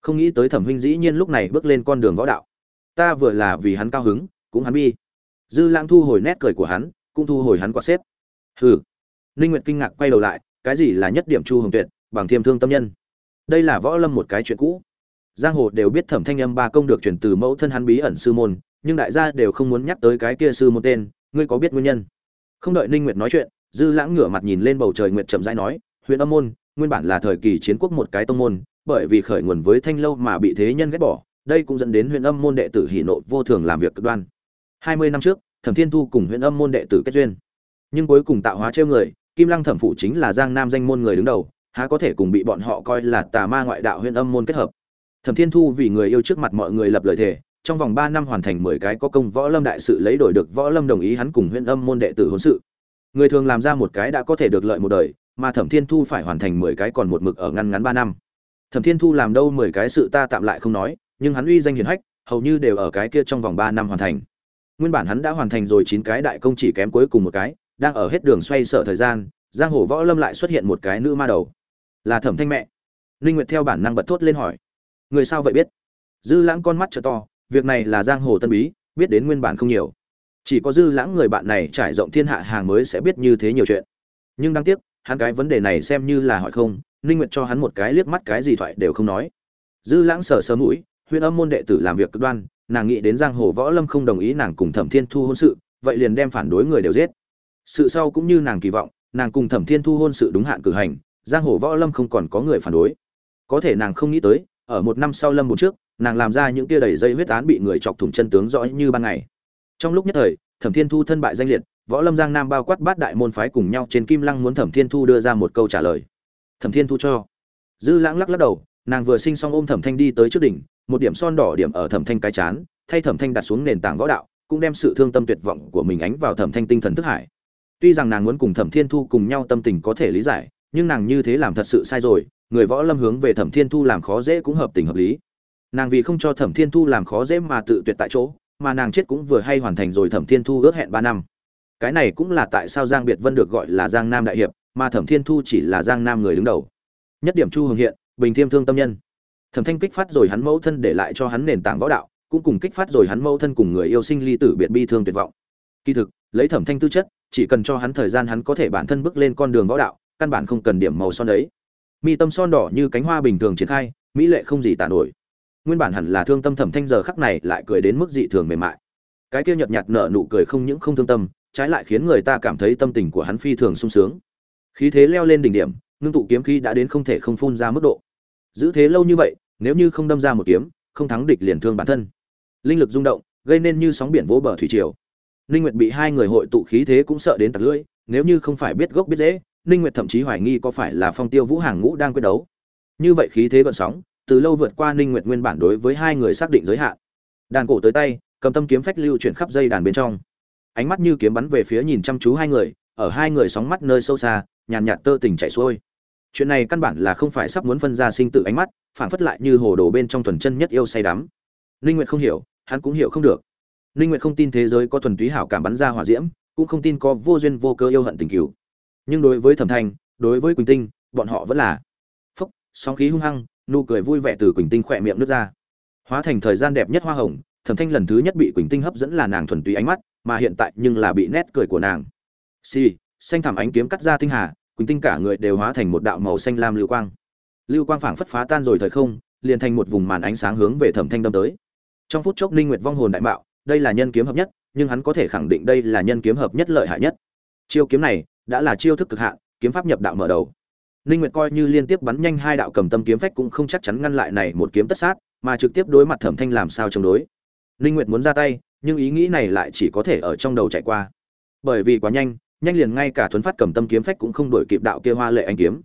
Không nghĩ tới thẩm huynh dĩ nhiên lúc này bước lên con đường võ đạo. Ta vừa là vì hắn cao hứng, cũng hắn bi dư lãng thu hồi nét cười của hắn, cũng thu hồi hắn quả xếp. Hừ. Ninh nguyệt kinh ngạc quay đầu lại, cái gì là nhất điểm chu hồng tuyệt, bằng thiêm thương tâm nhân. Đây là võ lâm một cái chuyện cũ. Giang hồ đều biết thẩm thanh âm ba công được chuyển từ mẫu thân hắn bí ẩn sư môn, nhưng đại gia đều không muốn nhắc tới cái kia sư môn tên, ngươi có biết nguyên nhân? Không đợi ninh nguyệt nói chuyện, dư lãng ngửa mặt nhìn lên bầu trời nguyệt chậm rãi nói huyện âm môn, nguyên bản là thời kỳ chiến quốc một cái tông môn, bởi vì khởi nguồn với thanh lâu mà bị thế nhân ghét bỏ, đây cũng dẫn đến huyện âm môn đệ tử hỉ nộ vô thường làm việc cực đoan hai mươi năm trước, thẩm thiên thu cùng huyện âm môn đệ tử kết duyên. Nhưng cuối cùng tạo hóa trêu người, kim lăng thẩm phụ chính là giang nam danh môn người đứng đầu, há có thể cùng bị bọn họ coi là tà ma ngoại đạo huyện âm môn kết hợp. Thẩm thiên thu vì người yêu trước mặt mọi người lập lời thề, trong vòng ba năm hoàn thành mười cái có công võ lâm đại sự lấy đổi được võ lâm đồng ý hắn cùng huyện âm môn đệ tử hôn sự. Người thường làm ra một cái đã có thể được lợi một đời, mà thẩm thiên thu phải hoàn thành mười cái còn một mực ở ngăn ngắn ba năm. Thẩm thiên thu làm đâu mười cái sự ta tạm lại không nói, nhưng hắn uy danh hiển hách, hầu như đều ở cái kia trong vòng ba năm hoàn thành nguyên bản hắn đã hoàn thành rồi chín cái đại công chỉ kém cuối cùng một cái, đang ở hết đường xoay sở thời gian, giang hồ võ lâm lại xuất hiện một cái nữ ma đầu. Là thẩm thanh mẹ. Linh nguyệt theo bản năng bật thốt lên hỏi. Người sao vậy biết? Dư lãng con mắt trợ to, việc này là giang hồ tân bí, biết đến nguyên bản không nhiều. Chỉ có dư lãng người bạn này trải rộng thiên hạ hàng mới sẽ biết như thế nhiều chuyện. Nhưng đáng tiếc, hắn cái vấn đề này xem như là hỏi không ninh nguyệt cho hắn một cái liếc mắt cái gì thoại đều không nói. Dư lãng sờ sờ mũi huyện âm môn đệ tử làm việc cực đoan nàng nghĩ đến giang hồ võ lâm không đồng ý nàng cùng thẩm thiên thu hôn sự, vậy liền đem phản đối người đều giết. Sự sau cũng như nàng kỳ vọng, nàng cùng thẩm thiên thu hôn sự đúng hạn cử hành, giang hồ võ lâm không còn có người phản đối. Có thể nàng không nghĩ tới, ở một năm sau lâm một trước, nàng làm ra những tia đầy dây huyết án bị người chọc thủng chân tướng rõ như ban ngày. Trong lúc nhất thời, thẩm thiên thu thân bại danh liệt, võ lâm giang nam bao quát bát đại môn phái cùng nhau trên kim lăng muốn thẩm thiên thu đưa ra một câu trả lời. Thẩm thiên thu cho. Dư lãng lắc lắc đầu, nàng vừa sinh xong ôm thẩm thanh đi tới trước đỉnh một điểm son đỏ điểm ở thẩm thanh cái chán, thay thẩm thanh đặt xuống nền tảng võ đạo, cũng đem sự thương tâm tuyệt vọng của mình ánh vào thẩm thanh tinh thần thức hải. Tuy rằng nàng muốn cùng thẩm thiên thu cùng nhau tâm tình có thể lý giải, nhưng nàng như thế làm thật sự sai rồi, người võ lâm hướng về thẩm thiên thu làm khó dễ cũng hợp tình hợp lý. Nàng vì không cho thẩm thiên thu làm khó dễ mà tự tuyệt tại chỗ, mà nàng chết cũng vừa hay hoàn thành rồi thẩm thiên thu ước hẹn ba năm. Cái này cũng là tại sao giang biệt vân được gọi là giang nam đại hiệp, mà thẩm thiên thu chỉ là giang nam người đứng đầu. Nhất điểm chu hồng hiện, bình thiêm thương tâm nhân thẩm thanh kích phát rồi hắn mẫu thân để lại cho hắn nền tảng võ đạo, cũng cùng kích phát rồi hắn mẫu thân cùng người yêu sinh ly tử biệt bi thương tuyệt vọng. Kỳ thực, lấy thẩm thanh tư chất, chỉ cần cho hắn thời gian hắn có thể bản thân bước lên con đường võ đạo, căn bản không cần điểm màu son đấy mi tâm son đỏ như cánh hoa bình thường triển khai, mỹ lệ không gì tàn nổi. Nguyên bản hẳn là thương tâm thẩm thanh giờ khắc này lại cười đến mức dị thường mềm mại. Cái kia nhợt nhạt nở nụ cười không những không thương tâm, trái lại khiến người ta cảm thấy tâm tình của hắn phi thường sung sướng. Khí thế leo lên đỉnh điểm, ngưng tụ kiếm khí đã đến không thể không phun ra mức độ. Giữ thế lâu như vậy nếu như không đâm ra một kiếm, không thắng địch liền thương bản thân. Linh lực rung động, gây nên như sóng biển vỗ bờ thủy triều. Ninh nguyệt bị hai người hội tụ khí thế cũng sợ đến tạt lưỡi, nếu như không phải biết gốc biết dễ ninh nguyệt thậm chí hoài nghi có phải là phong tiêu vũ hàng ngũ đang quyết đấu. Như vậy khí thế gợn sóng, từ lâu vượt qua ninh nguyệt nguyên bản đối với hai người xác định giới hạn. Đàn cổ tới tay, cầm tâm kiếm phách lưu chuyển khắp dây đàn bên trong. Ánh mắt như kiếm bắn về phía nhìn chăm chú hai người, ở hai người sóng mắt nơi sâu xa, nhàn nhạt tơ tình chảy xuôi. Chuyện này căn bản là không phải sắp muốn phân ra sinh tử ánh mắt phản phất lại như hồ đồ bên trong thuần chân nhất yêu say đắm. Ninh nguyệt không hiểu, hắn cũng hiểu không được. Ninh nguyệt không tin thế giới có thuần túy hảo cảm bắn ra hỏa diễm, cũng không tin có vô duyên vô cớ yêu hận tình cửu nhưng đối với thẩm thanh, đối với quỳnh tinh, bọn họ vẫn là phúc, sóng khí hung hăng, nụ cười vui vẻ từ quỳnh tinh khỏe miệng nước ra. Hóa thành thời gian đẹp nhất hoa hồng, thẩm thanh lần thứ nhất bị quỳnh tinh hấp dẫn là nàng thuần túy ánh mắt, mà hiện tại nhưng là bị nét cười của nàng. Xì, xanh thảm ánh kiếm cắt ra tinh hà, quỳnh tinh cả người đều hóa thành một đạo màu xanh lam lưu quang lưu quang phảng phất phá tan rồi thời không, liền thành một vùng màn ánh sáng hướng về thẩm thanh đâm tới. Trong phút chốc ninh nguyệt vong hồn đại mạo, đây là nhân kiếm hợp nhất, nhưng hắn có thể khẳng định đây là nhân kiếm hợp nhất lợi hại nhất. Chiêu kiếm này đã là chiêu thức cực hạn, kiếm pháp nhập đạo mở đầu. Ninh nguyệt coi như liên tiếp bắn nhanh hai đạo cầm tâm kiếm phách cũng không chắc chắn ngăn lại này một kiếm tất sát, mà trực tiếp đối mặt thẩm thanh làm sao chống đối. Ninh nguyệt muốn ra tay, nhưng ý nghĩ này lại chỉ có thể ở trong đầu chạy qua. Bởi vì quá nhanh nhanh liền ngay cả thuấn phát cầm tâm kiếm phách cũng không đổi kịp đạo kia hoa lệ anh kiếm.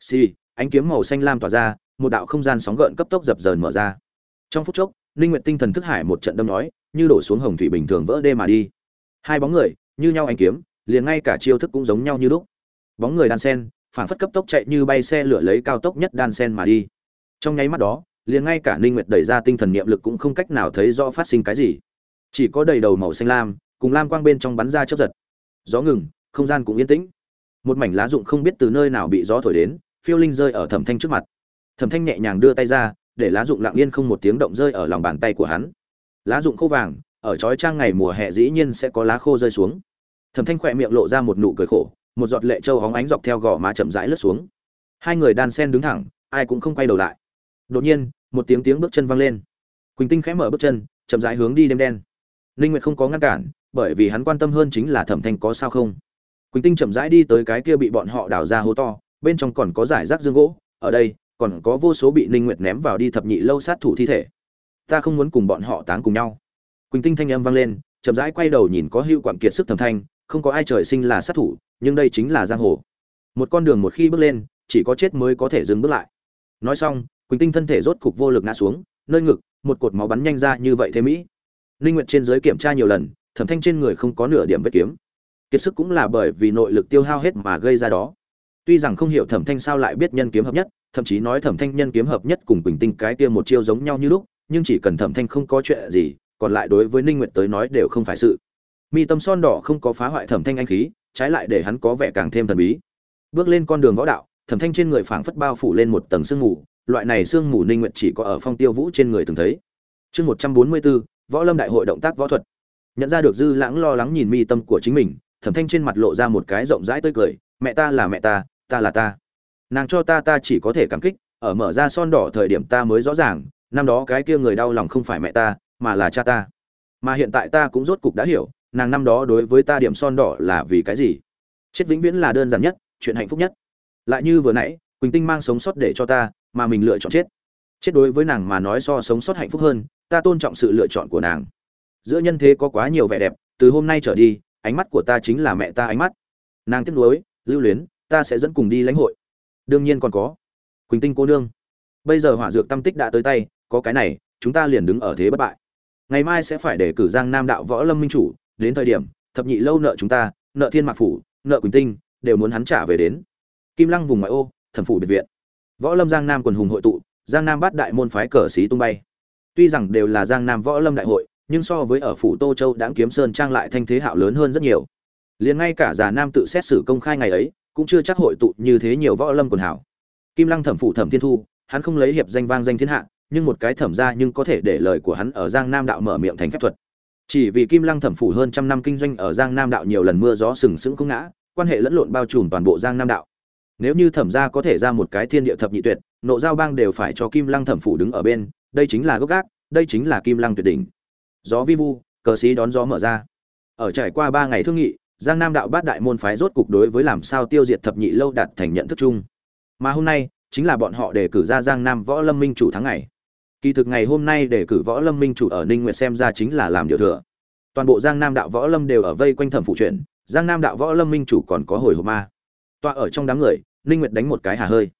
Si ánh kiếm màu xanh lam tỏa ra, một đạo không gian sóng gợn cấp tốc dập dờn mở ra. Trong phút chốc, ninh nguyệt tinh thần thức hải một trận đâm nói, như đổ xuống hồng thủy bình thường vỡ đê mà đi. Hai bóng người, như nhau ánh kiếm, liền ngay cả chiêu thức cũng giống nhau như lúc. Bóng người đan sen, phản phất cấp tốc chạy như bay xe lửa lấy cao tốc nhất đan sen mà đi. Trong nháy mắt đó, liền ngay cả ninh nguyệt đẩy ra tinh thần niệm lực cũng không cách nào thấy rõ phát sinh cái gì. Chỉ có đầy đầu màu xanh lam, cùng lam quang bên trong bắn ra chớp giật. Gió ngừng, không gian cũng yên tĩnh. Một mảnh lá rụng không biết từ nơi nào bị gió thổi đến phiêu linh rơi ở thẩm thanh trước mặt. Thẩm thanh nhẹ nhàng đưa tay ra, để lá dụng lặng yên không một tiếng động rơi ở lòng bàn tay của hắn. Lá dụng khô vàng, ở trói trang ngày mùa hè dĩ nhiên sẽ có lá khô rơi xuống. Thẩm thanh khỏe miệng lộ ra một nụ cười khổ, một giọt lệ trâu hóng ánh dọc theo gò má chậm rãi lướt xuống. Hai người đan sen đứng thẳng, ai cũng không quay đầu lại. Đột nhiên, một tiếng tiếng bước chân vang lên. Quỳnh tinh khẽ mở bước chân, chậm rãi hướng đi đêm đen. Ninh nguyệt không có ngăn cản, bởi vì hắn quan tâm hơn chính là thẩm thanh có sao không. Quỳnh tinh chậm rãi đi tới cái kia bị bọn họ đào ra hố to bên trong còn có giải rác dương gỗ, ở đây còn có vô số bị ninh nguyệt ném vào đi thập nhị lâu sát thủ thi thể. Ta không muốn cùng bọn họ táng cùng nhau. Quỳnh tinh thanh âm vang lên, chậm rãi quay đầu nhìn có hưu quảng kiệt sức thẩm thanh, không có ai trời sinh là sát thủ, nhưng đây chính là giang hồ. Một con đường một khi bước lên, chỉ có chết mới có thể dừng bước lại. Nói xong, quỳnh tinh thân thể rốt cục vô lực ngã xuống, nơi ngực, một cột máu bắn nhanh ra như vậy thế mỹ. Linh nguyệt trên dưới kiểm tra nhiều lần, thẩm thanh trên người không có nửa điểm vết kiếm. Kiệt sức cũng là bởi vì nội lực tiêu hao hết mà gây ra đó tuy rằng không hiểu thẩm thanh sao lại biết nhân kiếm hợp nhất thậm chí nói thẩm thanh nhân kiếm hợp nhất cùng quỳnh tinh cái kia một chiêu giống nhau như lúc nhưng chỉ cần thẩm thanh không có chuyện gì còn lại đối với ninh nguyệt tới nói đều không phải sự. Mi tâm son đỏ không có phá hoại thẩm thanh anh khí trái lại để hắn có vẻ càng thêm thần bí. Bước lên con đường võ đạo thẩm thanh trên người phảng phất bao phủ lên một tầng sương mù loại này sương mù ninh nguyệt chỉ có ở phong tiêu vũ trên người từng thấy. Chương 144, võ lâm đại hội động tác võ thuật. Nhận ra được dư lãng lo lắng nhìn mi tâm của chính mình thẩm thanh trên mặt lộ ra một cái rộng rãi tươi cười mẹ ta là mẹ ta ta là ta. Nàng cho ta ta chỉ có thể cảm kích, ở mở ra son đỏ thời điểm ta mới rõ ràng, năm đó cái kia người đau lòng không phải mẹ ta, mà là cha ta. Mà hiện tại ta cũng rốt cục đã hiểu, nàng năm đó đối với ta điểm son đỏ là vì cái gì. Chết vĩnh viễn là đơn giản nhất, chuyện hạnh phúc nhất. Lại như vừa nãy, quỳnh tinh mang sống sót để cho ta, mà mình lựa chọn chết. Chết đối với nàng mà nói so sống sót hạnh phúc hơn, ta tôn trọng sự lựa chọn của nàng. Giữa nhân thế có quá nhiều vẻ đẹp, từ hôm nay trở đi, ánh mắt của ta chính là mẹ ta ánh mắt. Nàng tiếc nuối, lưu luyến ta sẽ dẫn cùng đi lãnh hội. Đương nhiên còn có. Quỳnh tinh cô nương. Bây giờ hỏa dược tâm tích đã tới tay, có cái này, chúng ta liền đứng ở thế bất bại. Ngày mai sẽ phải để cử giang nam đạo võ lâm minh chủ, đến thời điểm, thập nhị lâu nợ chúng ta, nợ thiên mạc phủ, nợ quỳnh tinh, đều muốn hắn trả về đến. Kim lăng vùng ngoại ô, thẩm phủ biệt viện. Võ lâm giang nam quần hùng hội tụ, giang nam bát đại môn phái cờ xí tung bay. Tuy rằng đều là giang nam võ lâm đại hội, nhưng so với ở phủ tô châu đãng kiếm sơn trang lại thanh thế hạo lớn hơn rất nhiều. Liền ngay cả già nam tự xét xử công khai ngày ấy cũng chưa chắc hội tụ như thế nhiều võ lâm quần hảo. Kim lăng thẩm phụ thẩm thiên thu, hắn không lấy hiệp danh vang danh thiên hạ, nhưng một cái thẩm ra nhưng có thể để lời của hắn ở giang nam đạo mở miệng thành phép thuật. Chỉ vì kim lăng thẩm phủ hơn trăm năm kinh doanh ở giang nam đạo nhiều lần mưa gió sừng sững không ngã, quan hệ lẫn lộn bao trùm toàn bộ giang nam đạo. Nếu như thẩm gia có thể ra một cái thiên địa thập nhị tuyệt, nộ giao bang đều phải cho kim lăng thẩm phủ đứng ở bên, đây chính là gốc gác, đây chính là kim lăng tuyệt đỉnh. Gió vi vu, cờ sĩ đón gió mở ra. Ở trải qua ba ngày thương nghị giang nam đạo bát đại môn phái rốt cục đối với làm sao tiêu diệt thập nhị lâu đạt thành nhận thức chung. Mà hôm nay, chính là bọn họ đề cử ra giang nam võ lâm minh chủ tháng ngày. Kỳ thực ngày hôm nay đề cử võ lâm minh chủ ở ninh nguyệt xem ra chính là làm điều thừa. Toàn bộ giang nam đạo võ lâm đều ở vây quanh thẩm phụ chuyện, giang nam đạo võ lâm minh chủ còn có hồi hộp ma. Tọa ở trong đám người, ninh nguyệt đánh một cái hà hơi.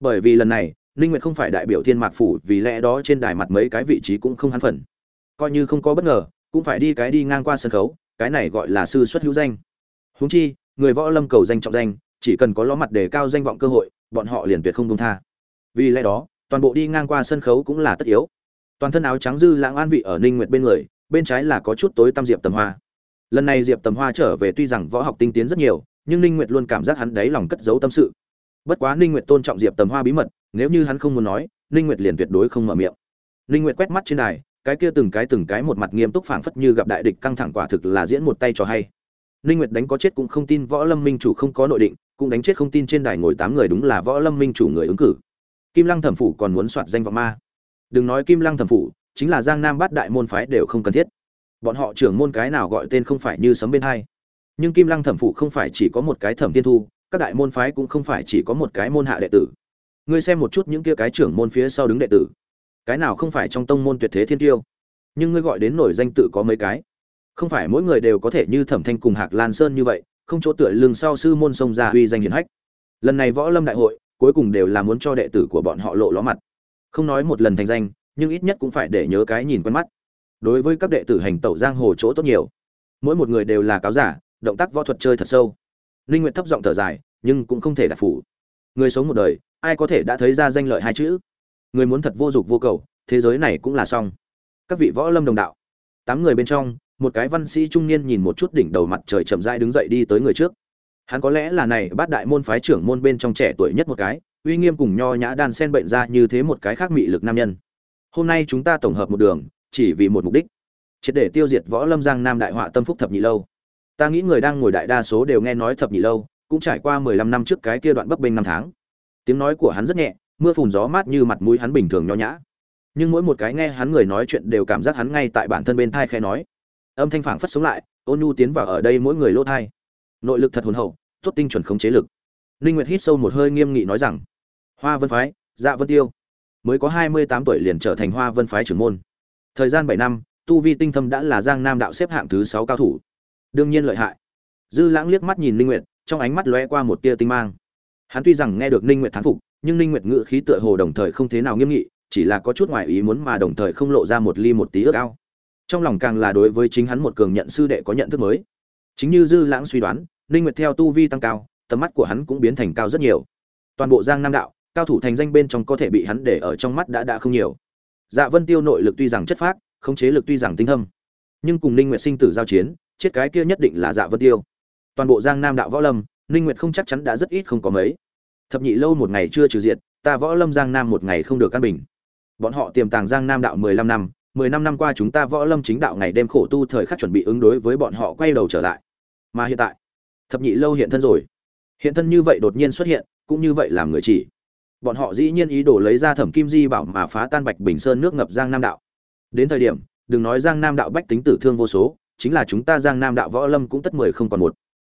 Bởi vì lần này, ninh nguyệt không phải đại biểu thiên mạc phủ, vì lẽ đó trên đài mặt mấy cái vị trí cũng không hắn phần. Coi như không có bất ngờ, cũng phải đi cái đi ngang qua sân khấu cái này gọi là sư xuất hữu danh. Huống chi, người võ lâm cầu danh trọng danh, chỉ cần có ló mặt để cao danh vọng cơ hội, bọn họ liền tuyệt không dung tha. Vì lẽ đó, toàn bộ đi ngang qua sân khấu cũng là tất yếu. Toàn thân áo trắng dư lãng an vị ở ninh nguyệt bên người, bên trái là có chút tối tăm diệp tầm hoa. Lần này diệp tầm hoa trở về tuy rằng võ học tinh tiến rất nhiều, nhưng ninh nguyệt luôn cảm giác hắn đấy lòng cất giấu tâm sự. Bất quá ninh nguyệt tôn trọng diệp tầm hoa bí mật, nếu như hắn không muốn nói, ninh nguyệt liền tuyệt đối không mở miệng. Ninh nguyệt quét mắt trên đài cái kia từng cái từng cái một mặt nghiêm túc phảng phất như gặp đại địch căng thẳng quả thực là diễn một tay cho hay. Ninh nguyệt đánh có chết cũng không tin võ lâm minh chủ không có nội định, cũng đánh chết không tin trên đài ngồi tám người đúng là võ lâm minh chủ người ứng cử. Kim lăng thẩm phủ còn muốn soạt danh vọng ma. Đừng nói kim lăng thẩm phủ, chính là giang nam bát đại môn phái đều không cần thiết. Bọn họ trưởng môn cái nào gọi tên không phải như sấm bên hai. Nhưng kim lăng thẩm phủ không phải chỉ có một cái thẩm tiên thu, các đại môn phái cũng không phải chỉ có một cái môn hạ đệ tử. Ngươi xem một chút những kia cái trưởng môn phía sau đứng đệ tử cái nào không phải trong tông môn tuyệt thế thiên tiêu? Nhưng ngươi gọi đến nổi danh tự có mấy cái? Không phải mỗi người đều có thể như thẩm thanh cùng hạc lan sơn như vậy, không chỗ tựa lưng sau sư môn sông ra uy danh hiển hách. Lần này võ lâm đại hội, cuối cùng đều là muốn cho đệ tử của bọn họ lộ ló mặt. Không nói một lần thành danh, nhưng ít nhất cũng phải để nhớ cái nhìn quen mắt. Đối với các đệ tử hành tẩu giang hồ chỗ tốt nhiều, mỗi một người đều là cáo giả, động tác võ thuật chơi thật sâu. Linh nguyện thấp giọng thở dài, nhưng cũng không thể đạt phủ. Người sống một đời, ai có thể đã thấy ra danh lợi hai chữ? Người muốn thật vô dục vô cầu, thế giới này cũng là xong. Các vị võ lâm đồng đạo, tám người bên trong, một cái văn sĩ trung niên nhìn một chút đỉnh đầu mặt trời chậm rãi đứng dậy đi tới người trước. Hắn có lẽ là này bát đại môn phái trưởng môn bên trong trẻ tuổi nhất một cái, uy nghiêm cùng nho nhã đan sen bệnh ra như thế một cái khác mị lực nam nhân. Hôm nay chúng ta tổng hợp một đường, chỉ vì một mục đích, triệt để tiêu diệt võ lâm giang nam đại họa tâm phúc thập nhị lâu. Ta nghĩ người đang ngồi đại đa số đều nghe nói thập nhị lâu, cũng trải qua mười lăm năm trước cái kia đoạn bấp bênh năm tháng. Tiếng nói của hắn rất nhẹ mưa phùn gió mát như mặt mũi hắn bình thường nho nhã. Nhưng mỗi một cái nghe hắn người nói chuyện đều cảm giác hắn ngay tại bản thân bên thai khe nói. Âm thanh phảng phất sống lại, ôn nhu tiến vào ở đây mỗi người lỗ thai. Nội lực thật hồn hậu, tốt tinh chuẩn khống chế lực. Linh nguyệt hít sâu một hơi nghiêm nghị nói rằng, hoa vân phái dạ vân tiêu, mới có 28 tuổi liền trở thành hoa vân phái trưởng môn. Thời gian 7 năm, tu vi tinh thâm đã là giang nam đạo xếp hạng thứ 6 cao thủ. Đương nhiên lợi hại. Dư lãng liếc mắt nhìn linh nguyệt, trong ánh mắt lóe qua một tia tinh mang hắn tuy rằng nghe được ninh nguyệt thán phục, nhưng ninh nguyệt ngữ khí tựa hồ đồng thời không thế nào nghiêm nghị, chỉ là có chút ngoài ý muốn mà đồng thời không lộ ra một ly một tí ước ao. Trong lòng càng là đối với chính hắn một cường nhận sư đệ có nhận thức mới. Chính như dư lãng suy đoán, ninh nguyệt theo tu vi tăng cao, tầm mắt của hắn cũng biến thành cao rất nhiều. Toàn bộ giang nam đạo, cao thủ thành danh bên trong có thể bị hắn để ở trong mắt đã đã không nhiều. Dạ vân tiêu nội lực tuy rằng chất phác, khống chế lực tuy rằng tinh thâm, nhưng cùng ninh nguyệt sinh tử giao chiến, chết cái kia nhất định là dạ vân tiêu. Toàn bộ giang nam đạo võ lâm ninh nguyệt không chắc chắn đã rất ít không có mấy. Thập nhị lâu một ngày chưa trừ diệt, ta võ lâm giang nam một ngày không được căn bình. Bọn họ tiềm tàng giang nam đạo 15 năm 15 năm qua chúng ta võ lâm chính đạo ngày đêm khổ tu thời khắc chuẩn bị ứng đối với bọn họ quay đầu trở lại. Mà hiện tại, thập nhị lâu hiện thân rồi. Hiện thân như vậy đột nhiên xuất hiện, cũng như vậy làm người chỉ. Bọn họ dĩ nhiên ý đồ lấy ra thẩm kim di bảo mà phá tan bạch bình sơn nước ngập giang nam đạo. Đến thời điểm, đừng nói giang nam đạo bách tính tử thương vô số, chính là chúng ta giang nam đạo võ lâm cũng tất mười không còn một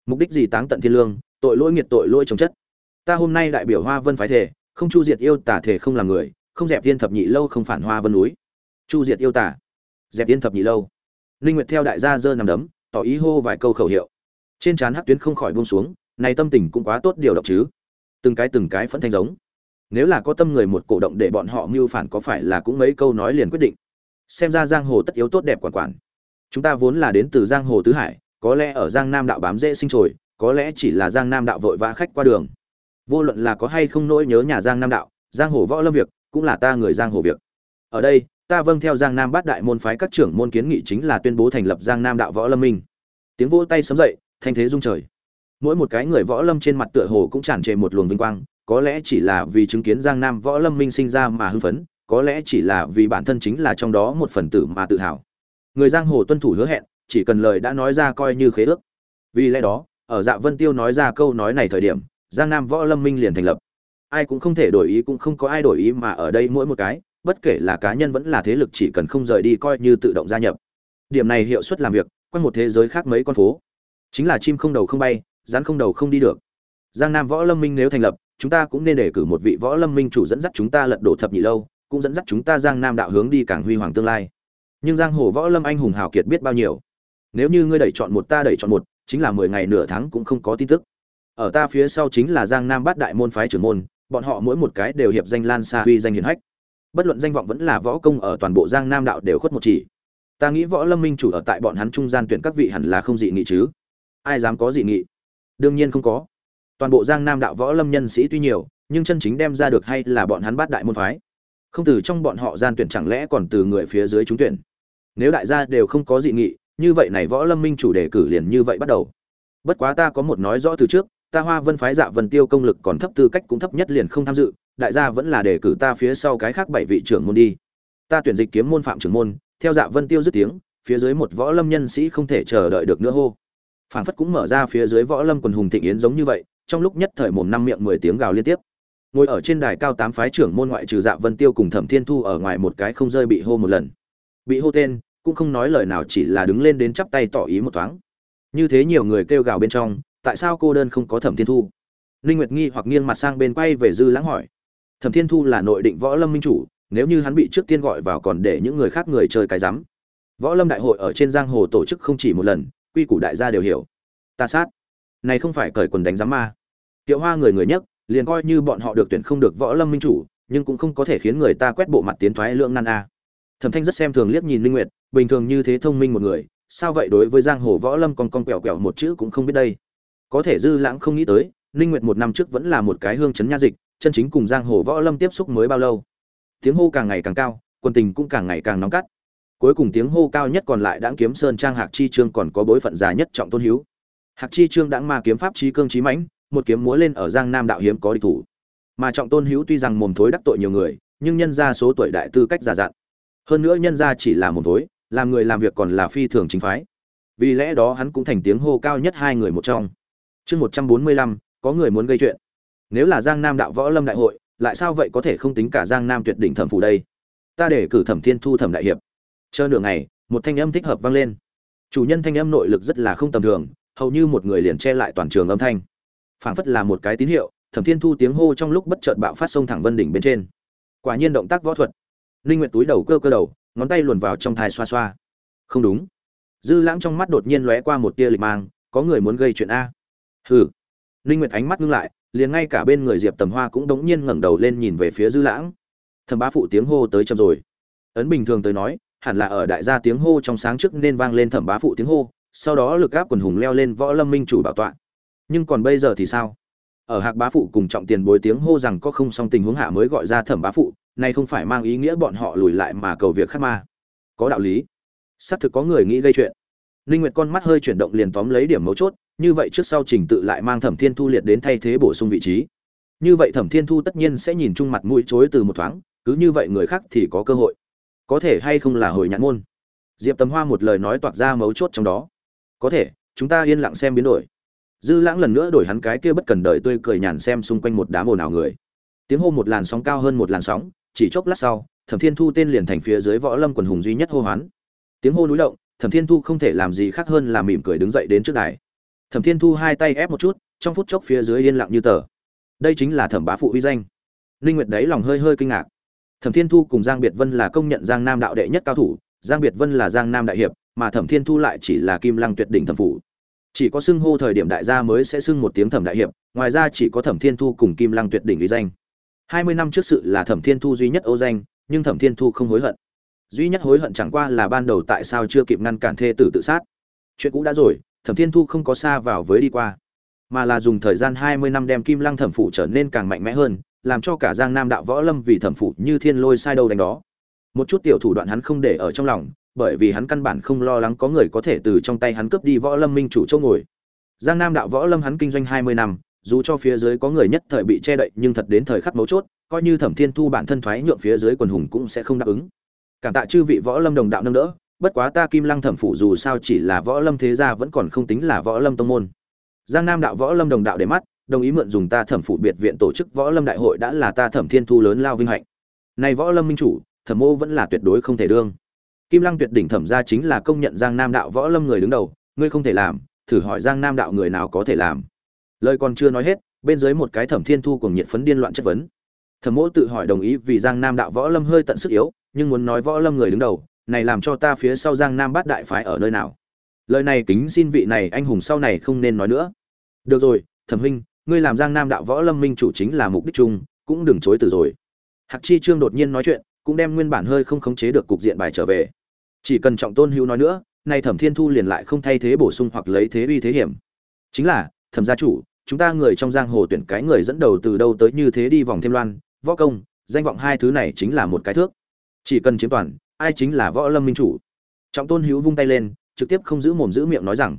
mục đích gì táng tận thiên lương, tội lỗi nghiệt tội lỗi trồng chất. Ta hôm nay đại biểu hoa vân phái thể không chu diệt yêu tả thể không làm người, không dẹp thiên thập nhị lâu không phản hoa vân núi. Chu diệt yêu tả, dẹp thiên thập nhị lâu. Linh nguyệt theo đại gia dơ nằm đấm, tỏ ý hô vài câu khẩu hiệu. Trên trán hắc tuyến không khỏi buông xuống, này tâm tình cũng quá tốt điều động chứ. Từng cái từng cái phẫn thanh giống. Nếu là có tâm người một cổ động để bọn họ mưu phản có phải là cũng mấy câu nói liền quyết định. Xem ra giang hồ tất yếu tốt đẹp quản quản. Chúng ta vốn là đến từ giang hồ tứ hải có lẽ ở giang nam đạo bám dễ sinh trồi, có lẽ chỉ là giang nam đạo vội vã khách qua đường. Vô luận là có hay không nỗi nhớ nhà giang nam đạo, giang hồ võ lâm việc, cũng là ta người giang hồ việc. Ở đây, ta vâng theo giang nam bát đại môn phái các trưởng môn kiến nghị chính là tuyên bố thành lập giang nam đạo võ lâm minh. Tiếng vỗ tay sấm dậy, thanh thế rung trời. Mỗi một cái người võ lâm trên mặt tựa hồ cũng tràn trề một luồng vinh quang, có lẽ chỉ là vì chứng kiến giang nam võ lâm minh sinh ra mà hưng phấn, có lẽ chỉ là vì bản thân chính là trong đó một phần tử mà tự hào. Người giang hồ tuân thủ hứa hẹn chỉ cần lời đã nói ra coi như khế ước. Vì lẽ đó, ở dạ vân tiêu nói ra câu nói này thời điểm, giang nam võ lâm minh liền thành lập. Ai cũng không thể đổi ý, cũng không có ai đổi ý mà ở đây mỗi một cái, bất kể là cá nhân vẫn là thế lực chỉ cần không rời đi coi như tự động gia nhập. Điểm này hiệu suất làm việc, quanh một thế giới khác mấy con phố. Chính là chim không đầu không bay, rắn không đầu không đi được. Giang nam võ lâm minh nếu thành lập, chúng ta cũng nên để cử một vị võ lâm minh chủ dẫn dắt chúng ta lật đổ thập nhị lâu, cũng dẫn dắt chúng ta giang nam đạo hướng đi càng huy hoàng tương lai. Nhưng giang hồ võ lâm anh hùng hào kiệt biết bao nhiêu? Nếu như ngươi đẩy chọn một ta đẩy chọn một, chính là mười ngày nửa tháng cũng không có tin tức. Ở ta phía sau chính là giang nam bát đại môn phái trưởng môn, bọn họ mỗi một cái đều hiệp danh lan xa huy danh hiển hách. Bất luận danh vọng vẫn là võ công ở toàn bộ giang nam đạo đều khuất một chỉ. Ta nghĩ võ lâm minh chủ ở tại bọn hắn trung gian tuyển các vị hẳn là không dị nghị chứ? Ai dám có dị nghị? Đương nhiên không có. Toàn bộ giang nam đạo võ lâm nhân sĩ tuy nhiều, nhưng chân chính đem ra được hay là bọn hắn bát đại môn phái? Không từ trong bọn họ gian tuyển chẳng lẽ còn từ người phía dưới trúng tuyển? Nếu đại gia đều không có dị nghị như vậy này võ lâm minh chủ đề cử liền như vậy bắt đầu. Bất quá ta có một nói rõ từ trước, ta hoa vân phái dạ vân tiêu công lực còn thấp tư cách cũng thấp nhất liền không tham dự, đại gia vẫn là đề cử ta phía sau cái khác bảy vị trưởng môn đi. Ta tuyển dịch kiếm môn phạm trưởng môn, theo dạ vân tiêu dứt tiếng, phía dưới một võ lâm nhân sĩ không thể chờ đợi được nữa hô. Phảng phất cũng mở ra phía dưới võ lâm quần hùng thịnh yến giống như vậy, trong lúc nhất thời mồm năm miệng mười tiếng gào liên tiếp. Ngồi ở trên đài cao tám phái trưởng môn ngoại trừ dạ vân tiêu cùng thẩm thiên thu ở ngoài một cái không rơi bị hô một lần. Bị hô tên cũng không nói lời nào chỉ là đứng lên đến chắp tay tỏ ý một thoáng. Như thế nhiều người kêu gào bên trong, tại sao cô đơn không có thẩm thiên thu? Ninh nguyệt nghi hoặc nghiêng mặt sang bên quay về dư lãng hỏi. Thẩm thiên thu là nội định võ lâm minh chủ, nếu như hắn bị trước tiên gọi vào còn để những người khác người chơi cái rắm. Võ lâm đại hội ở trên giang hồ tổ chức không chỉ một lần, quy củ đại gia đều hiểu. Ta sát. Này không phải cởi quần đánh giám ma. Tiệu hoa người người nhất liền coi như bọn họ được tuyển không được võ lâm minh chủ, nhưng cũng không có thể khiến người ta quét bộ mặt tiến thoái lượng nan a thẩm thanh rất xem thường liếc nhìn linh nguyệt, bình thường như thế thông minh một người, sao vậy đối với giang hồ võ lâm còn con quẹo quẹo một chữ cũng không biết đây. Có thể dư lãng không nghĩ tới, ninh nguyệt một năm trước vẫn là một cái hương chấn nha dịch, chân chính cùng giang hồ võ lâm tiếp xúc mới bao lâu. Tiếng hô càng ngày càng cao quân tình cũng càng ngày càng nóng cắt. Cuối cùng tiếng hô cao nhất còn lại đãng kiếm sơn trang hạc chi trương còn có bối phận già nhất trọng tôn hiếu. Hạc chi trương đãng ma kiếm pháp trí cương trí mãnh, một kiếm múa lên ở giang nam đạo hiếm có địch thủ. Mà trọng tôn hiếu tuy rằng mồm thối đắc tội nhiều người, nhưng nhân ra số tuổi đại tư cách già dặn hơn nữa nhân ra chỉ là một thối, làm người làm việc còn là phi thường chính phái. Vì lẽ đó hắn cũng thành tiếng hô cao nhất hai người một trong. Chương một trăm bốn mươi lăm, có người muốn gây chuyện. Nếu là giang nam đạo võ lâm đại hội, lại sao vậy có thể không tính cả giang nam tuyệt đỉnh thẩm phủ đây? Ta để cử thẩm thiên thu thẩm đại hiệp. Chờ nửa ngày, một thanh âm thích hợp vang lên. Chủ nhân thanh âm nội lực rất là không tầm thường, hầu như một người liền che lại toàn trường âm thanh. Phảng phất là một cái tín hiệu, thẩm thiên thu tiếng hô trong lúc bất chợt bạo phát sông thẳng vân đỉnh bên trên. Quả nhiên động tác võ thuật linh nguyệt túi đầu cơ cơ đầu, ngón tay luồn vào trong thai xoa xoa. Không đúng. Dư lãng trong mắt đột nhiên lóe qua một tia lịch mang, có người muốn gây chuyện a? Hừ. Linh nguyệt ánh mắt ngưng lại, liền ngay cả bên người diệp tầm hoa cũng đống nhiên ngẩng đầu lên nhìn về phía dư lãng. Thẩm bá phụ tiếng hô tới chậm rồi. Ấn bình thường tới nói, hẳn là ở đại gia tiếng hô trong sáng trước nên vang lên thẩm bá phụ tiếng hô, sau đó lực áp quần hùng leo lên võ lâm minh chủ bảo tọa. Nhưng còn bây giờ thì sao? Ở hạc bá phụ cùng trọng tiền bối tiếng hô rằng có không xong tình huống hạ mới gọi ra thẩm bá phụ nay không phải mang ý nghĩa bọn họ lùi lại mà cầu việc khác ma có đạo lý xác thực có người nghĩ gây chuyện Linh Nguyệt con mắt hơi chuyển động liền tóm lấy điểm mấu chốt, như vậy trước sau trình tự lại mang Thẩm Thiên Thu liệt đến thay thế bổ sung vị trí. Như vậy Thẩm Thiên Thu tất nhiên sẽ nhìn chung mặt mũi chối từ một thoáng, cứ như vậy người khác thì có cơ hội. Có thể hay không là hồi nhãn môn. Diệp Tầm Hoa một lời nói toạc ra mấu chốt trong đó. Có thể, chúng ta yên lặng xem biến đổi. Dư Lãng lần nữa đổi hắn cái kia bất cần đời tươi cười nhàn xem xung quanh một đám ồn ào người. Tiếng hô một làn sóng cao hơn một làn sóng, chỉ chốc lát sau, Thẩm Thiên Thu tên liền thành phía dưới võ lâm quần hùng duy nhất hô hoán. Tiếng hô núi động, thẩm thiên thu không thể làm gì khác hơn là mỉm cười đứng dậy đến trước đài. Thẩm thiên thu hai tay ép một chút trong phút chốc phía dưới yên lặng như tờ. Đây chính là thẩm bá phụ uy danh. Linh nguyệt đấy lòng hơi hơi kinh ngạc. Thẩm thiên thu cùng giang biệt vân là công nhận giang nam đạo đệ nhất cao thủ giang biệt vân là giang nam đại hiệp mà thẩm thiên thu lại chỉ là kim lăng tuyệt đỉnh thẩm phụ chỉ có xưng hô thời điểm đại gia mới sẽ xưng một tiếng thẩm đại hiệp ngoài ra chỉ có thẩm thiên thu cùng kim lăng tuyệt đỉnh uy danh. Hai mươi năm trước sự là thẩm thiên thu duy nhất ô danh, nhưng thẩm thiên thu không hối hận. Duy nhất hối hận chẳng qua là ban đầu tại sao chưa kịp ngăn cản thê tử tự sát. Chuyện cũ đã rồi, thẩm thiên thu không có xa vào với đi qua, mà là dùng thời gian hai mươi năm đem kim lăng thẩm phủ trở nên càng mạnh mẽ hơn, làm cho cả giang nam đạo võ lâm vì thẩm phủ như thiên lôi sai đầu đánh đó. Một chút tiểu thủ đoạn hắn không để ở trong lòng, bởi vì hắn căn bản không lo lắng có người có thể từ trong tay hắn cướp đi võ lâm minh chủ châu ngồi. Giang nam đạo võ lâm hắn kinh doanh hai mươi năm dù cho phía dưới có người nhất thời bị che đậy nhưng thật đến thời khắc mấu chốt, coi như thẩm thiên thu bản thân thoái nhượng phía dưới quần hùng cũng sẽ không đáp ứng. Cảm tạ chư vị võ lâm đồng đạo nâng đỡ, bất quá ta kim lăng thẩm phủ dù sao chỉ là võ lâm thế gia vẫn còn không tính là võ lâm tông môn. Giang nam đạo võ lâm đồng đạo để mắt, đồng ý mượn dùng ta thẩm phủ biệt viện tổ chức võ lâm đại hội đã là ta thẩm thiên thu lớn lao vinh hạnh. Này võ lâm minh chủ, thẩm mô vẫn là tuyệt đối không thể đương. Kim lăng tuyệt đỉnh thẩm gia chính là công nhận giang nam đạo võ lâm người đứng đầu, ngươi không thể làm, thử hỏi giang nam đạo người nào có thể làm lời còn chưa nói hết, bên dưới một cái thẩm thiên thu cùng nhiệt phấn điên loạn chất vấn. Thẩm mỗ tự hỏi đồng ý vì giang nam đạo võ lâm hơi tận sức yếu, nhưng muốn nói võ lâm người đứng đầu, này làm cho ta phía sau giang nam bát đại phái ở nơi nào? Lời này kính xin vị này anh hùng sau này không nên nói nữa. Được rồi, thẩm huynh, ngươi làm giang nam đạo võ lâm minh chủ chính là mục đích chung, cũng đừng chối từ rồi. Hạc chi trương đột nhiên nói chuyện, cũng đem nguyên bản hơi không khống chế được cục diện bài trở về. Chỉ cần trọng tôn hữu nói nữa, nay thẩm thiên thu liền lại không thay thế bổ sung hoặc lấy thế uy thế hiểm. Chính là, thẩm gia chủ chúng ta người trong giang hồ tuyển cái người dẫn đầu từ đâu tới như thế đi vòng thêm loan, võ công, danh vọng hai thứ này chính là một cái thước. Chỉ cần chiếm toàn, ai chính là võ lâm minh chủ? Trọng tôn hữu vung tay lên, trực tiếp không giữ mồm giữ miệng nói rằng,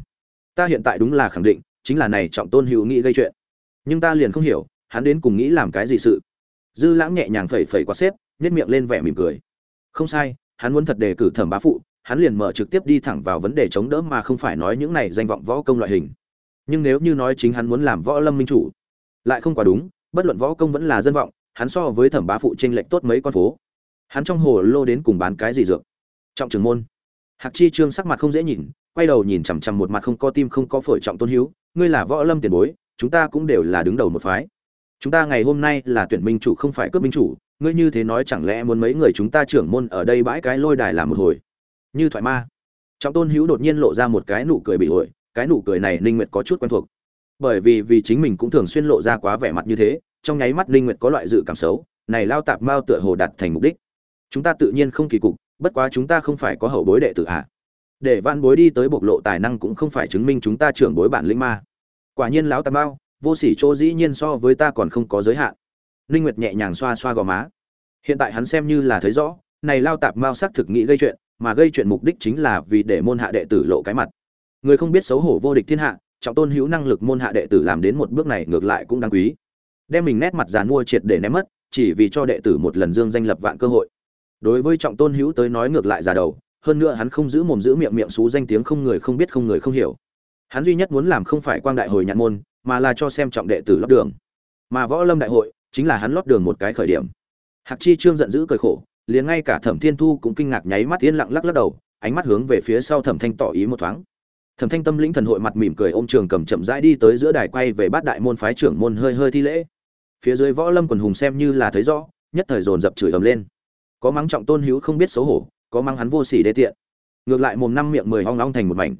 ta hiện tại đúng là khẳng định, chính là này trọng tôn hữu nghĩ gây chuyện. Nhưng ta liền không hiểu, hắn đến cùng nghĩ làm cái gì sự. Dư lãng nhẹ nhàng phẩy phẩy qua xếp nhét miệng lên vẻ mỉm cười. Không sai, hắn muốn thật đề cử thẩm bá phụ, hắn liền mở trực tiếp đi thẳng vào vấn đề chống đỡ mà không phải nói những này danh vọng võ công loại hình nhưng nếu như nói chính hắn muốn làm võ lâm minh chủ, lại không quá đúng, bất luận võ công vẫn là dân vọng, hắn so với thẩm bá phụ tranh lệch tốt mấy con phố. Hắn trong hồ lô đến cùng bán cái gì dược? Trọng trường môn. Hạc chi trương sắc mặt không dễ nhìn, quay đầu nhìn chằm chằm một mặt không có tim không có phổi trọng tôn hữu ngươi là võ lâm tiền bối, chúng ta cũng đều là đứng đầu một phái. Chúng ta ngày hôm nay là tuyển minh chủ không phải cướp minh chủ, ngươi như thế nói chẳng lẽ muốn mấy người chúng ta trưởng môn ở đây bãi cái lôi đài làm một hồi? Như thoại ma. Trọng tôn hữu đột nhiên lộ ra một cái nụ cười bị ổi cái nụ cười này ninh nguyệt có chút quen thuộc. Bởi vì vì chính mình cũng thường xuyên lộ ra quá vẻ mặt như thế, trong nháy mắt ninh nguyệt có loại dự cảm xấu, này lao tạp mao tựa hồ đạt thành mục đích. Chúng ta tự nhiên không kỳ cục, bất quá chúng ta không phải có hậu bối đệ tử à? Để vạn bối đi tới bộc lộ tài năng cũng không phải chứng minh chúng ta trưởng bối bản lĩnh ma quả nhiên lão tạp mao, vô sỉ chỗ dĩ nhiên so với ta còn không có giới hạn. Ninh nguyệt nhẹ nhàng xoa xoa gò má. Hiện tại hắn xem như là thấy rõ, này lao tạp mao xác thực nghĩ gây chuyện, mà gây chuyện mục đích chính là vì để môn hạ đệ tử lộ cái mặt người không biết xấu hổ vô địch thiên hạ, trọng tôn hữu năng lực môn hạ đệ tử làm đến một bước này ngược lại cũng đáng quý. Đem mình nét mặt dàn mua triệt để ném mất, chỉ vì cho đệ tử một lần dương danh lập vạn cơ hội. Đối với trọng tôn hữu tới nói ngược lại già đầu, hơn nữa hắn không giữ mồm giữ miệng miệng xú danh tiếng không người không biết không người không hiểu. Hắn duy nhất muốn làm không phải quang đại hồi nhạn môn, mà là cho xem trọng đệ tử lót đường. Mà võ lâm đại hội, chính là hắn lót đường một cái khởi điểm. Hạc chi trương giận dữ cười khổ, liền ngay cả thẩm thiên thu cũng kinh ngạc nháy mắt yên lặng lắc lắc đầu, ánh mắt hướng về phía sau thẩm thanh tỏ ý một thoáng thẩm thanh tâm lĩnh thần hội mặt mỉm cười ôm trường cầm chậm rãi đi tới giữa đài quay về bát đại môn phái trưởng môn hơi hơi thi lễ. Phía dưới võ lâm quần hùng xem như là thấy rõ, nhất thời dồn dập chửi ầm lên. Có mắng trọng tôn hữu không biết xấu hổ, có mắng hắn vô sỉ đê tiện. Ngược lại mồm năm miệng mười hoang long thành một mảnh.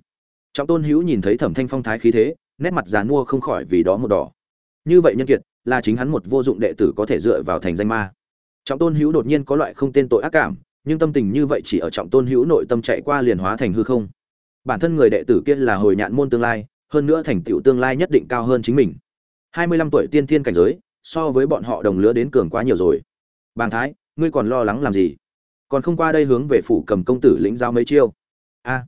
Trọng tôn hữu nhìn thấy thẩm thanh phong thái khí thế, nét mặt giàn mua không khỏi vì đó một đỏ. Như vậy nhân kiệt, là chính hắn một vô dụng đệ tử có thể dựa vào thành danh ma. Trọng tôn hữu đột nhiên có loại không tên tội ác cảm, nhưng tâm tình như vậy chỉ ở trọng tôn hữu nội tâm chạy qua liền hóa thành hư không bản thân người đệ tử kia là hồi nhạn môn tương lai, hơn nữa thành tựu tương lai nhất định cao hơn chính mình. Hai mươi lăm tuổi tiên thiên cảnh giới, so với bọn họ đồng lứa đến cường quá nhiều rồi. Bàng thái, ngươi còn lo lắng làm gì? Còn không qua đây hướng về phủ cầm công tử lĩnh giao mấy chiêu. A.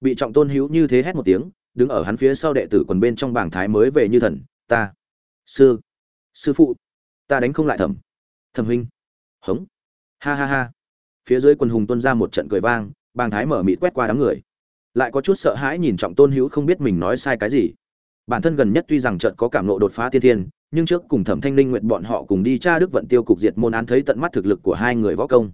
Bị trọng tôn hữu như thế hét một tiếng, đứng ở hắn phía sau đệ tử quần bên trong bảng thái mới về như thần. Ta. Sư. Sư phụ. Ta đánh không lại thẩm. Thẩm huynh. Hống. Ha ha ha. Phía dưới quần hùng tuân ra một trận cười vang, bàng thái mở mịt quét qua đám người lại có chút sợ hãi nhìn trọng tôn hữu không biết mình nói sai cái gì. Bản thân gần nhất tuy rằng trận có cảm nộ đột phá tiên thiên, nhưng trước cùng thẩm thanh linh nguyện bọn họ cùng đi tra đức vận tiêu cục diệt môn án thấy tận mắt thực lực của hai người võ công.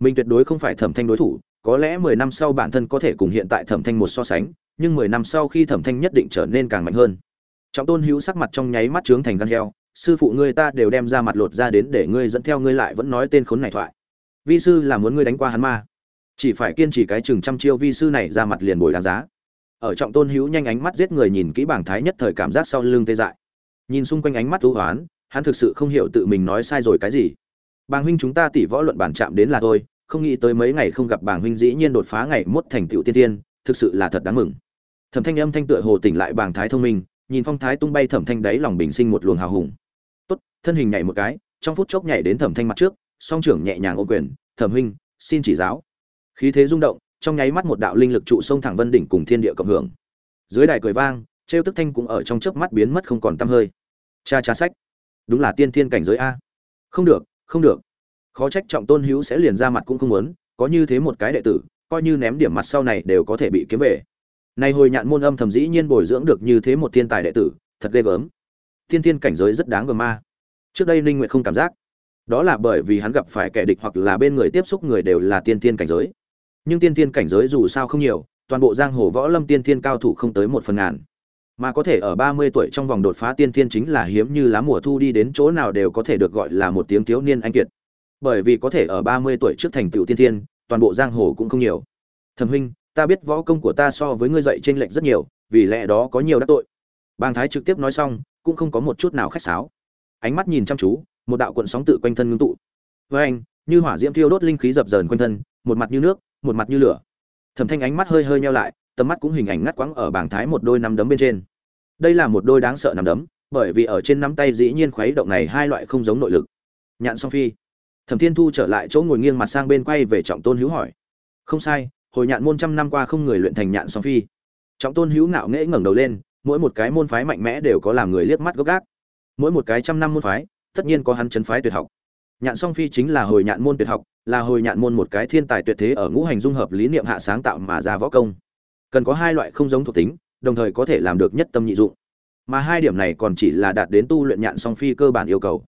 Mình tuyệt đối không phải thẩm thanh đối thủ, có lẽ mười năm sau bản thân có thể cùng hiện tại thẩm thanh một so sánh, nhưng mười năm sau khi thẩm thanh nhất định trở nên càng mạnh hơn. Trọng tôn hữu sắc mặt trong nháy mắt trướng thành gan heo, sư phụ ngươi ta đều đem ra mặt lột ra đến để ngươi dẫn theo ngươi lại vẫn nói tên khốn này thoại. Vi sư là muốn ngươi đánh qua hắn ma chỉ phải kiên trì cái chừng trăm chiêu vi sư này ra mặt liền bồi đáng giá. Ở trọng tôn hữu nhanh ánh mắt giết người nhìn kỹ bảng thái nhất thời cảm giác sau lưng tê dại. Nhìn xung quanh ánh mắt thú hoán, hắn thực sự không hiểu tự mình nói sai rồi cái gì. Bàng huynh chúng ta tỷ võ luận bản chạm đến là thôi, không nghĩ tới mấy ngày không gặp bàng huynh dĩ nhiên đột phá ngày mốt thành tựu tiên tiên, thực sự là thật đáng mừng. Thẩm thanh âm thanh tựa hồ tỉnh lại bàng thái thông minh, nhìn phong thái tung bay thẩm thanh đáy lòng bình sinh một luồng hào hùng. Tốt, thân hình nhảy một cái, trong phút chốc nhảy đến thẩm thanh mặt trước, song trưởng nhẹ nhàng ô quyền, thẩm huynh, xin chỉ giáo khí thế rung động, trong nháy mắt một đạo linh lực trụ sông thẳng vân đỉnh cùng thiên địa cộng hưởng. Dưới đài cười vang, trêu tức thanh cũng ở trong chớp mắt biến mất không còn tăm hơi. Cha cha sách. Đúng là tiên thiên cảnh giới a. Không được không được. Khó trách trọng tôn hữu sẽ liền ra mặt cũng không muốn, có như thế một cái đệ tử, coi như ném điểm mặt sau này đều có thể bị kiếm về. Nay hồi nhạn môn âm thầm dĩ nhiên bồi dưỡng được như thế một thiên tài đệ tử, thật ghê gớm. Tiên thiên cảnh giới rất đáng gờm ma trước đây ninh nguyện không cảm giác. Đó là bởi vì hắn gặp phải kẻ địch hoặc là bên người tiếp xúc người đều là tiên thiên cảnh giới nhưng tiên thiên cảnh giới dù sao không nhiều, toàn bộ giang hồ võ lâm tiên thiên cao thủ không tới một phần ngàn. Mà có thể ở 30 tuổi trong vòng đột phá tiên thiên chính là hiếm như lá mùa thu đi đến chỗ nào đều có thể được gọi là một tiếng thiếu niên anh kiệt. Bởi vì có thể ở 30 tuổi trước thành tựu tiên thiên, toàn bộ giang hồ cũng không nhiều. Thẩm huynh, ta biết võ công của ta so với ngươi dạy trên lệnh rất nhiều, vì lẽ đó có nhiều đắc tội. Bàng thái trực tiếp nói xong, cũng không có một chút nào khách sáo. Ánh mắt nhìn chăm chú, một đạo cuộn sóng tự quanh thân ngưng tụ. Với anh, như hỏa diễm thiêu đốt linh khí dập dờn quanh thân một mặt như nước, một mặt như lửa. Thẩm thanh ánh mắt hơi hơi nheo lại, tầm mắt cũng hình ảnh ngắt quãng ở bảng thái một đôi nắm đấm bên trên. Đây là một đôi đáng sợ nắm đấm, bởi vì ở trên nắm tay dĩ nhiên khuấy động này hai loại không giống nội lực. Nhạn song phi. Thẩm thiên thu trở lại chỗ ngồi nghiêng mặt sang bên quay về trọng tôn hữu hỏi. Không sai, hồi nhạn môn trăm năm qua không người luyện thành nhạn song phi. Trọng tôn hữu ngạo nghễ ngẩng đầu lên, mỗi một cái môn phái mạnh mẽ đều có làm người liếc mắt gốc gác. Mỗi một cái trăm năm môn phái, tất nhiên có hắn chấn phái tuyệt học nhạn song phi chính là hồi nhạn môn tuyệt học, là hồi nhạn môn một cái thiên tài tuyệt thế ở ngũ hành dung hợp lý niệm hạ sáng tạo mà ra võ công. Cần có hai loại không giống thuộc tính, đồng thời có thể làm được nhất tâm nhị dụng. Mà hai điểm này còn chỉ là đạt đến tu luyện nhạn song phi cơ bản yêu cầu.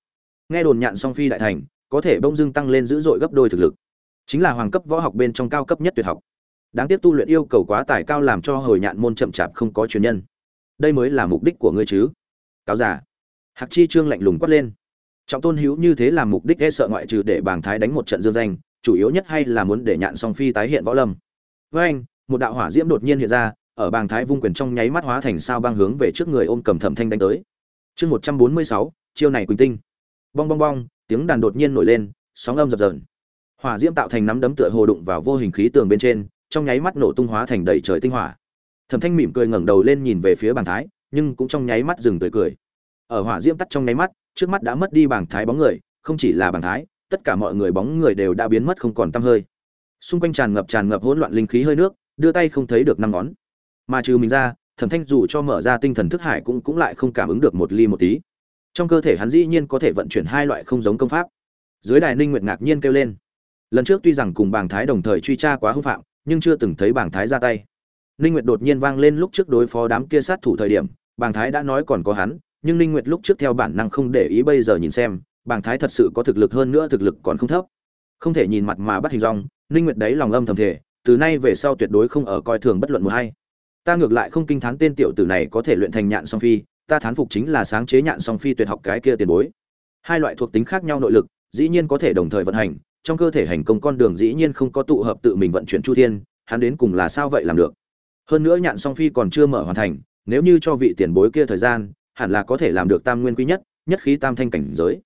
Nghe đồn nhạn song phi đại thành, có thể bông dưng tăng lên dữ dội gấp đôi thực lực. Chính là hoàng cấp võ học bên trong cao cấp nhất tuyệt học. Đáng tiếc tu luyện yêu cầu quá tải cao làm cho hồi nhạn môn chậm chạp không có truyền nhân. Đây mới là mục đích của ngươi chứ? Cáo giả hạc chi trương lạnh lùng quát lên trọng tôn hữu như thế làm mục đích e sợ ngoại trừ để bàng thái đánh một trận dương danh, chủ yếu nhất hay là muốn để nhạn song phi tái hiện võ lâm. Với anh, một đạo hỏa diễm đột nhiên hiện ra, ở bàng thái vung quyền trong nháy mắt hóa thành sao băng hướng về trước người ôm cầm thẩm thanh đánh tới. Chương một trăm bốn mươi sáu, chiêu này quỳnh tinh. Bong bong bong, tiếng đàn đột nhiên nổi lên, sóng âm dập dờn. Hỏa diễm tạo thành nắm đấm tựa hồ đụng vào vô hình khí tường bên trên, trong nháy mắt nổ tung hóa thành đầy trời tinh hỏa. Thẩm thanh mỉm cười ngẩng đầu lên nhìn về phía bàng thái, nhưng cũng trong nháy mắt dừng tươi cười. Ở hỏa diễm tắt trong nháy mắt trước mắt đã mất đi bảng thái bóng người, không chỉ là bảng thái, tất cả mọi người bóng người đều đã biến mất không còn tăm hơi. Xung quanh tràn ngập tràn ngập hỗn loạn linh khí hơi nước, đưa tay không thấy được năm ngón. Mà trừ mình ra, thẩm thanh dù cho mở ra tinh thần thức hải cũng cũng lại không cảm ứng được một ly một tí. Trong cơ thể hắn dĩ nhiên có thể vận chuyển hai loại không giống công pháp. Dưới đài ninh nguyệt ngạc nhiên kêu lên. Lần trước tuy rằng cùng bảng thái đồng thời truy tra quá hư phạm, nhưng chưa từng thấy bảng thái ra tay. Ninh nguyệt đột nhiên vang lên lúc trước đối phó đám kia sát thủ thời điểm, bảng thái đã nói còn có hắn nhưng ninh nguyệt lúc trước theo bản năng không để ý bây giờ nhìn xem bàng thái thật sự có thực lực hơn nữa thực lực còn không thấp. Không thể nhìn mặt mà bắt hình dong, ninh nguyệt đấy lòng âm thầm thể từ nay về sau tuyệt đối không ở coi thường bất luận một hay ta ngược lại không kinh thán tên tiểu tử này có thể luyện thành nhạn song phi ta thán phục chính là sáng chế nhạn song phi tuyệt học cái kia tiền bối. Hai loại thuộc tính khác nhau nội lực dĩ nhiên có thể đồng thời vận hành trong cơ thể hành công con đường dĩ nhiên không có tụ hợp tự mình vận chuyển chu thiên hắn đến cùng là sao vậy làm được? Hơn nữa nhạn song phi còn chưa mở hoàn thành nếu như cho vị tiền bối kia thời gian hẳn là có thể làm được tam nguyên quý nhất nhất khí tam thanh cảnh giới.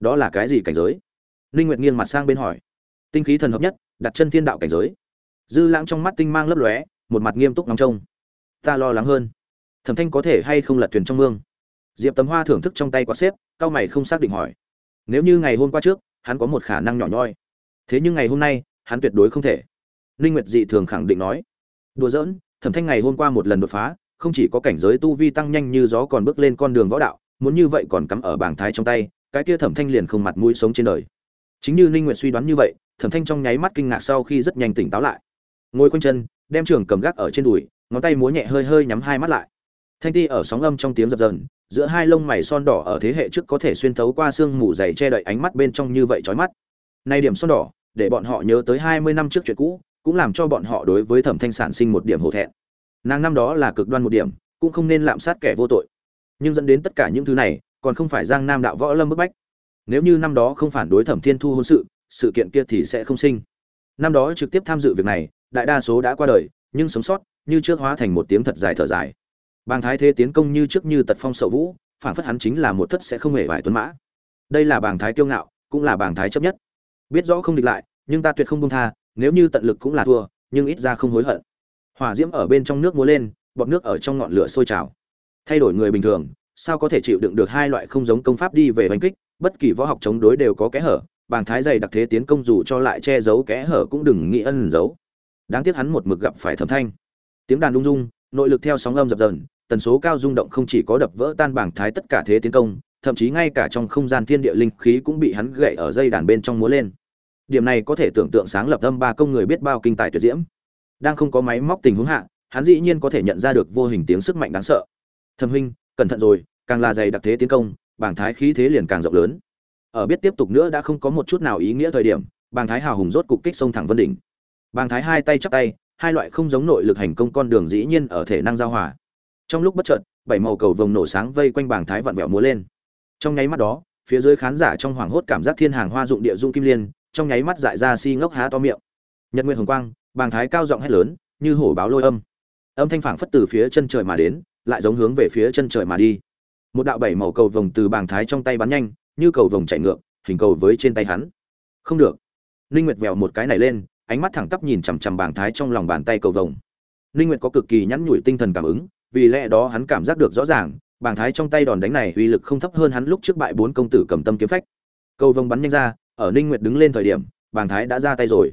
Đó là cái gì cảnh giới? Ninh nguyệt nghiêng mặt sang bên hỏi. Tinh khí thần hợp nhất, đặt chân thiên đạo cảnh giới. Dư lãng trong mắt tinh mang lấp lóe, một mặt nghiêm túc ngóng trông. Ta lo lắng hơn. Thẩm thanh có thể hay không lật thuyền trong mương? Diệp tấm hoa thưởng thức trong tay quạt xếp, cao mày không xác định hỏi. Nếu như ngày hôm qua trước, hắn có một khả năng nhỏ nhoi. Thế nhưng ngày hôm nay, hắn tuyệt đối không thể. Ninh nguyệt dị thường khẳng định nói. Đùa giỡn, thẩm thanh ngày hôm qua một lần đột phá không chỉ có cảnh giới tu vi tăng nhanh như gió còn bước lên con đường võ đạo, muốn như vậy còn cắm ở bảng thái trong tay, cái kia thẩm thanh liền không mặt mũi sống trên đời. Chính như ninh nguyệt suy đoán như vậy, thẩm thanh trong nháy mắt kinh ngạc sau khi rất nhanh tỉnh táo lại. Ngồi quanh chân, đem trường cầm gác ở trên đùi, ngón tay múa nhẹ hơi hơi nhắm hai mắt lại. Thanh ti ở sóng âm trong tiếng dập dần giữa hai lông mày son đỏ ở thế hệ trước có thể xuyên thấu qua xương mù dày che đậy ánh mắt bên trong như vậy chói mắt. Nay điểm son đỏ, để bọn họ nhớ tới hai mươi năm trước chuyện cũ, cũng làm cho bọn họ đối với thẩm thanh sản sinh một điểm hổ thẹn nàng năm đó là cực đoan một điểm, cũng không nên lạm sát kẻ vô tội. Nhưng dẫn đến tất cả những thứ này, còn không phải giang nam đạo võ lâm bức bách. Nếu như năm đó không phản đối thẩm thiên thu hôn sự sự kiện kia thì sẽ không sinh. Năm đó trực tiếp tham dự việc này, đại đa số đã qua đời, nhưng sống sót, như trước hóa thành một tiếng thật dài thở dài. Bàng thái thế tiến công như trước như tật phong sậu vũ, phản phất hắn chính là một thất sẽ không hề vải tuấn mã. Đây là bàng thái kiêu ngạo, cũng là bàng thái chấp nhất. Biết rõ không địch lại, nhưng ta tuyệt không buông tha, nếu như tận lực cũng là thua, nhưng ít ra không hối hận hỏa diễm ở bên trong nước múa lên, bọt nước ở trong ngọn lửa sôi trào. Thay đổi người bình thường, sao có thể chịu đựng được hai loại không giống công pháp đi về hành kích? Bất kỳ võ học chống đối đều có kẽ hở, bàng thái dày đặc thế tiến công dù cho lại che giấu kẽ hở cũng đừng nghĩ ân giấu. Đáng tiếc hắn một mực gặp phải thẩm thanh. Tiếng đàn rung rung, nội lực theo sóng âm dập dần tần số cao rung động không chỉ có đập vỡ tan bảng thái tất cả thế tiến công, thậm chí ngay cả trong không gian thiên địa linh khí cũng bị hắn gậy ở dây đàn bên trong múa lên. Điểm này có thể tưởng tượng sáng lập âm ba công người biết bao kinh tài tuyệt diễm đang không có máy móc tình huống hạ, hắn dĩ nhiên có thể nhận ra được vô hình tiếng sức mạnh đáng sợ. Thẩm huynh, cẩn thận rồi, càng là dày đặc thế tiến công, bảng thái khí thế liền càng rộng lớn. Ở biết tiếp tục nữa đã không có một chút nào ý nghĩa thời điểm bàng thái hào hùng rốt cục kích sông thẳng vân đỉnh. Bàng thái hai tay chắp tay, hai loại không giống nội lực hành công con đường dĩ nhiên ở thể năng giao hòa. Trong lúc bất chợt, bảy màu cầu vồng nổ sáng vây quanh bàng thái vặn vẹo múa lên. Trong nháy mắt đó, phía dưới khán giả trong hoảng hốt cảm giác thiên hàng hoa dụng địa dụng kim liên, trong nháy mắt dại ra si ngốc há to miệng. Nhật nguyên hồng quang bàng thái cao giọng hét lớn, như hổ báo lôi âm. Âm thanh phảng phất từ phía chân trời mà đến, lại giống hướng về phía chân trời mà đi. Một đạo bảy màu cầu vồng từ bàng thái trong tay bắn nhanh, như cầu vồng chạy ngược, hình cầu với trên tay hắn. Không được. Ninh nguyệt vèo một cái này lên, ánh mắt thẳng tắp nhìn chằm chằm bàng thái trong lòng bàn tay cầu vồng. Ninh nguyệt có cực kỳ nhắn nhủi tinh thần cảm ứng, vì lẽ đó hắn cảm giác được rõ ràng, bàng thái trong tay đòn đánh này uy lực không thấp hơn hắn lúc trước bại bốn công tử cầm tâm kiếm phách. Cầu vồng bắn nhanh ra, ở ninh nguyệt đứng lên thời điểm, bàng thái đã ra tay rồi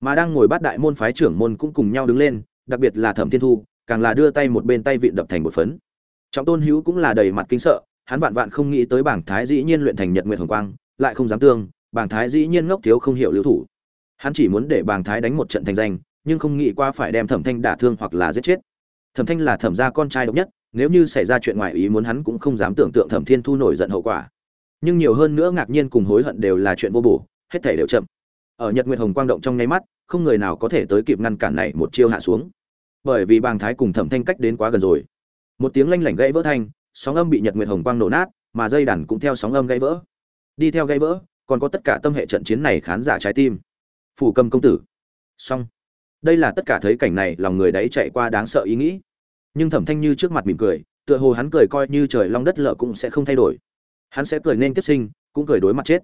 mà đang ngồi bát đại môn phái trưởng môn cũng cùng nhau đứng lên, đặc biệt là thẩm thiên thu, càng là đưa tay một bên tay vịn đập thành một phấn. Trọng tôn hữu cũng là đầy mặt kinh sợ, hắn vạn vạn không nghĩ tới bảng thái dĩ nhiên luyện thành nhật nguyệt hồng quang, lại không dám tương, bảng thái dĩ nhiên ngốc thiếu không hiểu lưu thủ. Hắn chỉ muốn để bảng thái đánh một trận thành danh, nhưng không nghĩ qua phải đem thẩm thanh đả thương hoặc là giết chết. Thẩm thanh là thẩm gia con trai độc nhất, nếu như xảy ra chuyện ngoài ý muốn hắn cũng không dám tưởng tượng thẩm thiên thu nổi giận hậu quả. Nhưng nhiều hơn nữa ngạc nhiên cùng hối hận đều là chuyện vô bổ, hết thể đều chậm ở nhật nguyệt hồng quang động trong nháy mắt không người nào có thể tới kịp ngăn cản này một chiêu hạ xuống. Bởi vì bàng thái cùng thẩm thanh cách đến quá gần rồi. Một tiếng lanh lảnh gãy vỡ thanh sóng âm bị nhật nguyệt hồng quang nổ nát mà dây đàn cũng theo sóng âm gãy vỡ. Đi theo gãy vỡ còn có tất cả tâm hệ trận chiến này khán giả trái tim. Phủ cầm công tử. Xong. Đây là tất cả thấy cảnh này lòng người đấy chạy qua đáng sợ ý nghĩ. Nhưng thẩm thanh như trước mặt mỉm cười tựa hồ hắn cười coi như trời long đất lợ cũng sẽ không thay đổi. Hắn sẽ cười nên tiếp sinh cũng cười đối mặt chết.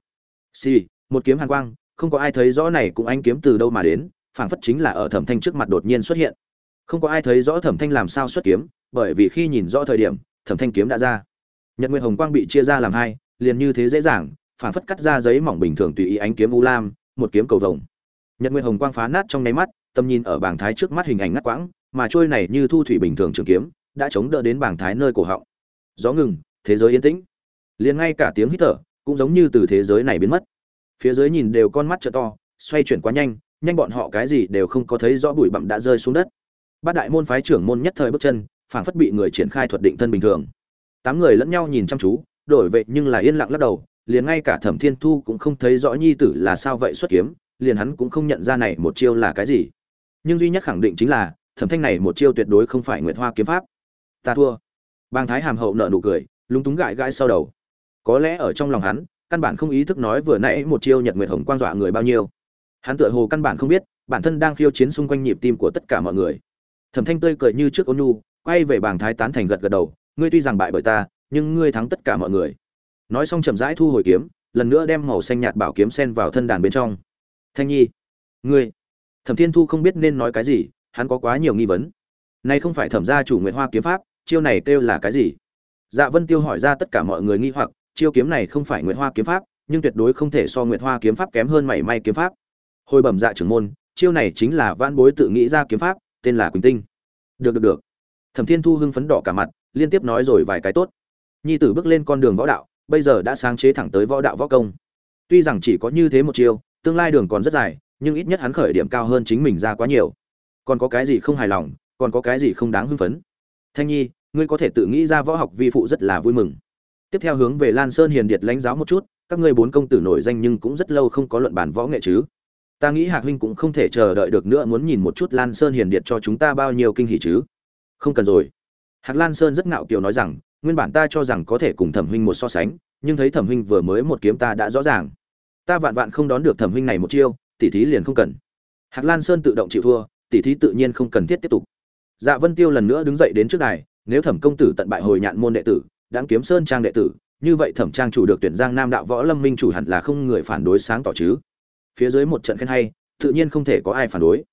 Xì、sì, một kiếm hàn quang không có ai thấy rõ này cũng anh kiếm từ đâu mà đến, phảng phất chính là ở thẩm thanh trước mặt đột nhiên xuất hiện. Không có ai thấy rõ thẩm thanh làm sao xuất kiếm, bởi vì khi nhìn rõ thời điểm, thẩm thanh kiếm đã ra. Nhật nguyện hồng quang bị chia ra làm hai, liền như thế dễ dàng, phảng phất cắt ra giấy mỏng bình thường tùy ý ánh kiếm u lam, một kiếm cầu vồng. Nhật nguyện hồng quang phá nát trong nháy mắt, tầm nhìn ở bảng thái trước mắt hình ảnh ngắt quãng, mà trôi này như thu thủy bình thường trường kiếm, đã chống đỡ đến bảng thái nơi cổ họng. Gió ngừng, thế giới yên tĩnh. Liền ngay cả tiếng hít thở, cũng giống như từ thế giới này biến mất phía dưới nhìn đều con mắt trợ to, xoay chuyển quá nhanh nhanh bọn họ cái gì đều không có thấy rõ bụi bặm đã rơi xuống đất. Bát đại môn phái trưởng môn nhất thời bước chân, phảng phất bị người triển khai thuật định thân bình thường. Tám người lẫn nhau nhìn chăm chú, đổi vệ nhưng là yên lặng lắc đầu, liền ngay cả thẩm thiên thu cũng không thấy rõ nhi tử là sao vậy xuất kiếm, liền hắn cũng không nhận ra này một chiêu là cái gì. Nhưng duy nhất khẳng định chính là, thẩm thanh này một chiêu tuyệt đối không phải nguyệt hoa kiếm pháp. Ta thua. Bang thái hàm hậu nợ nụ cười, lúng túng gãi gãi sau đầu. Có lẽ ở trong lòng hắn căn bản không ý thức nói vừa nãy một chiêu nhật nguyệt hồng quang dọa người bao nhiêu. Hắn tựa hồ căn bản không biết, bản thân đang khiêu chiến xung quanh nhịp tim của tất cả mọi người. Thẩm thanh tươi cười như trước ôn nhu, quay về bảng thái tán thành gật gật đầu, ngươi tuy rằng bại bởi ta, nhưng ngươi thắng tất cả mọi người. Nói xong chậm rãi thu hồi kiếm, lần nữa đem màu xanh nhạt bảo kiếm sen vào thân đàn bên trong. Thanh nhi, ngươi. Thẩm thiên thu không biết nên nói cái gì, hắn có quá nhiều nghi vấn. Nay không phải thẩm gia chủ nguyện hoa kiếm pháp, chiêu này kêu là cái gì? Dạ vân tiêu hỏi ra tất cả mọi người nghi hoặc chiêu kiếm này không phải Nguyệt hoa kiếm pháp, nhưng tuyệt đối không thể so Nguyệt hoa kiếm pháp kém hơn mảy may kiếm pháp. Hồi bẩm dạ trưởng môn, chiêu này chính là van bối tự nghĩ ra kiếm pháp, tên là quỳnh tinh. Được được được. Thẩm thiên thu hưng phấn đỏ cả mặt, liên tiếp nói rồi vài cái tốt. Nhi tử bước lên con đường võ đạo, bây giờ đã sáng chế thẳng tới võ đạo võ công. Tuy rằng chỉ có như thế một chiêu, tương lai đường còn rất dài, nhưng ít nhất hắn khởi điểm cao hơn chính mình ra quá nhiều. Còn có cái gì không hài lòng, còn có cái gì không đáng hưng phấn. Thanh nhi, ngươi có thể tự nghĩ ra võ học vi phụ rất là vui mừng tiếp theo hướng về lan sơn hiền điệt lãnh giáo một chút, các ngươi bốn công tử nổi danh nhưng cũng rất lâu không có luận bản võ nghệ chứ. Ta nghĩ hạc huynh cũng không thể chờ đợi được nữa muốn nhìn một chút lan sơn hiền điệt cho chúng ta bao nhiêu kinh hỉ chứ. Không cần rồi. Hạc lan sơn rất ngạo kiều nói rằng, nguyên bản ta cho rằng có thể cùng thẩm huynh một so sánh, nhưng thấy thẩm huynh vừa mới một kiếm ta đã rõ ràng. Ta vạn vạn không đón được thẩm huynh này một chiêu tỉ thí liền không cần. Hạc lan sơn tự động chịu thua tỉ thí tự nhiên không cần thiết tiếp tục. Dạ vân tiêu lần nữa đứng dậy đến trước đài, nếu thẩm công tử tận bại hồi nhạn môn đệ tử đáng kiếm sơn trang đệ tử, như vậy thẩm trang chủ được tuyển giang nam đạo võ lâm minh chủ hẳn là không người phản đối sáng tỏ chứ. Phía dưới một trận khen hay, tự nhiên không thể có ai phản đối.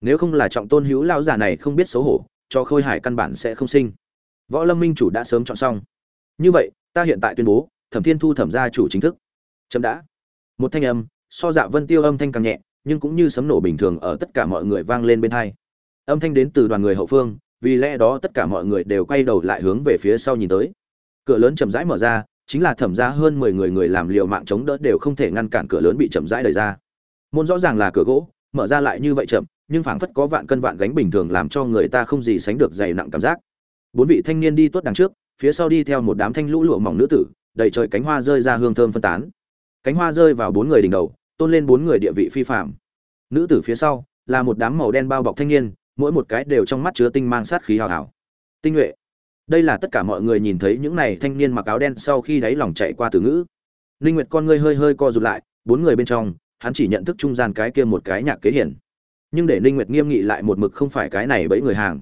Nếu không là trọng tôn hữu lao già này không biết xấu hổ, cho khôi hải căn bản sẽ không sinh. Võ lâm minh chủ đã sớm chọn xong. Như vậy, ta hiện tại tuyên bố, thẩm thiên thu thẩm gia chủ chính thức. Chậm đã. Một thanh âm, so dạ vân tiêu âm thanh càng nhẹ, nhưng cũng như sấm nổ bình thường ở tất cả mọi người vang lên bên hai. Âm thanh đến từ đoàn người hậu phương, vì lẽ đó tất cả mọi người đều quay đầu lại hướng về phía sau nhìn tới cửa lớn chậm rãi mở ra, chính là thẩm ra hơn mười người người làm liệu mạng chống đỡ đều không thể ngăn cản cửa lớn bị chậm rãi đẩy ra. Môn rõ ràng là cửa gỗ, mở ra lại như vậy chậm, nhưng phảng phất có vạn cân vạn gánh bình thường làm cho người ta không gì sánh được dày nặng cảm giác. Bốn vị thanh niên đi tuốt đằng trước, phía sau đi theo một đám thanh lũ lụa mỏng nữ tử, đầy trời cánh hoa rơi ra hương thơm phân tán. Cánh hoa rơi vào bốn người đỉnh đầu, tôn lên bốn người địa vị phi phạm nữ tử phía sau, là một đám màu đen bao bọc thanh niên, mỗi một cái đều trong mắt chứa tinh mang sát khí hào hào. Tinh nhuệ đây là tất cả mọi người nhìn thấy những này thanh niên mặc áo đen sau khi đáy lòng chạy qua từ ngữ. Ninh nguyệt con ngươi hơi hơi co rụt lại, bốn người bên trong, hắn chỉ nhận thức trung gian cái kia một cái nhạc kế hiền. Nhưng để ninh nguyệt nghiêm nghị lại một mực không phải cái này bẫy người hàng,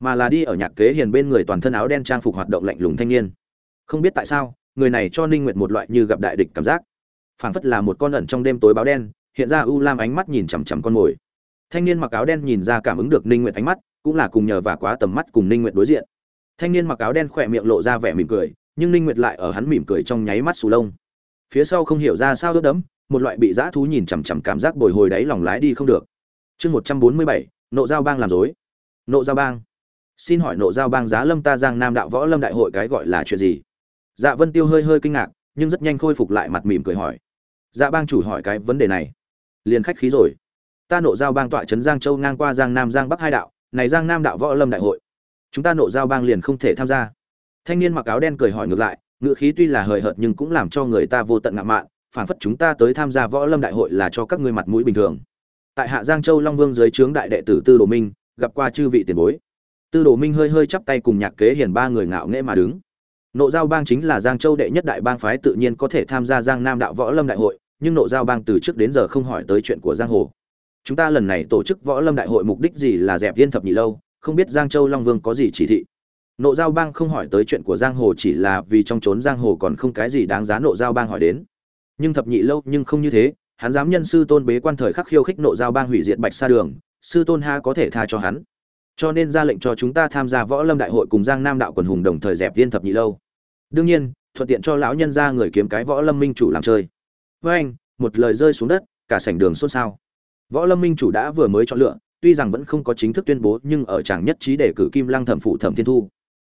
mà là đi ở nhạc kế hiền bên người toàn thân áo đen trang phục hoạt động lạnh lùng thanh niên. Không biết tại sao, người này cho ninh nguyệt một loại như gặp đại địch cảm giác. Phảng phất là một con ẩn trong đêm tối báo đen, hiện ra u lam ánh mắt nhìn chằm chằm con mồi. Thanh niên mặc áo đen nhìn ra cảm ứng được ninh nguyệt ánh mắt, cũng là cùng nhờ và quá tầm mắt cùng ninh nguyệt đối diện thanh niên mặc áo đen khỏe miệng lộ ra vẻ mỉm cười nhưng ninh nguyệt lại ở hắn mỉm cười trong nháy mắt sù lông. Phía sau không hiểu ra sao ướt đẫm một loại bị dã thú nhìn chằm chằm cảm giác bồi hồi đáy lòng lái đi không được. Chương 147, nộ giao bang làm dối nộ giao bang. Xin hỏi nộ giao bang giá lâm ta giang nam đạo võ lâm đại hội cái gọi là chuyện gì? Dạ vân tiêu hơi hơi kinh ngạc nhưng rất nhanh khôi phục lại mặt mỉm cười hỏi. Dạ bang chủ hỏi cái vấn đề này. Liền khách khí rồi. Ta nộ giao bang tọa trấn giang châu ngang qua giang nam giang bắc hai đạo này giang nam đạo võ lâm đại hội chúng ta nộ giao bang liền không thể tham gia. Thanh niên mặc áo đen cười hỏi ngược lại ngựa khí tuy là hời hợt nhưng cũng làm cho người ta vô tận ngạo mạn phản phất chúng ta tới tham gia võ lâm đại hội là cho các ngươi mặt mũi bình thường. Tại hạ giang châu long vương dưới trướng đại đệ tử tư đồ minh, gặp qua chư vị tiền bối. Tư đồ minh hơi hơi chắp tay cùng nhạc kế hiền ba người ngạo nghễ mà đứng. Nộ giao bang chính là giang châu đệ nhất đại bang phái tự nhiên có thể tham gia giang nam đạo võ lâm đại hội, nhưng nộ giao bang từ trước đến giờ không hỏi tới chuyện của giang hồ. Chúng ta lần này tổ chức võ lâm đại hội mục đích gì là dẹp viên thập nhị lâu không biết giang châu long vương có gì chỉ thị. Nộ giao bang không hỏi tới chuyện của giang hồ chỉ là vì trong trốn giang hồ còn không cái gì đáng giá nộ giao bang hỏi đến. Nhưng thập nhị lâu nhưng không như thế, hắn dám nhân sư tôn bế quan thời khắc khiêu khích nộ giao bang hủy diệt bạch sa đường, sư tôn ha có thể tha cho hắn. Cho nên ra lệnh cho chúng ta tham gia võ lâm đại hội cùng giang nam đạo quần hùng đồng thời dẹp viên thập nhị lâu. Đương nhiên, thuận tiện cho lão nhân ra người kiếm cái võ lâm minh chủ làm chơi. Với anh, một lời rơi xuống đất, cả sảnh đường xôn xao. Võ lâm minh chủ đã vừa mới chọn lựa tuy rằng vẫn không có chính thức tuyên bố, nhưng ở chàng nhất trí để cử kim lăng thẩm phụ thẩm thiên thu.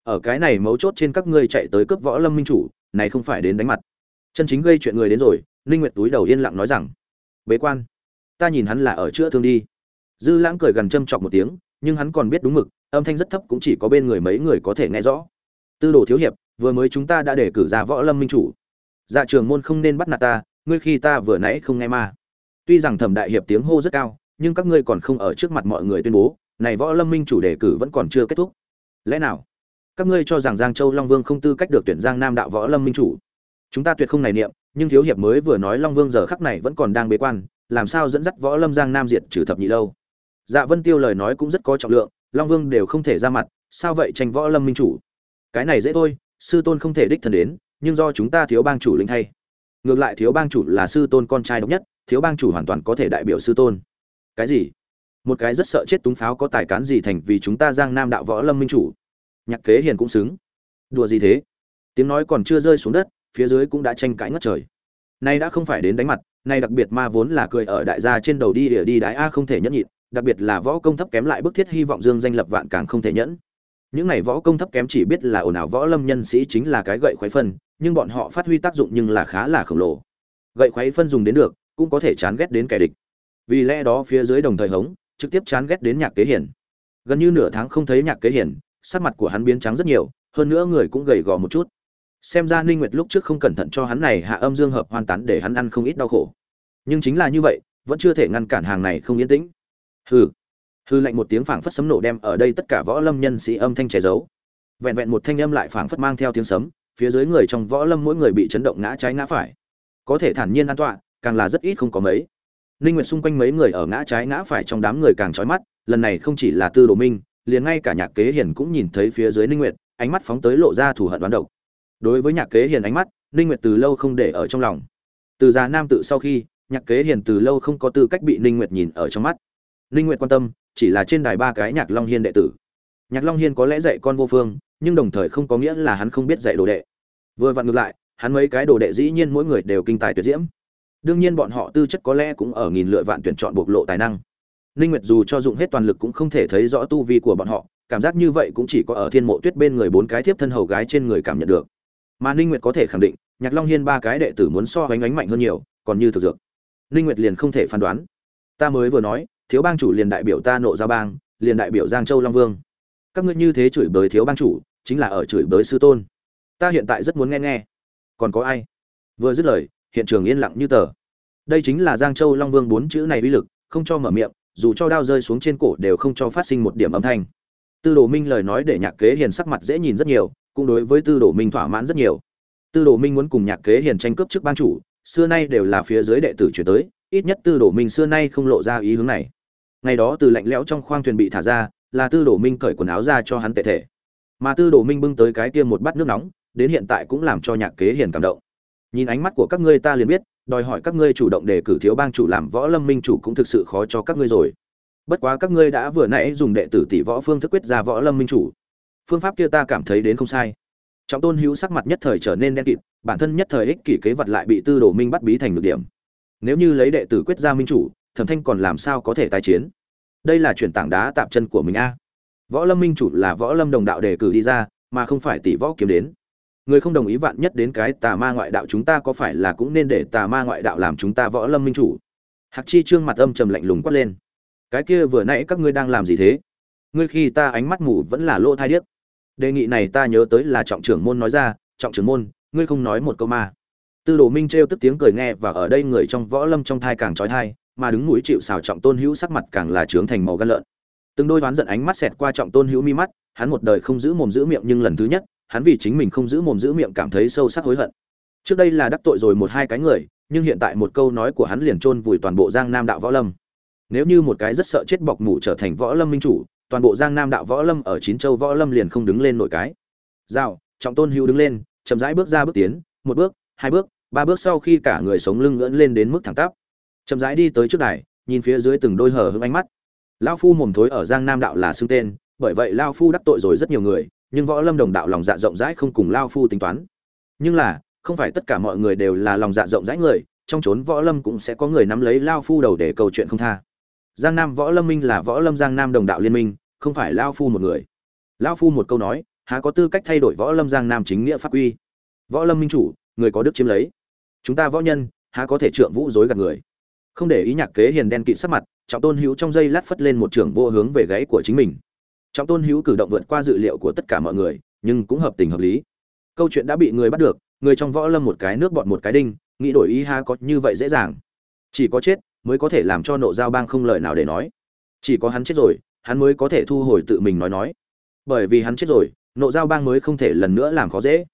Ở cái này mấu chốt trên các ngươi chạy tới cướp võ lâm minh chủ, này không phải đến đánh mặt. Chân chính gây chuyện người đến rồi, ninh nguyệt túi đầu yên lặng nói rằng, bế quan, ta nhìn hắn là ở chữa thương đi. Dư lãng cười gần châm chọc một tiếng, nhưng hắn còn biết đúng mực, âm thanh rất thấp cũng chỉ có bên người mấy người có thể nghe rõ. Tư đồ thiếu hiệp, vừa mới chúng ta đã để cử ra võ lâm minh chủ. Dạ trường môn không nên bắt nạt ta, ngươi khi ta vừa nãy không nghe ma tuy rằng thẩm đại hiệp tiếng hô rất cao nhưng các ngươi còn không ở trước mặt mọi người tuyên bố, này võ lâm minh chủ đề cử vẫn còn chưa kết thúc. Lẽ nào? Các ngươi cho rằng giang châu long vương không tư cách được tuyển giang nam đạo võ lâm minh chủ? Chúng ta tuyệt không này niệm, nhưng thiếu hiệp mới vừa nói long vương giờ khắc này vẫn còn đang bế quan, làm sao dẫn dắt võ lâm giang nam diệt trừ thập nhị lâu? Dạ vân tiêu lời nói cũng rất có trọng lượng, long vương đều không thể ra mặt, sao vậy tranh võ lâm minh chủ? Cái này dễ thôi, sư tôn không thể đích thân đến, nhưng do chúng ta thiếu bang chủ linh thay ngược lại thiếu bang chủ là sư tôn con trai độc nhất, thiếu bang chủ hoàn toàn có thể đại biểu sư tôn cái gì? Một cái rất sợ chết túng pháo có tài cán gì thành vì chúng ta giang nam đạo võ lâm minh chủ? Nhạc kế hiền cũng xứng. Đùa gì thế? Tiếng nói còn chưa rơi xuống đất, phía dưới cũng đã tranh cãi ngất trời. Nay đã không phải đến đánh mặt, nay đặc biệt ma vốn là cười ở đại gia trên đầu đi ỉa đi đái a không thể nhẫn nhịn, đặc biệt là võ công thấp kém lại bức thiết hy vọng dương danh lập vạn càng không thể nhẫn. Những này võ công thấp kém chỉ biết là ồn ào võ lâm nhân sĩ chính là cái gậy khoái phân, nhưng bọn họ phát huy tác dụng nhưng là khá là khổng lồ. Gậy khoái phân dùng đến được, cũng có thể chán ghét đến kẻ địch vì lẽ đó phía dưới đồng thời hống, trực tiếp chán ghét đến nhạc kế hiển. Gần như nửa tháng không thấy nhạc kế hiển, sắc mặt của hắn biến trắng rất nhiều, hơn nữa người cũng gầy gò một chút. Xem ra ninh nguyệt lúc trước không cẩn thận cho hắn này hạ âm dương hợp hoàn tán để hắn ăn không ít đau khổ. Nhưng chính là như vậy, vẫn chưa thể ngăn cản hàng này không yên tĩnh. Hừ. Hư lạnh một tiếng phảng phất sấm nổ đem ở đây tất cả võ lâm nhân sĩ âm thanh che giấu. Vẹn vẹn một thanh âm lại phảng phất mang theo tiếng sấm, phía dưới người trong võ lâm mỗi người bị chấn động ngã trái ngã phải. Có thể thản nhiên an tọa, càng là rất ít không có mấy ninh nguyệt xung quanh mấy người ở ngã trái ngã phải trong đám người càng chói mắt, lần này không chỉ là tư đồ minh, liền ngay cả nhạc kế hiền cũng nhìn thấy phía dưới ninh nguyệt, ánh mắt phóng tới lộ ra thủ hận đoán độc. Đối với nhạc kế hiền ánh mắt ninh nguyệt từ lâu không để ở trong lòng. Từ già nam tự sau khi, nhạc kế hiền từ lâu không có tư cách bị ninh nguyệt nhìn ở trong mắt. Ninh nguyệt quan tâm, chỉ là trên đài ba cái nhạc long hiên đệ tử. Nhạc long hiên có lẽ dạy con vô phương, nhưng đồng thời không có nghĩa là hắn không biết dạy đồ đệ. Vừa vặn ngược lại, hắn mấy cái đồ đệ dĩ nhiên mỗi người đều kinh tài tuyệt diễm đương nhiên bọn họ tư chất có lẽ cũng ở nghìn lựa vạn tuyển chọn bộc lộ tài năng. Ninh nguyệt dù cho dụng hết toàn lực cũng không thể thấy rõ tu vi của bọn họ, cảm giác như vậy cũng chỉ có ở thiên mộ tuyết bên người bốn cái thiếp thân hầu gái trên người cảm nhận được. Mà ninh nguyệt có thể khẳng định, nhạc long hiên ba cái đệ tử muốn so ánh ánh mạnh hơn nhiều, còn như thực dược. Ninh nguyệt liền không thể phán đoán. Ta mới vừa nói, thiếu bang chủ liền đại biểu ta nộ ra bang, liền đại biểu giang châu long vương. Các ngươi như thế chửi bới thiếu bang chủ, chính là ở chửi bới sư tôn. Ta hiện tại rất muốn nghe nghe. Còn có ai? Vừa dứt lời hiện trường yên lặng như tờ. Đây chính là giang châu long vương bốn chữ này uy lực, không cho mở miệng, dù cho đao rơi xuống trên cổ đều không cho phát sinh một điểm âm thanh. Tư đồ minh lời nói để nhạc kế hiền sắc mặt dễ nhìn rất nhiều, cũng đối với tư đồ minh thỏa mãn rất nhiều. Tư đồ minh muốn cùng nhạc kế hiền tranh cướp trước ban chủ, xưa nay đều là phía dưới đệ tử chuyển tới, ít nhất tư đồ minh xưa nay không lộ ra ý hướng này. Ngày đó từ lạnh lẽo trong khoang thuyền bị thả ra, là tư đồ minh cởi quần áo ra cho hắn tệ thể. Mà tư đồ minh bưng tới cái kia một bát nước nóng, đến hiện tại cũng làm cho nhạc kế hiền cảm động nhìn ánh mắt của các ngươi ta liền biết, đòi hỏi các ngươi chủ động đề cử thiếu bang chủ làm võ lâm minh chủ cũng thực sự khó cho các ngươi rồi. Bất quá các ngươi đã vừa nãy dùng đệ tử tỷ võ phương thức quyết ra võ lâm minh chủ. Phương pháp kia ta cảm thấy đến không sai. Trọng tôn hữu sắc mặt nhất thời trở nên đen kịt, bản thân nhất thời ích kỷ kế vật lại bị tư đồ minh bắt bí thành được điểm. Nếu như lấy đệ tử quyết ra minh chủ, thẩm thanh còn làm sao có thể tái chiến? Đây là chuyển tảng đá tạm chân của mình a. Võ lâm minh chủ là võ lâm đồng đạo đề cử đi ra, mà không phải tỷ võ kiếm đến người không đồng ý vạn nhất đến cái tà ma ngoại đạo chúng ta có phải là cũng nên để tà ma ngoại đạo làm chúng ta võ lâm minh chủ? Hạc chi trương mặt âm trầm lạnh lùng quát lên. Cái kia vừa nãy các ngươi đang làm gì thế? Ngươi khi ta ánh mắt mù vẫn là lỗ thai điếc. Đề nghị này ta nhớ tới là trọng trưởng môn nói ra, trọng trưởng môn, ngươi không nói một câu ma tư đồ minh trêu tức tiếng cười nghe và ở đây người trong võ lâm trong thai càng trói thai, mà đứng mũi chịu xào trọng tôn hữu sắc mặt càng là trướng thành màu gan lợn. Từng đôi đoán giận ánh mắt xẹt qua trọng tôn hữu mi mắt, hắn một đời không giữ mồm giữ miệng nhưng lần thứ nhất hắn vì chính mình không giữ mồm giữ miệng cảm thấy sâu sắc hối hận. Trước đây là đắc tội rồi một hai cái người, nhưng hiện tại một câu nói của hắn liền chôn vùi toàn bộ giang nam đạo võ lâm. Nếu như một cái rất sợ chết bọc mủ trở thành võ lâm minh chủ, toàn bộ giang nam đạo võ lâm ở chín châu võ lâm liền không đứng lên nổi cái. Giao trọng tôn hữu đứng lên, chậm rãi bước ra bước tiến, một bước, hai bước, ba bước sau khi cả người sống lưng ngẩng lên đến mức thẳng tắp. Chậm rãi đi tới trước đài, nhìn phía dưới từng đôi hở hững ánh mắt. Lão phu mồm thối ở giang nam đạo là xưng tên, bởi vậy lao phu đắc tội rồi rất nhiều người nhưng võ lâm đồng đạo lòng dạ rộng rãi không cùng lao phu tính toán. Nhưng là, không phải tất cả mọi người đều là lòng dạ rộng rãi người, trong chốn võ lâm cũng sẽ có người nắm lấy lao phu đầu để câu chuyện không tha. Giang nam võ lâm minh là võ lâm giang nam đồng đạo liên minh, không phải lao phu một người. Lao phu một câu nói, há có tư cách thay đổi võ lâm giang nam chính nghĩa pháp quy? Võ lâm minh chủ, người có đức chiếm lấy. Chúng ta võ nhân, há có thể trượng vũ dối gạt người? Không để ý nhạc kế hiền đen kịt sắc mặt, trọng tôn hữu trong dây lát phất lên một trưởng vô hướng về gáy của chính mình trọng tôn hữu cử động vượt qua dự liệu của tất cả mọi người nhưng cũng hợp tình hợp lý. Câu chuyện đã bị người bắt được người trong võ lâm một cái nước bọn một cái đinh nghĩ đổi ý ha có như vậy dễ dàng. Chỉ có chết mới có thể làm cho nộ giao bang không lời nào để nói. Chỉ có hắn chết rồi hắn mới có thể thu hồi tự mình nói nói. Bởi vì hắn chết rồi nộ giao bang mới không thể lần nữa làm khó dễ.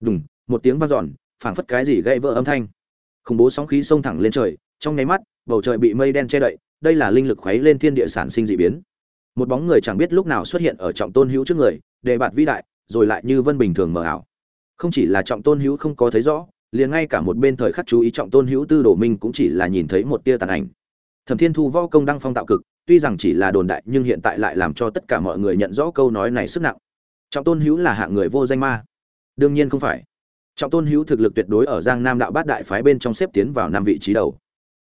Đúng, một tiếng vang dọn phảng phất cái gì gãy vỡ âm thanh. Khủng bố sóng khí xông thẳng lên trời trong nháy mắt bầu trời bị mây đen che đậy đây là linh lực khuấy lên thiên địa sản sinh dị biến một bóng người chẳng biết lúc nào xuất hiện ở trọng tôn hữu trước người, đề bạt vĩ đại, rồi lại như vân bình thường mờ ảo. Không chỉ là trọng tôn hữu không có thấy rõ, liền ngay cả một bên thời khắc chú ý trọng tôn hữu tư đồ minh cũng chỉ là nhìn thấy một tia tàn ảnh. Thẩm thiên thu võ công đăng phong tạo cực, tuy rằng chỉ là đồn đại, nhưng hiện tại lại làm cho tất cả mọi người nhận rõ câu nói này sức nặng. Trọng tôn hữu là hạng người vô danh ma. Đương nhiên không phải. Trọng tôn hữu thực lực tuyệt đối ở giang nam đạo bát đại phái bên trong xếp tiến vào năm vị trí đầu.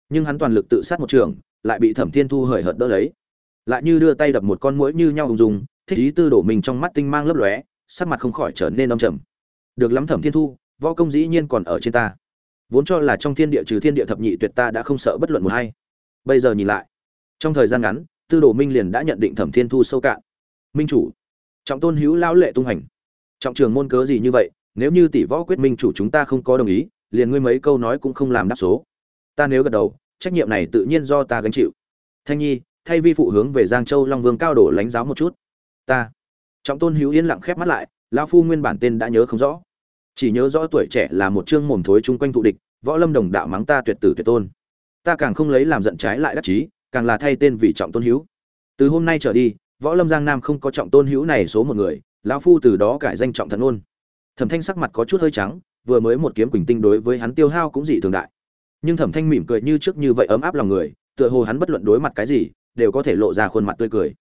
Nhưng hắn toàn lực tự sát một trường, lại bị thẩm thiên thu hời hợt đỡ lấy lại như đưa tay đập một con mũi như nhau ung dung, thích ý tư đổ mình trong mắt tinh mang lấp lóe, sắc mặt không khỏi trở nên âm trầm. Được lắm thẩm thiên thu, võ công dĩ nhiên còn ở trên ta. Vốn cho là trong thiên địa trừ thiên địa thập nhị tuyệt ta đã không sợ bất luận một hay bây giờ nhìn lại, trong thời gian ngắn, tư đồ minh liền đã nhận định thẩm thiên thu sâu cạn. Minh chủ, trọng tôn hữu lão lệ tung hành. Trọng trường môn cớ gì như vậy, nếu như tỷ võ quyết minh chủ chúng ta không có đồng ý, liền ngươi mấy câu nói cũng không làm đáp số. Ta nếu gật đầu, trách nhiệm này tự nhiên do ta gánh chịu. Thanh nhi thay vi phụ hướng về giang châu long vương cao đổ lãnh giáo một chút. Ta. Trọng tôn hữu yên lặng khép mắt lại, lão phu nguyên bản tên đã nhớ không rõ. Chỉ nhớ rõ tuổi trẻ là một chương mồm thối chung quanh thụ địch, võ lâm đồng đạo mắng ta tuyệt tử tuyệt tôn. Ta càng không lấy làm giận trái lại đắc chí, càng là thay tên vì trọng tôn hữu. Từ hôm nay trở đi, võ lâm giang nam không có trọng tôn hữu này số một người, lão phu từ đó cải danh trọng thần ôn. Thẩm thanh sắc mặt có chút hơi trắng, vừa mới một kiếm quỳnh tinh đối với hắn tiêu hao cũng dị thường đại. Nhưng thẩm thanh mỉm cười như trước như vậy ấm áp lòng người, tựa hồ hắn bất luận đối mặt cái gì đều có thể lộ ra khuôn mặt tươi cười.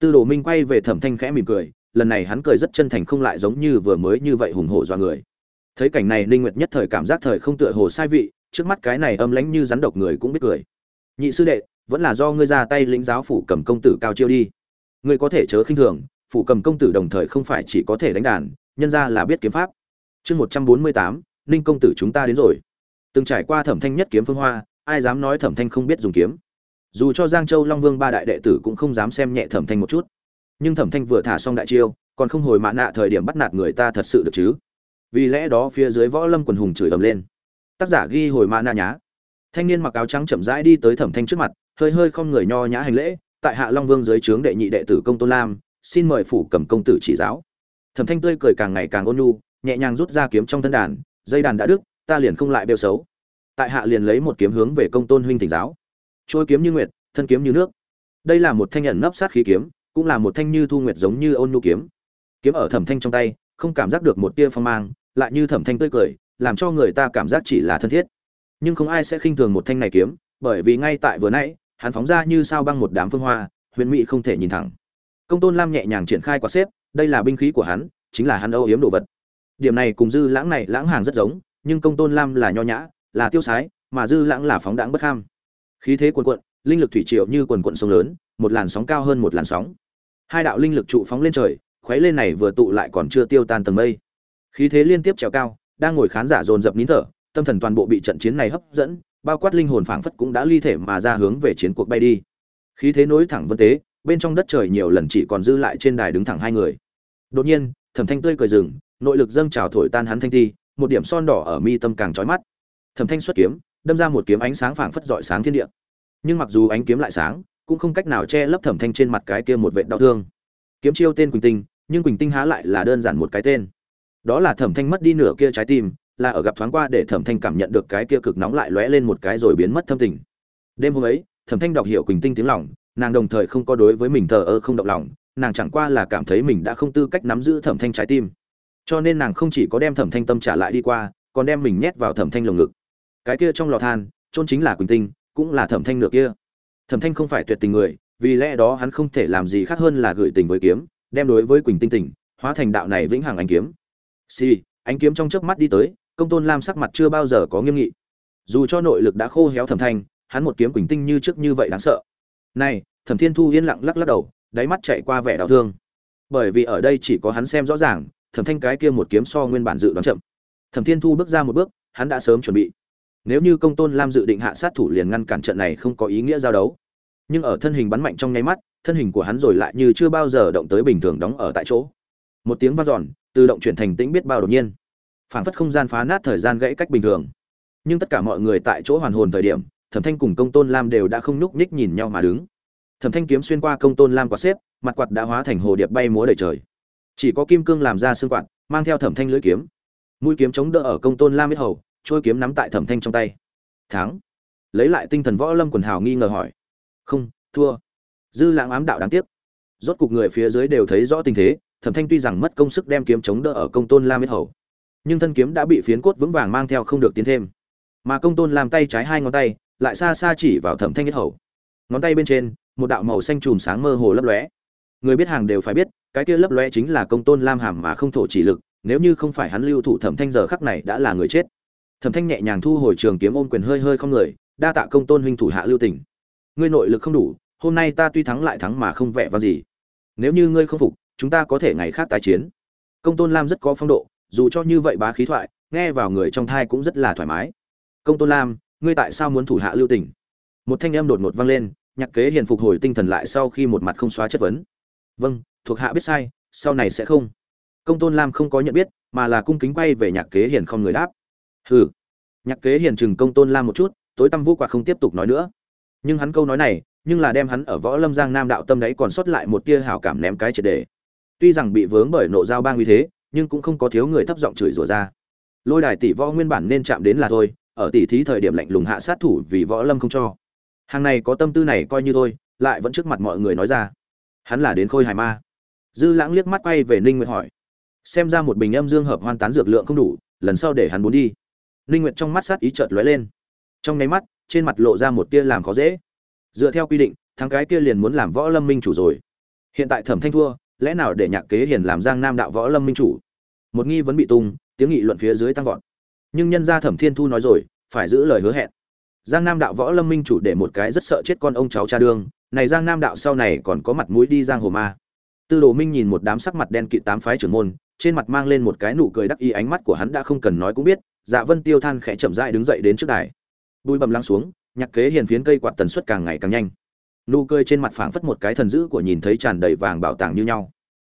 Tư đồ minh quay về thẩm thanh khẽ mỉm cười, lần này hắn cười rất chân thành không lại giống như vừa mới như vậy hùng hổ do người. Thấy cảnh này, ninh nguyệt nhất thời cảm giác thời không tựa hồ sai vị, trước mắt cái này âm lãnh như rắn độc người cũng biết cười. Nhị sư đệ, vẫn là do ngươi ra tay lĩnh giáo phủ cầm công tử cao chiêu đi. Ngươi có thể chớ khinh thường, phủ cầm công tử đồng thời không phải chỉ có thể đánh đàn, nhân ra là biết kiếm pháp. Chương một trăm bốn mươi tám, ninh công tử chúng ta đến rồi. Từng trải qua thẩm thanh nhất kiếm phương hoa, ai dám nói thẩm thanh không biết dùng kiếm? Dù cho giang châu long vương ba đại đệ tử cũng không dám xem nhẹ thẩm thanh một chút. Nhưng thẩm thanh vừa thả xong đại chiêu, còn không hồi mạ nạ thời điểm bắt nạt người ta thật sự được chứ? Vì lẽ đó phía dưới võ lâm quần hùng chửi ầm lên. Tác giả ghi hồi mạ nạ nhá. Thanh niên mặc áo trắng chậm rãi đi tới thẩm thanh trước mặt, hơi hơi không người nho nhã hành lễ, tại hạ long vương dưới trướng đệ nhị đệ tử công tôn lam, xin mời phủ cầm công tử chỉ giáo. Thẩm thanh tươi cười càng ngày càng ôn nhu, nhẹ nhàng rút ra kiếm trong thân đàn, dây đàn đã đứt, ta liền không lại bêu xấu. Tại hạ liền lấy một kiếm hướng về công tôn huynh thỉnh giáo trôi kiếm như nguyệt, thân kiếm như nước. Đây là một thanh nhận nấp sát khí kiếm, cũng là một thanh như thu nguyệt giống như ôn nhu kiếm. Kiếm ở thẩm thanh trong tay, không cảm giác được một tia phong mang, lại như thẩm thanh tươi cười, làm cho người ta cảm giác chỉ là thân thiết. Nhưng không ai sẽ khinh thường một thanh này kiếm, bởi vì ngay tại vừa nãy, hắn phóng ra như sao băng một đám phương hoa, huyền mỹ không thể nhìn thẳng. Công tôn lam nhẹ nhàng triển khai quả xếp, đây là binh khí của hắn, chính là hắn âu yếm đồ vật. Điểm này cùng dư lãng này lãng hàng rất giống, nhưng công tôn lam là nho nhã, là tiêu sái, mà dư lãng là phóng đãng bất kham khí thế cuồn cuộn, linh lực thủy triệu như quần quận sông lớn, một làn sóng cao hơn một làn sóng. Hai đạo linh lực trụ phóng lên trời, khuấy lên này vừa tụ lại còn chưa tiêu tan tầng mây. Khí thế liên tiếp trèo cao, đang ngồi khán giả dồn dập nín thở, tâm thần toàn bộ bị trận chiến này hấp dẫn, bao quát linh hồn phảng phất cũng đã ly thể mà ra hướng về chiến cuộc bay đi. Khí thế nối thẳng vân tế, bên trong đất trời nhiều lần chỉ còn dư lại trên đài đứng thẳng hai người. Đột nhiên, thẩm thanh tươi cười rừng, nội lực dâng trào thổi tan hắn thanh thi một điểm son đỏ ở mi tâm càng trói mắt. Thẩm thanh xuất kiếm đâm ra một kiếm ánh sáng phảng phất rọi sáng thiên địa. Nhưng mặc dù ánh kiếm lại sáng, cũng không cách nào che lấp thẩm thanh trên mặt cái kia một vệt đau thương. Kiếm chiêu tên quỳnh tinh, nhưng quỳnh tinh há lại là đơn giản một cái tên. Đó là thẩm thanh mất đi nửa kia trái tim, là ở gặp thoáng qua để thẩm thanh cảm nhận được cái kia cực nóng lại lóe lên một cái rồi biến mất thâm tình. Đêm hôm ấy, thẩm thanh đọc hiểu quỳnh tinh tiếng lòng, nàng đồng thời không có đối với mình thờ ơ không động lòng, nàng chẳng qua là cảm thấy mình đã không tư cách nắm giữ thẩm thanh trái tim. Cho nên nàng không chỉ có đem thẩm thanh tâm trả lại đi qua, còn đem mình nhét vào thẩm thanh lồng ngực cái kia trong lò than trôn chính là quỳnh tinh, cũng là thẩm thanh nửa kia. Thẩm thanh không phải tuyệt tình người, vì lẽ đó hắn không thể làm gì khác hơn là gửi tình với kiếm, đem đối với quỳnh tinh tình, hóa thành đạo này vĩnh hằng ánh kiếm. Si ánh kiếm trong chớp mắt đi tới, công tôn lam sắc mặt chưa bao giờ có nghiêm nghị. Dù cho nội lực đã khô héo thẩm thanh, hắn một kiếm quỳnh tinh như trước như vậy đáng sợ. Này, thẩm thiên thu yên lặng lắc lắc đầu, đáy mắt chạy qua vẻ đau thương. Bởi vì ở đây chỉ có hắn xem rõ ràng, thẩm thanh cái kia một kiếm so nguyên bản dự đoán chậm. Thẩm thiên thu bước ra một bước, hắn đã sớm chuẩn bị nếu như công tôn lam dự định hạ sát thủ liền ngăn cản trận này không có ý nghĩa giao đấu. Nhưng ở thân hình bắn mạnh trong nháy mắt, thân hình của hắn rồi lại như chưa bao giờ động tới bình thường đóng ở tại chỗ. Một tiếng vang giòn tự động chuyển thành tĩnh biết bao đột nhiên. Phảng phất không gian phá nát thời gian gãy cách bình thường. Nhưng tất cả mọi người tại chỗ hoàn hồn thời điểm, thẩm thanh cùng công tôn lam đều đã không nhúc nhích nhìn nhau mà đứng. Thẩm thanh kiếm xuyên qua công tôn lam quạt xếp, mặt quạt đã hóa thành hồ điệp bay múa đầy trời. Chỉ có kim cương làm ra xương quạt, mang theo thẩm thanh lưỡi kiếm. Mũi kiếm chống đỡ ở công tôn lam biết hầu trôi kiếm nắm tại thẩm thanh trong tay. Thắng. Lấy lại tinh thần võ lâm quần hào nghi ngờ hỏi. Không, thua. Dư lãng ám đạo đáng tiếc. Rốt cục người phía dưới đều thấy rõ tình thế, thẩm thanh tuy rằng mất công sức đem kiếm chống đỡ ở công tôn lam biết hầu. Nhưng thân kiếm đã bị phiến cốt vững vàng mang theo không được tiến thêm. Mà công tôn làm tay trái hai ngón tay, lại xa xa chỉ vào thẩm thanh biết hầu. Ngón tay bên trên, một đạo màu xanh chùm sáng mơ hồ lấp lóe. Người biết hàng đều phải biết, cái kia lấp lóe chính là công tôn lam hàm mà không thổ chỉ lực, nếu như không phải hắn lưu thủ thẩm thanh giờ khắc này đã là người chết thẩm thanh nhẹ nhàng thu hồi trường kiếm ôm quyền hơi hơi không người, đa tạ công tôn huynh thủ hạ lưu tỉnh ngươi nội lực không đủ, hôm nay ta tuy thắng lại thắng mà không vẻ vào gì. Nếu như ngươi không phục, chúng ta có thể ngày khác tái chiến. Công tôn lam rất có phong độ, dù cho như vậy bá khí thoại, nghe vào người trong thai cũng rất là thoải mái. Công tôn lam, ngươi tại sao muốn thủ hạ lưu tỉnh một thanh âm đột ngột vang lên, nhạc kế hiền phục hồi tinh thần lại sau khi một mặt không xóa chất vấn. Vâng thuộc hạ biết sai, sau này sẽ không. Công tôn lam không có nhận biết, mà là cung kính quay về nhạc kế hiền không người đáp hừ. Nhạc kế hiền chừng công tôn lam một chút, tối tăm vô quạt không tiếp tục nói nữa. Nhưng hắn câu nói này, nhưng là đem hắn ở võ lâm giang nam đạo tâm đấy còn sót lại một tia hảo cảm ném cái triệt đề tuy rằng bị vướng bởi nộ giao bang uy thế, nhưng cũng không có thiếu người thấp giọng chửi rủa ra. Lôi đài tỷ võ nguyên bản nên chạm đến là thôi, ở tỷ thí thời điểm lạnh lùng hạ sát thủ vì võ lâm không cho. Hàng này có tâm tư này coi như thôi, lại vẫn trước mặt mọi người nói ra. Hắn là đến khôi hài ma. Dư lãng liếc mắt quay về ninh nguyệt hỏi. Xem ra một bình âm dương hợp hoan tán dược lượng không đủ, lần sau để hắn muốn đi ninh nguyệt trong mắt sát ý chợt lóe lên. Trong nháy mắt, trên mặt lộ ra một tia làm khó dễ. Dựa theo quy định thằng cái kia liền muốn làm võ lâm minh chủ rồi. Hiện tại thẩm thanh thua, lẽ nào để nhạc kế hiền làm giang nam đạo võ lâm minh chủ? Một nghi vấn bị tung, tiếng nghị luận phía dưới tăng vọt. Nhưng nhân gia thẩm thiên thu nói rồi, phải giữ lời hứa hẹn. Giang nam đạo võ lâm minh chủ để một cái rất sợ chết con ông cháu cha đương, này giang nam đạo sau này còn có mặt mũi đi giang hồ ma. Tư đồ minh nhìn một đám sắc mặt đen kịt tám phái trưởng môn, trên mặt mang lên một cái nụ cười đắc ý, ánh mắt của hắn đã không cần nói cũng biết dạ vân tiêu than khẽ chậm rãi đứng dậy đến trước đài. Bùi bầm lắng xuống, nhạc kế hiền phiến cây quạt tần suất càng ngày càng nhanh. Nụ cười trên mặt phảng phất một cái thần dữ của nhìn thấy tràn đầy vàng bảo tàng như nhau.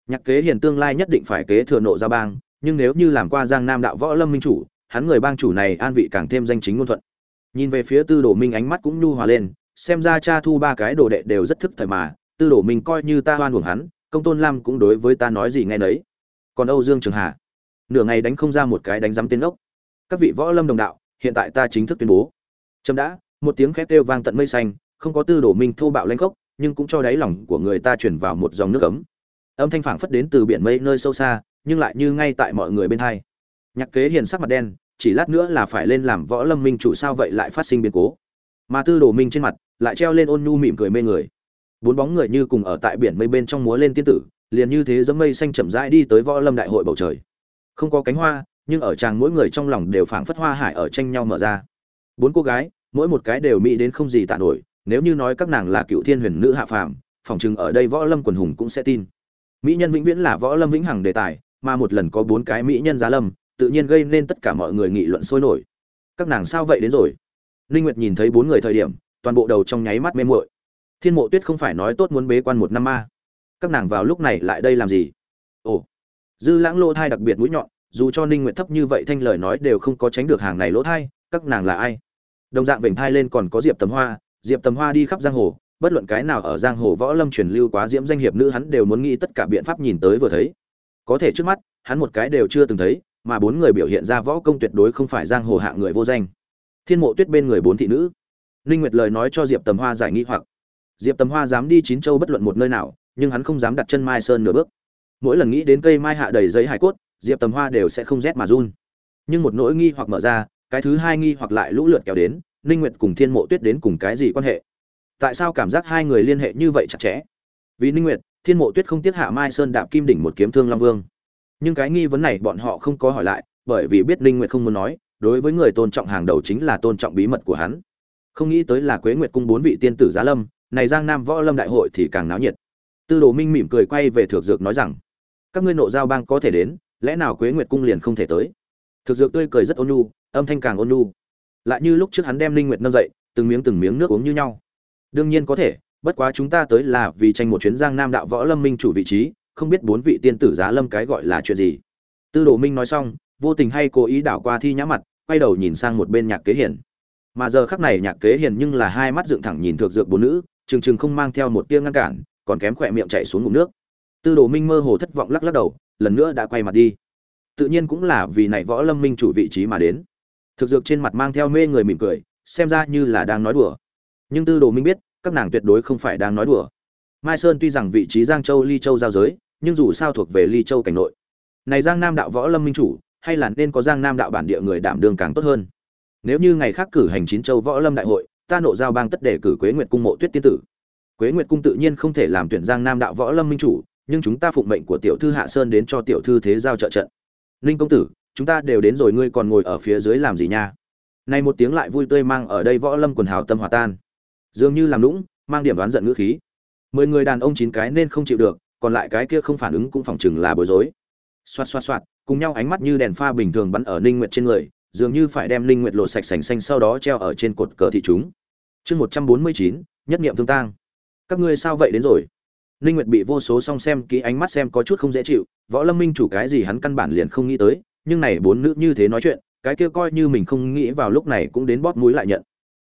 Nhạc kế hiền tương lai nhất định phải kế thừa nộ gia bang, nhưng nếu như làm qua giang nam đạo võ lâm minh chủ, hắn người bang chủ này an vị càng thêm danh chính ngôn thuận. Nhìn về phía tư đồ minh ánh mắt cũng nhu hòa lên, xem ra cha thu ba cái đồ đệ đều rất thức thời mà, tư đồ minh coi như ta hoan hưởng hắn, công tôn lam cũng đối với ta nói gì nghe nấy. Còn âu dương trường hà, nửa ngày đánh không ra một cái đánh giám tên ốc các vị võ lâm đồng đạo, hiện tại ta chính thức tuyên bố. Trâm đã, một tiếng khét kêu vang tận mây xanh, không có tư đồ minh thô bạo lanh khốc, nhưng cũng cho đáy lòng của người ta chuyển vào một dòng nước ấm. Âm thanh phảng phất đến từ biển mây nơi sâu xa, nhưng lại như ngay tại mọi người bên hai. Nhạc kế hiền sắc mặt đen, chỉ lát nữa là phải lên làm võ lâm minh chủ sao vậy lại phát sinh biến cố. Mà tư đồ minh trên mặt, lại treo lên ôn nhu mỉm cười mê người. Bốn bóng người như cùng ở tại biển mây bên trong múa lên tiên tử, liền như thế dẫm mây xanh chậm rãi đi tới võ lâm đại hội bầu trời. Không có cánh hoa nhưng ở chàng mỗi người trong lòng đều phảng phất hoa hải ở tranh nhau mở ra. Bốn cô gái, mỗi một cái đều mỹ đến không gì tả nổi, nếu như nói các nàng là cựu thiên huyền nữ hạ phàm, phòng chừng ở đây võ lâm quần hùng cũng sẽ tin. Mỹ nhân vĩnh viễn là võ lâm vĩnh hằng đề tài, mà một lần có bốn cái mỹ nhân giá lâm, tự nhiên gây nên tất cả mọi người nghị luận sôi nổi. Các nàng sao vậy đến rồi? Ninh nguyệt nhìn thấy bốn người thời điểm, toàn bộ đầu trong nháy mắt mê muội. Thiên mộ tuyết không phải nói tốt muốn bế quan một năm ma. Các nàng vào lúc này lại đây làm gì? Ồ. Dư lãng lô thai đặc biệt mũi nhọn dù cho ninh nguyện thấp như vậy thanh lời nói đều không có tránh được hàng này lỗ thai, các nàng là ai? Đồng dạng vểnh thai lên còn có diệp tầm hoa, diệp tầm hoa đi khắp giang hồ, bất luận cái nào ở giang hồ võ lâm truyền lưu quá diễm danh hiệp nữ hắn đều muốn nghĩ tất cả biện pháp nhìn tới vừa thấy. Có thể trước mắt, hắn một cái đều chưa từng thấy, mà bốn người biểu hiện ra võ công tuyệt đối không phải giang hồ hạ người vô danh. Thiên mộ tuyết bên người bốn thị nữ. Ninh nguyệt lời nói cho diệp tầm hoa giải nghi hoặc. Diệp tầm hoa dám đi chín châu bất luận một nơi nào, nhưng hắn không dám đặt chân mai sơn nửa bước. Mỗi lần nghĩ đến cây mai hạ đầy giấy hải cốt diệp tầm hoa đều sẽ không rét mà run. Nhưng một nỗi nghi hoặc mở ra, cái thứ hai nghi hoặc lại lũ lượt kéo đến, ninh nguyệt cùng thiên mộ tuyết đến cùng cái gì quan hệ? Tại sao cảm giác hai người liên hệ như vậy chặt chẽ? Vì ninh nguyệt, thiên mộ tuyết không tiếc hạ mai sơn đạp kim đỉnh một kiếm thương long vương. Nhưng cái nghi vấn này bọn họ không có hỏi lại, bởi vì biết ninh nguyệt không muốn nói, đối với người tôn trọng hàng đầu chính là tôn trọng bí mật của hắn. Không nghĩ tới là quế nguyệt cung bốn vị tiên tử giá lâm, này giang nam võ lâm đại hội thì càng náo nhiệt. Tư đồ minh mỉm cười quay về thượng dược nói rằng, các ngươi nộ giao bang có thể đến lẽ nào quế nguyệt cung liền không thể tới? Thực dược tươi cười rất ôn nhu, âm thanh càng ôn nhu. Lại như lúc trước hắn đem linh nguyệt nâng dậy, từng miếng từng miếng nước uống như nhau. Đương nhiên có thể, bất quá chúng ta tới là vì tranh một chuyến giang nam đạo võ lâm minh chủ vị trí, không biết bốn vị tiên tử giá lâm cái gọi là chuyện gì. Tư đồ minh nói xong, vô tình hay cố ý đảo qua thi nhã mặt, quay đầu nhìn sang một bên nhạc kế hiển mà giờ khắc này nhạc kế hiển nhưng là hai mắt dựng thẳng nhìn thượng dược bốn nữ, trừng trừng không mang theo một tia ngăn cản, còn kém khỏe miệng chảy xuống ngụm nước. Tư đồ minh mơ hồ thất vọng lắc lắc đầu lần nữa đã quay mặt đi. Tự nhiên cũng là vì này võ lâm minh chủ vị trí mà đến. Thực dược trên mặt mang theo mê người mỉm cười, xem ra như là đang nói đùa. Nhưng tư đồ minh biết, các nàng tuyệt đối không phải đang nói đùa. Mai sơn tuy rằng vị trí giang châu, ly châu giao giới, nhưng dù sao thuộc về ly châu cảnh nội. Này giang nam đạo võ lâm minh chủ, hay là nên có giang nam đạo bản địa người đảm đương càng tốt hơn. Nếu như ngày khác cử hành chín châu võ lâm đại hội, ta nộ giao bang tất để cử quế nguyệt cung mộ tuyết tiên tử. Quế nguyệt cung tự nhiên không thể làm tuyển giang nam đạo võ lâm minh chủ nhưng chúng ta phụng mệnh của tiểu thư hạ sơn đến cho tiểu thư thế giao trợ trận. Ninh công tử, chúng ta đều đến rồi, ngươi còn ngồi ở phía dưới làm gì nha? Nay một tiếng lại vui tươi mang ở đây võ lâm quần hào tâm hòa tan. Dường như làm lũng mang điểm đoán giận ngữ khí. Mười người đàn ông chín cái nên không chịu được, còn lại cái kia không phản ứng cũng phỏng chừng là bối rối. Xoát xoát xoát cùng nhau ánh mắt như đèn pha bình thường bắn ở ninh nguyệt trên người, dường như phải đem ninh nguyệt lột sạch sành xanh sau đó treo ở trên cột cờ thị chúng. Chương một trăm bốn mươi chín, nhất niệm thương tang. Các ngươi sao vậy đến rồi? Ninh nguyệt bị vô số song xem kỹ ánh mắt xem có chút không dễ chịu, võ lâm minh chủ cái gì hắn căn bản liền không nghĩ tới, nhưng này bốn nữ như thế nói chuyện, cái kia coi như mình không nghĩ vào lúc này cũng đến bóp mũi lại nhận.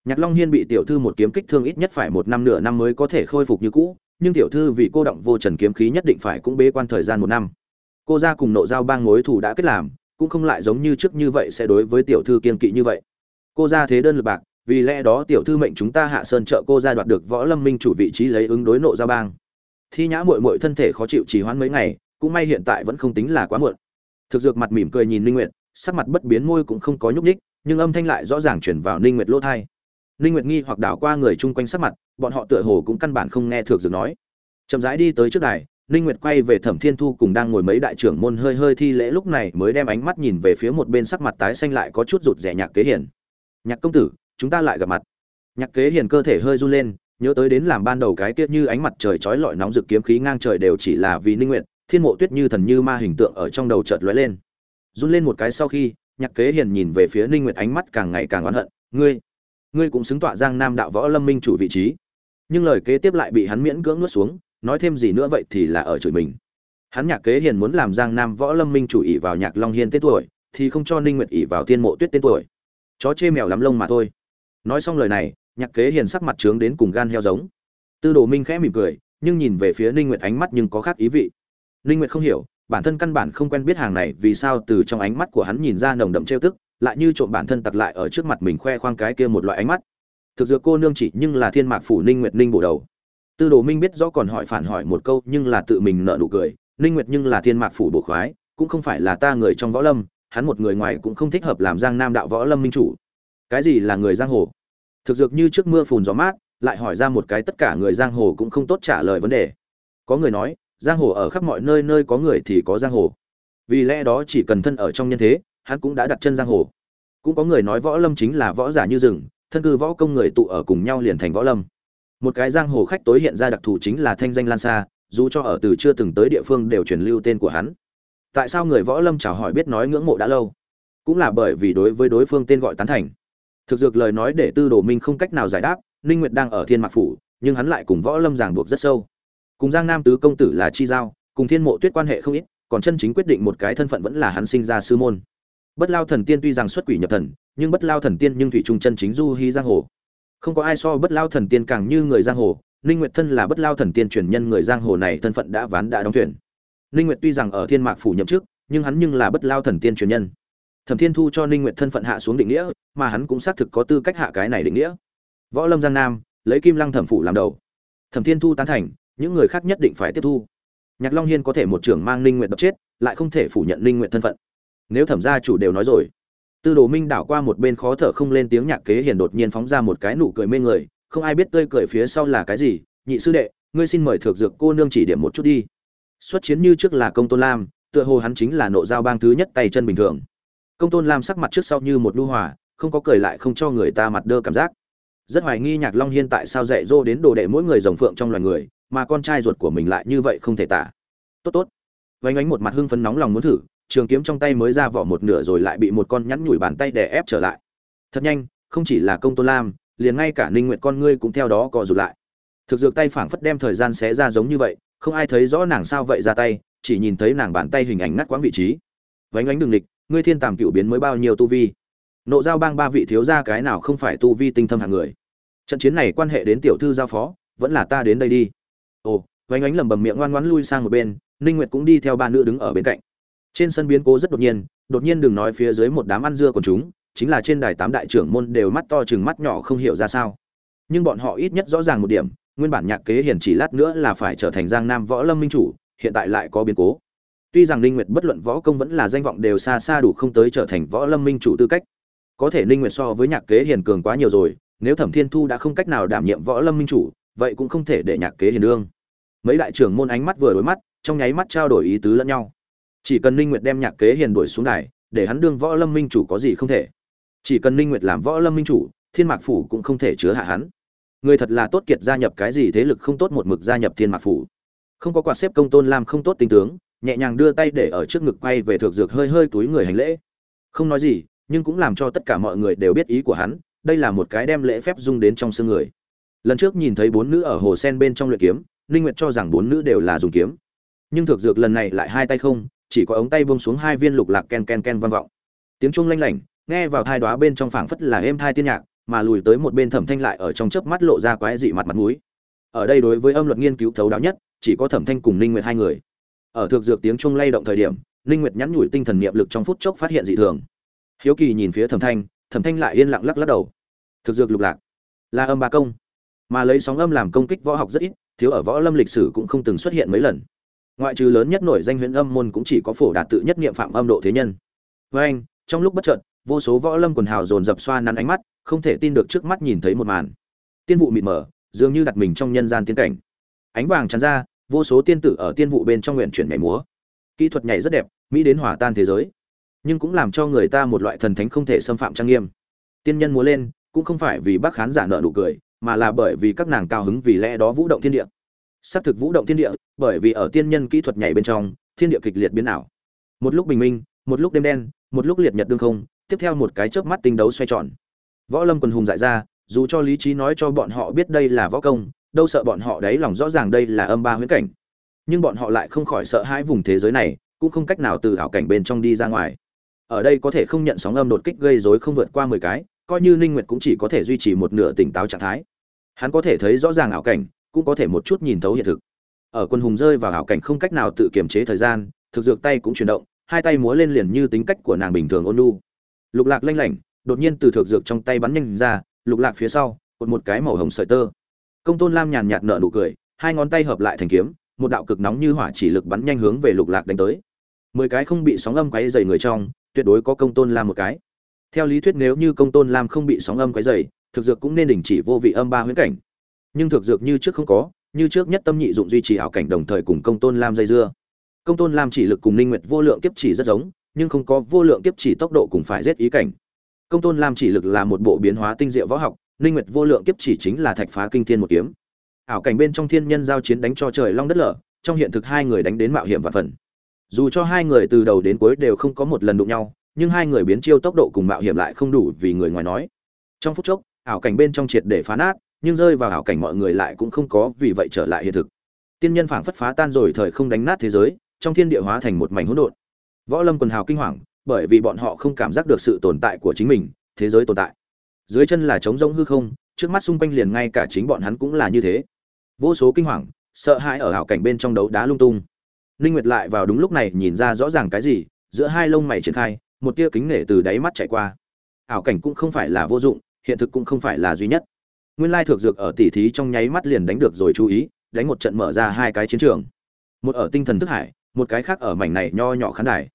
Nhạc long hiên bị tiểu thư một kiếm kích thương ít nhất phải một năm nửa năm mới có thể khôi phục như cũ, nhưng tiểu thư vì cô động vô trần kiếm khí nhất định phải cũng bế quan thời gian một năm. Cô ra cùng nộ giao bang mối thủ đã kết làm, cũng không lại giống như trước như vậy sẽ đối với tiểu thư kiên kỵ như vậy. Cô ra thế đơn lực bạc, vì lẽ đó tiểu thư mệnh chúng ta hạ sơn trợ cô ra đoạt được võ lâm minh chủ vị trí lấy ứng đối nộ giao bang thi nhã muội muội thân thể khó chịu trì hoãn mấy ngày, cũng may hiện tại vẫn không tính là quá muộn. Thực dược mặt mỉm cười nhìn ninh nguyệt, sắc mặt bất biến môi cũng không có nhúc nhích, nhưng âm thanh lại rõ ràng chuyển vào ninh nguyệt lỗ thai ninh nguyệt nghi hoặc đảo qua người chung quanh sắc mặt, bọn họ tựa hồ cũng căn bản không nghe thực dược nói. Chậm rãi đi tới trước đài, ninh nguyệt quay về thẩm thiên thu cùng đang ngồi mấy đại trưởng môn hơi hơi thi lễ lúc này mới đem ánh mắt nhìn về phía một bên sắc mặt tái xanh lại có chút rụt rẻ nhạc kế hiển nhạc công tử, chúng ta lại gặp mặt. Nhạc kế hiền cơ thể hơi run lên nhớ tới đến làm ban đầu cái tiết như ánh mặt trời chói lọi nóng rực kiếm khí ngang trời đều chỉ là vì ninh nguyệt, thiên mộ tuyết như thần như ma hình tượng ở trong đầu chợt lóe lên. Run lên một cái sau khi, nhạc kế hiền nhìn về phía ninh nguyệt ánh mắt càng ngày càng oán hận, ngươi ngươi cũng xứng tọa giang nam đạo võ lâm minh chủ vị trí. Nhưng lời kế tiếp lại bị hắn miễn cưỡng nuốt xuống, nói thêm gì nữa vậy thì là ở chửi mình. Hắn nhạc kế hiền muốn làm giang nam võ lâm minh chủ ỷ vào nhạc long hiên tên tuổi, thì không cho ninh nguyệt ỷ vào thiên mộ tuyết tên tuổi. Chó chê mèo lắm lông mà thôi. Nói xong lời này nhạc kế hiền sắc mặt trướng đến cùng gan heo giống. Tư đồ minh khẽ mỉm cười, nhưng nhìn về phía ninh nguyệt ánh mắt nhưng có khác ý vị. Ninh nguyệt không hiểu, bản thân căn bản không quen biết hàng này vì sao từ trong ánh mắt của hắn nhìn ra nồng đậm trêu tức, lại như trộm bản thân tặc lại ở trước mặt mình khoe khoang cái kia một loại ánh mắt. Thực dược cô nương chỉ nhưng là thiên mạc phủ ninh nguyệt ninh bổ đầu. Tư đồ minh biết rõ còn hỏi phản hỏi một câu nhưng là tự mình nợ nụ cười, ninh nguyệt nhưng là thiên mạc phủ bổ khoái, cũng không phải là ta người trong võ lâm, hắn một người ngoài cũng không thích hợp làm giang nam đạo võ lâm minh chủ. Cái gì là người giang hồ? Thực dược như trước mưa phùn gió mát, lại hỏi ra một cái tất cả người giang hồ cũng không tốt trả lời vấn đề. Có người nói, giang hồ ở khắp mọi nơi nơi có người thì có giang hồ. Vì lẽ đó chỉ cần thân ở trong nhân thế, hắn cũng đã đặt chân giang hồ. Cũng có người nói võ lâm chính là võ giả như rừng, thân cư võ công người tụ ở cùng nhau liền thành võ lâm. Một cái giang hồ khách tối hiện ra đặc thù chính là thanh danh lan xa dù cho ở từ chưa từng tới địa phương đều truyền lưu tên của hắn. Tại sao người võ lâm chào hỏi biết nói ngưỡng mộ đã lâu? Cũng là bởi vì đối với đối phương tên gọi tán thành thực dược lời nói để tư đồ minh không cách nào giải đáp, ninh nguyệt đang ở thiên mạc phủ, nhưng hắn lại cùng võ lâm giảng buộc rất sâu. Cùng giang nam tứ công tử là chi giao, cùng thiên mộ tuyết quan hệ không ít, còn chân chính quyết định một cái thân phận vẫn là hắn sinh ra sư môn. Bất lao thần tiên tuy rằng xuất quỷ nhập thần, nhưng bất lao thần tiên nhưng thủy trung chân chính du hy giang hồ. Không có ai so bất lao thần tiên càng như người giang hồ, ninh nguyệt thân là bất lao thần tiên truyền nhân người giang hồ này thân phận đã ván đã đóng thuyền. Ninh nguyệt tuy rằng ở thiên mạc phủ nhậm chức, nhưng hắn nhưng là bất lao thần tiên truyền nhân thẩm thiên thu cho ninh nguyệt thân phận hạ xuống định nghĩa, mà hắn cũng xác thực có tư cách hạ cái này định nghĩa. Võ lâm giang nam, lấy kim lăng thẩm phủ làm đầu. Thẩm thiên thu tán thành, những người khác nhất định phải tiếp thu. Nhạc long hiên có thể một trưởng mang ninh nguyệt đập chết, lại không thể phủ nhận ninh nguyệt thân phận. Nếu thẩm gia chủ đều nói rồi, tư đồ minh đảo qua một bên khó thở không lên tiếng nhạc kế hiền đột nhiên phóng ra một cái nụ cười mê người, không ai biết tươi cười phía sau là cái gì, nhị sư đệ, ngươi xin mời thược dược cô nương chỉ điểm một chút đi. Xuất chiến như trước là công tôn lam, tựa hồ hắn chính là nộ giao bang thứ nhất tay chân bình thường công tôn lam sắc mặt trước sau như một lưu hòa, không có cười lại không cho người ta mặt đơ cảm giác. Rất hoài nghi nhạc long hiên tại sao dạy dô đến đồ đệ mỗi người rồng phượng trong loài người, mà con trai ruột của mình lại như vậy không thể tả. Tốt tốt. Vánh ánh một mặt hưng phấn nóng lòng muốn thử, trường kiếm trong tay mới ra vỏ một nửa rồi lại bị một con nhắn nhủi bàn tay đè ép trở lại. Thật nhanh, không chỉ là công tôn lam, liền ngay cả ninh nguyện con ngươi cũng theo đó co rụt lại. Thực dược tay phảng phất đem thời gian xé ra giống như vậy, không ai thấy rõ nàng sao vậy ra tay, chỉ nhìn thấy nàng bàn tay hình ảnh ngắt quãng vị trí. Vánh ánh đường địch ngươi thiên tàm cựu biến mới bao nhiêu tu vi? Nộ giao bang ba vị thiếu gia cái nào không phải tu vi tinh thâm hạng người? Trận chiến này quan hệ đến tiểu thư giao phó, vẫn là ta đến đây đi. Ồ vánh ánh lầm bầm miệng ngoan ngoãn lui sang một bên, ninh nguyệt cũng đi theo ba nữ đứng ở bên cạnh. Trên sân biến cố rất đột nhiên đột nhiên đừng nói phía dưới một đám ăn dưa của chúng, chính là trên đài tám đại trưởng môn đều mắt to chừng mắt nhỏ không hiểu ra sao. Nhưng bọn họ ít nhất rõ ràng một điểm, nguyên bản nhạc kế hiển chỉ lát nữa là phải trở thành giang nam võ lâm minh chủ, hiện tại lại có biến cố tuy rằng ninh nguyệt bất luận võ công vẫn là danh vọng đều xa xa đủ không tới trở thành võ lâm minh chủ tư cách, có thể ninh nguyệt so với nhạc kế hiền cường quá nhiều rồi, nếu thẩm thiên thu đã không cách nào đảm nhiệm võ lâm minh chủ, vậy cũng không thể để nhạc kế hiền đương. Mấy đại trưởng môn ánh mắt vừa đối mắt, trong nháy mắt trao đổi ý tứ lẫn nhau. Chỉ cần ninh nguyệt đem nhạc kế hiền đuổi xuống đài, để hắn đương võ lâm minh chủ có gì không thể. Chỉ cần ninh nguyệt làm võ lâm minh chủ, thiên mạc phủ cũng không thể chứa hạ hắn. Người thật là tốt kiệt gia nhập cái gì thế lực không tốt một mực gia nhập thiên mạc phủ. Không có quạt xếp công tôn làm không tốt tình tướng nhẹ nhàng đưa tay để ở trước ngực quay về thượng dược hơi hơi túi người hành lễ. Không nói gì, nhưng cũng làm cho tất cả mọi người đều biết ý của hắn, đây là một cái đem lễ phép dung đến trong xương người. Lần trước nhìn thấy bốn nữ ở hồ sen bên trong luyện kiếm, ninh nguyệt cho rằng bốn nữ đều là dùng kiếm. Nhưng thược dược lần này lại hai tay không, chỉ có ống tay buông xuống hai viên lục lạc ken ken ken vang vọng. Tiếng chuông lanh lảnh, nghe vào thai đoá bên trong phảng phất là êm thai tiên nhạc, mà lùi tới một bên thẩm thanh lại ở trong chớp mắt lộ ra quái dị mặt mặt mũi. Ở đây đối với âm luật nghiên cứu thấu đáo nhất, chỉ có thẩm thanh cùng ninh nguyệt hai người ở thực dược tiếng chuông lay động thời điểm, ninh nguyệt nhắn nhủi tinh thần niệm lực trong phút chốc phát hiện dị thường. Hiếu kỳ nhìn phía thẩm thanh thẩm thanh lại yên lặng lắc lắc đầu. Thực dược lục lạc, là âm ba công, mà lấy sóng âm làm công kích võ học rất ít, thiếu ở võ lâm lịch sử cũng không từng xuất hiện mấy lần. Ngoại trừ lớn nhất nổi danh huyễn âm môn cũng chỉ có phổ đạt tự nhất niệm phạm âm độ thế nhân. Với anh, trong lúc bất chợt, vô số võ lâm quần hào dồn dập xoa nắn ánh mắt, không thể tin được trước mắt nhìn thấy một màn. Tiên vụ mịt mờ, dường như đặt mình trong nhân gian tiên cảnh. Ánh vàng tràn ra vô số tiên tử ở tiên vụ bên trong nguyện chuyển nhảy múa. Kỹ thuật nhảy rất đẹp, mỹ đến hòa tan thế giới. Nhưng cũng làm cho người ta một loại thần thánh không thể xâm phạm trang nghiêm. Tiên nhân múa lên, cũng không phải vì bác khán giả nợ nụ cười, mà là bởi vì các nàng cao hứng vì lẽ đó vũ động thiên địa. Xác thực vũ động thiên địa, bởi vì ở tiên nhân kỹ thuật nhảy bên trong, thiên địa kịch liệt biến ảo. Một lúc bình minh, một lúc đêm đen, một lúc liệt nhật đương không, tiếp theo một cái chớp mắt tinh đấu xoay tròn. Võ lâm quần hùng dại ra, dù cho lý trí nói cho bọn họ biết đây là võ công đâu sợ bọn họ đấy lòng rõ ràng đây là âm ba huyễn cảnh. Nhưng bọn họ lại không khỏi sợ hãi vùng thế giới này, cũng không cách nào từ ảo cảnh bên trong đi ra ngoài. Ở đây có thể không nhận sóng âm đột kích gây rối không vượt qua mười cái, coi như ninh nguyệt cũng chỉ có thể duy trì một nửa tỉnh táo trạng thái. Hắn có thể thấy rõ ràng ảo cảnh, cũng có thể một chút nhìn thấu hiện thực. Ở quân hùng rơi vào ảo cảnh không cách nào tự kiềm chế thời gian, thực dược tay cũng chuyển động, hai tay múa lên liền như tính cách của nàng bình thường ôn nhu. Lục lạc lanh lảnh, đột nhiên từ thực dược trong tay bắn nhanh ra, lục lạc phía sau, cột một cái màu hồng sợi tơ công tôn lam nhàn nhạt nở nụ cười, hai ngón tay hợp lại thành kiếm, một đạo cực nóng như hỏa chỉ lực bắn nhanh hướng về lục lạc đánh tới. Mười cái không bị sóng âm quấy dày người trong, tuyệt đối có công tôn lam một cái. Theo lý thuyết nếu như công tôn lam không bị sóng âm quấy dày thực dược cũng nên đình chỉ vô vị âm ba huyễn cảnh. Nhưng thực dược như trước không có, như trước nhất tâm nhị dụng duy trì ảo cảnh đồng thời cùng công tôn lam dây dưa. Công tôn lam chỉ lực cùng ninh nguyệt vô lượng kiếp chỉ rất giống, nhưng không có vô lượng kiếp chỉ tốc độ cùng phải giết ý cảnh. Công tôn lam chỉ lực là một bộ biến hóa tinh diệu võ học ninh nguyệt vô lượng kiếp chỉ chính là thạch phá kinh thiên một kiếm. Ảo cảnh bên trong thiên nhân giao chiến đánh cho trời long đất lở, trong hiện thực hai người đánh đến mạo hiểm và phần. Dù cho hai người từ đầu đến cuối đều không có một lần đụng nhau, nhưng hai người biến chiêu tốc độ cùng mạo hiểm lại không đủ vì người ngoài nói. Trong phút chốc, ảo cảnh bên trong triệt để phá nát, nhưng rơi vào ảo cảnh mọi người lại cũng không có vì vậy trở lại hiện thực. Tiên nhân phảng phất phá tan rồi thời không đánh nát thế giới, trong thiên địa hóa thành một mảnh hỗn độn. Võ lâm quần hào kinh hoàng, bởi vì bọn họ không cảm giác được sự tồn tại của chính mình, thế giới tồn tại dưới chân là trống rỗng hư không, trước mắt xung quanh liền ngay cả chính bọn hắn cũng là như thế. Vô số kinh hoàng, sợ hãi ở ảo cảnh bên trong đấu đá lung tung. Ninh nguyệt lại vào đúng lúc này nhìn ra rõ ràng cái gì, giữa hai lông mày triển khai, một tia kính nể từ đáy mắt chạy qua. Ảo cảnh cũng không phải là vô dụng, hiện thực cũng không phải là duy nhất. Nguyên lai thực dược ở tỉ thí trong nháy mắt liền đánh được rồi chú ý, đánh một trận mở ra hai cái chiến trường. Một ở tinh thần thức hải, một cái khác ở mảnh này nho nhỏ khán đài.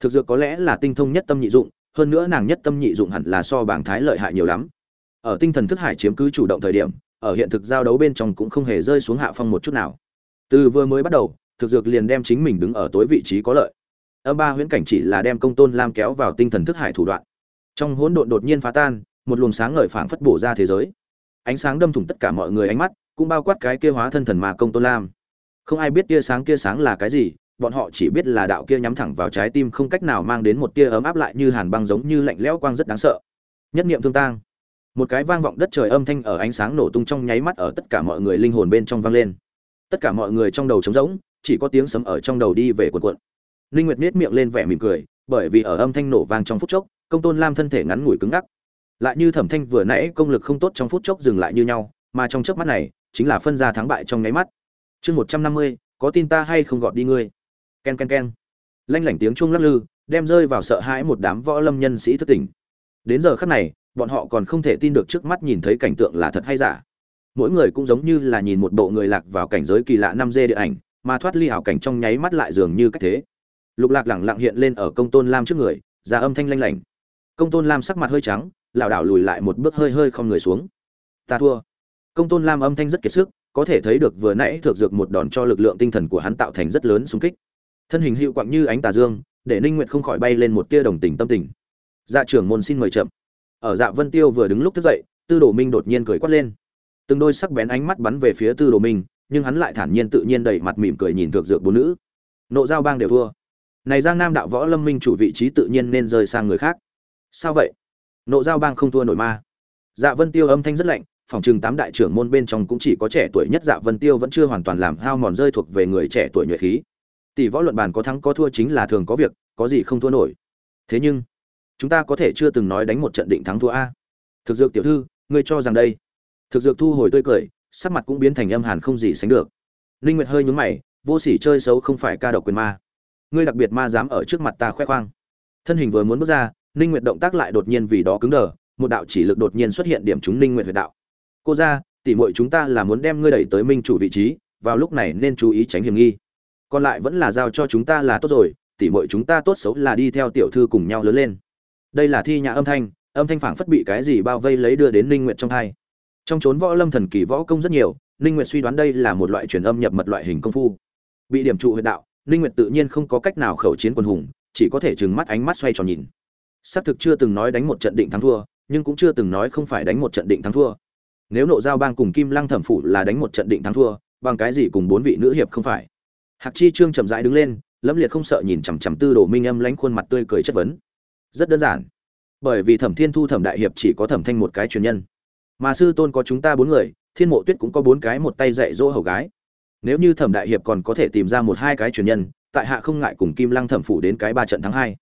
Thực dược có lẽ là tinh thông nhất tâm nhị dụng hơn nữa nàng nhất tâm nhị dụng hẳn là so bảng thái lợi hại nhiều lắm. Ở tinh thần thức hải chiếm cứ chủ động thời điểm, ở hiện thực giao đấu bên trong cũng không hề rơi xuống hạ phong một chút nào. Từ vừa mới bắt đầu, thực dược liền đem chính mình đứng ở tối vị trí có lợi. Âm ba huyễn cảnh chỉ là đem công tôn lam kéo vào tinh thần thức hải thủ đoạn. Trong hỗn độn đột nhiên phá tan, một luồng sáng ngời phảng phất bổ ra thế giới. Ánh sáng đâm thủng tất cả mọi người ánh mắt, cũng bao quát cái kia hóa thân thần mà công tôn lam. Không ai biết tia sáng kia sáng là cái gì bọn họ chỉ biết là đạo kia nhắm thẳng vào trái tim không cách nào mang đến một tia ấm áp lại như hàn băng giống như lạnh lẽo quang rất đáng sợ. Nhất niệm thương tang. Một cái vang vọng đất trời âm thanh ở ánh sáng nổ tung trong nháy mắt ở tất cả mọi người linh hồn bên trong vang lên. Tất cả mọi người trong đầu trống rỗng, chỉ có tiếng sấm ở trong đầu đi về cuộn cuộn. Linh nguyệt nết miệng lên vẻ mỉm cười, bởi vì ở âm thanh nổ vang trong phút chốc, công tôn lam thân thể ngắn ngủi cứng ngắc. Lại như thẩm thanh vừa nãy, công lực không tốt trong phút chốc dừng lại như nhau, mà trong chớp mắt này, chính là phân ra thắng bại trong nháy mắt. Chương một trăm năm mươi, có tin ta hay không gọt đi ngươi? Keng keng keng, lanh lảnh tiếng chuông lắc lư đem rơi vào sợ hãi một đám võ lâm nhân sĩ thất tỉnh. Đến giờ khắc này bọn họ còn không thể tin được trước mắt nhìn thấy cảnh tượng là thật hay giả. Mỗi người cũng giống như là nhìn một bộ người lạc vào cảnh giới kỳ lạ năm d địa ảnh mà thoát ly ảo cảnh trong nháy mắt lại dường như cách thế. Lục lạc lẳng lặng hiện lên ở công tôn lam trước người ra âm thanh lanh lảnh. Công tôn lam sắc mặt hơi trắng lảo đảo lùi lại một bước hơi hơi không người xuống. Ta thua. Công tôn lam âm thanh rất kiệt sức có thể thấy được vừa nãy thực dược một đòn cho lực lượng tinh thần của hắn tạo thành rất lớn xung kích thân hình hữu quặng như ánh tà dương, để ninh nguyệt không khỏi bay lên một tia đồng tình tâm tình. Dạ trưởng môn xin mời chậm. Ở dạ vân tiêu vừa đứng lúc thức dậy, tư đồ minh đột nhiên cười quát lên. Từng đôi sắc bén ánh mắt bắn về phía tư đồ minh, nhưng hắn lại thản nhiên tự nhiên đầy mặt mỉm cười nhìn thượng dược bốn nữ. Nộ giao bang đều thua. Này giang nam đạo võ lâm minh chủ vị trí tự nhiên nên rơi sang người khác. Sao vậy? Nộ giao bang không thua nổi ma. Dạ vân tiêu âm thanh rất lạnh, phòng trừng tám đại trưởng môn bên trong cũng chỉ có trẻ tuổi nhất dạ vân tiêu vẫn chưa hoàn toàn làm hao mòn rơi thuộc về người trẻ tuổi nhuệ khí tỷ võ luận bàn có thắng có thua chính là thường có việc, có gì không thua nổi. Thế nhưng, chúng ta có thể chưa từng nói đánh một trận định thắng thua a. Thực dược tiểu thư, ngươi cho rằng đây. Thực dược thu hồi tươi cười, sắc mặt cũng biến thành âm hàn không gì sánh được. Linh nguyệt hơi nhướng mày, vô sỉ chơi xấu không phải ca độc quyền ma. Ngươi đặc biệt ma dám ở trước mặt ta khoe khoang. Thân hình vừa muốn bước ra linh nguyệt động tác lại đột nhiên vì đó cứng đờ, một đạo chỉ lực đột nhiên xuất hiện điểm chúng linh nguyệt huyệt đạo. Cô ra, tỷ muội chúng ta là muốn đem ngươi đẩy tới minh chủ vị trí, vào lúc này nên chú ý tránh hiểm nghi còn lại vẫn là giao cho chúng ta là tốt rồi tỷ muội chúng ta tốt xấu là đi theo tiểu thư cùng nhau lớn lên. Đây là thi nhã âm thanh âm thanh phảng phất bị cái gì bao vây lấy đưa đến ninh nguyện trong hai trong chốn võ lâm thần kỳ võ công rất nhiều, ninh nguyện suy đoán đây là một loại truyền âm nhập mật loại hình công phu. Bị điểm trụ huyệt đạo, ninh nguyện tự nhiên không có cách nào khẩu chiến quân hùng, chỉ có thể trừng mắt ánh mắt xoay tròn nhìn. Xác thực chưa từng nói đánh một trận định thắng thua, nhưng cũng chưa từng nói không phải đánh một trận định thắng thua. Nếu nộ giao bang cùng kim lăng thẩm phủ là đánh một trận định thắng thua, bằng cái gì cùng bốn vị nữ hiệp không phải? Hạc chi trương chậm rãi đứng lên lâm liệt không sợ nhìn chằm chằm tư đồ minh âm lánh khuôn mặt tươi cười chất vấn. Rất đơn giản, bởi vì thẩm thiên thu thẩm đại hiệp chỉ có thẩm thanh một cái truyền nhân. Mà sư tôn có chúng ta bốn người, thiên mộ tuyết cũng có bốn cái một tay dạy dỗ hầu gái. Nếu như thẩm đại hiệp còn có thể tìm ra một hai cái truyền nhân, tại hạ không ngại cùng kim lăng thẩm phủ đến cái ba trận thắng hai.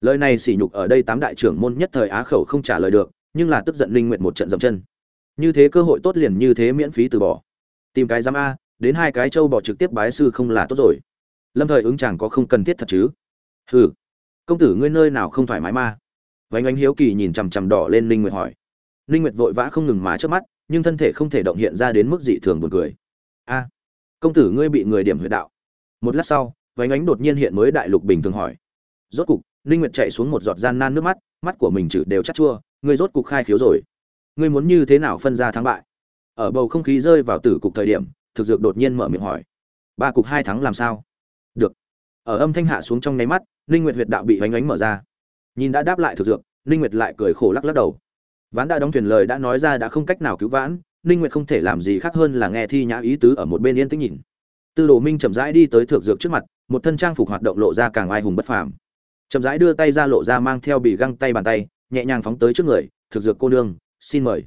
Lời này sỉ nhục ở đây tám đại trưởng môn nhất thời á khẩu không trả lời được, nhưng là tức giận linh nguyện một trận dậm chân. Như thế cơ hội tốt liền như thế miễn phí từ bỏ. Tìm cái giám a đến hai cái châu bỏ trực tiếp bái sư không là tốt rồi. Lâm thời ứng chàng có không cần thiết thật chứ? Hừ. Công tử ngươi nơi nào không thoải mái ma vánh ánh hiếu kỳ nhìn chằm chằm đỏ lên linh nguyệt hỏi. Linh nguyệt vội vã không ngừng má trước mắt, nhưng thân thể không thể động hiện ra đến mức dị thường buồn cười. A. Công tử ngươi bị người điểm huyệt đạo. Một lát sau, vánh ánh đột nhiên hiện mới đại lục bình thường hỏi. Rốt cục linh nguyệt chạy xuống một giọt gian nan nước mắt mắt của mình chữ đều chắc chua, ngươi rốt cục khai khiếu rồi. Ngươi muốn như thế nào phân ra thắng bại? Ở bầu không khí rơi vào tử cục thời điểm thực dược đột nhiên mở miệng hỏi. Ba cục hai thắng làm sao? Được. Ở âm thanh hạ xuống trong nháy mắt, ninh nguyệt huyệt đạo bị vánh ánh mở ra. Nhìn đã đáp lại thực dược, ninh nguyệt lại cười khổ lắc lắc đầu. Ván đã đóng thuyền lời đã nói ra đã không cách nào cứu vãn, ninh nguyệt không thể làm gì khác hơn là nghe thi nhã ý tứ ở một bên yên tĩnh nhìn. Tư đồ minh chậm rãi đi tới thực dược trước mặt, một thân trang phục hoạt động lộ ra càng ai hùng bất phàm. Chậm rãi đưa tay ra lộ ra mang theo bị găng tay bàn tay, nhẹ nhàng phóng tới trước người, thực dược cô nương, xin mời.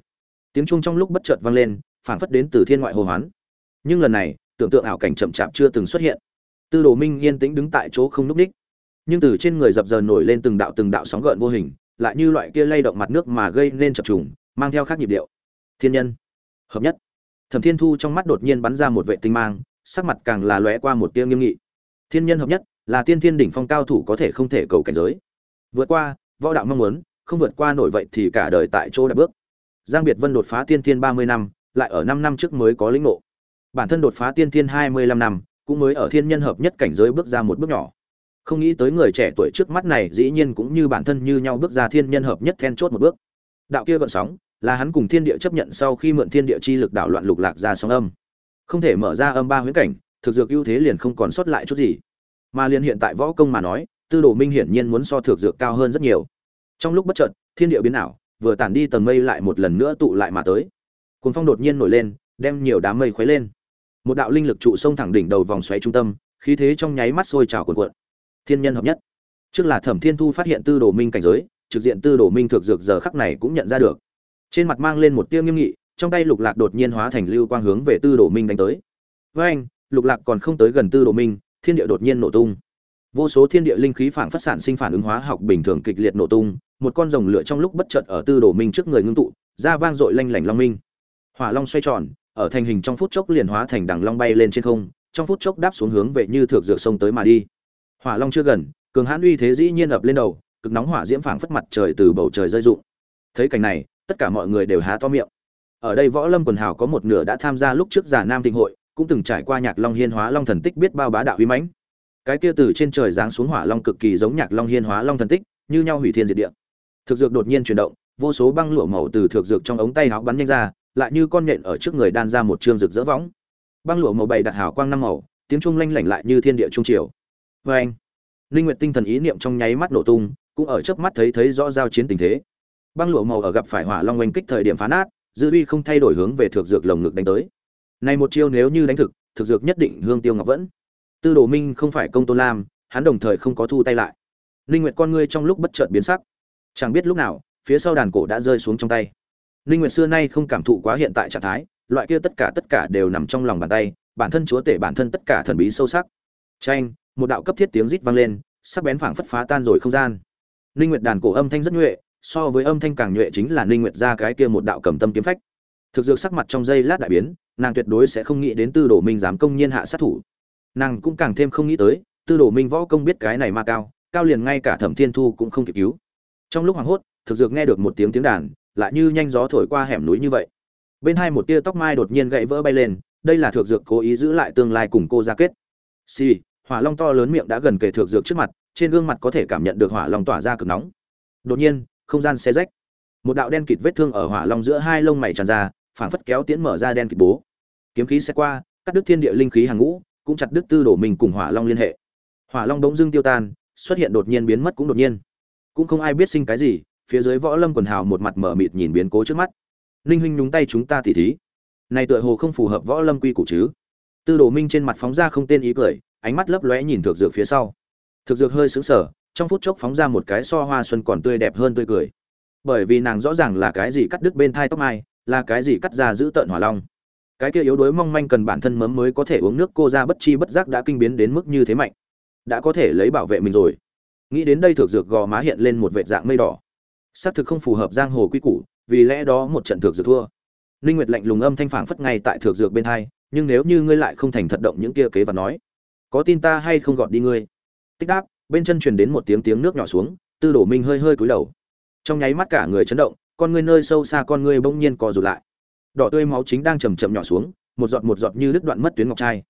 Tiếng chuông trong lúc bất chợt vang lên, phảng phất đến từ thiên ngoại hồ hoán nhưng lần này, tưởng tượng ảo cảnh chậm chạp chưa từng xuất hiện. Tư đồ minh yên tĩnh đứng tại chỗ không núp ních. Nhưng từ trên người dập dờn nổi lên từng đạo từng đạo sóng gợn vô hình, lại như loại kia lay động mặt nước mà gây nên chập trùng, mang theo khác nhịp điệu. Thiên nhân. Hợp nhất. Thẩm thiên thu trong mắt đột nhiên bắn ra một vệ tinh mang, sắc mặt càng là lóe qua một tia nghiêm nghị. Thiên nhân hợp nhất, là tiên thiên đỉnh phong cao thủ có thể không thể cầu cảnh giới. Vượt qua, võ đạo mong muốn, không vượt qua nổi vậy thì cả đời tại chỗ đã bước. Giang biệt vân đột phá tiên thiên ba mươi năm, lại ở năm năm trước mới có lĩnh ngộ bản thân đột phá tiên thiên hai mươi lăm năm, cũng mới ở thiên nhân hợp nhất cảnh giới bước ra một bước nhỏ. Không nghĩ tới người trẻ tuổi trước mắt này dĩ nhiên cũng như bản thân như nhau bước ra thiên nhân hợp nhất then chốt một bước. Đạo kia gợn sóng, là hắn cùng thiên địa chấp nhận sau khi mượn thiên địa chi lực đảo loạn lục lạc ra sóng âm. Không thể mở ra âm ba huyễn cảnh, thực dược ưu thế liền không còn sót lại chút gì. Mà liền hiện tại võ công mà nói, tư đồ minh hiển nhiên muốn so thực dược cao hơn rất nhiều. Trong lúc bất chợt, thiên địa biến ảo, vừa tản đi tầng mây lại một lần nữa tụ lại mà tới. Cuồng phong đột nhiên nổi lên, đem nhiều đám mây khuấy lên một đạo linh lực trụ sông thẳng đỉnh đầu vòng xoáy trung tâm, khí thế trong nháy mắt sôi trào cuồn cuộn. Thiên nhân hợp nhất. Trước là thẩm thiên thu phát hiện tư đồ minh cảnh giới, trực diện tư đồ minh thực dược giờ khắc này cũng nhận ra được. Trên mặt mang lên một tia nghiêm nghị, trong tay lục lạc đột nhiên hóa thành lưu quang hướng về tư đồ minh đánh tới. Với anh, lục lạc còn không tới gần tư đồ minh, thiên địa đột nhiên nổ tung. Vô số thiên địa linh khí phản phát sản sinh phản ứng hóa học bình thường kịch liệt nổ tung, một con rồng lửa trong lúc bất chợt ở tư đồ minh trước người ngưng tụ, ra vang dội lanh lảnh long minh. Hỏa long xoay tròn ở thành hình trong phút chốc liền hóa thành đằng long bay lên trên không, trong phút chốc đáp xuống hướng về như thượng dược sông tới mà đi. Hỏa long chưa gần, cường hãn uy thế dĩ nhiên ập lên đầu, cực nóng hỏa diễm phảng phất mặt trời từ bầu trời rơi rụng. Thấy cảnh này, tất cả mọi người đều há to miệng. Ở đây võ lâm quần hào có một nửa đã tham gia lúc trước giả nam thịnh hội, cũng từng trải qua nhạc long hiên hóa long thần tích biết bao bá đạo uy mãnh. Cái kia từ trên trời giáng xuống hỏa long cực kỳ giống nhạc long hiên hóa long thần tích, như nhau hủy thiên diệt địa. Thực dược đột nhiên chuyển động, vô số băng lụa màu từ thực dược trong ống tay áo bắn nhanh ra lại như con nhện ở trước người đan ra một trương rực rỡ võng. Băng lụa màu bày đặt hào quang năm màu, tiếng trung lanh lảnh lại như thiên địa trung triều. Vê anh, linh nguyệt tinh thần ý niệm trong nháy mắt nổ tung, cũng ở chớp mắt thấy thấy rõ giao chiến tình thế. Băng lụa màu ở gặp phải hỏa long oanh kích thời điểm phá nát, dư uy không thay đổi hướng về thực dược lồng ngực đánh tới. Này một chiêu nếu như đánh thực thực dược nhất định hương tiêu ngọc vẫn. Tư đồ minh không phải công tôn lam, hắn đồng thời không có thu tay lại. Linh nguyệt con ngươi trong lúc bất chợt biến sắc. Chẳng biết lúc nào, phía sau đàn cổ đã rơi xuống trong tay. Ninh Nguyệt xưa nay không cảm thụ quá hiện tại trạng thái, loại kia tất cả tất cả đều nằm trong lòng bàn tay, bản thân chúa tể bản thân tất cả thần bí sâu sắc. Chanh, một đạo cấp thiết tiếng rít vang lên, sắc bén phảng phất phá tan rồi không gian. Ninh Nguyệt đàn cổ âm thanh rất nhuệ, so với âm thanh càng nhuệ chính là Ninh Nguyệt ra cái kia một đạo cầm tâm kiếm phách. Thực dược sắc mặt trong giây lát đại biến, nàng tuyệt đối sẽ không nghĩ đến Tư Đồ Minh dám công nhiên hạ sát thủ. Nàng cũng càng thêm không nghĩ tới, Tư Đồ Minh võ công biết cái này mà cao, cao liền ngay cả Thẩm Thiên Thu cũng không kịp cứu. Trong lúc hoảng hốt, thực dược nghe được một tiếng tiếng đàn, lại như nhanh gió thổi qua hẻm núi như vậy. Bên hai một tia tóc mai đột nhiên gãy vỡ bay lên đây là thượng dược cố ý giữ lại tương lai cùng cô ra kết. Xì、sì, hỏa long to lớn miệng đã gần kề thượng dược trước mặt trên gương mặt có thể cảm nhận được hỏa long tỏa ra cực nóng. Đột nhiên không gian xé rách. Một đạo đen kịt vết thương ở hỏa long giữa hai lông mày tràn ra phảng phất kéo tiến mở ra đen kịt bố. Kiếm khí xe qua cắt đứt thiên địa linh khí hàng ngũ cũng chặt đứt tư đổ mình cùng hỏa long liên hệ. Hỏa long bỗng dưng tiêu tan xuất hiện đột nhiên biến mất cũng đột nhiên. Cũng không ai biết sinh cái gì phía dưới võ lâm quần hào một mặt mở mịt nhìn biến cố trước mắt. Ninh huynh nhúng tay chúng ta tỉ thí. Này tựa hồ không phù hợp võ lâm quy củ chứ? Tư đồ minh trên mặt phóng ra không tên ý cười, ánh mắt lấp lóe nhìn thực dược phía sau. Thực dược hơi sững sờ, trong phút chốc phóng ra một cái so hoa xuân còn tươi đẹp hơn tươi cười. Bởi vì nàng rõ ràng là cái gì cắt đứt bên thai tóc mai, là cái gì cắt ra giữ tợn hỏa long. Cái kia yếu đuối mong manh cần bản thân mấm mới có thể uống nước cô ra bất chi bất giác đã kinh biến đến mức như thế mạnh. Đã có thể lấy bảo vệ mình rồi. Nghĩ đến đây thực dược gò má hiện lên một vệt dạng mây đỏ xác thực không phù hợp giang hồ quy củ, vì lẽ đó một trận thực dược thua. Ninh nguyệt lạnh lùng âm thanh phảng phất ngay tại thực dược bên hai, nhưng nếu như ngươi lại không thành thật động những kia kế và nói, có tin ta hay không gọt đi ngươi? Tích đáp, bên chân truyền đến một tiếng tiếng nước nhỏ xuống, tư đổ minh hơi hơi cúi đầu. Trong nháy mắt cả người chấn động, con ngươi nơi sâu xa con ngươi bỗng nhiên co rụt lại. Đỏ tươi máu chính đang chầm chậm nhỏ xuống, một giọt một giọt như đứt đoạn mất tuyến ngọc trai.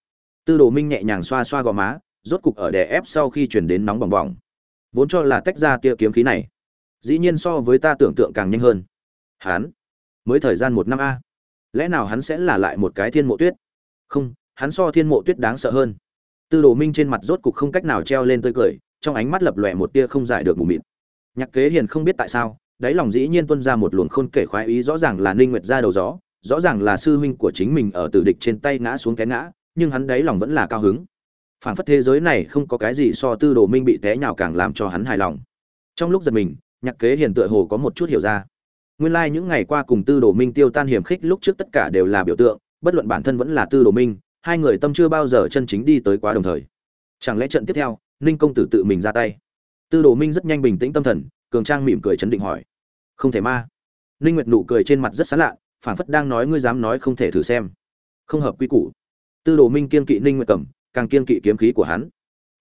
Tư đồ minh nhẹ nhàng xoa xoa gò má, rốt cục ở đè ép sau khi chuyển đến nóng bỏng bỏng. Vốn cho là tách ra tia kiếm khí này dĩ nhiên so với ta tưởng tượng càng nhanh hơn. Hắn mới thời gian một năm a. Lẽ nào hắn sẽ là lại một cái thiên mộ tuyết? Không, hắn so thiên mộ tuyết đáng sợ hơn. Tư đồ minh trên mặt rốt cục không cách nào treo lên tươi cười, trong ánh mắt lập lòe một tia không giải được mù mịt. Nhạc kế hiền không biết tại sao, đáy lòng dĩ nhiên tuân ra một luồng khôn kể khoái ý, rõ ràng là ninh nguyệt ra đầu gió, rõ ràng là sư huynh của chính mình ở tử địch trên tay ngã xuống té ngã, nhưng hắn đáy lòng vẫn là cao hứng. Phản phất thế giới này không có cái gì so tư đồ minh bị té nhào càng làm cho hắn hài lòng. Trong lúc giật mình nhạc kế hiền tựa hồ có một chút hiểu ra. Nguyên lai like những ngày qua cùng tư đồ minh tiêu tan hiểm khích lúc trước tất cả đều là biểu tượng bất luận bản thân vẫn là tư đồ minh hai người tâm chưa bao giờ chân chính đi tới quá đồng thời. Chẳng lẽ trận tiếp theo ninh công tử tự mình ra tay? Tư đồ minh rất nhanh bình tĩnh tâm thần cường trang mỉm cười chấn định hỏi. Không thể ma. Ninh nguyệt nụ cười trên mặt rất xa lạ phản phất đang nói ngươi dám nói không thể thử xem. Không hợp quy củ. Tư đồ minh kiên kỵ ninh nguyệt cẩm, càng kiên kỵ kiếm khí của hắn.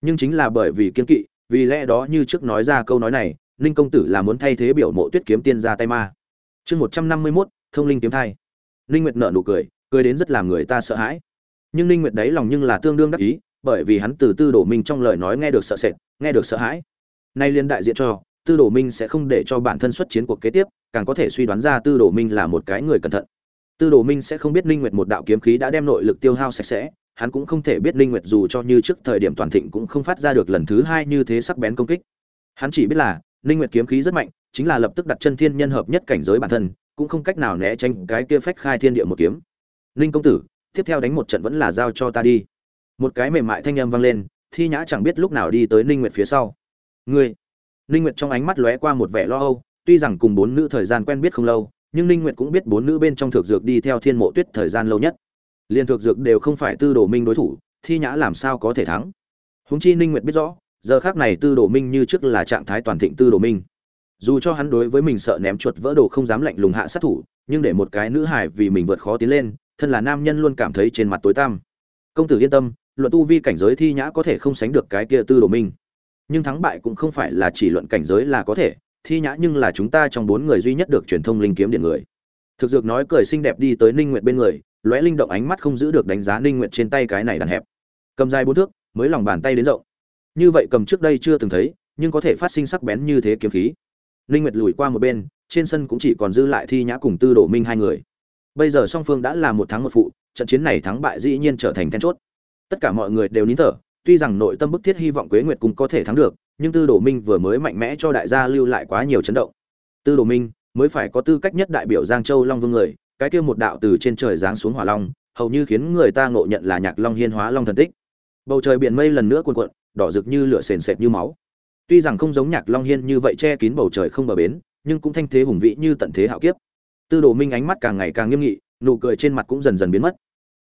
Nhưng chính là bởi vì kiên kỵ vì lẽ đó như trước nói ra câu nói này ninh công tử là muốn thay thế biểu mộ tuyết kiếm tiên ra tay ma. Chương một trăm năm mươi mốt, thông linh kiếm thai. Ninh nguyệt nở nụ cười cười đến rất làm người ta sợ hãi. Nhưng ninh nguyệt đấy lòng nhưng là tương đương đắc ý, bởi vì hắn từ tư đồ minh trong lời nói nghe được sợ sệt, nghe được sợ hãi. Nay liên đại diện cho, tư đồ minh sẽ không để cho bản thân xuất chiến cuộc kế tiếp, càng có thể suy đoán ra tư đồ minh là một cái người cẩn thận. Tư đồ minh sẽ không biết ninh nguyệt một đạo kiếm khí đã đem nội lực tiêu hao sạch sẽ, hắn cũng không thể biết ninh nguyệt dù cho như trước thời điểm toàn thịnh cũng không phát ra được lần thứ hai như thế sắc bén công kích. Hắn chỉ biết là ninh nguyệt kiếm khí rất mạnh, chính là lập tức đặt chân thiên nhân hợp nhất cảnh giới bản thân, cũng không cách nào né tránh cái kia phách khai thiên địa một kiếm. Ninh công tử, tiếp theo đánh một trận vẫn là giao cho ta đi. Một cái mềm mại thanh âm vang lên, thi nhã chẳng biết lúc nào đi tới ninh nguyệt phía sau. Ngươi! Ninh nguyệt trong ánh mắt lóe qua một vẻ lo âu, tuy rằng cùng bốn nữ thời gian quen biết không lâu, nhưng ninh nguyệt cũng biết bốn nữ bên trong thực dược đi theo thiên mộ tuyết thời gian lâu nhất. Liên thực dược đều không phải tư đồ minh đối thủ, thi nhã làm sao có thể thắng? Huống chi ninh nguyệt biết rõ giờ khác này tư đồ minh như trước là trạng thái toàn thịnh tư đồ minh. Dù cho hắn đối với mình sợ ném chuột vỡ đồ không dám lạnh lùng hạ sát thủ, nhưng để một cái nữ hải vì mình vượt khó tiến lên, thân là nam nhân luôn cảm thấy trên mặt tối tăm. Công tử yên tâm, luận tu vi cảnh giới thi nhã có thể không sánh được cái kia tư đồ minh. Nhưng thắng bại cũng không phải là chỉ luận cảnh giới là có thể, thi nhã nhưng là chúng ta trong bốn người duy nhất được truyền thông linh kiếm điện người. Thực dược nói cười xinh đẹp đi tới ninh nguyệt bên người, lóe linh động ánh mắt không giữ được đánh giá ninh nguyệt trên tay cái này đàn hẹp. Cầm dài bốn thước, mới lòng bàn tay đến rộng như vậy cầm trước đây chưa từng thấy, nhưng có thể phát sinh sắc bén như thế kiếm khí. Ninh nguyệt lùi qua một bên, trên sân cũng chỉ còn dư lại thi nhã cùng tư đồ minh hai người. Bây giờ song phương đã là một thắng một phụ, trận chiến này thắng bại dĩ nhiên trở thành then chốt. Tất cả mọi người đều nín thở, tuy rằng nội tâm bức thiết hy vọng quế nguyệt cũng có thể thắng được, nhưng tư đồ minh vừa mới mạnh mẽ cho đại gia lưu lại quá nhiều chấn động. Tư đồ minh mới phải có tư cách nhất đại biểu giang châu long vương người, cái kia một đạo từ trên trời giáng xuống hỏa long, hầu như khiến người ta ngộ nhận là nhạc long hiên hóa long thần tích. Bầu trời biển mây lần nữa cuồn cuộn đỏ rực như lửa sền sệt như máu. Tuy rằng không giống nhạc long hiên như vậy che kín bầu trời không bờ bến, nhưng cũng thanh thế hùng vĩ như tận thế hạo kiếp. Tư đồ minh ánh mắt càng ngày càng nghiêm nghị, nụ cười trên mặt cũng dần dần biến mất.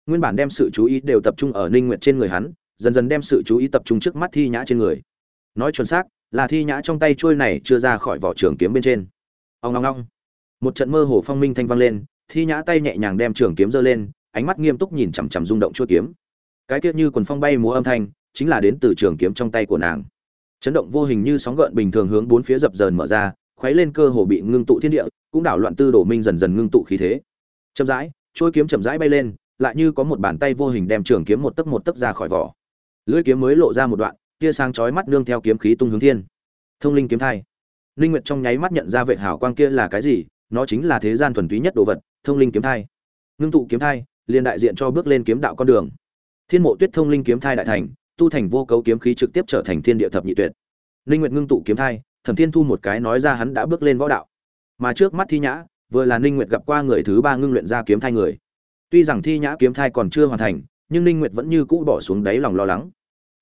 Nguyên bản đem sự chú ý đều tập trung ở ninh nguyệt trên người hắn, dần dần đem sự chú ý tập trung trước mắt thi nhã trên người. Nói chuẩn xác, là thi nhã trong tay trôi này chưa ra khỏi vỏ trường kiếm bên trên. Ông ngong ngong một trận mơ hồ phong minh thanh vang lên, thi nhã tay nhẹ nhàng đem trường kiếm giơ lên, ánh mắt nghiêm túc nhìn chằm chằm rung động chuôi kiếm. Cái tiết như quần phong bay múa âm thanh chính là đến từ trường kiếm trong tay của nàng. Chấn động vô hình như sóng gợn bình thường hướng bốn phía dập dờn mở ra, khuấy lên cơ hồ bị ngưng tụ thiên địa, cũng đảo loạn tư đồ minh dần dần ngưng tụ khí thế. Chậm rãi trôi kiếm chậm rãi bay lên, lại như có một bàn tay vô hình đem trường kiếm một tấc một tấc ra khỏi vỏ. Lưỡi kiếm mới lộ ra một đoạn, tia sáng chói mắt nương theo kiếm khí tung hướng thiên. Thông linh kiếm thai. Linh nguyệt trong nháy mắt nhận ra vệ hảo quang kia là cái gì, nó chính là thế gian thuần túy nhất đồ vật, thông linh kiếm thai. Ngưng tụ kiếm thai, liền đại diện cho bước lên kiếm đạo con đường. Thiên mộ tuyết thông linh kiếm thai đại thành tu thành vô cấu kiếm khí trực tiếp trở thành thiên địa thập nhị tuyệt. Linh nguyệt ngưng tụ kiếm thai, thẩm thiên thu một cái nói ra hắn đã bước lên võ đạo. Mà trước mắt thi nhã, vừa là ninh nguyệt gặp qua người thứ ba ngưng luyện ra kiếm thai người. Tuy rằng thi nhã kiếm thai còn chưa hoàn thành, nhưng ninh nguyệt vẫn như cũ bỏ xuống đáy lòng lo lắng.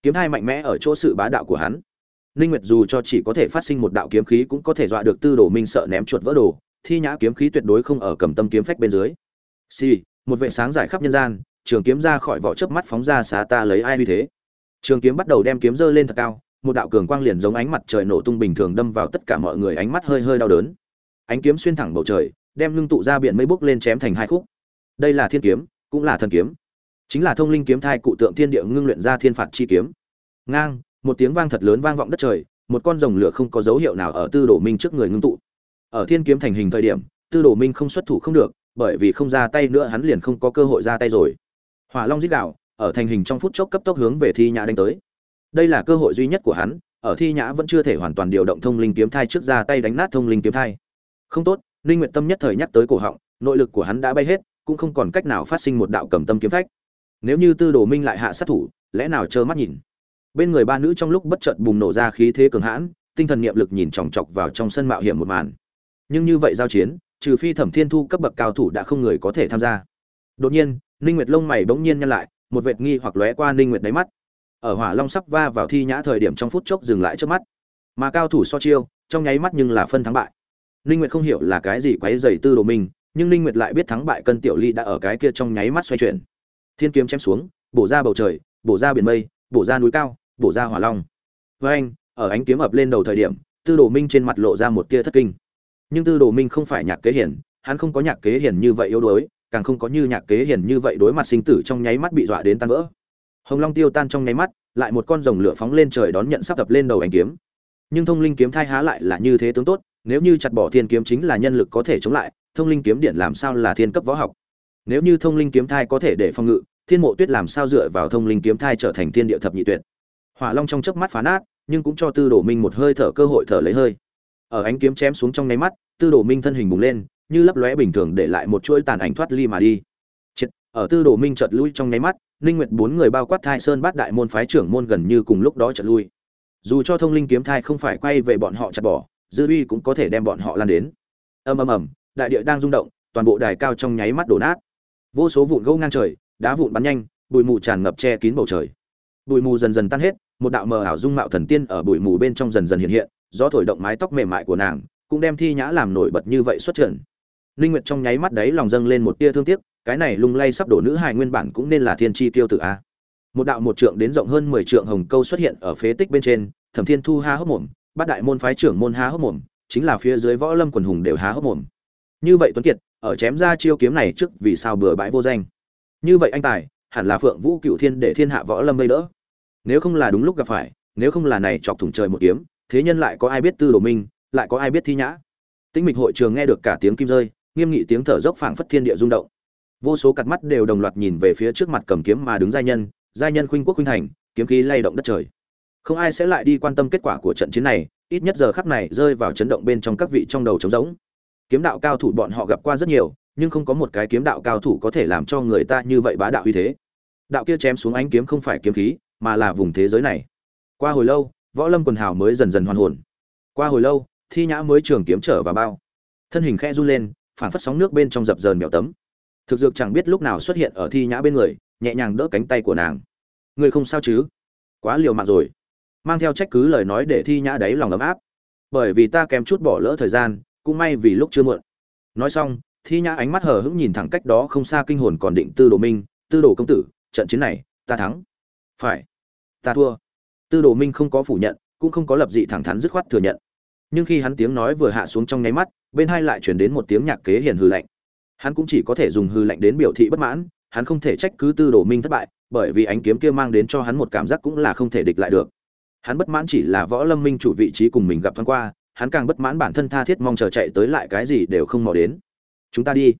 Kiếm thai mạnh mẽ ở chỗ sự bá đạo của hắn. Ninh nguyệt dù cho chỉ có thể phát sinh một đạo kiếm khí cũng có thể dọa được tư đồ minh sợ ném chuột vỡ đồ, thi nhã kiếm khí tuyệt đối không ở cầm tâm kiếm phách bên dưới. Si một vệ sáng giải khắp nhân gian, trường kiếm ra khỏi vỏ chớp mắt phóng ra xá ta lấy ai như thế trường kiếm bắt đầu đem kiếm giơ lên thật cao, một đạo cường quang liền giống ánh mặt trời nổ tung bình thường đâm vào tất cả mọi người ánh mắt hơi hơi đau đớn. Ánh kiếm xuyên thẳng bầu trời, đem ngưng tụ ra biển mây bốc lên chém thành hai khúc. Đây là thiên kiếm, cũng là thần kiếm. Chính là thông linh kiếm thai cụ tượng thiên địa ngưng luyện ra thiên phạt chi kiếm. Ngang, một tiếng vang thật lớn vang vọng đất trời, một con rồng lửa không có dấu hiệu nào ở tư đồ minh trước người ngưng tụ. Ở thiên kiếm thành hình thời điểm, tư đồ minh không xuất thủ không được, bởi vì không ra tay nữa hắn liền không có cơ hội ra tay rồi. Hỏa long giết đạo ở thành hình trong phút chốc cấp tốc hướng về thi nhã đánh tới. Đây là cơ hội duy nhất của hắn, ở thi nhã vẫn chưa thể hoàn toàn điều động thông linh kiếm thai trước ra tay đánh nát thông linh kiếm thai. Không tốt, ninh nguyện tâm nhất thời nhắc tới cổ họng, nội lực của hắn đã bay hết, cũng không còn cách nào phát sinh một đạo cầm tâm kiếm phách. Nếu như tư đồ minh lại hạ sát thủ, lẽ nào trơ mắt nhìn? Bên người ba nữ trong lúc bất chợt bùng nổ ra khí thế cường hãn, tinh thần niệm lực nhìn chòng chọc vào trong sân mạo hiểm một màn. Nhưng như vậy giao chiến, trừ phi thẩm thiên thu cấp bậc cao thủ đã không người có thể tham gia. Đột nhiên, ninh nguyệt lông mày bỗng nhiên nhăn lại một vệt nghi hoặc lóe qua ninh nguyệt đáy mắt. Ở hỏa long sắp va vào thi nhã thời điểm trong phút chốc dừng lại trước mắt. Mà cao thủ so chiêu, trong nháy mắt nhưng là phân thắng bại. Ninh nguyệt không hiểu là cái gì quấy rầy tư đồ minh nhưng ninh nguyệt lại biết thắng bại cân tiểu ly đã ở cái kia trong nháy mắt xoay chuyển. Thiên kiếm chém xuống, bổ ra bầu trời, bổ ra biển mây, bổ ra núi cao, bổ ra hỏa long. Với anh, ở ánh kiếm ập lên đầu thời điểm, tư đồ minh trên mặt lộ ra một tia thất kinh. Nhưng tư đồ minh không phải nhạc kế hiển, hắn không có nhạc kế hiển như vậy yếu đuối càng không có như nhạc kế hiền như vậy đối mặt sinh tử trong nháy mắt bị dọa đến tan vỡ. Hồng long tiêu tan trong nháy mắt, lại một con rồng lửa phóng lên trời đón nhận sắp tập lên đầu ánh kiếm. Nhưng thông linh kiếm thai há lại là như thế tướng tốt, nếu như chặt bỏ thiên kiếm chính là nhân lực có thể chống lại, thông linh kiếm điện làm sao là thiên cấp võ học? Nếu như thông linh kiếm thai có thể để phòng ngự, thiên mộ tuyết làm sao dựa vào thông linh kiếm thai trở thành thiên địa thập nhị tuyệt? Hỏa long trong chớp mắt phá nát, nhưng cũng cho tư đồ minh một hơi thở cơ hội thở lấy hơi. Ở ánh kiếm chém xuống trong nháy mắt, tư đồ minh thân hình bùng lên như lấp lóe bình thường để lại một chuỗi tàn ảnh thoát ly mà đi. Chết, ở tư đồ minh chợt lui trong nháy mắt ninh nguyệt bốn người bao quát thai sơn bát đại môn phái trưởng môn gần như cùng lúc đó chợt lui. Dù cho thông linh kiếm thai không phải quay về bọn họ chặt bỏ dư uy cũng có thể đem bọn họ lan đến. Ầm ầm ầm đại địa đang rung động toàn bộ đài cao trong nháy mắt đổ nát. Vô số vụn gỗ ngang trời đá vụn bắn nhanh bụi mù tràn ngập che kín bầu trời. Bụi mù dần dần tan hết một đạo mờ ảo dung mạo thần tiên ở bụi mù bên trong dần dần hiện hiện gió thổi động mái tóc mềm mại của nàng cũng đem thi nhã làm nổi bật như vậy xuất trận linh nguyệt trong nháy mắt đấy lòng dâng lên một tia thương tiếc, cái này lung lay sắp đổ nữ hài nguyên bản cũng nên là thiên chi tiêu tử a. Một đạo một trượng đến rộng hơn 10 trượng hồng câu xuất hiện ở phế tích bên trên, thẩm thiên thu há hốc mồm bát đại môn phái trưởng môn há hốc mồm, chính là phía dưới võ lâm quần hùng đều há hốc mồm. Như vậy tuấn kiệt, ở chém ra chiêu kiếm này trước vì sao bừa bãi vô danh? Như vậy anh tài, hẳn là phượng vũ cựu thiên để thiên hạ võ lâm vây đỡ. Nếu không là đúng lúc gặp phải, nếu không là này chọc thủng trời một kiếm, thế nhân lại có ai biết tư đồ minh, lại có ai biết thi nhã? Tĩnh mịch hội trường nghe được cả tiếng kim rơi nghiêm nghị tiếng thở dốc phảng phất thiên địa rung động. Vô số cặp mắt đều đồng loạt nhìn về phía trước mặt cầm kiếm mà đứng giai nhân giai nhân khuynh quốc khuynh thành, kiếm khí lay động đất trời. Không ai sẽ lại đi quan tâm kết quả của trận chiến này, ít nhất giờ khắc này rơi vào chấn động bên trong các vị trong đầu trống rỗng. Kiếm đạo cao thủ bọn họ gặp qua rất nhiều, nhưng không có một cái kiếm đạo cao thủ có thể làm cho người ta như vậy bá đạo uy thế. Đạo kia chém xuống ánh kiếm không phải kiếm khí, mà là vùng thế giới này. Qua hồi lâu, võ lâm quần hào mới dần dần hoàn hồn. Qua hồi lâu, thi nhã mới trường kiếm trở vào bao. Thân hình khẽ run lên phản phất sóng nước bên trong dập dờn mèo tấm. Thực dược chẳng biết lúc nào xuất hiện ở thi nhã bên người, nhẹ nhàng đỡ cánh tay của nàng. Người không sao chứ? Quá liều mạng rồi. Mang theo trách cứ lời nói để thi nhã đáy lòng ấm áp. Bởi vì ta kém chút bỏ lỡ thời gian, cũng may vì lúc chưa muộn. Nói xong, thi nhã ánh mắt hờ hững nhìn thẳng cách đó không xa kinh hồn còn định tư đồ minh. Tư đồ công tử, trận chiến này, ta thắng. Phải. Ta thua. Tư đồ minh không có phủ nhận, cũng không có lập dị thẳng thắn dứt khoát thừa nhận. Nhưng khi hắn tiếng nói vừa hạ xuống trong nháy mắt bên hai lại chuyển đến một tiếng nhạc kế hiền hư lạnh. Hắn cũng chỉ có thể dùng hư lạnh đến biểu thị bất mãn, hắn không thể trách cứ tư đồ minh thất bại, bởi vì ánh kiếm kia mang đến cho hắn một cảm giác cũng là không thể địch lại được. Hắn bất mãn chỉ là võ lâm minh chủ vị trí cùng mình gặp thoáng qua, hắn càng bất mãn bản thân tha thiết mong chờ chạy tới lại cái gì đều không mò đến. Chúng ta đi.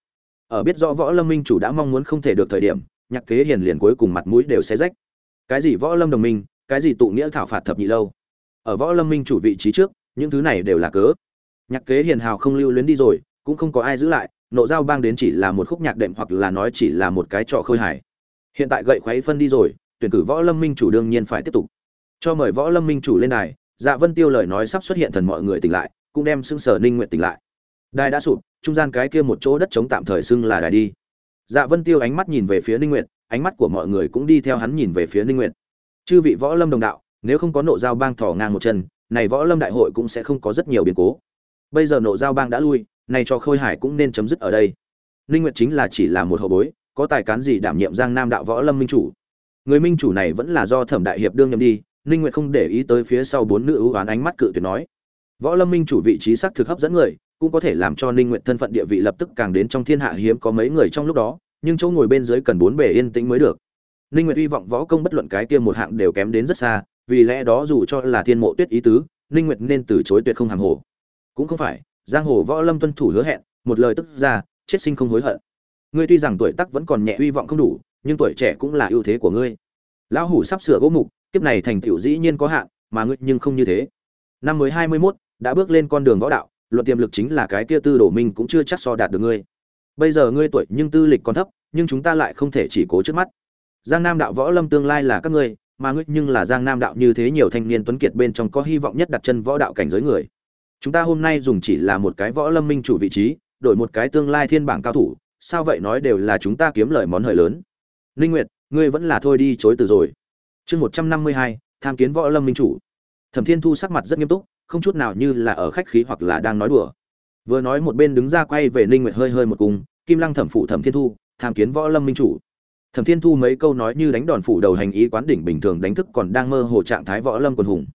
Ở biết rõ võ lâm minh chủ đã mong muốn không thể được thời điểm, nhạc kế hiền liền cuối cùng mặt mũi đều xé rách. Cái gì võ lâm đồng minh, cái gì tụ nghĩa thảo phạt thập nhị lâu. Ở võ lâm minh chủ vị trí trước, những thứ này đều là cớ nhạc kế hiền hào không lưu luyến đi rồi, cũng không có ai giữ lại, nộ giao bang đến chỉ là một khúc nhạc đệm hoặc là nói chỉ là một cái trò khơi hài. Hiện tại gậy khoáy phân đi rồi, tuyển cử võ lâm minh chủ đương nhiên phải tiếp tục. Cho mời võ lâm minh chủ lên đài dạ vân tiêu lời nói sắp xuất hiện thần mọi người tỉnh lại, cũng đem xưng sở ninh nguyện tỉnh lại. Đài đã sụp, trung gian cái kia một chỗ đất chống tạm thời xưng là đài đi. Dạ vân tiêu ánh mắt nhìn về phía ninh nguyện ánh mắt của mọi người cũng đi theo hắn nhìn về phía ninh nguyện chư vị võ lâm đồng đạo, nếu không có nộ giao bang thỏ ngang một chân, này võ lâm đại hội cũng sẽ không có rất nhiều biến cố bây giờ nộ giao bang đã lui này cho khôi hải cũng nên chấm dứt ở đây. Ninh nguyệt chính là chỉ là một hậu bối, có tài cán gì đảm nhiệm giang nam đạo võ lâm minh chủ? Người minh chủ này vẫn là do thẩm đại hiệp đương nhậm đi, ninh nguyệt không để ý tới phía sau bốn nữ ưu oán ánh mắt cự tuyệt nói. Võ lâm minh chủ vị trí sắc thực hấp dẫn người, cũng có thể làm cho ninh nguyệt thân phận địa vị lập tức càng đến trong thiên hạ hiếm có mấy người trong lúc đó, nhưng chỗ ngồi bên dưới cần bốn bề yên tĩnh mới được. Ninh nguyệt hy vọng võ công bất luận cái kia một hạng đều kém đến rất xa, vì lẽ đó dù cho là thiên mộ tuyết ý tứ, ninh nguyệt nên từ chối tuyệt không hàm hồ cũng không phải giang hồ võ lâm tuân thủ hứa hẹn một lời tức ra chết sinh không hối hận. Ngươi tuy rằng tuổi tác vẫn còn nhẹ hy vọng không đủ nhưng tuổi trẻ cũng là ưu thế của ngươi. Lão hủ sắp sửa gỗ mục kiếp này thành tựu dĩ nhiên có hạn mà ngươi nhưng không như thế. Năm mới hai mươi 21, đã bước lên con đường võ đạo luận tiềm lực chính là cái kia tư đổ minh cũng chưa chắc so đạt được ngươi. Bây giờ ngươi tuổi nhưng tư lịch còn thấp nhưng chúng ta lại không thể chỉ cố trước mắt. Giang nam đạo võ lâm tương lai là các ngươi mà ngươi nhưng là giang nam đạo như thế nhiều thanh niên tuấn kiệt bên trong có hy vọng nhất đặt chân võ đạo cảnh giới người chúng ta hôm nay dùng chỉ là một cái võ lâm minh chủ vị trí, đổi một cái tương lai thiên bảng cao thủ, sao vậy nói đều là chúng ta kiếm lời món hời lớn. Linh nguyệt, ngươi vẫn là thôi đi chối từ rồi. Chương một trăm năm mươi hai, tham kiến võ lâm minh chủ. Thẩm thiên thu sắc mặt rất nghiêm túc, không chút nào như là ở khách khí hoặc là đang nói đùa. Vừa nói một bên đứng ra quay về ninh nguyệt hơi hơi một cung kim lăng thẩm phụ thẩm thiên thu, tham kiến võ lâm minh chủ. Thẩm thiên thu mấy câu nói như đánh đòn phủ đầu hành ý quán đỉnh bình thường đánh thức còn đang mơ hồ trạng thái võ lâm quần hùng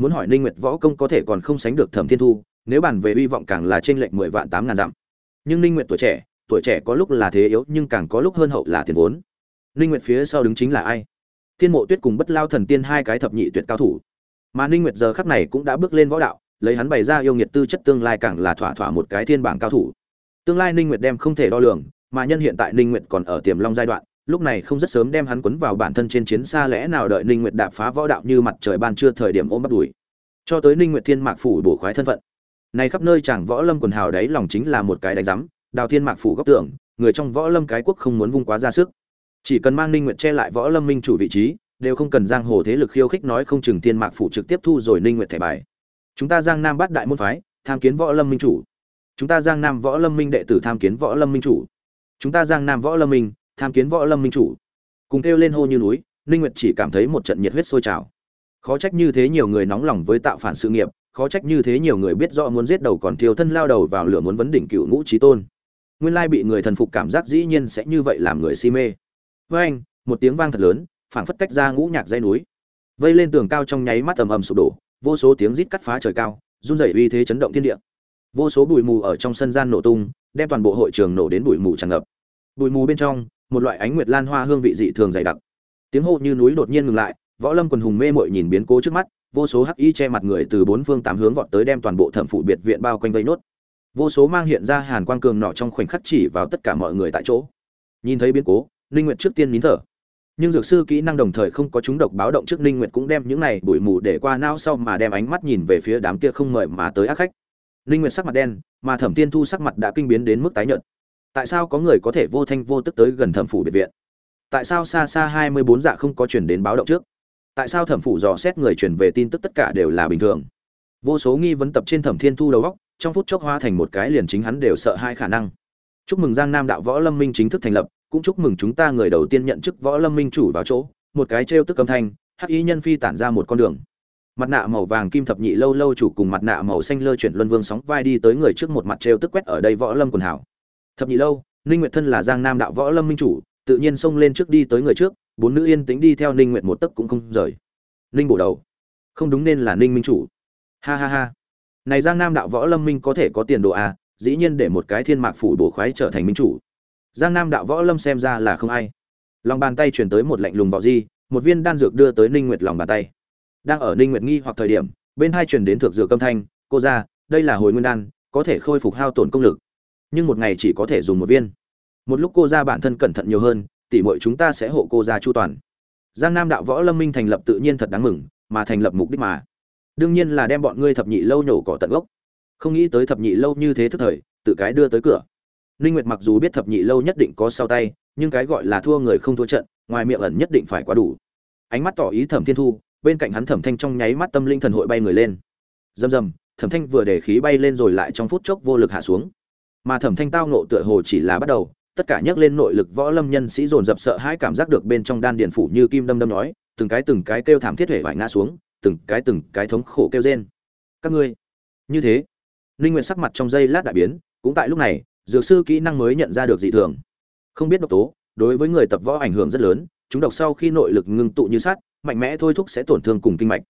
muốn hỏi ninh nguyệt võ công có thể còn không sánh được thẩm thiên thu, nếu bàn về uy vọng càng là trên lệnh mười vạn tám ngàn dặm. Nhưng ninh nguyệt tuổi trẻ tuổi trẻ có lúc là thế yếu nhưng càng có lúc hơn hậu là tiền vốn. Ninh nguyệt phía sau đứng chính là ai? Thiên mộ tuyết cùng bất lao thần tiên hai cái thập nhị tuyệt cao thủ. Mà ninh nguyệt giờ khắc này cũng đã bước lên võ đạo, lấy hắn bày ra yêu nghiệt tư chất tương lai càng là thỏa thỏa một cái thiên bảng cao thủ. Tương lai ninh nguyệt đem không thể đo lường, mà nhân hiện tại ninh nguyệt còn ở tiềm long giai đoạn lúc này không rất sớm đem hắn quấn vào bản thân trên chiến xa lẽ nào đợi ninh nguyệt đạp phá võ đạo như mặt trời ban trưa thời điểm ôm bắt đuổi cho tới ninh nguyệt thiên mạc phủ bổ khoái thân phận. Này khắp nơi chẳng võ lâm quần hào đấy lòng chính là một cái đánh giám, đào thiên mạc phủ góc tưởng người trong võ lâm cái quốc không muốn vung quá ra sức. Chỉ cần mang ninh nguyệt che lại võ lâm minh chủ vị trí, đều không cần giang hồ thế lực khiêu khích nói không chừng thiên mạc phủ trực tiếp thu rồi ninh nguyệt thẻ bài. Chúng ta giang nam bát đại môn phái, tham kiến võ lâm minh chủ. Chúng ta giang nam võ lâm minh đệ tử tham kiến võ lâm minh chủ. Chúng ta giang nam võ lâm minh tham kiến võ lâm minh chủ. Cùng kêu lên hô như núi, ninh nguyệt chỉ cảm thấy một trận nhiệt huyết sôi trào. Khó trách như thế nhiều người nóng lòng với tạo phản sự nghiệp, khó trách như thế nhiều người biết rõ muốn giết đầu còn thiếu thân lao đầu vào lửa muốn vấn đỉnh cựu ngũ trí tôn. Nguyên lai bị người thần phục cảm giác dĩ nhiên sẽ như vậy làm người si mê. Với anh, một tiếng vang thật lớn, phảng phất tách ra ngũ nhạc dây núi. Vây lên tường cao trong nháy mắt ầm ầm sụp đổ, vô số tiếng rít cắt phá trời cao, run rẩy uy thế chấn động thiên địa. Vô số bụi mù ở trong sân gian nổ tung, đem toàn bộ hội trường nổ đến bụi mù tràn ngập. Bụi mù bên trong một loại ánh nguyệt lan hoa hương vị dị thường dày đặc. Tiếng hô như núi đột nhiên ngừng lại, võ lâm quần hùng mê mội nhìn biến cố trước mắt, vô số hắc y che mặt người từ bốn phương tám hướng vọt tới đem toàn bộ thẩm phủ biệt viện bao quanh vây nốt. Vô số mang hiện ra hàn quang cường nọ trong khoảnh khắc chỉ vào tất cả mọi người tại chỗ. Nhìn thấy biến cố, ninh nguyệt trước tiên nín thở. Nhưng dược sư kỹ năng đồng thời không có chúng độc báo động trước ninh nguyệt cũng đem những này bụi mù để qua não sau mà đem ánh mắt nhìn về phía đám kia không mời mà tới ác khách. Ninh nguyệt sắc mặt đen, mà thẩm tiên thu sắc mặt đã kinh biến đến mức tái nhợt tại sao có người có thể vô thanh vô tức tới gần thẩm phủ biệt viện? Tại sao xa xa 24 dạ không có truyền đến báo động trước? Tại sao thẩm phủ dò xét người truyền về tin tức tất cả đều là bình thường? Vô số nghi vấn tập trên thẩm thiên thu đầu góc trong phút chốc hóa thành một cái liền chính hắn đều sợ hai khả năng. Chúc mừng giang nam đạo võ lâm minh chính thức thành lập, cũng chúc mừng chúng ta người đầu tiên nhận chức võ lâm minh chủ vào chỗ, một cái trêu tức âm thanh, hắc y nhân phi tản ra một con đường. Mặt nạ màu vàng kim thập nhị lâu lâu chủ cùng mặt nạ màu xanh lơ chuyển luân vương sóng vai đi tới người trước một mặt trêu tức quét ở đây võ lâm quần hảo thập nhị lâu, ninh nguyệt thân là giang nam đạo võ lâm minh chủ, tự nhiên xông lên trước đi tới người trước, bốn nữ yên tĩnh đi theo ninh nguyệt một tấc cũng không rời. Ninh bổ đầu. Không đúng nên là ninh minh chủ. Ha ha ha. Này giang nam đạo võ lâm minh có thể có tiền đồ à dĩ nhiên để một cái thiên mạc phủ bổ khoái trở thành minh chủ. Giang nam đạo võ lâm xem ra là không ai. Lòng bàn tay chuyển tới một lạnh lùng vào di, một viên đan dược đưa tới ninh nguyệt lòng bàn tay. Đang ở ninh nguyệt nghi hoặc thời điểm, bên hai truyền đến thượng dược âm thanh, cô ra, đây là hồi nguyên đan, có thể khôi phục hao tổn công lực nhưng một ngày chỉ có thể dùng một viên. Một lúc cô ra bản thân cẩn thận nhiều hơn, tỉ muội chúng ta sẽ hộ cô ra chu toàn. Giang nam đạo võ lâm minh thành lập tự nhiên thật đáng mừng, mà thành lập mục đích mà. Đương nhiên là đem bọn ngươi thập nhị lâu nhổ cỏ tận gốc. Không nghĩ tới thập nhị lâu như thế thức thời, tự cái đưa tới cửa. Ninh nguyệt mặc dù biết thập nhị lâu nhất định có sau tay, nhưng cái gọi là thua người không thua trận, ngoài miệng ẩn nhất định phải quá đủ. Ánh mắt tỏ ý thẩm thiên thu, bên cạnh hắn thẩm thanh trong nháy mắt tâm linh thần hội bay người lên. Rầm rầm, thẩm thanh vừa để khí bay lên rồi lại trong phút chốc vô lực hạ xuống mà thẩm thanh tao nộ tựa hồ chỉ là bắt đầu, tất cả nhấc lên nội lực võ lâm nhân sĩ dồn dập sợ hãi cảm giác được bên trong đan điện phủ như kim đâm đâm nói, từng cái từng cái kêu thảm thiết thể vải ngã xuống, từng cái từng cái thống khổ kêu rên. Các ngươi, như thế, ninh nguyện sắc mặt trong giây lát đại biến, cũng tại lúc này, dược sư kỹ năng mới nhận ra được dị thường. Không biết độc tố, đối với người tập võ ảnh hưởng rất lớn, chúng độc sau khi nội lực ngưng tụ như sắt, mạnh mẽ thôi thúc sẽ tổn thương cùng kinh mạch.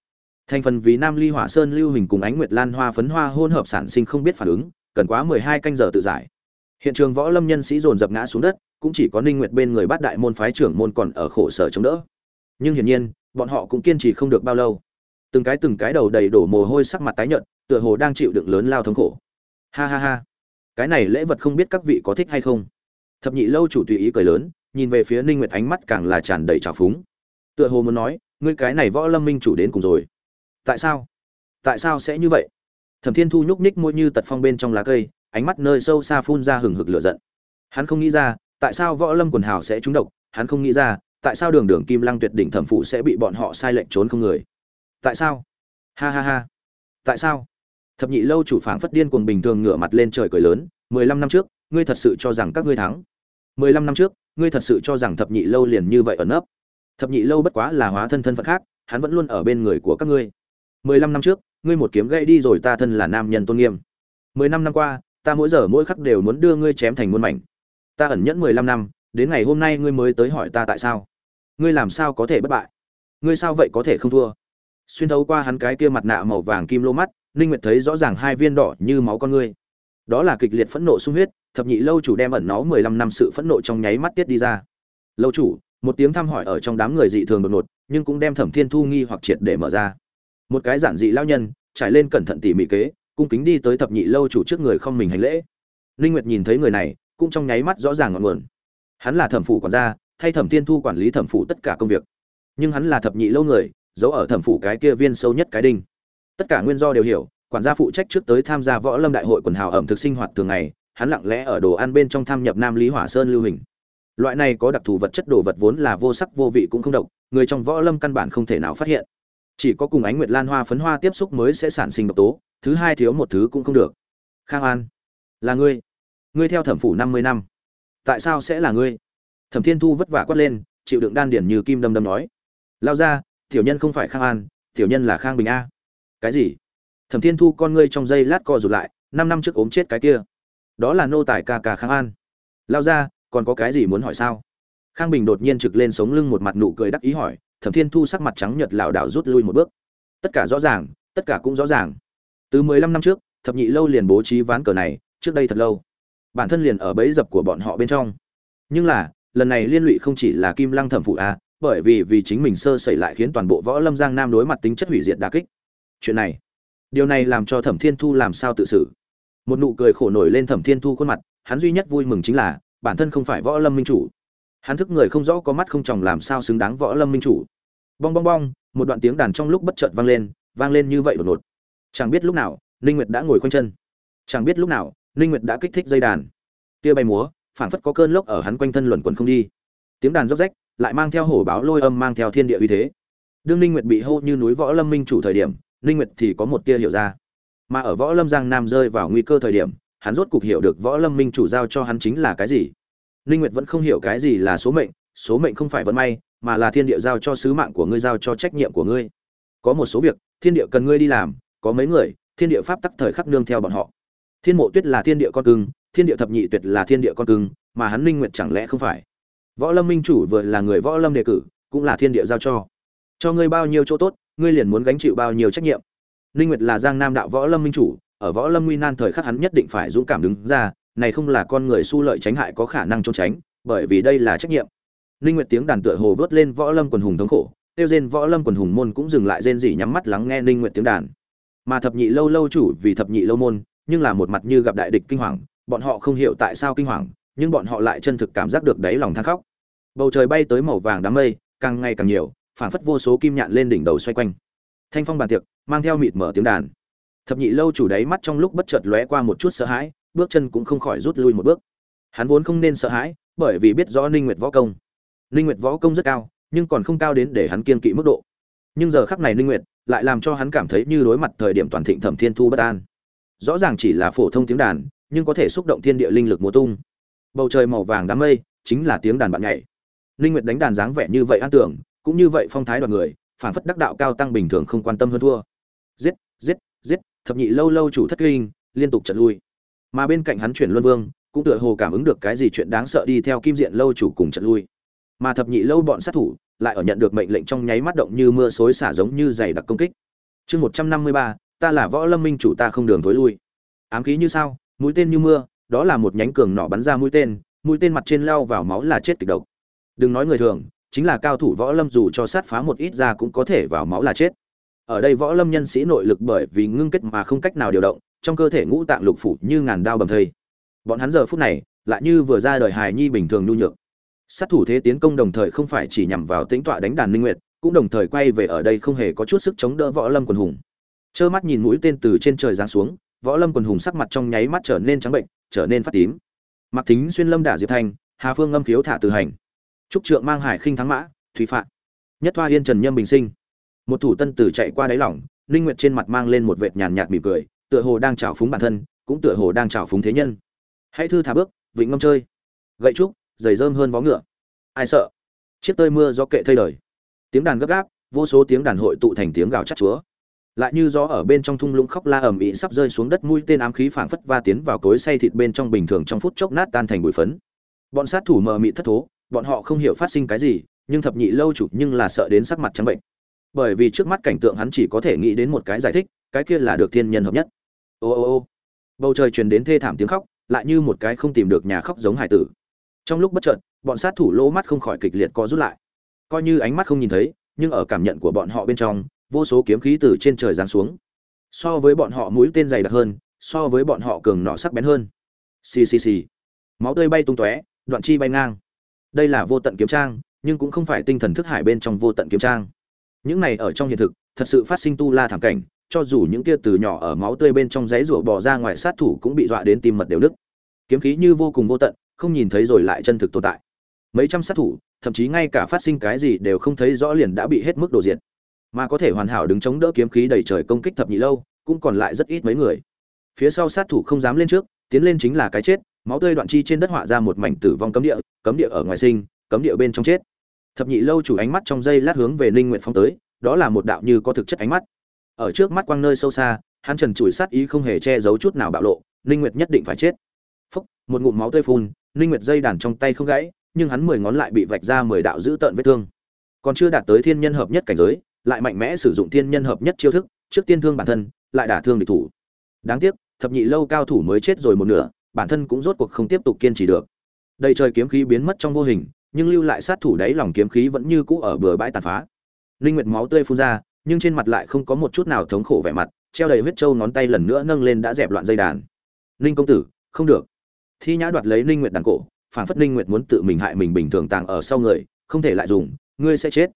Thành phần vì nam ly hỏa sơn lưu hình cùng ánh nguyệt lan hoa phấn hoa hôn hợp sản sinh không biết phản ứng cần quá mười hai canh giờ tự giải. Hiện trường võ lâm nhân sĩ dồn dập ngã xuống đất, cũng chỉ có ninh nguyệt bên người bát đại môn phái trưởng môn còn ở khổ sở chống đỡ. Nhưng hiển nhiên, bọn họ cũng kiên trì không được bao lâu. Từng cái từng cái đầu đầy đổ mồ hôi sắc mặt tái nhợt, tựa hồ đang chịu đựng lớn lao thống khổ. Ha ha ha. Cái này lễ vật không biết các vị có thích hay không? Thập nhị lâu chủ tùy ý cười lớn, nhìn về phía ninh nguyệt ánh mắt càng là tràn đầy trào phúng. Tựa hồ muốn nói, ngươi cái này võ lâm minh chủ đến cùng rồi. Tại sao? Tại sao sẽ như vậy? Thẩm thiên thu nhúc nhích môi như tật phong bên trong lá cây, ánh mắt nơi sâu xa phun ra hừng hực lửa giận. Hắn không nghĩ ra, tại sao võ lâm quần hào sẽ trúng độc, hắn không nghĩ ra, tại sao đường đường kim lăng tuyệt đỉnh thẩm phụ sẽ bị bọn họ sai lệnh trốn không người. Tại sao? Ha ha ha. Tại sao? Thập nhị lâu chủ phảng phất điên cuồng bình thường ngửa mặt lên trời cười lớn, mười lăm năm trước, ngươi thật sự cho rằng các ngươi thắng. Mười lăm năm trước, ngươi thật sự cho rằng thập nhị lâu liền như vậy ẩn nấp. Thập nhị lâu bất quá là hóa thân thân phận khác, hắn vẫn luôn ở bên người của các ngươi mười lăm năm trước, ngươi một kiếm gãy đi rồi ta thân là nam nhân tôn nghiêm. mười năm năm qua, ta mỗi giờ mỗi khắc đều muốn đưa ngươi chém thành muôn mảnh. Ta ẩn nhẫn mười lăm năm, đến ngày hôm nay ngươi mới tới hỏi ta tại sao. Ngươi làm sao có thể bất bại? Ngươi sao vậy có thể không thua? Xuyên thấu qua hắn cái kia mặt nạ màu vàng kim lô mắt, ninh nguyệt thấy rõ ràng hai viên đỏ như máu con ngươi. Đó là kịch liệt phẫn nộ sung huyết, thập nhị lâu chủ đem ẩn nó 15 năm sự phẫn nộ trong nháy mắt tiết đi ra. Lâu chủ, một tiếng thăm hỏi ở trong đám người dị thường đột ngột, nhưng cũng đem thẩm thiên thu nghi hoặc triệt để mở ra một cái giản dị lao nhân, trải lên cẩn thận tỉ mỉ kế, cung kính đi tới thập nhị lâu chủ trước người không mình hành lễ. Ninh nguyệt nhìn thấy người này, cũng trong nháy mắt rõ ràng ngọn nguồn. Hắn là thẩm phủ quản gia, thay thẩm thiên thu quản lý thẩm phủ tất cả công việc. Nhưng hắn là thập nhị lâu người, giấu ở thẩm phủ cái kia viên sâu nhất cái đinh. Tất cả nguyên do đều hiểu, quản gia phụ trách trước tới tham gia võ lâm đại hội quần hào ẩm thực sinh hoạt thường ngày, hắn lặng lẽ ở đồ ăn bên trong tham nhập nam lý hỏa sơn lưu hình. Loại này có đặc thù vật chất đồ vật vốn là vô sắc vô vị cũng không độc, người trong võ lâm căn bản không thể nào phát hiện chỉ có cùng ánh nguyệt lan hoa phấn hoa tiếp xúc mới sẽ sản sinh độc tố, thứ hai thiếu một thứ cũng không được. Khang an, là ngươi. Ngươi theo thẩm phủ năm mươi năm. Tại sao sẽ là ngươi? Thẩm thiên thu vất vả quát lên, chịu đựng đan điển như kim đâm đâm nói. Lao ra, tiểu nhân không phải khang an, tiểu nhân là khang bình a. Cái gì? Thẩm thiên thu con ngươi trong giây lát co rụt lại, năm năm trước ốm chết cái kia. Đó là nô tài ca ca khang an. Lao ra, còn có cái gì muốn hỏi sao? Khang bình đột nhiên trực lên sống lưng một mặt nụ cười đắc ý hỏi thẩm thiên thu sắc mặt trắng nhợt lảo đảo rút lui một bước. Tất cả rõ ràng, tất cả cũng rõ ràng. Từ mười lăm năm trước, thập nhị lâu liền bố trí ván cờ này, trước đây thật lâu. Bản thân liền ở bẫy dập của bọn họ bên trong. Nhưng là, lần này liên lụy không chỉ là kim lăng thẩm phụ a, bởi vì vì chính mình sơ sẩy lại khiến toàn bộ võ lâm giang nam đối mặt tính chất hủy diệt đà kích. Chuyện này, điều này làm cho thẩm thiên thu làm sao tự xử? Một nụ cười khổ nổi lên thẩm thiên thu khuôn mặt, hắn duy nhất vui mừng chính là, bản thân không phải võ lâm minh chủ hắn thức người không rõ có mắt không chồng làm sao xứng đáng võ lâm minh chủ. Bong bong bong, một đoạn tiếng đàn trong lúc bất chợt vang lên vang lên như vậy đột ngột. Chẳng biết lúc nào, ninh nguyệt đã ngồi khoanh chân. Chẳng biết lúc nào, ninh nguyệt đã kích thích dây đàn. Tia bay múa, phảng phất có cơn lốc ở hắn quanh thân luẩn quẩn không đi. Tiếng đàn róc rách, lại mang theo hổ báo lôi âm mang theo thiên địa uy thế. Đương ninh nguyệt bị hô như núi võ lâm minh chủ thời điểm, ninh nguyệt thì có một tia hiểu ra. Mà ở võ lâm giang nam rơi vào nguy cơ thời điểm, hắn rốt cục hiểu được võ lâm minh chủ giao cho hắn chính là cái gì. Linh nguyệt vẫn không hiểu cái gì là số mệnh số mệnh không phải vận may, mà là thiên địa giao cho sứ mạng của ngươi giao cho trách nhiệm của ngươi. Có một số việc, thiên địa cần ngươi đi làm, có mấy người, thiên địa pháp tắc thời khắc nương theo bọn họ. Thiên mộ tuyết là thiên địa con cưng, thiên địa thập nhị tuyệt là thiên địa con cưng, mà hắn Linh nguyệt chẳng lẽ không phải? Võ lâm minh chủ vừa là người võ lâm đề cử, cũng là thiên địa giao cho. Cho ngươi bao nhiêu chỗ tốt, ngươi liền muốn gánh chịu bao nhiêu trách nhiệm. Linh nguyệt là giang nam đạo võ lâm minh chủ, ở võ lâm nguy nan thời khắc hắn nhất định phải dũng cảm đứng ra này không là con người su lợi tránh hại có khả năng trốn tránh, bởi vì đây là trách nhiệm. Linh nguyệt tiếng đàn tựa hồ vớt lên võ lâm quần hùng thống khổ, tiêu diên võ lâm quần hùng môn cũng dừng lại rên rỉ nhắm mắt lắng nghe Linh nguyệt tiếng đàn. Mà thập nhị lâu lâu chủ vì thập nhị lâu môn, nhưng là một mặt như gặp đại địch kinh hoàng, bọn họ không hiểu tại sao kinh hoàng, nhưng bọn họ lại chân thực cảm giác được đáy lòng than khóc. Bầu trời bay tới màu vàng đám mây, càng ngày càng nhiều, phảng phất vô số kim nhạn lên đỉnh đầu xoay quanh. Thanh phong bàn tiệc, mang theo mịt mở tiếng đàn. Thập nhị lâu chủ đáy mắt trong lúc bất chợt lóe qua một chút sợ hãi bước chân cũng không khỏi rút lui một bước. Hắn vốn không nên sợ hãi, bởi vì biết rõ ninh nguyệt võ công. Ninh nguyệt võ công rất cao, nhưng còn không cao đến để hắn kiên kỵ mức độ. Nhưng giờ khắc này ninh nguyệt lại làm cho hắn cảm thấy như đối mặt thời điểm toàn thịnh thẩm thiên thu bất an. Rõ ràng chỉ là phổ thông tiếng đàn, nhưng có thể xúc động thiên địa linh lực múa tung. Bầu trời màu vàng đám mây, chính là tiếng đàn bạn nhảy. Ninh nguyệt đánh đàn dáng vẻ như vậy an tưởng, cũng như vậy phong thái đoàn người phản phất đắc đạo cao tăng bình thường không quan tâm hơn thua. Giết giết giết, thập nhị lâu lâu chủ thất kinh, liên tục trận lui mà bên cạnh hắn chuyển luân vương, cũng tựa hồ cảm ứng được cái gì chuyện đáng sợ đi theo kim diện lâu chủ cùng trận lui. Mà thập nhị lâu bọn sát thủ lại ở nhận được mệnh lệnh trong nháy mắt động như mưa xối xả giống như dày đặc công kích. Chương một trăm năm mươi ba, ta là võ lâm minh chủ ta không đường thối lui. Ám khí như sao, mũi tên như mưa, đó là một nhánh cường nỏ bắn ra mũi tên mũi tên mặt trên lao vào máu là chết kịch độc. Đừng nói người thường, chính là cao thủ võ lâm dù cho sát phá một ít ra cũng có thể vào máu là chết. Ở đây võ lâm nhân sĩ nội lực bởi vì ngưng kết mà không cách nào điều động trong cơ thể ngũ tạng lục phủ như ngàn đao bầm thây. Bọn hắn giờ phút này lại như vừa ra đời hài nhi bình thường nhu nhược. Sát thủ thế tiến công đồng thời không phải chỉ nhằm vào tính tọa đánh đàn linh nguyệt, cũng đồng thời quay về ở đây không hề có chút sức chống đỡ võ lâm quần hùng. Trơ mắt nhìn mũi tên từ trên trời giáng xuống, võ lâm quần hùng sắc mặt trong nháy mắt trở nên trắng bệnh, trở nên phát tím. Mặc thính xuyên lâm đả diệp thanh, hà phương ngâm khiếu thả từ hành. Trúc trượng mang hải khinh thắng mã, thủy phạn. Nhất thoa yên trần nhâm bình sinh. Một thủ tân tử chạy qua đáy lỏng linh nguyệt trên mặt mang lên một vệt nhàn nhạt mỉm cười tựa hồ đang trào phúng bản thân, cũng tựa hồ đang trào phúng thế nhân. Hãy thư thả bước, vịnh ngâm chơi. Gậy trúc, giày rơm hơn vó ngựa. Ai sợ? Chiếc tơi mưa do kệ thay đời. Tiếng đàn gấp gáp, vô số tiếng đàn hội tụ thành tiếng gào chắc chúa. Lại như gió ở bên trong thung lũng khóc la ầm ĩ sắp rơi xuống đất, mũi tên ám khí phảng phất va tiến vào cối xay thịt bên trong bình thường trong phút chốc nát tan thành bụi phấn. Bọn sát thủ mờ mị thất thố, bọn họ không hiểu phát sinh cái gì, nhưng thập nhị lâu chủ nhưng là sợ đến sắc mặt trắng bệnh. Bởi vì trước mắt cảnh tượng hắn chỉ có thể nghĩ đến một cái giải thích, cái kia là được thiên nhân hợp nhất ô ô ô. Bầu trời truyền đến thê thảm tiếng khóc, lại như một cái không tìm được nhà khóc giống hải tử. Trong lúc bất chợt, bọn sát thủ lỗ mắt không khỏi kịch liệt co rút lại. Coi như ánh mắt không nhìn thấy, nhưng ở cảm nhận của bọn họ bên trong, vô số kiếm khí từ trên trời giáng xuống. So với bọn họ mũi tên dày đặc hơn, so với bọn họ cường nọ sắc bén hơn. Xì xì xì. Máu tươi bay tung tóe, đoạn chi bay ngang. Đây là vô tận kiếm trang, nhưng cũng không phải tinh thần thức hải bên trong vô tận kiếm trang. Những này ở trong hiện thực, thật sự phát sinh tu la thảm cảnh cho dù những kia từ nhỏ ở máu tươi bên trong giấy rủa bò ra ngoài sát thủ cũng bị dọa đến tim mật đều đứt kiếm khí như vô cùng vô tận, không nhìn thấy rồi lại chân thực tồn tại. Mấy trăm sát thủ, thậm chí ngay cả phát sinh cái gì đều không thấy rõ liền đã bị hết mức đồ diệt. Mà có thể hoàn hảo đứng chống đỡ kiếm khí đầy trời công kích thập nhị lâu, cũng còn lại rất ít mấy người. Phía sau sát thủ không dám lên trước, tiến lên chính là cái chết, máu tươi đoạn chi trên đất họa ra một mảnh tử vong cấm địa cấm địa ở ngoài sinh, cấm địa bên trong chết. Thập nhị lâu chủ ánh mắt trong dây lát hướng về ninh nguyện phong tới, đó là một đạo như có thực chất ánh mắt ở trước mắt quang nơi sâu xa, hắn trần trụi sát ý không hề che giấu chút nào bạo lộ, ninh nguyệt nhất định phải chết. Phúc, một ngụm máu tươi phun, ninh nguyệt dây đàn trong tay không gãy, nhưng hắn mười ngón lại bị vạch ra mười đạo dữ tợn vết thương. Còn chưa đạt tới thiên nhân hợp nhất cảnh giới, lại mạnh mẽ sử dụng thiên nhân hợp nhất chiêu thức, trước tiên thương bản thân, lại đả thương địch thủ. Đáng tiếc, thập nhị lâu cao thủ mới chết rồi một nửa, bản thân cũng rốt cuộc không tiếp tục kiên trì được. Đầy trời kiếm khí biến mất trong vô hình, nhưng lưu lại sát thủ đáy lòng kiếm khí vẫn như cũ ở bờ bãi tàn phá. Linh nguyệt máu tươi phun ra nhưng trên mặt lại không có một chút nào thống khổ vẻ mặt treo đầy huyết trâu ngón tay lần nữa nâng lên đã dẹp loạn dây đàn. Linh công tử không được. Thi nhã đoạt lấy linh nguyệt đàn cổ phản phất linh nguyệt muốn tự mình hại mình bình thường tàng ở sau người không thể lại dùng ngươi sẽ chết.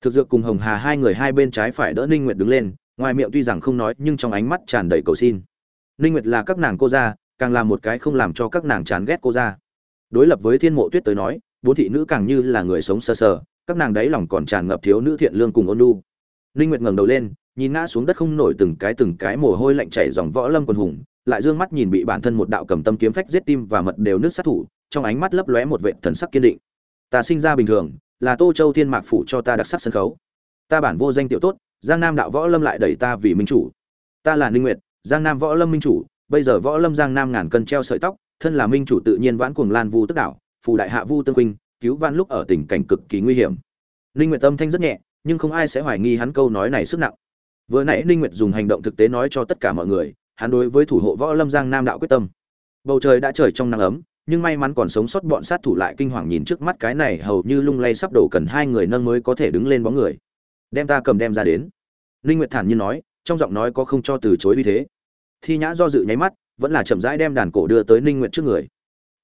Thực dược cùng hồng hà hai người hai bên trái phải đỡ linh nguyệt đứng lên ngoài miệng tuy rằng không nói nhưng trong ánh mắt tràn đầy cầu xin. Linh nguyệt là các nàng cô gia càng là một cái không làm cho các nàng chán ghét cô gia. Đối lập với thiên mộ tuyết tới nói bốn thị nữ càng như là người sống sơ sờ, sờ các nàng đấy lòng còn tràn ngập thiếu nữ thiện lương cùng ôn nhu linh nguyệt ngẩng đầu lên, nhìn ngã xuống đất không nổi từng cái từng cái mồ hôi lạnh chảy dòng võ lâm quần hùng, lại dương mắt nhìn bị bản thân một đạo cầm tâm kiếm phách giết tim và mật đều nước sát thủ, trong ánh mắt lấp lóe một vệt thần sắc kiên định. Ta sinh ra bình thường, là tô châu thiên mạc phủ cho ta đặc sắc sân khấu. Ta bản vô danh tiểu tốt, giang nam đạo võ lâm lại đẩy ta vì minh chủ. Ta là ninh nguyệt, giang nam võ lâm minh chủ, bây giờ võ lâm giang nam ngàn cân treo sợi tóc, thân là minh chủ tự nhiên vãn cuồng lan vu tức đảo phù đại hạ vu tương huynh cứu van lúc ở tình cảnh cực kỳ nguy hiểm. Ninh nguyệt tâm thanh rất nhẹ nhưng không ai sẽ hoài nghi hắn câu nói này sức nặng. Vừa nãy ninh nguyệt dùng hành động thực tế nói cho tất cả mọi người, hắn đối với thủ hộ võ lâm giang nam đạo quyết tâm. Bầu trời đã trời trong nắng ấm, nhưng may mắn còn sống sót bọn sát thủ lại kinh hoàng nhìn trước mắt cái này hầu như lung lay sắp đổ cần hai người nâng mới có thể đứng lên bóng người. Đem ta cầm đem ra đến. Ninh nguyệt thản nhiên nói, trong giọng nói có không cho từ chối uy thế. Thi nhã do dự nháy mắt, vẫn là chậm rãi đem đàn cổ đưa tới ninh nguyệt trước người.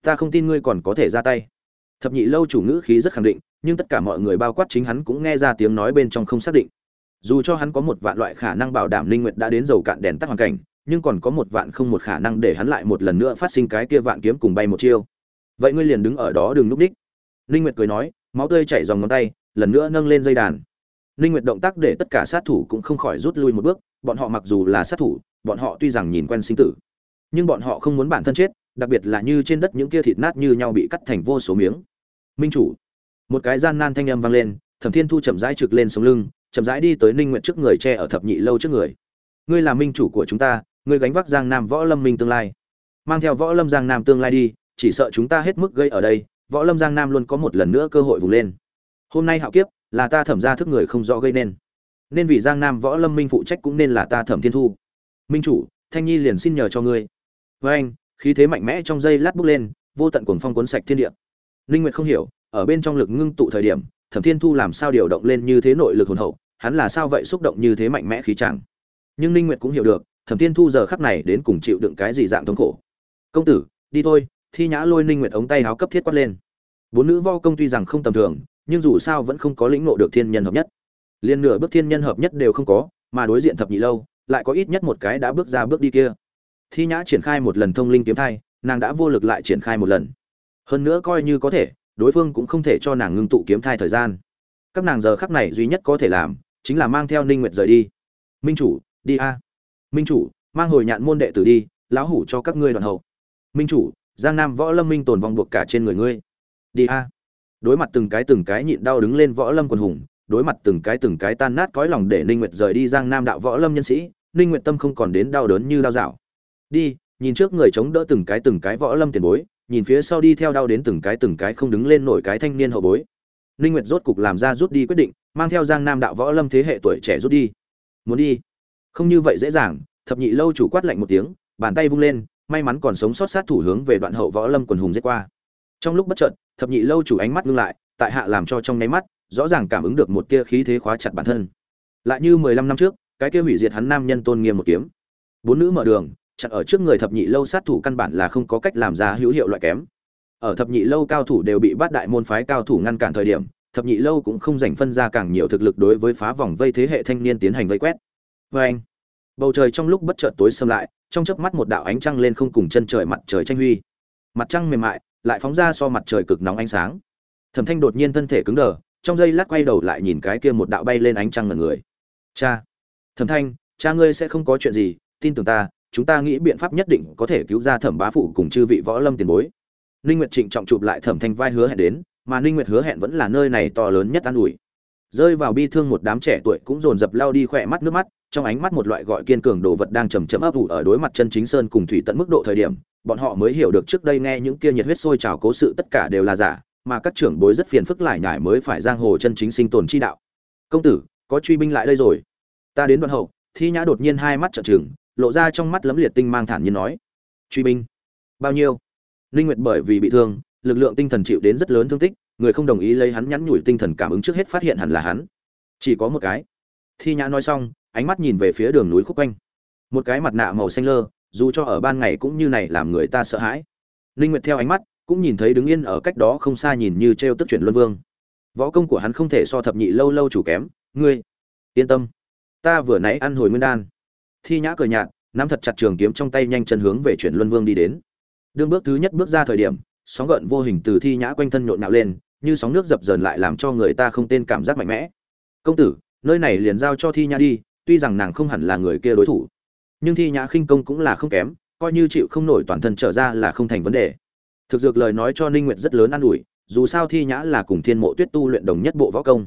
Ta không tin ngươi còn có thể ra tay. Thập nhị lâu chủ ngữ khí rất khẳng định nhưng tất cả mọi người bao quát chính hắn cũng nghe ra tiếng nói bên trong không xác định. Dù cho hắn có một vạn loại khả năng bảo đảm linh nguyệt đã đến dầu cạn đèn tắt hoàn cảnh, nhưng còn có một vạn không một khả năng để hắn lại một lần nữa phát sinh cái kia vạn kiếm cùng bay một chiêu. Vậy ngươi liền đứng ở đó đừng núp đích. Linh nguyệt cười nói, máu tươi chảy dòng ngón tay, lần nữa nâng lên dây đàn. Linh nguyệt động tác để tất cả sát thủ cũng không khỏi rút lui một bước, bọn họ mặc dù là sát thủ, bọn họ tuy rằng nhìn quen sinh tử, nhưng bọn họ không muốn bản thân chết, đặc biệt là như trên đất những kia thịt nát như nhau bị cắt thành vô số miếng. Minh chủ một cái gian nan thanh âm vang lên, thẩm thiên thu chậm rãi trực lên sống lưng, chậm rãi đi tới ninh nguyện trước người che ở thập nhị lâu trước người. Ngươi là minh chủ của chúng ta, ngươi gánh vác giang nam võ lâm minh tương lai. Mang theo võ lâm giang nam tương lai đi, chỉ sợ chúng ta hết mức gây ở đây, võ lâm giang nam luôn có một lần nữa cơ hội vùng lên. Hôm nay hạo kiếp, là ta thẩm ra thức người không rõ gây nên. Nên vì giang nam võ lâm minh phụ trách cũng nên là ta thẩm thiên thu. Minh chủ, thanh nhi liền xin nhờ cho ngươi. Với anh khí thế mạnh mẽ trong dây lát bước lên, vô tận cuồng phong cuốn sạch thiên địa. Linh nguyệt không hiểu ở bên trong lực ngưng tụ thời điểm, thẩm thiên thu làm sao điều động lên như thế nội lực hồn hậu, hắn là sao vậy xúc động như thế mạnh mẽ khí chẳng? Nhưng linh nguyệt cũng hiểu được, thẩm thiên thu giờ khắc này đến cùng chịu đựng cái gì dạng thống khổ. Công tử, đi thôi. Thi nhã lôi linh nguyệt ống tay áo cấp thiết quát lên. Bốn nữ vo công tuy rằng không tầm thường, nhưng dù sao vẫn không có lĩnh ngộ được thiên nhân hợp nhất. Liên nửa bước thiên nhân hợp nhất đều không có, mà đối diện thập nhị lâu, lại có ít nhất một cái đã bước ra bước đi kia. Thi nhã triển khai một lần thông linh kiếm thai, nàng đã vô lực lại triển khai một lần. Hơn nữa coi như có thể đối phương cũng không thể cho nàng ngưng tụ kiếm thai thời gian. Các nàng giờ khắc này duy nhất có thể làm chính là mang theo ninh nguyệt rời đi. Minh chủ, đi a. Minh chủ, mang hồi nhạn môn đệ tử đi, lão hủ cho các ngươi đoàn hậu. Minh chủ, giang nam võ lâm minh tồn vong buộc cả trên người ngươi. Đi a. Đối mặt từng cái từng cái nhịn đau đứng lên võ lâm quần hùng, đối mặt từng cái từng cái tan nát cõi lòng để ninh nguyệt rời đi giang nam đạo võ lâm nhân sĩ, ninh nguyệt tâm không còn đến đau đớn như đau dạo. Đi, nhìn trước người chống đỡ từng cái từng cái võ lâm tiền bối nhìn phía sau đi theo đau đến từng cái từng cái không đứng lên nổi cái thanh niên hậu bối. Ninh nguyệt rốt cục làm ra rút đi quyết định, mang theo giang nam đạo võ lâm thế hệ tuổi trẻ rút đi. Muốn đi? Không như vậy dễ dàng, thập nhị lâu chủ quát lạnh một tiếng, bàn tay vung lên, may mắn còn sống sót sát thủ hướng về đoạn hậu võ lâm quần hùng giết qua. Trong lúc bất chợt, thập nhị lâu chủ ánh mắt ngưng lại, tại hạ làm cho trong nháy mắt, rõ ràng cảm ứng được một tia khí thế khóa chặt bản thân. Lại như mười lăm năm trước, cái kia hủy diệt hắn nam nhân tôn nghiêm một kiếm. Bốn nữ mở đường chặt ở trước người thập nhị lâu sát thủ căn bản là không có cách làm ra hữu hiệu loại kém. Ở thập nhị lâu cao thủ đều bị bát đại môn phái cao thủ ngăn cản thời điểm, thập nhị lâu cũng không dành phân ra càng nhiều thực lực đối với phá vòng vây thế hệ thanh niên tiến hành vây quét. Vê anh, bầu trời trong lúc bất chợt tối xâm lại, trong chớp mắt một đạo ánh trăng lên không cùng chân trời mặt trời tranh huy. Mặt trăng mềm mại, lại phóng ra so mặt trời cực nóng ánh sáng. Thẩm thanh đột nhiên thân thể cứng đờ, trong giây lát quay đầu lại nhìn cái kia một đạo bay lên ánh trăng ngần người. Cha, thẩm thanh, cha ngươi sẽ không có chuyện gì, tin tưởng ta chúng ta nghĩ biện pháp nhất định có thể cứu ra thẩm bá phụ cùng chư vị võ lâm tiền bối. Ninh nguyệt trịnh trọng chụp lại thẩm thanh vai hứa hẹn đến, mà ninh nguyệt hứa hẹn vẫn là nơi này to lớn nhất an ủi. Rơi vào bi thương một đám trẻ tuổi cũng dồn dập lao đi khỏe mắt nước mắt, trong ánh mắt một loại gọi kiên cường đồ vật đang chầm chậm ấp ủ ở đối mặt chân chính sơn cùng thủy tận mức độ thời điểm, bọn họ mới hiểu được trước đây nghe những kia nhiệt huyết sôi trào cố sự tất cả đều là giả, mà các trưởng bối rất phiền phức lại nhải mới phải giang hồ chân chính sinh tồn chi đạo. Công tử, có truy binh lại đây rồi. Ta đến đoạn hậu. Thi nhã đột nhiên hai mắt trợn trừng lộ ra trong mắt lấm liệt tinh mang thản nhiên nói, truy binh, bao nhiêu? Linh nguyệt bởi vì bị thương, lực lượng tinh thần chịu đến rất lớn thương tích, người không đồng ý lấy hắn nhắn nhủi tinh thần cảm ứng trước hết phát hiện hẳn là hắn. Chỉ có một cái. Thi nhã nói xong, ánh mắt nhìn về phía đường núi khúc quanh. Một cái mặt nạ màu xanh lơ, dù cho ở ban ngày cũng như này làm người ta sợ hãi. Linh nguyệt theo ánh mắt, cũng nhìn thấy đứng yên ở cách đó không xa nhìn như treo tức chuyển luân vương. Võ công của hắn không thể so thập nhị lâu lâu chủ kém, ngươi, yên tâm. Ta vừa nãy ăn hồi nguyên đan thi nhã cười nhạt, nắm thật chặt trường kiếm trong tay nhanh chân hướng về chuyển luân vương đi đến. Đương bước thứ nhất bước ra thời điểm, sóng gợn vô hình từ thi nhã quanh thân nhộn nhạo lên, như sóng nước dập dờn lại làm cho người ta không tên cảm giác mạnh mẽ. Công tử, nơi này liền giao cho thi nhã đi, tuy rằng nàng không hẳn là người kia đối thủ, nhưng thi nhã khinh công cũng là không kém, coi như chịu không nổi toàn thân trở ra là không thành vấn đề. Thực dược lời nói cho ninh nguyệt rất lớn an ủi, dù sao thi nhã là cùng thiên mộ tuyết tu luyện đồng nhất bộ võ công.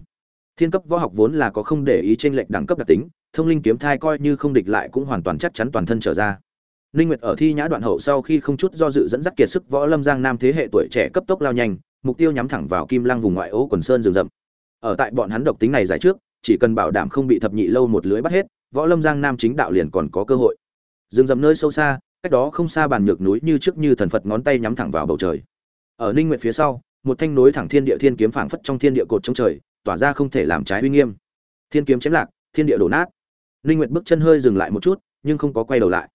Thiên cấp võ học vốn là có không để ý trên lệch đẳng cấp đặc tính thông linh kiếm thai coi như không địch lại cũng hoàn toàn chắc chắn toàn thân trở ra. Ninh nguyệt ở thi nhã đoạn hậu sau khi không chút do dự dẫn dắt kiệt sức võ lâm giang nam thế hệ tuổi trẻ cấp tốc lao nhanh, mục tiêu nhắm thẳng vào kim lăng vùng ngoại ô quần sơn rừng rậm. Ở tại bọn hắn độc tính này giải trước, chỉ cần bảo đảm không bị thập nhị lâu một lưới bắt hết, võ lâm giang nam chính đạo liền còn có cơ hội. Rừng rậm nơi sâu xa, cách đó không xa bàn nhược núi như trước như thần phật ngón tay nhắm thẳng vào bầu trời. Ở ninh nguyệt phía sau, một thanh núi thẳng thiên địa thiên kiếm phảng phất trong thiên địa cột trong trời, tỏa ra không thể làm trái uy nghiêm. Thiên kiếm chém lạc, thiên địa đổ nát ninh nguyệt bước chân hơi dừng lại một chút nhưng không có quay đầu lại.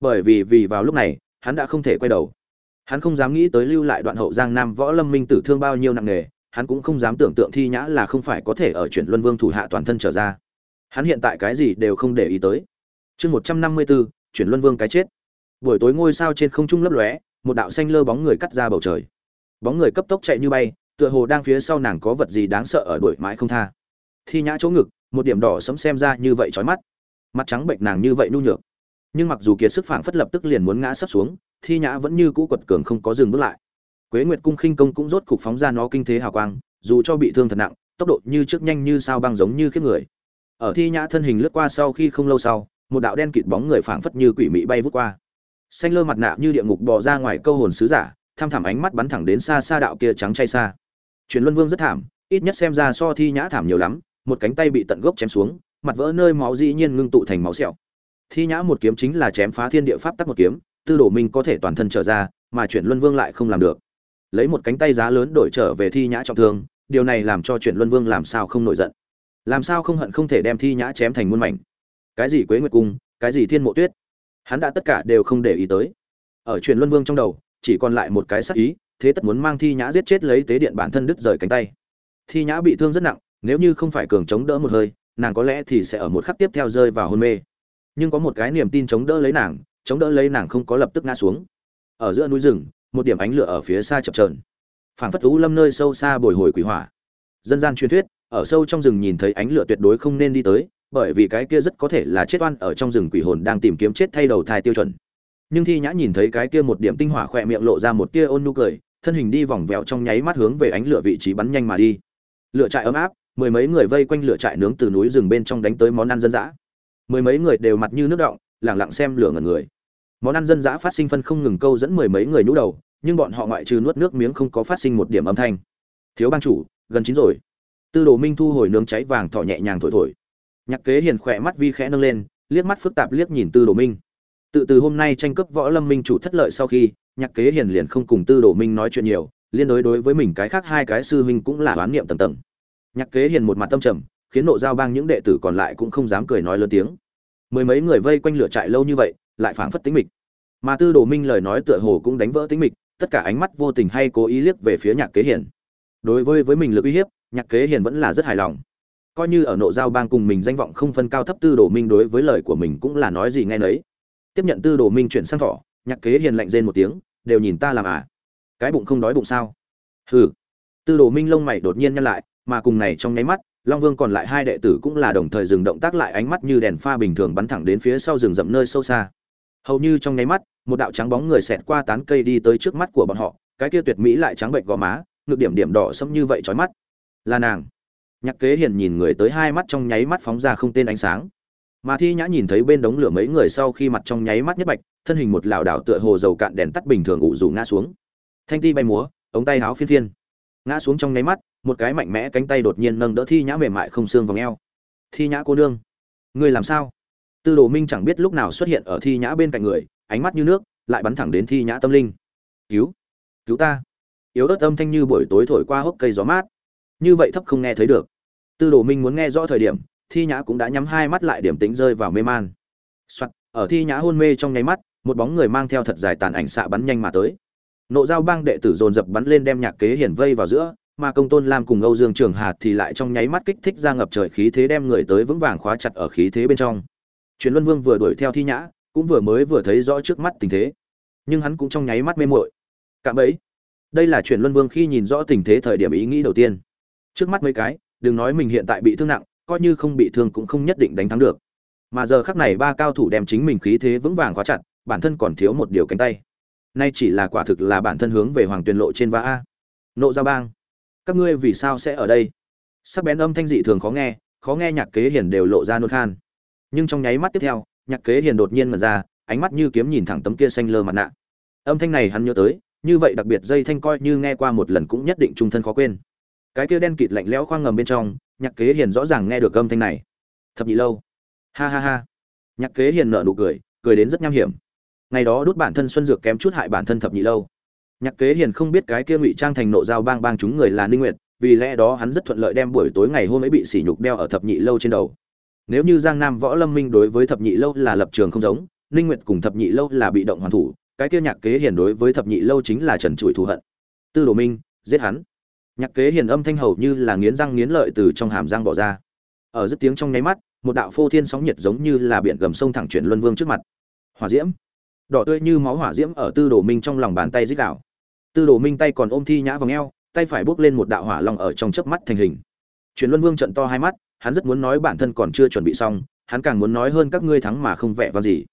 Bởi vì vì vào lúc này hắn đã không thể quay đầu. Hắn không dám nghĩ tới lưu lại đoạn hậu giang nam võ lâm minh tử thương bao nhiêu nặng nề hắn cũng không dám tưởng tượng thi nhã là không phải có thể ở chuyển luân vương thủ hạ toàn thân trở ra. Hắn hiện tại cái gì đều không để ý tới. Chương 154, chuyển luân vương cái chết. Buổi tối ngôi sao trên không trung lấp lóe một đạo xanh lơ bóng người cắt ra bầu trời. Bóng người cấp tốc chạy như bay tựa hồ đang phía sau nàng có vật gì đáng sợ ở đuổi mãi không tha. Thi nhã chỗ ngực một điểm đỏ sẫm xem ra như vậy chói mắt mặt trắng bệnh nàng như vậy nhu nhược. Nhưng mặc dù kiệt sức phảng phất lập tức liền muốn ngã sấp xuống, thi nhã vẫn như cũ quật cường không có dừng bước lại. Quế nguyệt cung khinh công cũng rốt cục phóng ra nó kinh thế hào quang, dù cho bị thương thật nặng, tốc độ như trước nhanh như sao băng giống như khiếp người. Ở thi nhã thân hình lướt qua sau khi không lâu sau, một đạo đen kịt bóng người phảng phất như quỷ mị bay vút qua. Xanh lơ mặt nạ như địa ngục bò ra ngoài câu hồn sứ giả, tham thẳm ánh mắt bắn thẳng đến xa xa đạo kia trắng chay xa. Truyền luân vương rất thảm, ít nhất xem ra so thi nhã thảm nhiều lắm, một cánh tay bị tận gốc chém xuống mặt vỡ nơi máu dĩ nhiên ngưng tụ thành máu sẹo. Thi nhã một kiếm chính là chém phá thiên địa pháp tắc một kiếm, tư đồ minh có thể toàn thân trở ra, mà chuyển luân vương lại không làm được. Lấy một cánh tay giá lớn đổi trở về thi nhã trọng thương, điều này làm cho chuyển luân vương làm sao không nổi giận. Làm sao không hận không thể đem thi nhã chém thành muôn mảnh. Cái gì quế nguyệt cung, cái gì thiên mộ tuyết? Hắn đã tất cả đều không để ý tới. Ở truyền luân vương trong đầu, chỉ còn lại một cái sắc ý, thế tất muốn mang thi nhã giết chết lấy tế điện bản thân đứt rời cánh tay. Thi nhã bị thương rất nặng, nếu như không phải cường chống đỡ một hơi nàng có lẽ thì sẽ ở một khắc tiếp theo rơi vào hôn mê. Nhưng có một cái niềm tin chống đỡ lấy nàng, chống đỡ lấy nàng không có lập tức ngã xuống. Ở giữa núi rừng, một điểm ánh lửa ở phía xa chập trờn phảng phất lũ lâm nơi sâu xa bồi hồi quỷ hỏa. Dân gian truyền thuyết, ở sâu trong rừng nhìn thấy ánh lửa tuyệt đối không nên đi tới, bởi vì cái kia rất có thể là chết oan ở trong rừng quỷ hồn đang tìm kiếm chết thay đầu thai tiêu chuẩn. Nhưng thi nhã nhìn thấy cái kia một điểm tinh hỏa khỏe miệng lộ ra một tia ôn nhu cười, thân hình đi vòng vèo trong nháy mắt hướng về ánh lửa vị trí bắn nhanh mà đi. Lửa trại ấm áp mười mấy người vây quanh lửa trại nướng từ núi rừng bên trong đánh tới món ăn dân dã. Mười mấy người đều mặt như nước động lẳng lặng xem lửa ngẩn người. Món ăn dân dã phát sinh phân không ngừng câu dẫn mười mấy người nhũ đầu, nhưng bọn họ ngoại trừ nuốt nước miếng không có phát sinh một điểm âm thanh. Thiếu bang chủ, gần chín rồi. Tư đồ minh thu hồi nướng cháy vàng thọ nhẹ nhàng thổi thổi. Nhạc kế hiền khỏe mắt vi khẽ nâng lên, liếc mắt phức tạp liếc nhìn tư đồ minh. Tự từ hôm nay tranh cướp võ lâm minh chủ thất lợi sau khi, nhạc kế hiền liền không cùng tư đồ minh nói chuyện nhiều, liên đối đối với mình cái khác hai cái sư huynh cũng là oán niệm tầng tầng nhạc kế hiền một mặt tâm trầm, khiến nộ giao bang những đệ tử còn lại cũng không dám cười nói lớn tiếng. Mười mấy người vây quanh lửa trại lâu như vậy, lại phảng phất tính mịch. Mà tư đồ minh lời nói tựa hồ cũng đánh vỡ tính mịch, tất cả ánh mắt vô tình hay cố ý liếc về phía nhạc kế hiền. Đối với với mình lực uy hiếp, nhạc kế hiền vẫn là rất hài lòng. Coi như ở nộ giao bang cùng mình danh vọng không phân cao thấp tư đồ minh đối với lời của mình cũng là nói gì nghe nấy. Tiếp nhận tư đồ minh chuyển sang thỏ nhạc kế hiền lạnh rên một tiếng, đều nhìn ta làm à? Cái bụng không đói bụng sao? Hừ. Tư đồ minh lông mày đột nhiên nhăn lại mà cùng này trong nháy mắt, long vương còn lại hai đệ tử cũng là đồng thời dừng động tác lại ánh mắt như đèn pha bình thường bắn thẳng đến phía sau rừng rậm nơi sâu xa. Hầu như trong nháy mắt, một đạo trắng bóng người xẹt qua tán cây đi tới trước mắt của bọn họ, cái kia tuyệt mỹ lại trắng bệnh gò má, ngược điểm điểm đỏ sẫm như vậy chói mắt. Là nàng. Nhạc kế hiền nhìn người tới hai mắt trong nháy mắt phóng ra không tên ánh sáng. Mà thi nhã nhìn thấy bên đống lửa mấy người sau khi mặt trong nháy mắt nhất bạch, thân hình một lảo đảo tựa hồ dầu cạn đèn tắt bình thường ụ rủ ngã xuống. Thanh ti bay múa, ống tay háo phiên phiên. Ngã xuống trong nháy mắt một cái mạnh mẽ cánh tay đột nhiên nâng đỡ thi nhã mềm mại không xương vòng eo. Thi nhã cô nương người làm sao? Tư đồ minh chẳng biết lúc nào xuất hiện ở thi nhã bên cạnh người ánh mắt như nước lại bắn thẳng đến thi nhã tâm linh. Cứu cứu ta. Yếu ớt âm thanh như buổi tối thổi qua hốc cây gió mát. Như vậy thấp không nghe thấy được. Tư đồ minh muốn nghe rõ thời điểm thi nhã cũng đã nhắm hai mắt lại điểm tính rơi vào mê man. Soạn, ở thi nhã hôn mê trong nháy mắt một bóng người mang theo thật dài tàn ảnh xạ bắn nhanh mà tới. Nộ dao bang đệ tử dồn dập bắn lên đem nhạc kế hiển vây vào giữa mà công tôn lam cùng âu dương trường hà thì lại trong nháy mắt kích thích ra ngập trời khí thế đem người tới vững vàng khóa chặt ở khí thế bên trong. Truyền luân vương vừa đuổi theo thi nhã, cũng vừa mới vừa thấy rõ trước mắt tình thế. Nhưng hắn cũng trong nháy mắt mê muội. Cạm ấy đây là truyền luân vương khi nhìn rõ tình thế thời điểm ý nghĩ đầu tiên. Trước mắt mấy cái, đừng nói mình hiện tại bị thương nặng, coi như không bị thương cũng không nhất định đánh thắng được. Mà giờ khắc này ba cao thủ đem chính mình khí thế vững vàng khóa chặt, bản thân còn thiếu một điều cánh tay. Nay chỉ là quả thực là bản thân hướng về hoàng tuyền lộ trên va a. Nộ ra bang các ngươi vì sao sẽ ở đây? Sắc bén âm thanh dị thường khó nghe khó nghe nhạc kế hiền đều lộ ra nôn khan. Nhưng trong nháy mắt tiếp theo, nhạc kế hiền đột nhiên mật ra, ánh mắt như kiếm nhìn thẳng tấm kia xanh lơ mặt nạ. Âm thanh này hắn nhớ tới, như vậy đặc biệt dây thanh coi như nghe qua một lần cũng nhất định trung thân khó quên. Cái kia đen kịt lạnh lẽo khoang ngầm bên trong, nhạc kế hiền rõ ràng nghe được âm thanh này. Thập nhị lâu. Ha ha ha. Nhạc kế hiền nợ nụ cười cười đến rất nham hiểm. Ngày đó đút bản thân xuân dược kém chút hại bản thân thập nhị lâu nhạc kế hiền không biết cái kia ngụy trang thành nộ giao bang bang chúng người là ninh nguyệt, vì lẽ đó hắn rất thuận lợi đem buổi tối ngày hôm ấy bị sỉ nhục đeo ở thập nhị lâu trên đầu. Nếu như giang nam võ lâm minh đối với thập nhị lâu là lập trường không giống, ninh nguyệt cùng thập nhị lâu là bị động hoàn thủ, cái kia nhạc kế hiền đối với thập nhị lâu chính là trần trụi thù hận. Tư đồ minh, giết hắn. Nhạc kế hiền âm thanh hầu như là nghiến răng nghiến lợi từ trong hàm răng bỏ ra. Ở dứt tiếng trong nháy mắt, một đạo phô thiên sóng nhiệt giống như là biển gầm sông thẳng chuyển luân vương trước mặt. Hỏa diễm. Đỏ tươi như máu hỏa diễm ở tư đồ minh trong lòng bàn tay dích đảo tư đồ minh tay còn ôm thi nhã vào ngheo tay phải bốc lên một đạo hỏa long ở trong chớp mắt thành hình. Chuyển luân vương trận to hai mắt, hắn rất muốn nói bản thân còn chưa chuẩn bị xong, hắn càng muốn nói hơn các ngươi thắng mà không vẻ vào gì.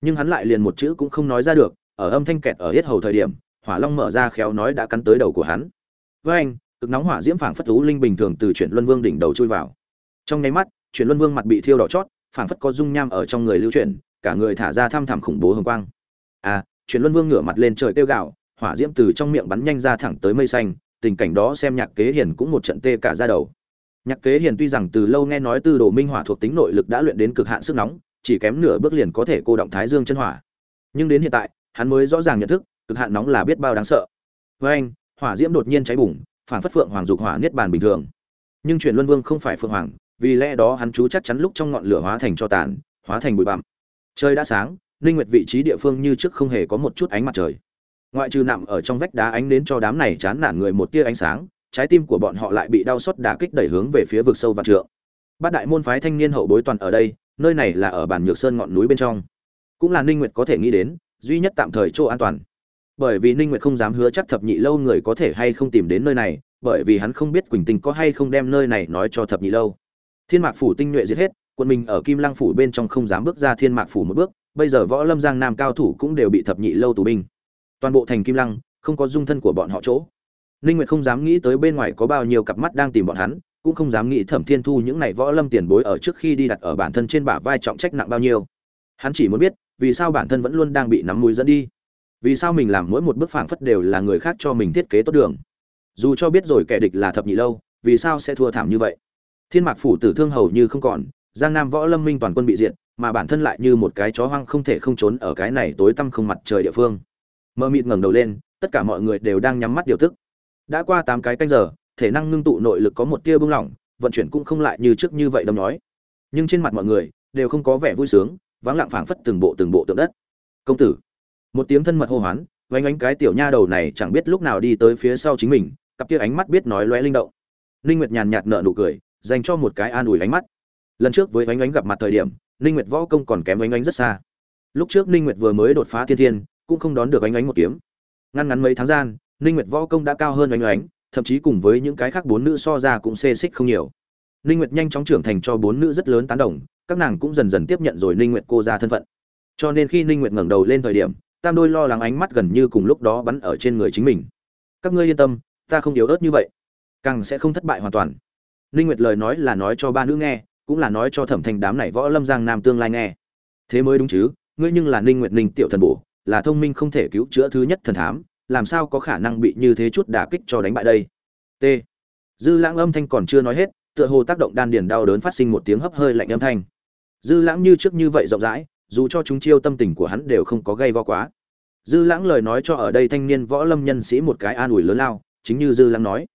Nhưng hắn lại liền một chữ cũng không nói ra được, ở âm thanh kẹt ở hết hầu thời điểm, hỏa long mở ra khéo nói đã cắn tới đầu của hắn. Với anh, cực nóng hỏa diễm phảng phất thú linh bình thường từ chuyển luân vương đỉnh đầu chui vào. Trong nháy mắt, chuyển luân vương mặt bị thiêu đỏ chót, phảng phất có dung nham ở trong người lưu chuyển, cả người thả ra thăm thẳm khủng bố hồng quang. À chuyển luân vương ngửa mặt lên trời kêu gạo hỏa diễm từ trong miệng bắn nhanh ra thẳng tới mây xanh, tình cảnh đó xem nhạc kế hiền cũng một trận tê cả ra đầu. Nhạc kế hiền tuy rằng từ lâu nghe nói tư đồ minh hỏa thuộc tính nội lực đã luyện đến cực hạn sức nóng, chỉ kém nửa bước liền có thể cô động thái dương chân hỏa. Nhưng đến hiện tại, hắn mới rõ ràng nhận thức, cực hạn nóng là biết bao đáng sợ. Với anh, hỏa diễm đột nhiên cháy bùng, phản phất phượng hoàng dục hỏa niết bàn bình thường. Nhưng truyền luân vương không phải phượng hoàng, vì lẽ đó hắn chú chắc chắn lúc trong ngọn lửa hóa thành cho tàn, hóa thành bụi bặm. Trời đã sáng, ninh nguyệt vị trí địa phương như trước không hề có một chút ánh mặt trời ngoại trừ nằm ở trong vách đá ánh đến cho đám này chán nản người một tia ánh sáng, trái tim của bọn họ lại bị đau xót đả kích đẩy hướng về phía vực sâu vạn trượng. Bát đại môn phái thanh niên hậu bối toàn ở đây, nơi này là ở bản nhược sơn ngọn núi bên trong. Cũng là ninh nguyệt có thể nghĩ đến, duy nhất tạm thời chỗ an toàn. Bởi vì ninh nguyệt không dám hứa chắc thập nhị lâu người có thể hay không tìm đến nơi này, bởi vì hắn không biết quỳnh tinh có hay không đem nơi này nói cho thập nhị lâu. Thiên mạc phủ tinh nhuệ giết hết, quân mình ở kim lăng phủ bên trong không dám bước ra thiên mạc phủ một bước, bây giờ võ lâm giang nam cao thủ cũng đều bị thập nhị lâu tù binh toàn bộ thành kim lăng, không có dung thân của bọn họ chỗ. Ninh nguyệt không dám nghĩ tới bên ngoài có bao nhiêu cặp mắt đang tìm bọn hắn, cũng không dám nghĩ thẩm thiên thu những này võ lâm tiền bối ở trước khi đi đặt ở bản thân trên bả vai trọng trách nặng bao nhiêu. Hắn chỉ muốn biết, vì sao bản thân vẫn luôn đang bị nắm mũi dẫn đi? Vì sao mình làm mỗi một bước phảng phất đều là người khác cho mình thiết kế tốt đường? Dù cho biết rồi kẻ địch là thập nhị lâu, vì sao sẽ thua thảm như vậy? Thiên mạc phủ tử thương hầu như không còn, giang nam võ lâm minh toàn quân bị diệt, mà bản thân lại như một cái chó hoang không thể không trốn ở cái này tối tăm không mặt trời địa phương mơ mịt ngẩng đầu lên, tất cả mọi người đều đang nhắm mắt điều tức. Đã qua tám cái canh giờ, thể năng ngưng tụ nội lực có một tia bung lỏng, vận chuyển cũng không lại như trước như vậy đâm nói nhưng trên mặt mọi người đều không có vẻ vui sướng, vắng lặng phảng phất từng bộ từng bộ tượng đất. Công tử! Một tiếng thân mật hô hoán vánh ánh cái tiểu nha đầu này chẳng biết lúc nào đi tới phía sau chính mình, cặp kia ánh mắt biết nói lóe linh động. Ninh nguyệt nhàn nhạt nở nụ cười, dành cho một cái an ủi ánh mắt. Lần trước với vánh ánh gặp mặt thời điểm, ninh nguyệt võ công còn kém vánh ánh rất xa. Lúc trước ninh nguyệt vừa mới đột phá thiên thiên cũng không đón được ánh ánh một kiếm. Ngăn ngắn mấy tháng gian, ninh nguyệt võ công đã cao hơn ánh ánh, thậm chí cùng với những cái khác bốn nữ so ra cũng xê xích không nhiều. Ninh nguyệt nhanh chóng trưởng thành cho bốn nữ rất lớn tán đồng, các nàng cũng dần dần tiếp nhận rồi ninh nguyệt cô ra thân phận. Cho nên khi ninh nguyệt ngẩng đầu lên thời điểm, tam đôi lo lắng ánh mắt gần như cùng lúc đó bắn ở trên người chính mình. Các ngươi yên tâm, ta không yếu ớt như vậy, càng sẽ không thất bại hoàn toàn. Ninh nguyệt lời nói là nói cho ba nữ nghe, cũng là nói cho thẩm thành đám này võ lâm giang nam tương lai nghe. Thế mới đúng chứ, ngươi nhưng là ninh nguyệt ninh tiểu thần bổ là thông minh không thể cứu chữa thứ nhất thần thám, làm sao có khả năng bị như thế chút đả kích cho đánh bại đây? T. Dư lãng âm thanh còn chưa nói hết, tựa hồ tác động đan điền đau đớn phát sinh một tiếng hấp hơi lạnh âm thanh. Dư lãng như trước như vậy rộng rãi, dù cho chúng chiêu tâm tình của hắn đều không có gây go quá. Dư lãng lời nói cho ở đây thanh niên võ lâm nhân sĩ một cái an ủi lớn lao, chính như dư lãng nói.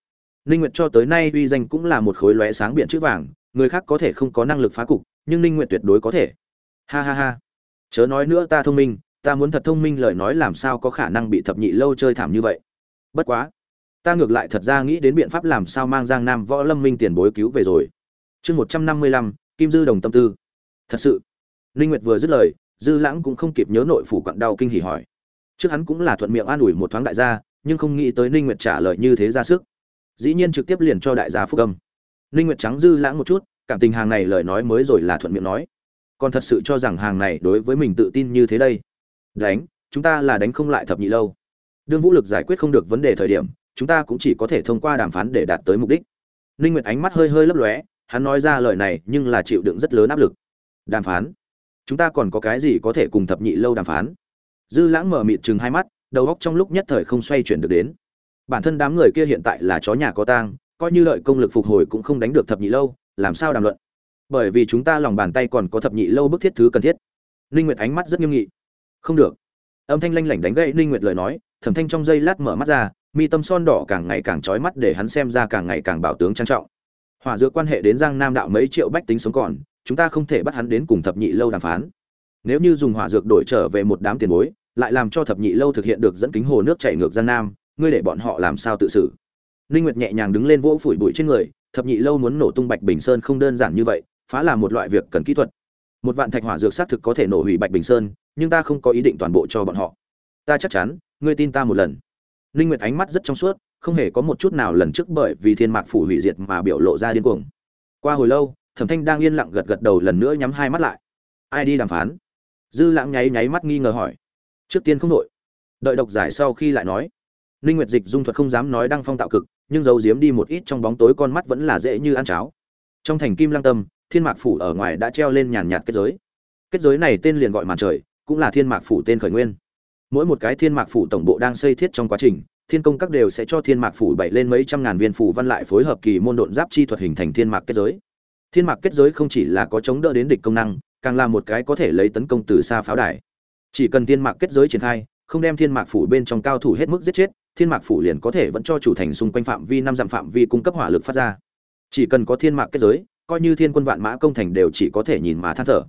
Ninh nguyệt cho tới nay uy danh cũng là một khối lóe sáng biển chữ vàng, người khác có thể không có năng lực phá cục, nhưng ninh nguyệt tuyệt đối có thể. Ha ha ha. Chớ nói nữa ta thông minh ta muốn thật thông minh lời nói làm sao có khả năng bị thập nhị lâu chơi thảm như vậy? Bất quá, ta ngược lại thật ra nghĩ đến biện pháp làm sao mang giang nam võ lâm minh tiền bối cứu về rồi. Chương một trăm năm mươi lăm, kim dư đồng tâm tư. Thật sự, ninh nguyệt vừa dứt lời, dư lãng cũng không kịp nhớ nội phủ quặn đau kinh hỉ hỏi. Trước hắn cũng là thuận miệng an ủi một thoáng đại gia, nhưng không nghĩ tới ninh nguyệt trả lời như thế ra sức. Dĩ nhiên trực tiếp liền cho đại gia phúc âm. Ninh nguyệt trắng dư lãng một chút, cảm tình hàng này lời nói mới rồi là thuận miệng nói. Còn thật sự cho rằng hàng này đối với mình tự tin như thế đây đánh, chúng ta là đánh không lại thập nhị lâu. Đương vũ lực giải quyết không được vấn đề thời điểm, chúng ta cũng chỉ có thể thông qua đàm phán để đạt tới mục đích. Ninh nguyệt ánh mắt hơi hơi lấp lóe, hắn nói ra lời này nhưng là chịu đựng rất lớn áp lực. Đàm phán? Chúng ta còn có cái gì có thể cùng thập nhị lâu đàm phán? Dư lãng mở mịt chừng hai mắt, đầu óc trong lúc nhất thời không xoay chuyển được đến. Bản thân đám người kia hiện tại là chó nhà có tang, coi như lợi công lực phục hồi cũng không đánh được thập nhị lâu, làm sao đàm luận? Bởi vì chúng ta lòng bàn tay còn có thập nhị lâu bức thiết thứ cần thiết. Ninh nguyệt ánh mắt rất nghiêm nghị không được. Âm thanh lanh lảnh đánh gậy ninh nguyệt lời nói, thẩm thanh trong giây lát mở mắt ra, mi tâm son đỏ càng ngày càng trói mắt để hắn xem ra càng ngày càng bảo tướng trang trọng. Hỏa dược quan hệ đến giang nam đạo mấy triệu bách tính sống còn, chúng ta không thể bắt hắn đến cùng thập nhị lâu đàm phán. Nếu như dùng hỏa dược đổi trở về một đám tiền bối, lại làm cho thập nhị lâu thực hiện được dẫn kính hồ nước chảy ngược giang nam, ngươi để bọn họ làm sao tự xử? Ninh nguyệt nhẹ nhàng đứng lên vỗ phủi bụi trên người, thập nhị lâu muốn nổ tung bạch bình sơn không đơn giản như vậy, phá là một loại việc cần kỹ thuật. Một vạn thạch hỏa dược xác thực có thể nổ hủy bạch bình sơn nhưng ta không có ý định toàn bộ cho bọn họ. Ta chắc chắn ngươi tin ta một lần. Linh Nguyệt ánh mắt rất trong suốt, không hề có một chút nào lần trước bởi vì thiên mạc phủ hủy diệt mà biểu lộ ra điên cuồng. Qua hồi lâu, thẩm thanh đang yên lặng gật gật đầu lần nữa nhắm hai mắt lại. Ai đi đàm phán? Dư lãng nháy nháy mắt nghi ngờ hỏi. Trước tiên không đội đợi độc giải sau khi lại nói. Linh nguyệt dịch dung thuật không dám nói đang phong tạo cực nhưng giấu giếm đi một ít trong bóng tối con mắt vẫn là dễ như ăn cháo. Trong thành kim Lang tâm thiên mạc phủ ở ngoài đã treo lên nhàn nhạt kết giới. Kết giới này tên liền gọi màn trời cũng là thiên mạc phủ tên khởi nguyên. Mỗi một cái thiên mạc phủ tổng bộ đang xây thiết trong quá trình, thiên công các đều sẽ cho thiên mạc phủ bảy lên mấy trăm ngàn viên phủ văn lại phối hợp kỳ môn độn giáp chi thuật hình thành thiên mạc kết giới. Thiên mạc kết giới không chỉ là có chống đỡ đến địch công năng, càng là một cái có thể lấy tấn công từ xa pháo đài. Chỉ cần thiên mạc kết giới triển khai, không đem thiên mạc phủ bên trong cao thủ hết mức giết chết, thiên mạc phủ liền có thể vẫn cho chủ thành xung quanh phạm vi năm dặm phạm vi cung cấp hỏa lực phát ra. Chỉ cần có thiên mạc kết giới, coi như thiên quân vạn mã công thành đều chỉ có thể nhìn mà than thở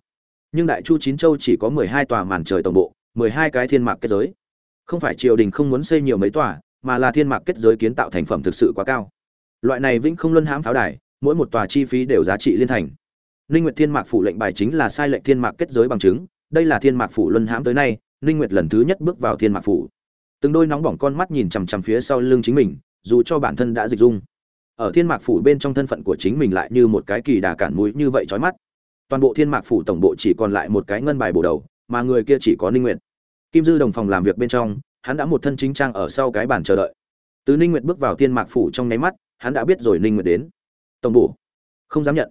nhưng đại chu chín châu chỉ có mười hai tòa màn trời tổng bộ, mười hai cái thiên mạc kết giới. Không phải triều đình không muốn xây nhiều mấy tòa, mà là thiên mạc kết giới kiến tạo thành phẩm thực sự quá cao. Loại này vĩnh không luân hãm pháo đài, mỗi một tòa chi phí đều giá trị liên thành. Ninh nguyệt thiên mạc phủ lệnh bài chính là sai lệnh thiên mạc kết giới bằng chứng, đây là thiên mạc phủ luân hãm tới nay, ninh nguyệt lần thứ nhất bước vào thiên mạc phủ. Từng đôi nóng bỏng con mắt nhìn chằm chằm phía sau lưng chính mình, dù cho bản thân đã dịch dung. Ở thiên mạc phủ bên trong thân phận của chính mình lại như một cái kỳ đà cản mũi như vậy chói mắt toàn bộ thiên mạc phủ tổng bộ chỉ còn lại một cái ngân bài bổ đầu, mà người kia chỉ có ninh nguyệt. Kim dư đồng phòng làm việc bên trong, hắn đã một thân chính trang ở sau cái bàn chờ đợi. Từ ninh nguyệt bước vào thiên mạc phủ trong nháy mắt, hắn đã biết rồi ninh nguyệt đến. Tổng bộ không dám nhận.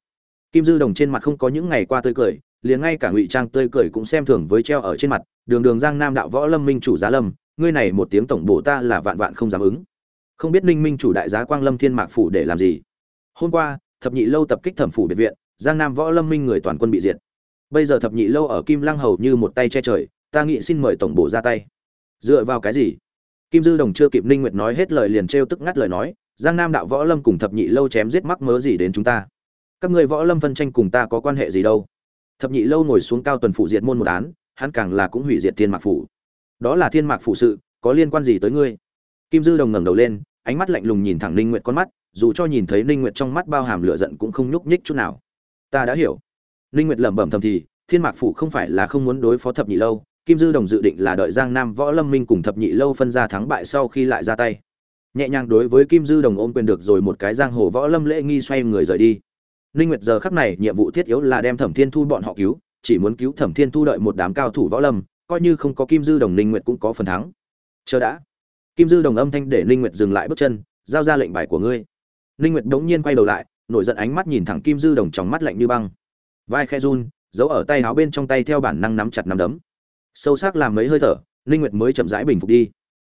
Kim dư đồng trên mặt không có những ngày qua tươi cười, liền ngay cả ngụy trang tươi cười cũng xem thường với treo ở trên mặt, đường đường giang nam đạo võ lâm minh chủ giá lâm, ngươi này một tiếng tổng bộ ta là vạn vạn không dám ứng. Không biết ninh minh chủ đại giá quang lâm thiên mạc phủ để làm gì. Hôm qua, thập nhị lâu tập kích thẩm phủ biệt viện giang nam võ lâm minh người toàn quân bị diệt. Bây giờ thập nhị lâu ở kim lăng hầu như một tay che trời, ta nghĩ xin mời tổng bộ ra tay. Dựa vào cái gì? Kim dư đồng chưa kịp ninh nguyệt nói hết lời liền trêu tức ngắt lời nói, giang nam đạo võ lâm cùng thập nhị lâu chém giết mắc mớ gì đến chúng ta? Các người võ lâm phân tranh cùng ta có quan hệ gì đâu? Thập nhị lâu ngồi xuống cao tuần phụ diệt môn một án, hắn càng là cũng hủy diệt thiên mạc phủ. Đó là thiên mạc phủ sự, có liên quan gì tới ngươi? Kim dư đồng ngẩng đầu lên, ánh mắt lạnh lùng nhìn thẳng ninh nguyệt con mắt, dù cho nhìn thấy ninh nguyệt trong mắt bao hàm lửa giận cũng không nhúc nhích chút nào ta đã hiểu. Ninh nguyệt lẩm bẩm thầm thì, thiên mạc phủ không phải là không muốn đối phó thập nhị lâu, kim dư đồng dự định là đợi giang nam, võ lâm minh cùng thập nhị lâu phân ra thắng bại sau khi lại ra tay. Nhẹ nhàng đối với kim dư đồng ôm quyền được rồi một cái giang hồ võ lâm lễ nghi xoay người rời đi. Ninh nguyệt giờ khắc này nhiệm vụ thiết yếu là đem thẩm thiên thu bọn họ cứu, chỉ muốn cứu thẩm thiên thu đợi một đám cao thủ võ lâm, coi như không có kim dư đồng, ninh nguyệt cũng có phần thắng. Chờ đã. Kim dư đồng âm thanh để ninh nguyệt dừng lại bước chân, giao ra lệnh bài của ngươi. Ninh nguyệt đống nhiên quay đầu lại nổi giận ánh mắt nhìn thẳng kim dư đồng trong mắt lạnh như băng. Vai khe run, giấu ở tay áo bên trong tay theo bản năng nắm chặt nắm đấm. Sâu sắc làm mấy hơi thở, ninh nguyệt mới chậm rãi bình phục đi.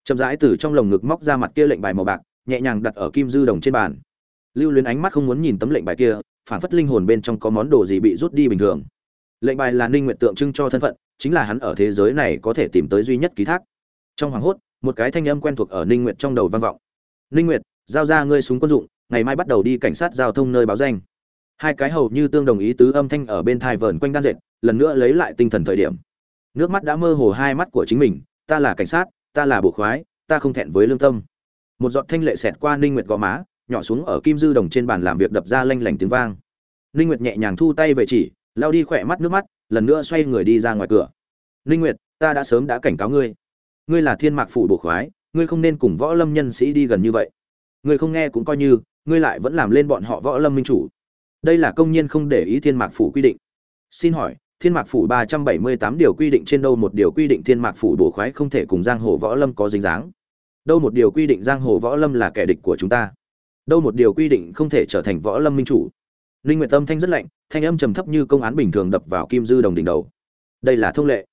Chậm rãi từ trong lồng ngực móc ra mặt kia lệnh bài màu bạc, nhẹ nhàng đặt ở kim dư đồng trên bàn. Lưu luyến ánh mắt không muốn nhìn tấm lệnh bài kia, phản phất linh hồn bên trong có món đồ gì bị rút đi bình thường. Lệnh bài là ninh nguyệt tượng trưng cho thân phận, chính là hắn ở thế giới này có thể tìm tới duy nhất ký thác. Trong hoàng hốt, một cái thanh âm quen thuộc ở ninh nguyệt trong đầu vang vọng. Ninh nguyệt, giao ra ngươi súng quân dụng ngày mai bắt đầu đi cảnh sát giao thông nơi báo danh. Hai cái hầu như tương đồng ý tứ âm thanh ở bên thai vờn quanh đan dệt, lần nữa lấy lại tinh thần thời điểm. Nước mắt đã mơ hồ hai mắt của chính mình, ta là cảnh sát, ta là bộ khoái, ta không thẹn với lương tâm. Một giọt thanh lệ xẹt qua ninh nguyệt gò má, nhỏ xuống ở kim dư đồng trên bàn làm việc đập ra lanh lảnh tiếng vang. Ninh nguyệt nhẹ nhàng thu tay về chỉ, lao đi khỏe mắt nước mắt, lần nữa xoay người đi ra ngoài cửa. Ninh nguyệt, ta đã sớm đã cảnh cáo ngươi. Ngươi là thiên mạc phủ bộ khoái, ngươi không nên cùng võ lâm nhân sĩ đi gần như vậy. Ngươi không nghe cũng coi như ngươi lại vẫn làm lên bọn họ võ lâm minh chủ. Đây là công nhân không để ý thiên mạc phủ quy định. Xin hỏi, thiên mạc phủ ba trăm bảy mươi tám điều quy định trên đâu một điều quy định thiên mạc phủ bổ khoái không thể cùng giang hồ võ lâm có dính dáng? Đâu một điều quy định giang hồ võ lâm là kẻ địch của chúng ta? Đâu một điều quy định không thể trở thành võ lâm minh chủ? Linh nguyệt tâm thanh rất lạnh, thanh âm trầm thấp như công án bình thường đập vào kim dư đồng đỉnh đầu. Đây là thông lệ.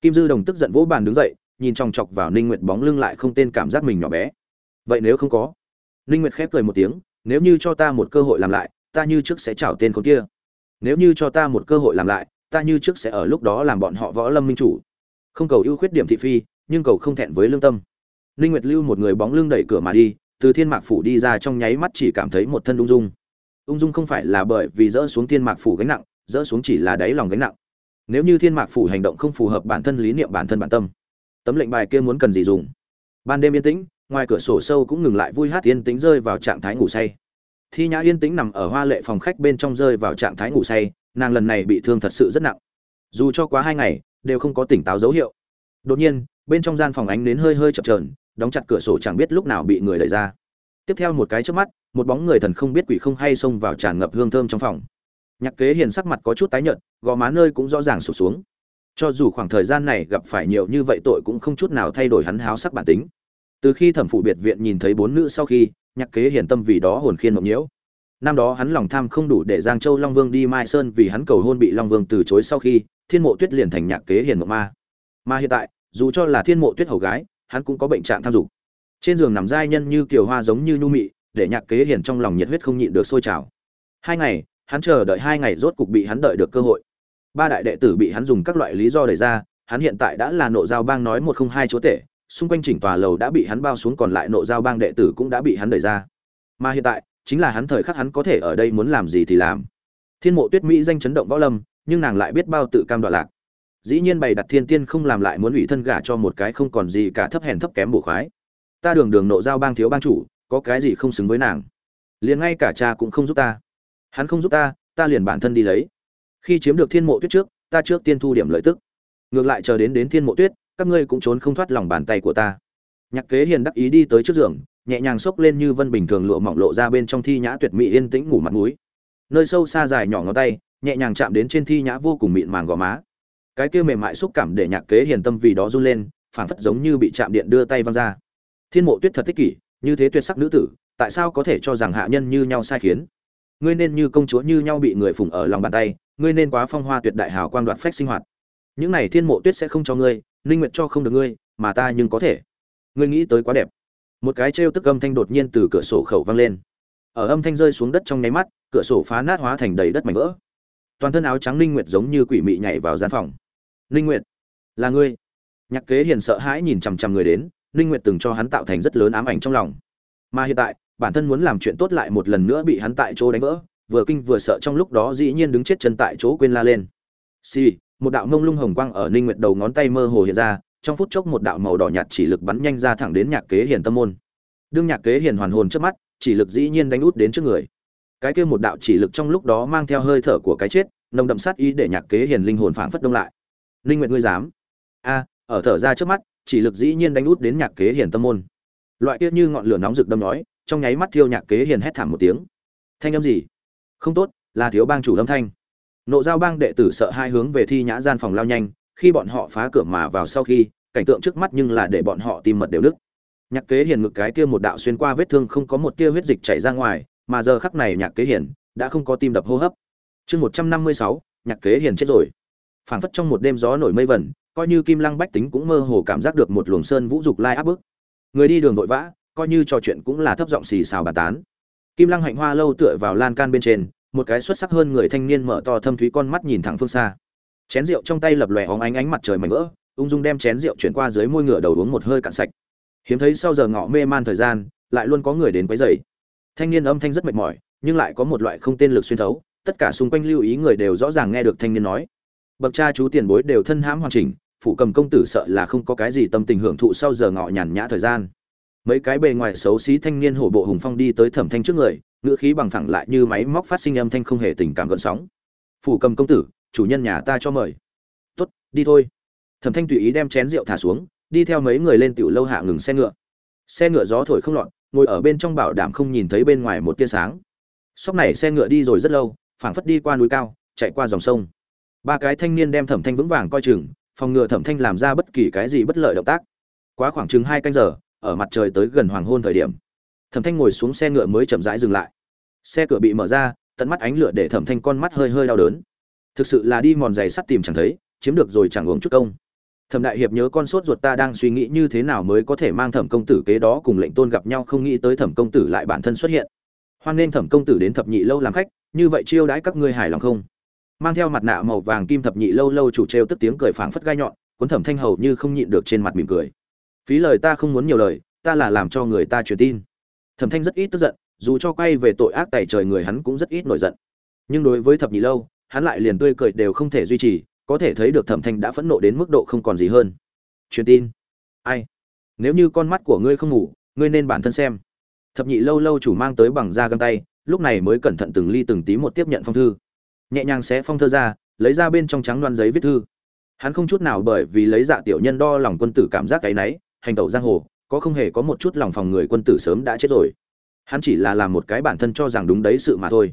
Kim dư đồng tức giận vỗ bàn đứng dậy, nhìn chòng chọc vào ninh nguyệt bóng lưng lại không tên cảm giác mình nhỏ bé. Vậy nếu không có? Ninh nguyệt khép cười một tiếng nếu như cho ta một cơ hội làm lại, ta như trước sẽ chảo tên con kia. Nếu như cho ta một cơ hội làm lại, ta như trước sẽ ở lúc đó làm bọn họ võ lâm minh chủ. Không cầu ưu khuyết điểm thị phi, nhưng cầu không thẹn với lương tâm. Ninh nguyệt lưu một người bóng lưng đẩy cửa mà đi, từ thiên mạc phủ đi ra trong nháy mắt chỉ cảm thấy một thân ung dung. Ung dung không phải là bởi vì dỡ xuống thiên mạc phủ gánh nặng, dỡ xuống chỉ là đáy lòng gánh nặng. Nếu như thiên mạc phủ hành động không phù hợp bản thân lý niệm bản thân bản tâm, tấm lệnh bài kia muốn cần gì dùng? Ban đêm yên tĩnh ngoài cửa sổ sâu cũng ngừng lại vui hát yên tĩnh rơi vào trạng thái ngủ say. Thi nhã yên tĩnh nằm ở hoa lệ phòng khách bên trong rơi vào trạng thái ngủ say, nàng lần này bị thương thật sự rất nặng. Dù cho quá hai ngày, đều không có tỉnh táo dấu hiệu. Đột nhiên, bên trong gian phòng ánh nến hơi hơi chập trờn đóng chặt cửa sổ chẳng biết lúc nào bị người đẩy ra. Tiếp theo một cái trước mắt, một bóng người thần không biết quỷ không hay xông vào tràn ngập hương thơm trong phòng. Nhạc kế hiền sắc mặt có chút tái nhợt, gò má nơi cũng rõ ràng sụp xuống. Cho dù khoảng thời gian này gặp phải nhiều như vậy tội cũng không chút nào thay đổi hắn háo sắc bản tính từ khi thẩm phụ biệt viện nhìn thấy bốn nữ sau khi, nhạc kế hiền tâm vì đó hồn khiên mộng nhiễu. Năm đó hắn lòng tham không đủ để giang châu long vương đi mai sơn vì hắn cầu hôn bị long vương từ chối sau khi, thiên mộ tuyết liền thành nhạc kế hiền mộng ma. Mà hiện tại, dù cho là thiên mộ tuyết hầu gái, hắn cũng có bệnh trạng tham dục. Trên giường nằm giai nhân như kiều hoa giống như nhu mị, để nhạc kế hiền trong lòng nhiệt huyết không nhịn được sôi trào. Hai ngày, hắn chờ đợi hai ngày rốt cục bị hắn đợi được cơ hội. Ba đại đệ tử bị hắn dùng các loại lý do đẩy ra, hắn hiện tại đã là nộ giao bang nói một không hai chúa tể xung quanh chỉnh tòa lầu đã bị hắn bao xuống còn lại nộ giao bang đệ tử cũng đã bị hắn đẩy ra. Mà hiện tại, chính là hắn thời khắc hắn có thể ở đây muốn làm gì thì làm. Thiên mộ tuyết mỹ danh chấn động võ lâm, nhưng nàng lại biết bao tự cam đoạn lạc. Dĩ nhiên bày đặt thiên tiên không làm lại muốn ủy thân gả cho một cái không còn gì cả thấp hèn thấp kém bổ khoái. Ta đường đường nộ giao bang thiếu bang chủ, có cái gì không xứng với nàng? Liền ngay cả cha cũng không giúp ta. Hắn không giúp ta ta liền bản thân đi lấy. Khi chiếm được thiên mộ tuyết trước, ta trước tiên thu điểm lợi tức. Ngược lại chờ đến đến thiên mộ tuyết các ngươi cũng trốn không thoát lòng bàn tay của ta. Nhạc kế hiền đắc ý đi tới trước giường, nhẹ nhàng xốc lên như vân bình thường lụa mỏng lộ ra bên trong thi nhã tuyệt mỹ yên tĩnh ngủ mặt mũi. Nơi sâu xa dài nhỏ ngón tay, nhẹ nhàng chạm đến trên thi nhã vô cùng mịn màng gò má. Cái kia mềm mại xúc cảm để nhạc kế hiền tâm vì đó run lên, phảng phất giống như bị chạm điện đưa tay văng ra. Thiên mộ tuyết thật thích kỷ, như thế tuyệt sắc nữ tử, tại sao có thể cho rằng hạ nhân như nhau sai khiến? Ngươi nên như công chúa như nhau bị người phụng ở lòng bàn tay, ngươi nên quá phong hoa tuyệt đại hào quang đoạt phách sinh hoạt. Những này thiên mộ tuyết sẽ không cho ngươi ninh nguyệt cho không được ngươi, mà ta nhưng có thể. Ngươi nghĩ tới quá đẹp. Một cái trêu tức âm thanh đột nhiên từ cửa sổ khẩu vang lên. Ở âm thanh rơi xuống đất trong nháy mắt, cửa sổ phá nát hóa thành đầy đất mảnh vỡ. Toàn thân áo trắng ninh nguyệt giống như quỷ mị nhảy vào gian phòng. Ninh nguyệt, là ngươi. Nhạc kế hiền sợ hãi nhìn chằm chằm người đến ninh nguyệt từng cho hắn tạo thành rất lớn ám ảnh trong lòng. Mà hiện tại, bản thân muốn làm chuyện tốt lại một lần nữa bị hắn tại chỗ đánh vỡ, vừa kinh vừa sợ trong lúc đó dĩ nhiên đứng chết chân tại chỗ quên la lên. Sì một đạo mông lung hồng quang ở ninh nguyệt đầu ngón tay mơ hồ hiện ra, trong phút chốc một đạo màu đỏ nhạt chỉ lực bắn nhanh ra thẳng đến nhạc kế hiền tâm môn. Đương nhạc kế hiền hoàn hồn trước mắt, chỉ lực dĩ nhiên đánh út đến trước người. Cái kia một đạo chỉ lực trong lúc đó mang theo hơi thở của cái chết, nồng đậm sát ý để nhạc kế hiền linh hồn phảng phất đông lại. Linh nguyện ngươi dám? A, ở thở ra trước mắt, chỉ lực dĩ nhiên đánh út đến nhạc kế hiền tâm môn. Loại kia như ngọn lửa nóng rực đâm nói trong nháy mắt thiêu nhạc kế hiền hét thảm một tiếng. Thanh âm gì? Không tốt, là thiếu bang chủ âm thanh nộ giao bang đệ tử sợ hai hướng về thi nhã gian phòng lao nhanh, khi bọn họ phá cửa mà vào sau khi, cảnh tượng trước mắt nhưng là để bọn họ tìm mật đều đức nhạc kế hiền ngực cái kia một đạo xuyên qua vết thương không có một tia huyết dịch chảy ra ngoài, mà giờ khắc này nhạc kế hiền đã không có tim đập hô hấp. Chương một trăm năm mươi sáu, nhạc kế hiền chết rồi. Phảng phất trong một đêm gió nổi mây vẩn, coi như kim lăng bách tính cũng mơ hồ cảm giác được một luồng sơn vũ dục lai áp bức. Người đi đường vội vã, coi như trò chuyện cũng là thấp giọng xì xào bàn tán. Kim lăng hạnh hoa lâu tựa vào lan can bên trên một cái xuất sắc hơn người thanh niên mở to thâm thúy con mắt nhìn thẳng phương xa. Chén rượu trong tay lập lòe hóng ánh ánh mặt trời mảnh vỡ, ung dung đem chén rượu chuyển qua dưới môi ngựa đầu uống một hơi cạn sạch. Hiếm thấy sau giờ ngọ mê man thời gian, lại luôn có người đến quấy rầy. Thanh niên âm thanh rất mệt mỏi, nhưng lại có một loại không tên lực xuyên thấu, tất cả xung quanh lưu ý người đều rõ ràng nghe được thanh niên nói. Bậc cha chú tiền bối đều thân hãm hoàn chỉnh phụ cầm công tử sợ là không có cái gì tâm tình hưởng thụ sau giờ ngọ nhàn nhã thời gian. Mấy cái bề ngoài xấu xí thanh niên hổ bộ hùng phong đi tới thẩm thanh trước người ngữ khí bằng thẳng lại như máy móc phát sinh âm thanh không hề tình cảm gợn sóng. Phủ cầm công tử, chủ nhân nhà ta cho mời. Tốt, đi thôi. Thẩm thanh tùy ý đem chén rượu thả xuống, đi theo mấy người lên tiểu lâu hạ ngừng xe ngựa. Xe ngựa gió thổi không lọt, ngồi ở bên trong bảo đảm không nhìn thấy bên ngoài một tia sáng. Sóc này xe ngựa đi rồi rất lâu, phảng phất đi qua núi cao, chạy qua dòng sông. Ba cái thanh niên đem thẩm thanh vững vàng coi chừng, phòng ngừa thẩm thanh làm ra bất kỳ cái gì bất lợi động tác. Quá khoảng chừng hai canh giờ, ở mặt trời tới gần hoàng hôn thời điểm thẩm thanh ngồi xuống xe ngựa mới chậm rãi dừng lại. Xe cửa bị mở ra, tận mắt ánh lửa để thẩm thanh con mắt hơi hơi đau đớn. Thực sự là đi mòn giày sắt tìm chẳng thấy, chiếm được rồi chẳng uống chút công. Thẩm đại hiệp nhớ con sốt ruột ta đang suy nghĩ như thế nào mới có thể mang thẩm công tử kế đó cùng lệnh tôn gặp nhau, không nghĩ tới thẩm công tử lại bản thân xuất hiện. Hoan nên thẩm công tử đến thập nhị lâu làm khách, như vậy chiêu đãi các ngươi hài lòng không? Mang theo mặt nạ màu vàng kim thập nhị lâu lâu chủ trêu tức tiếng cười phảng phất gai nhọn, cuốn thẩm thanh hầu như không nhịn được trên mặt mỉm cười. Phí lời ta không muốn nhiều lời, ta là làm cho người ta truyền tin thẩm thanh rất ít tức giận, dù cho quay về tội ác tày trời người hắn cũng rất ít nổi giận. Nhưng đối với thập nhị lâu, hắn lại liền tươi cười đều không thể duy trì, có thể thấy được thẩm thanh đã phẫn nộ đến mức độ không còn gì hơn. Truyền tin. Ai? Nếu như con mắt của ngươi không ngủ, ngươi nên bản thân xem. Thập nhị lâu lâu chủ mang tới bằng da găng tay, lúc này mới cẩn thận từng ly từng tí một tiếp nhận phong thư. Nhẹ nhàng xé phong thơ ra, lấy ra bên trong trắng đoan giấy viết thư. Hắn không chút nào bởi vì lấy dạ tiểu nhân đo lòng quân tử cảm giác cái náy hành tẩu giang hồ có không hề có một chút lòng phòng người quân tử sớm đã chết rồi. Hắn chỉ là làm một cái bản thân cho rằng đúng đấy sự mà thôi.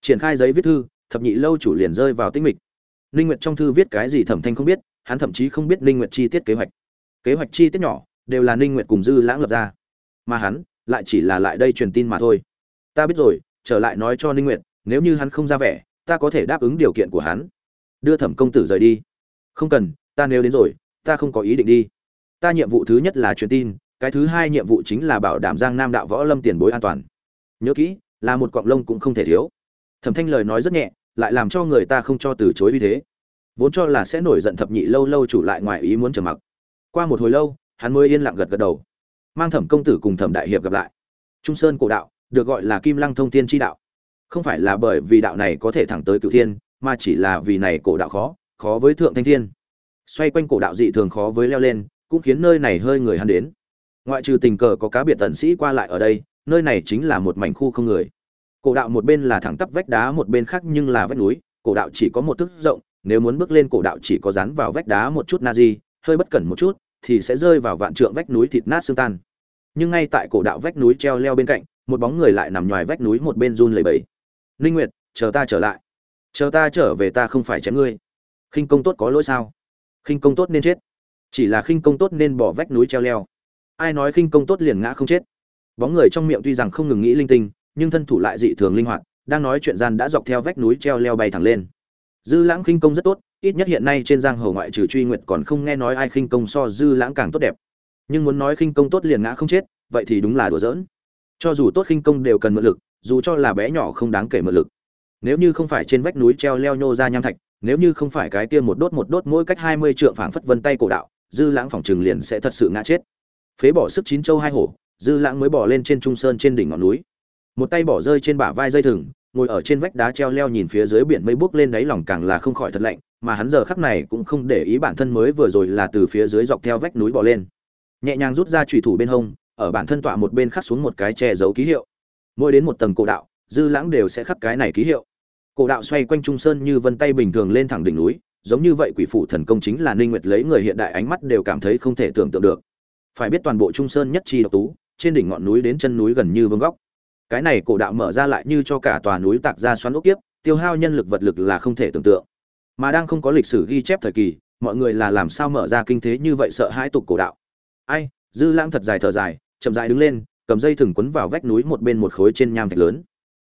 Triển khai giấy viết thư, thập nhị lâu chủ liền rơi vào tinh mịch. Ninh nguyệt trong thư viết cái gì thẩm thanh không biết, hắn thậm chí không biết ninh nguyệt chi tiết kế hoạch. Kế hoạch chi tiết nhỏ, đều là ninh nguyệt cùng dư lãng lập ra. Mà hắn, lại chỉ là lại đây truyền tin mà thôi. Ta biết rồi, trở lại nói cho ninh nguyệt, nếu như hắn không ra vẻ, ta có thể đáp ứng điều kiện của hắn. Đưa thẩm công tử rời đi. Không cần, ta nếu đến rồi, ta không có ý định đi. Ta nhiệm vụ thứ nhất là truyền tin cái thứ hai nhiệm vụ chính là bảo đảm giang nam đạo võ lâm tiền bối an toàn. Nhớ kỹ, là một cọng lông cũng không thể thiếu. Thẩm thanh lời nói rất nhẹ, lại làm cho người ta không cho từ chối uy thế. Vốn cho là sẽ nổi giận thập nhị lâu lâu chủ lại ngoài ý muốn trầm mặc. Qua một hồi lâu, hắn mới yên lặng gật gật đầu. Mang thẩm công tử cùng thẩm đại hiệp gặp lại. Trung sơn cổ đạo, được gọi là kim lăng thông thiên chi đạo. Không phải là bởi vì đạo này có thể thẳng tới cựu thiên, mà chỉ là vì này cổ đạo khó khó với thượng thanh thiên. Xoay quanh cổ đạo dị thường khó với leo lên, cũng khiến nơi này hơi người hắn đến ngoại trừ tình cờ có cá biệt tận sĩ qua lại ở đây, nơi này chính là một mảnh khu không người. Cổ đạo một bên là thẳng tắp vách đá, một bên khác nhưng là vách núi, cổ đạo chỉ có một thước rộng, nếu muốn bước lên cổ đạo chỉ có dán vào vách đá một chút na di, hơi bất cẩn một chút, thì sẽ rơi vào vạn trượng vách núi thịt nát xương tan. Nhưng ngay tại cổ đạo vách núi treo leo bên cạnh, một bóng người lại nằm ngoài vách núi một bên run lẩy bẩy. Linh nguyệt, chờ ta trở lại. Chờ ta trở về ta không phải chém ngươi. Khinh công tốt có lỗi sao? Khinh công tốt nên chết. Chỉ là khinh công tốt nên bỏ vách núi treo leo ai nói khinh công tốt liền ngã không chết. Bóng người trong miệng tuy rằng không ngừng nghĩ linh tinh, nhưng thân thủ lại dị thường linh hoạt, đang nói chuyện gian đã dọc theo vách núi treo leo bay thẳng lên. Dư lãng khinh công rất tốt, ít nhất hiện nay trên giang hồ ngoại trừ truy Nguyệt còn không nghe nói ai khinh công so dư lãng càng tốt đẹp. Nhưng muốn nói khinh công tốt liền ngã không chết, vậy thì đúng là đùa giỡn. Cho dù tốt khinh công đều cần mượn lực, dù cho là bé nhỏ không đáng kể mượn lực. Nếu như không phải trên vách núi treo leo nhô ra nham thạch, nếu như không phải cái kia một đốt một đốt mỗi cách hai mươi trượng phảng phất vân tay cổ đạo, dư lãng phòng trường liền sẽ thật sự ngã chết phế bỏ sức chín châu hai hổ, dư lãng mới bỏ lên trên trung sơn trên đỉnh ngọn núi. Một tay bỏ rơi trên bả vai dây thừng, ngồi ở trên vách đá treo leo nhìn phía dưới biển mây bước lên đáy lòng càng là không khỏi thật lạnh, mà hắn giờ khắc này cũng không để ý bản thân mới vừa rồi là từ phía dưới dọc theo vách núi bỏ lên. Nhẹ nhàng rút ra trùy thủ bên hông, ở bản thân tọa một bên khắc xuống một cái che giấu ký hiệu. Mỗi đến một tầng cổ đạo, dư lãng đều sẽ khắc cái này ký hiệu. Cổ đạo xoay quanh trung sơn như vân tay bình thường lên thẳng đỉnh núi, giống như vậy quỷ phủ thần công chính là ninh nguyệt lấy người hiện đại ánh mắt đều cảm thấy không thể tưởng tượng được phải biết toàn bộ trung sơn nhất chi độc tú trên đỉnh ngọn núi đến chân núi gần như vương góc. Cái này cổ đạo mở ra lại như cho cả tòa núi tạc ra xoắn ốc tiếp, tiêu hao nhân lực vật lực là không thể tưởng tượng. Mà đang không có lịch sử ghi chép thời kỳ mọi người là làm sao mở ra kinh thế như vậy sợ hãi tục cổ đạo. Ai dư lãng thật dài thở dài chậm dài đứng lên cầm dây thừng quấn vào vách núi một bên một khối trên nham thạch lớn.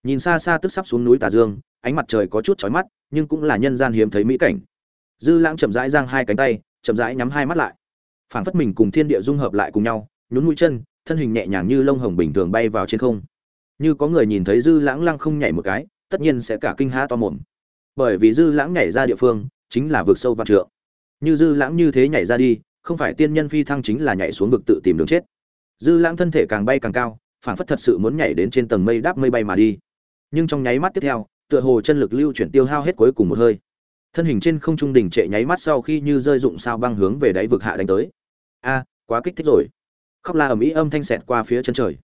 Nhìn xa xa tức sắp xuống núi tà dương ánh mặt trời có chút chói mắt nhưng cũng là nhân gian hiếm thấy mỹ cảnh. Dư lãng chậm rãi giang hai cánh tay chậm rãi nhắm hai mắt lại phảng phất mình cùng thiên địa dung hợp lại cùng nhau, nhún mũi chân, thân hình nhẹ nhàng như lông hồng bình thường bay vào trên không. Như có người nhìn thấy dư lãng lăng không nhảy một cái, tất nhiên sẽ cả kinh há to mồm. Bởi vì dư lãng nhảy ra địa phương, chính là vực sâu vạn trượng. Như dư lãng như thế nhảy ra đi, không phải tiên nhân phi thăng chính là nhảy xuống vực tự tìm đường chết. Dư lãng thân thể càng bay càng cao, phảng phất thật sự muốn nhảy đến trên tầng mây đáp mây bay mà đi. Nhưng trong nháy mắt tiếp theo, tựa hồ chân lực lưu chuyển tiêu hao hết cuối cùng một hơi. Thân hình trên không trung đỉnh trệ nháy mắt sau khi như rơi dụng sao băng hướng về đáy vực hạ đánh tới a, quá kích thích rồi. Khóc la ầm ĩ âm thanh xẹt qua phía chân trời.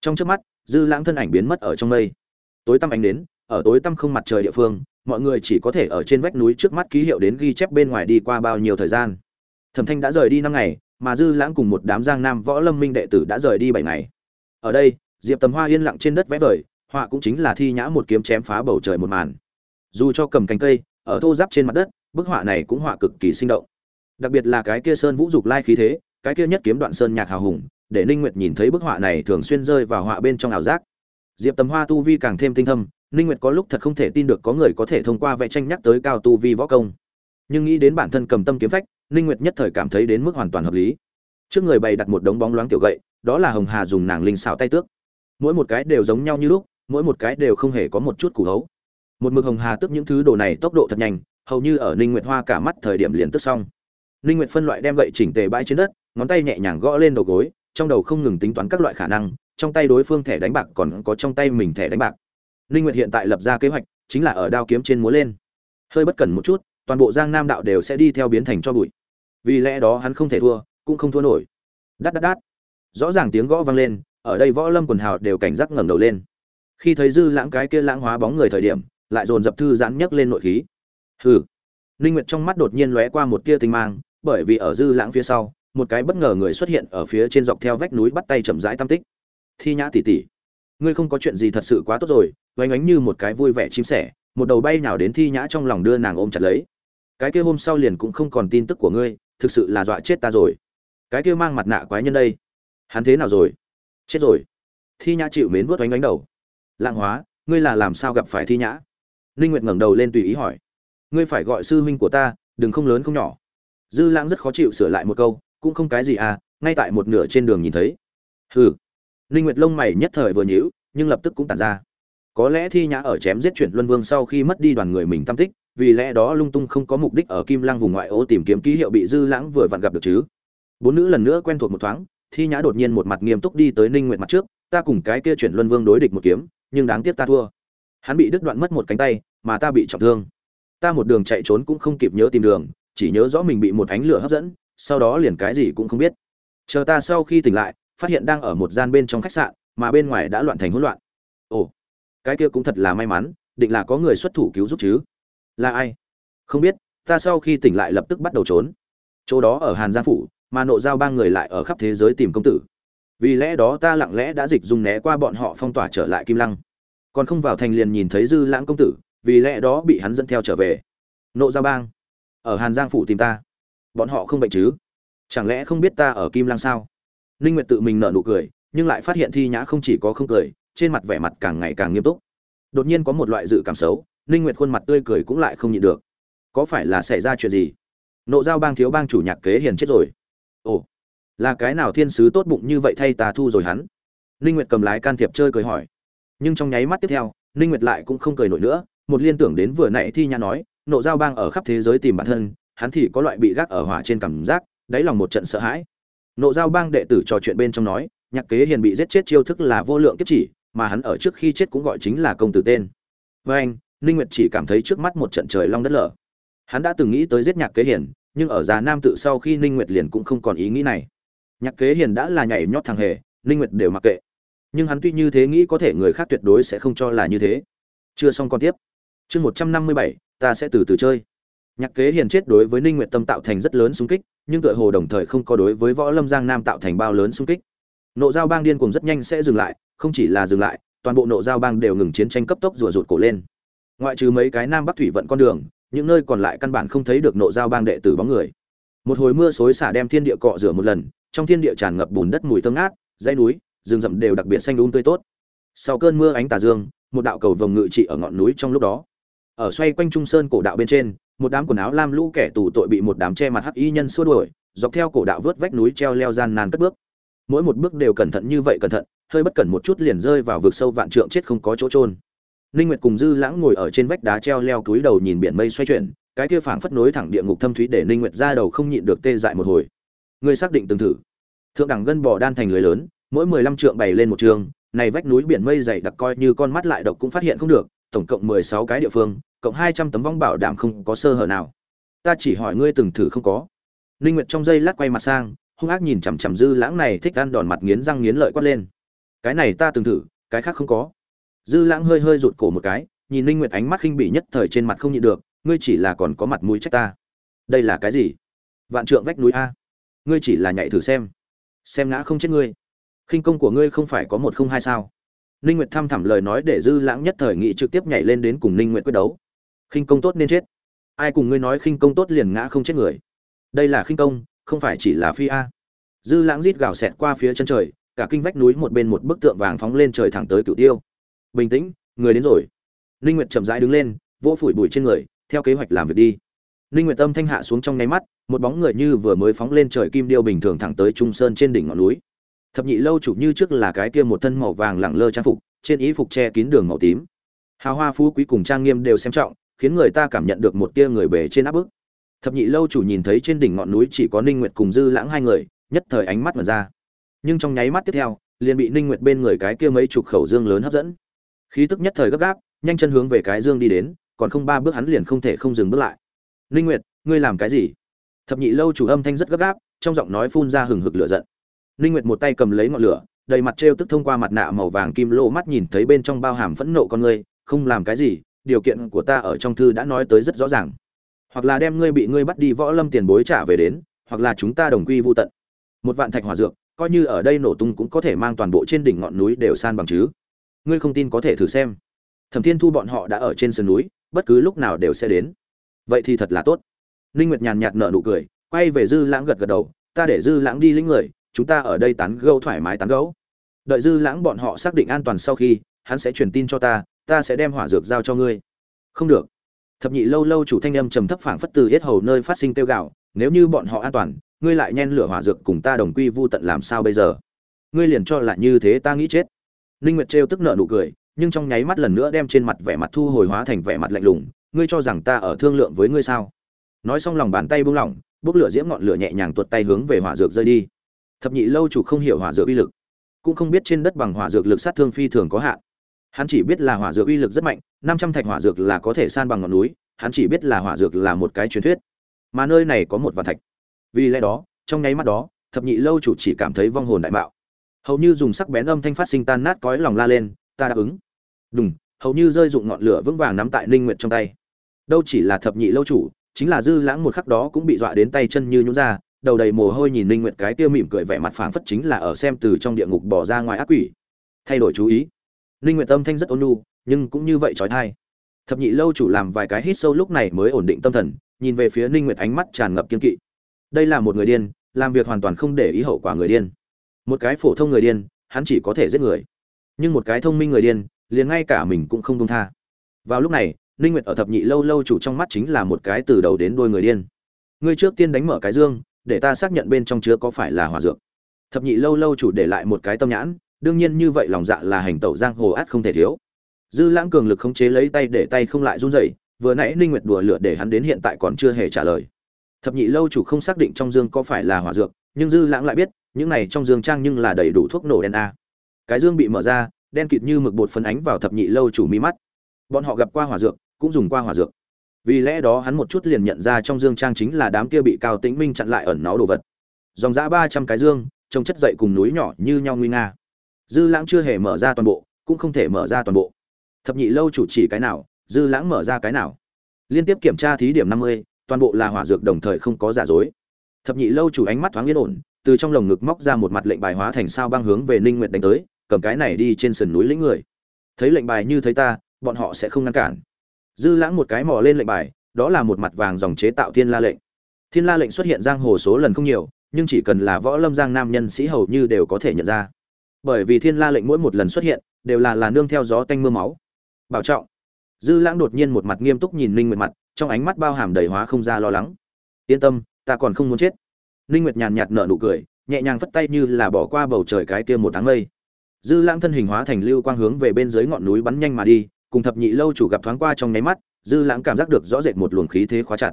Trong trước mắt, dư lãng thân ảnh biến mất ở trong mây. Tối tăm ánh đến, ở tối tăm không mặt trời địa phương, mọi người chỉ có thể ở trên vách núi trước mắt ký hiệu đến ghi chép bên ngoài đi qua bao nhiêu thời gian. Thẩm thanh đã rời đi năm ngày, mà dư lãng cùng một đám giang nam võ lâm minh đệ tử đã rời đi bảy ngày. Ở đây, diệp tầm hoa yên lặng trên đất vẽ vời, họa cũng chính là thi nhã một kiếm chém phá bầu trời một màn. Dù cho cầm cánh cây, ở thô giáp trên mặt đất, bức họa này cũng họa cực kỳ sinh động đặc biệt là cái kia sơn vũ dục lai khí thế, cái kia nhất kiếm đoạn sơn nhạc hào hùng, để ninh nguyệt nhìn thấy bức họa này thường xuyên rơi vào họa bên trong ảo giác. Diệp tầm hoa tu vi càng thêm tinh thâm, ninh nguyệt có lúc thật không thể tin được có người có thể thông qua vẽ tranh nhắc tới cao tu vi võ công. Nhưng nghĩ đến bản thân cầm tâm kiếm phách, ninh nguyệt nhất thời cảm thấy đến mức hoàn toàn hợp lý. Trước người bày đặt một đống bóng loáng tiểu gậy, đó là hồng hà dùng nàng linh xảo tay tước. Mỗi một cái đều giống nhau như lúc, mỗi một cái đều không hề có một chút củ hấu. Một mực hồng hà tước những thứ đồ này tốc độ thật nhanh, hầu như ở ninh nguyệt hoa cả mắt thời điểm liền tức xong ninh nguyệt phân loại đem gậy chỉnh tề bãi trên đất, ngón tay nhẹ nhàng gõ lên đầu gối, trong đầu không ngừng tính toán các loại khả năng, trong tay đối phương thẻ đánh bạc còn có trong tay mình thẻ đánh bạc. Ninh nguyệt hiện tại lập ra kế hoạch, chính là ở đao kiếm trên múa lên. Hơi bất cẩn một chút, toàn bộ giang nam đạo đều sẽ đi theo biến thành cho bụi. Vì lẽ đó hắn không thể thua, cũng không thua nổi. Đát đát đát. Rõ ràng tiếng gõ vang lên, ở đây võ lâm quần hào đều cảnh giác ngẩng đầu lên. Khi thấy dư lãng cái kia lãng hóa bóng người thời điểm, lại dồn dập thư giãn nhấc lên nội khí. Hừ ninh nguyệt trong mắt đột nhiên lóe qua một tia tinh mang, bởi vì ở dư lãng phía sau, một cái bất ngờ người xuất hiện ở phía trên dọc theo vách núi bắt tay chậm rãi tam tích. Thi nhã tỷ tỷ, ngươi không có chuyện gì thật sự quá tốt rồi, oanh oánh như một cái vui vẻ chim sẻ, một đầu bay nào đến thi nhã trong lòng đưa nàng ôm chặt lấy. Cái kia hôm sau liền cũng không còn tin tức của ngươi, thực sự là dọa chết ta rồi. Cái kia mang mặt nạ quái nhân đây, hắn thế nào rồi? Chết rồi. Thi nhã chịu mến vuốt oanh oánh đầu. Lạng hóa, ngươi là làm sao gặp phải thi nhã? Ninh nguyệt ngẩng đầu lên tùy ý hỏi ngươi phải gọi sư huynh của ta, đừng không lớn không nhỏ. Dư lãng rất khó chịu sửa lại một câu, cũng không cái gì à ngay tại một nửa trên đường nhìn thấy. Hừ. Ninh nguyệt lông mày nhất thời vừa nhíu, nhưng lập tức cũng tản ra. Có lẽ thi nhã ở chém giết chuyển luân vương sau khi mất đi đoàn người mình tâm tích vì lẽ đó lung tung không có mục đích ở kim lăng vùng ngoại ô tìm kiếm ký hiệu bị dư lãng vừa vặn gặp được chứ. Bốn nữ lần nữa quen thuộc một thoáng, thi nhã đột nhiên một mặt nghiêm túc đi tới ninh nguyệt mặt trước, ta cùng cái kia chuyển luân vương đối địch một kiếm, nhưng đáng tiếc ta thua. Hắn bị đứt đoạn mất một cánh tay, mà ta bị trọng thương ta một đường chạy trốn cũng không kịp nhớ tìm đường, chỉ nhớ rõ mình bị một ánh lửa hấp dẫn, sau đó liền cái gì cũng không biết. Chờ ta sau khi tỉnh lại, phát hiện đang ở một gian bên trong khách sạn, mà bên ngoài đã loạn thành hỗn loạn. Ồ, cái kia cũng thật là may mắn, định là có người xuất thủ cứu giúp chứ. Là ai? Không biết, ta sau khi tỉnh lại lập tức bắt đầu trốn. Chỗ đó ở hàn giang phủ, mà nộ giao ba người lại ở khắp thế giới tìm công tử. Vì lẽ đó ta lặng lẽ đã dịch dùng né qua bọn họ phong tỏa trở lại kim lăng. Còn không vào thành liền nhìn thấy dư lãng công tử vì lẽ đó bị hắn dẫn theo trở về. Nộ giao bang, ở hàn giang phủ tìm ta. Bọn họ không bệnh chứ? Chẳng lẽ không biết ta ở kim lăng sao? Ninh nguyệt tự mình nở nụ cười, nhưng lại phát hiện thi nhã không chỉ có không cười, trên mặt vẻ mặt càng ngày càng nghiêm túc. Đột nhiên có một loại dự cảm xấu, ninh nguyệt khuôn mặt tươi cười cũng lại không nhịn được. Có phải là xảy ra chuyện gì? Nộ giao bang thiếu bang chủ nhạc kế hiền chết rồi. Ồ, là cái nào thiên sứ tốt bụng như vậy thay ta thu rồi hắn? Ninh nguyệt cầm lái can thiệp chơi cười hỏi. Nhưng trong nháy mắt tiếp theo, ninh nguyệt lại cũng không cười nổi nữa một liên tưởng đến vừa nãy thi nhã nói, nộ giao bang ở khắp thế giới tìm bản thân, hắn thì có loại bị gác ở hỏa trên cảm giác, đáy lòng một trận sợ hãi. Nộ giao bang đệ tử trò chuyện bên trong nói, nhạc kế hiền bị giết chết chiêu thức là vô lượng kiếp chỉ, mà hắn ở trước khi chết cũng gọi chính là công tử tên. Với anh, ninh nguyệt chỉ cảm thấy trước mắt một trận trời long đất lở. Hắn đã từng nghĩ tới giết nhạc kế hiền, nhưng ở già nam tự sau khi ninh nguyệt liền cũng không còn ý nghĩ này. Nhạc kế hiền đã là nhảy nhót thằng hề, ninh nguyệt đều mặc kệ. Nhưng hắn tuy như thế nghĩ có thể người khác tuyệt đối sẽ không cho là như thế. Chưa xong còn tiếp chương 157, ta sẽ từ từ chơi. Nhạc kế hiền chết đối với ninh nguyệt tâm tạo thành rất lớn xung kích nhưng tựa hồ đồng thời không có đối với võ lâm giang nam tạo thành bao lớn xung kích. Nộ giao bang điên cùng rất nhanh sẽ dừng lại không chỉ là dừng lại toàn bộ nộ giao bang đều ngừng chiến tranh cấp tốc rùa rụt cổ lên. Ngoại trừ mấy cái nam bắc thủy vận con đường những nơi còn lại căn bản không thấy được nộ giao bang đệ tử bóng người. Một hồi mưa xối xả đem thiên địa cọ rửa một lần trong thiên địa tràn ngập bùn đất mùi thơm ngát dãy núi rừng rậm đều đặc biệt xanh um tươi tốt. Sau cơn mưa ánh tà dương một đạo cầu vồng ngự trị ở ngọn núi trong lúc đó ở xoay quanh trung sơn cổ đạo bên trên, một đám quần áo lam lũ kẻ tù tội bị một đám che mặt hắc y nhân xua đuổi, dọc theo cổ đạo vớt vách núi treo leo gian nan cất bước. Mỗi một bước đều cẩn thận như vậy cẩn thận, hơi bất cẩn một chút liền rơi vào vực sâu vạn trượng chết không có chỗ trôn ninh nguyệt cùng dư lãng ngồi ở trên vách đá treo leo túi đầu nhìn biển mây xoay chuyển, cái kia phảng phất nối thẳng địa ngục thâm thúy để ninh nguyệt ra đầu không nhịn được tê dại một hồi. Người xác định từng thử. Thượng đẳng gân bò đan thành lưới lớn, mỗi 15 trượng bày lên một trường, này vách núi biển mây dày đặc coi như con mắt lại độc cũng phát hiện không được tổng cộng 16 cái địa phương, cộng 200 tấm vong bảo đảm không có sơ hở nào. Ta chỉ hỏi ngươi từng thử không có. Linh nguyệt trong giây lát quay mặt sang, hung ác nhìn chằm chằm dư lãng này, thích ăn đòn mặt nghiến răng nghiến lợi quát lên. Cái này ta từng thử, cái khác không có. Dư lãng hơi hơi rụt cổ một cái, nhìn Linh nguyệt ánh mắt khinh bỉ nhất thời trên mặt không nhịn được, ngươi chỉ là còn có mặt mũi trách ta. Đây là cái gì? Vạn trượng vách núi a. Ngươi chỉ là nhảy thử xem. Xem ngã không chết ngươi. Khinh công của ngươi không phải có một không hai sao ninh nguyệt thăm thẳm lời nói để dư lãng nhất thời nghĩ trực tiếp nhảy lên đến cùng ninh nguyệt quyết đấu. Khinh công tốt nên chết. Ai cùng ngươi nói khinh công tốt liền ngã không chết người? Đây là khinh công, không phải chỉ là phi a. Dư lãng rít gào xẹt qua phía chân trời, cả kinh vách núi một bên một bức tượng vàng phóng lên trời thẳng tới cửu tiêu. Bình tĩnh, người đến rồi. Ninh nguyệt chậm rãi đứng lên, vỗ phủi bụi trên người, theo kế hoạch làm việc đi. Ninh nguyệt tâm thanh hạ xuống trong nháy mắt, một bóng người như vừa mới phóng lên trời kim điêu bình thường thẳng tới trung sơn trên đỉnh ngọn núi thập nhị lâu chủ như trước là cái kia một thân màu vàng lẳng lơ trang phục, trên ý phục che kín đường màu tím. Hào hoa phú quý cùng trang nghiêm đều xem trọng, khiến người ta cảm nhận được một tia người bề trên áp bức. Thập nhị lâu chủ nhìn thấy trên đỉnh ngọn núi chỉ có ninh nguyệt cùng dư lãng hai người, nhất thời ánh mắt mở ra. Nhưng trong nháy mắt tiếp theo, liền bị ninh nguyệt bên người cái kia mấy chục khẩu dương lớn hấp dẫn. Khí tức nhất thời gấp gáp, nhanh chân hướng về cái dương đi đến, còn không ba bước hắn liền không thể không dừng bước lại. Ninh nguyệt, ngươi làm cái gì? Thập nhị lâu chủ âm thanh rất gấp gáp, trong giọng nói phun ra hừng hực lửa giận ninh nguyệt một tay cầm lấy ngọn lửa, đầy mặt trêu tức thông qua mặt nạ màu vàng kim lô mắt nhìn thấy bên trong bao hàm phẫn nộ con ngươi, không làm cái gì, điều kiện của ta ở trong thư đã nói tới rất rõ ràng. Hoặc là đem ngươi bị ngươi bắt đi võ lâm tiền bối trả về đến, hoặc là chúng ta đồng quy vu tận. Một vạn thạch hỏa dược, coi như ở đây nổ tung cũng có thể mang toàn bộ trên đỉnh ngọn núi đều san bằng chứ. Ngươi không tin có thể thử xem. Thẩm thiên thu bọn họ đã ở trên sườn núi, bất cứ lúc nào đều sẽ đến. Vậy thì thật là tốt. Ninh nguyệt nhàn nhạt nở nụ cười, quay về dư lãng gật gật đầu, ta để dư lãng đi lĩnh người chúng ta ở đây tán gẫu thoải mái tán gẫu. Đợi dư lãng bọn họ xác định an toàn sau khi, hắn sẽ truyền tin cho ta ta sẽ đem hỏa dược giao cho ngươi. Không được. Thập nhị lâu lâu chủ thanh âm trầm thấp phảng phất từ yết hầu nơi phát sinh tiêu gạo nếu như bọn họ an toàn, ngươi lại nhen lửa hỏa dược cùng ta đồng quy vu tận làm sao bây giờ? Ngươi liền cho là như thế ta nghĩ chết. Ninh nguyệt trêu tức nợ nụ cười, nhưng trong nháy mắt lần nữa đem trên mặt vẻ mặt thu hồi hóa thành vẻ mặt lạnh lùng, ngươi cho rằng ta ở thương lượng với ngươi sao? Nói xong lòng bàn tay buông lỏng, bốc lửa diễm ngọn lửa nhẹ nhàng tuột tay hướng về hỏa dược rơi đi thập nhị lâu chủ không hiểu hỏa dược uy lực, cũng không biết trên đất bằng hỏa dược lực sát thương phi thường có hạn. Hắn chỉ biết là hỏa dược uy lực rất mạnh, năm trăm thạch hỏa dược là có thể san bằng ngọn núi, hắn chỉ biết là hỏa dược là một cái truyền thuyết. Mà nơi này có một vạn thạch. Vì lẽ đó, trong nháy mắt đó, thập nhị lâu chủ chỉ cảm thấy vong hồn đại mạo hầu như dùng sắc bén âm thanh phát sinh tan nát cõi lòng la lên, ta đáp ứng. Đùng, hầu như rơi dụng ngọn lửa vững vàng nắm tại ninh nguyệt trong tay. Đâu chỉ là thập nhị lâu chủ, chính là dư lãng một khắc đó cũng bị dọa đến tay chân như nhún ra đầu đầy mồ hôi nhìn ninh nguyệt cái tiêu mỉm cười vẻ mặt phảng phất chính là ở xem từ trong địa ngục bỏ ra ngoài ác quỷ. Thay đổi chú ý. Ninh nguyệt tâm thanh rất ôn nhu, nhưng cũng như vậy chói tai thập nhị lâu chủ làm vài cái hít sâu lúc này mới ổn định tâm thần, nhìn về phía ninh nguyệt ánh mắt tràn ngập kiên kỵ. Đây là một người điên, làm việc hoàn toàn không để ý hậu quả người điên. Một cái phổ thông người điên, hắn chỉ có thể giết người. Nhưng một cái thông minh người điên, liền ngay cả mình cũng không dung tha. Vào lúc này, ninh nguyệt ở thập nhị lâu lâu chủ trong mắt chính là một cái từ đầu đến đuôi người điên. Ngươi trước tiên đánh mở cái dương để ta xác nhận bên trong chứa có phải là hỏa dược. Thập nhị lâu lâu chủ để lại một cái tâm nhãn, đương nhiên như vậy lòng dạ là hành tẩu giang hồ át không thể thiếu. Dư lãng cường lực khống chế lấy tay để tay không lại run rẩy, vừa nãy ninh nguyệt đùa lửa để hắn đến hiện tại còn chưa hề trả lời. Thập nhị lâu chủ không xác định trong dương có phải là hỏa dược, nhưng dư lãng lại biết, những này trong dương trang nhưng là đầy đủ thuốc nổ đen a. Cái dương bị mở ra, đen kịt như mực bột phấn ánh vào thập nhị lâu chủ mi mắt. Bọn họ gặp qua hỏa dược, cũng dùng qua hỏa dược vì lẽ đó hắn một chút liền nhận ra trong dương trang chính là đám kia bị cao tĩnh minh chặn lại ẩn náu đồ vật. Dòng giã ba trăm cái dương, trông chất dậy cùng núi nhỏ như nhau nguy nga. Dư lãng chưa hề mở ra toàn bộ, cũng không thể mở ra toàn bộ. Thập nhị lâu chủ chỉ cái nào, dư lãng mở ra cái nào? Liên tiếp kiểm tra thí điểm năm mươi, toàn bộ là hỏa dược đồng thời không có giả dối. Thập nhị lâu chủ ánh mắt thoáng yên ổn, từ trong lồng ngực móc ra một mặt lệnh bài hóa thành sao băng hướng về ninh nguyệt đánh tới, cầm cái này đi trên sườn núi lĩnh người. Thấy lệnh bài như thấy ta, bọn họ sẽ không ngăn cản dư lãng một cái mò lên lệnh bài, đó là một mặt vàng dòng chế tạo thiên la lệnh. Thiên la lệnh xuất hiện giang hồ số lần không nhiều, nhưng chỉ cần là võ lâm giang nam nhân sĩ hầu như đều có thể nhận ra. Bởi vì thiên la lệnh mỗi một lần xuất hiện, đều là là nương theo gió tanh mưa máu. Bảo trọng. Dư lãng đột nhiên một mặt nghiêm túc nhìn ninh nguyệt mặt, trong ánh mắt bao hàm đầy hóa không ra lo lắng. Yên tâm, ta còn không muốn chết. Ninh nguyệt nhàn nhạt nở nụ cười, nhẹ nhàng phất tay như là bỏ qua bầu trời cái kia một tháng mây. Dư lãng thân hình hóa thành lưu quang hướng về bên dưới ngọn núi bắn nhanh mà đi cùng thập nhị lâu chủ gặp thoáng qua trong nháy mắt, dư lãng cảm giác được rõ rệt một luồng khí thế khóa chặt.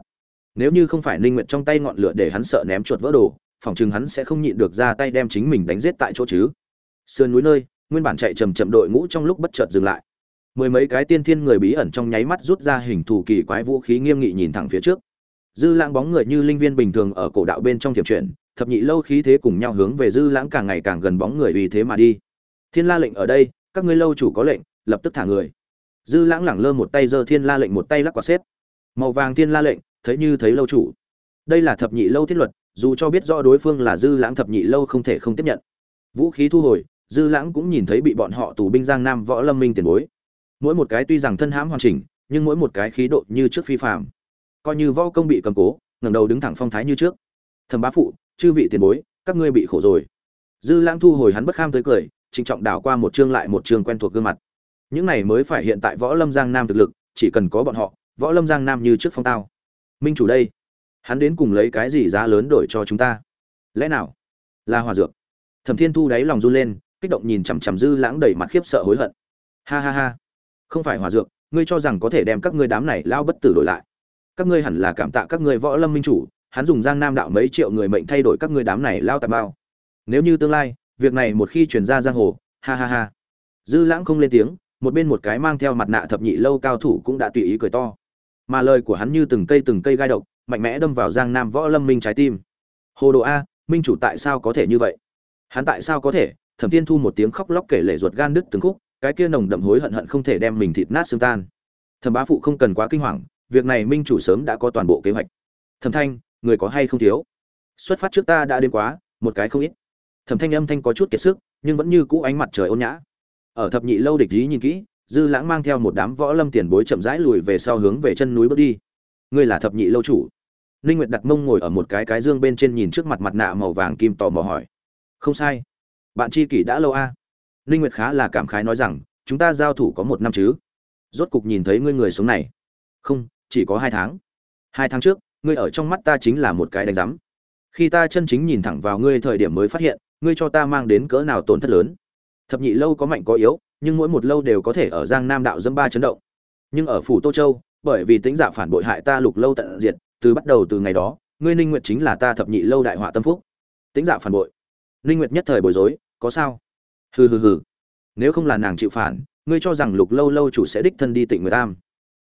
Nếu như không phải ninh nguyện trong tay ngọn lửa để hắn sợ ném chuột vỡ đồ, phỏng chừng hắn sẽ không nhịn được ra tay đem chính mình đánh giết tại chỗ chứ. Sườn núi nơi, nguyên bản chạy chậm chậm đội ngũ trong lúc bất chợt dừng lại. Mười mấy cái tiên thiên người bí ẩn trong nháy mắt rút ra hình thù kỳ quái vũ khí nghiêm nghị nhìn thẳng phía trước. Dư lãng bóng người như linh viên bình thường ở cổ đạo bên trong thiệp chuyển, thập nhị lâu khí thế cùng nhau hướng về dư lãng càng ngày càng gần bóng người vì thế mà đi. Thiên la lệnh ở đây, các ngươi lâu chủ có lệnh, lập tức thả người dư lãng lẳng lơ một tay giơ thiên la lệnh một tay lắc quả xếp. Màu vàng thiên la lệnh, thấy như thấy lâu chủ. Đây là thập nhị lâu thiết luật, dù cho biết rõ đối phương là dư lãng thập nhị lâu không thể không tiếp nhận. Vũ khí thu hồi, dư lãng cũng nhìn thấy bị bọn họ tù binh giang nam võ lâm minh tiền bối. Mỗi một cái tuy rằng thân hãm hoàn chỉnh, nhưng mỗi một cái khí độ như trước phi phạm coi như võ công bị cầm cố, ngẩng đầu đứng thẳng phong thái như trước. Thầm bá phụ, chư vị tiền bối, các ngươi bị khổ rồi. Dư lãng thu hồi hắn bất kham tới cười, trịnh trọng đảo qua một chương lại một chương quen thuộc gương mặt những này mới phải hiện tại võ lâm giang nam thực lực, chỉ cần có bọn họ, võ lâm giang nam như trước phong tao. Minh chủ đây, hắn đến cùng lấy cái gì giá lớn đổi cho chúng ta? Lẽ nào là hòa dược? Thẩm thiên thu đáy lòng run lên, kích động nhìn chằm chằm dư lãng đầy mặt khiếp sợ hối hận. Ha ha ha, không phải hòa dược, ngươi cho rằng có thể đem các ngươi đám này lao bất tử đổi lại. Các ngươi hẳn là cảm tạ các ngươi võ lâm minh chủ, hắn dùng giang nam đạo mấy triệu người mệnh thay đổi các ngươi đám này lao tạp bao. Nếu như tương lai, việc này một khi chuyển ra giang hồ, ha ha ha. Dư lãng không lên tiếng một bên một cái mang theo mặt nạ thập nhị lâu cao thủ cũng đã tùy ý cười to. Mà lời của hắn như từng cây từng cây gai độc, mạnh mẽ đâm vào giang nam võ lâm minh trái tim. Hồ đồ a, minh chủ tại sao có thể như vậy? Hắn tại sao có thể? Thẩm tiên thu một tiếng khóc lóc kể lể ruột gan đứt từng khúc, cái kia nồng đậm hối hận hận không thể đem mình thịt nát xương tan. Thẩm bá phụ không cần quá kinh hoàng, việc này minh chủ sớm đã có toàn bộ kế hoạch. Thẩm thanh, người có hay không thiếu? Xuất phát trước ta đã đêm quá, một cái không ít. Thẩm thanh âm thanh có chút kiệt sức, nhưng vẫn như cũ ánh mặt trời ôn nhã ở thập nhị lâu địch ý nhìn kỹ, dư lãng mang theo một đám võ lâm tiền bối chậm rãi lùi về sau hướng về chân núi bước đi. Ngươi là thập nhị lâu chủ. Ninh nguyệt đặt mông ngồi ở một cái cái dương bên trên nhìn trước mặt mặt nạ màu vàng kim tò mò hỏi. Không sai. Bạn tri kỷ đã lâu a. À? ninh nguyệt khá là cảm khái nói rằng, chúng ta giao thủ có một năm chứ. Rốt cục nhìn thấy ngươi người sống này. Không, chỉ có hai tháng. Hai tháng trước, ngươi ở trong mắt ta chính là một cái đánh giám. Khi ta chân chính nhìn thẳng vào ngươi thời điểm mới phát hiện, ngươi cho ta mang đến cỡ nào tổn thất lớn thập nhị lâu có mạnh có yếu, nhưng mỗi một lâu đều có thể ở giang nam đạo dâm ba chấn động. Nhưng ở phủ tô châu, bởi vì tính giả phản bội hại ta lục lâu tận diệt, từ bắt đầu từ ngày đó, ngươi ninh nguyệt chính là ta thập nhị lâu đại họa tâm phúc. Tính giả phản bội. Ninh nguyệt nhất thời bối rối, có sao? Hừ hừ hừ. Nếu không là nàng chịu phản, ngươi cho rằng lục lâu lâu chủ sẽ đích thân đi tịnh người tam.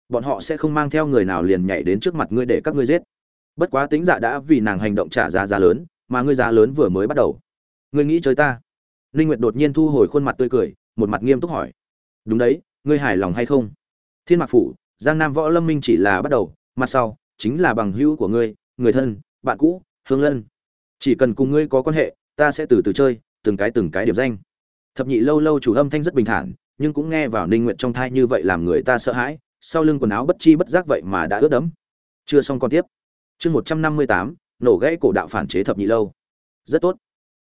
Bọn họ sẽ không mang theo người nào liền nhảy đến trước mặt ngươi để các ngươi giết. Bất quá tính giả đã vì nàng hành động trả giá giá lớn, mà ngươi giá lớn vừa mới bắt đầu. Ngươi nghĩ chơi ta? Ninh nguyệt đột nhiên thu hồi khuôn mặt tươi cười, một mặt nghiêm túc hỏi. Đúng đấy, ngươi hài lòng hay không? Thiên mạc phủ, giang nam võ lâm minh chỉ là bắt đầu, mặt sau, chính là bằng hữu của ngươi, người thân, bạn cũ, hương lân. Chỉ cần cùng ngươi có quan hệ, ta sẽ từ từ chơi, từng cái từng cái điểm danh. Thập nhị lâu lâu chủ âm thanh rất bình thản, nhưng cũng nghe vào ninh Nguyệt trong thai như vậy làm người ta sợ hãi, sau lưng quần áo bất chi bất giác vậy mà đã ướt đẫm. Chưa xong con tiếp. Chương một trăm năm mươi tám, nổ gãy cổ đạo phản chế thập nhị lâu. Rất tốt.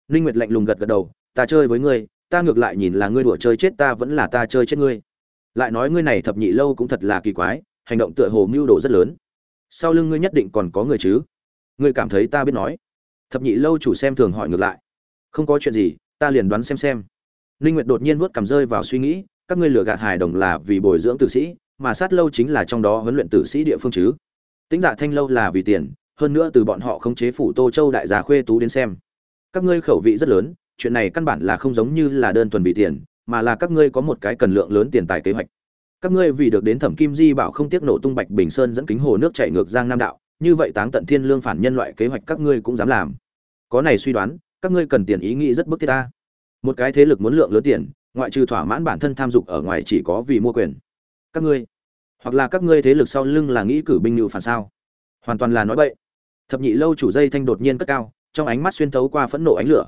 Ninh nguyệt lạnh lùng gật gật đầu ta chơi với ngươi ta ngược lại nhìn là ngươi đùa chơi chết ta vẫn là ta chơi chết ngươi. Lại nói ngươi này thập nhị lâu cũng thật là kỳ quái hành động tựa hồ mưu đồ rất lớn. Sau lưng ngươi nhất định còn có người chứ? Ngươi cảm thấy ta biết nói. Thập nhị lâu chủ xem thường hỏi ngược lại. Không có chuyện gì ta liền đoán xem xem. Linh Nguyệt đột nhiên vuốt cầm rơi vào suy nghĩ, các ngươi lừa gạt hài đồng là vì bồi dưỡng tử sĩ, mà sát lâu chính là trong đó huấn luyện tử sĩ địa phương chứ. Tính giả dạ thanh lâu là vì tiền, hơn nữa từ bọn họ khống chế phủ Tô Châu đại gia khuê tú đến xem. Các ngươi khẩu vị rất lớn, chuyện này căn bản là không giống như là đơn thuần vì tiền, mà là các ngươi có một cái cần lượng lớn tiền tài kế hoạch. Các ngươi vì được đến Thẩm Kim Di bảo không tiếc nổ tung Bạch Bình Sơn dẫn kính hồ nước chảy ngược Giang Nam đạo, như vậy táng tận thiên lương phản nhân loại kế hoạch các ngươi cũng dám làm. Có này suy đoán, các ngươi cần tiền ý nghĩ rất bức thiết ta. Một cái thế lực muốn lượng lớn tiền ngoại trừ thỏa mãn bản thân tham dục ở ngoài chỉ có vì mua quyền. Các ngươi hoặc là các ngươi thế lực sau lưng là nghĩ cử binh lưu phản sao? Hoàn toàn là nói bậy. Thập nhị lâu chủ dây thanh đột nhiên cất cao trong ánh mắt xuyên thấu qua phẫn nộ ánh lửa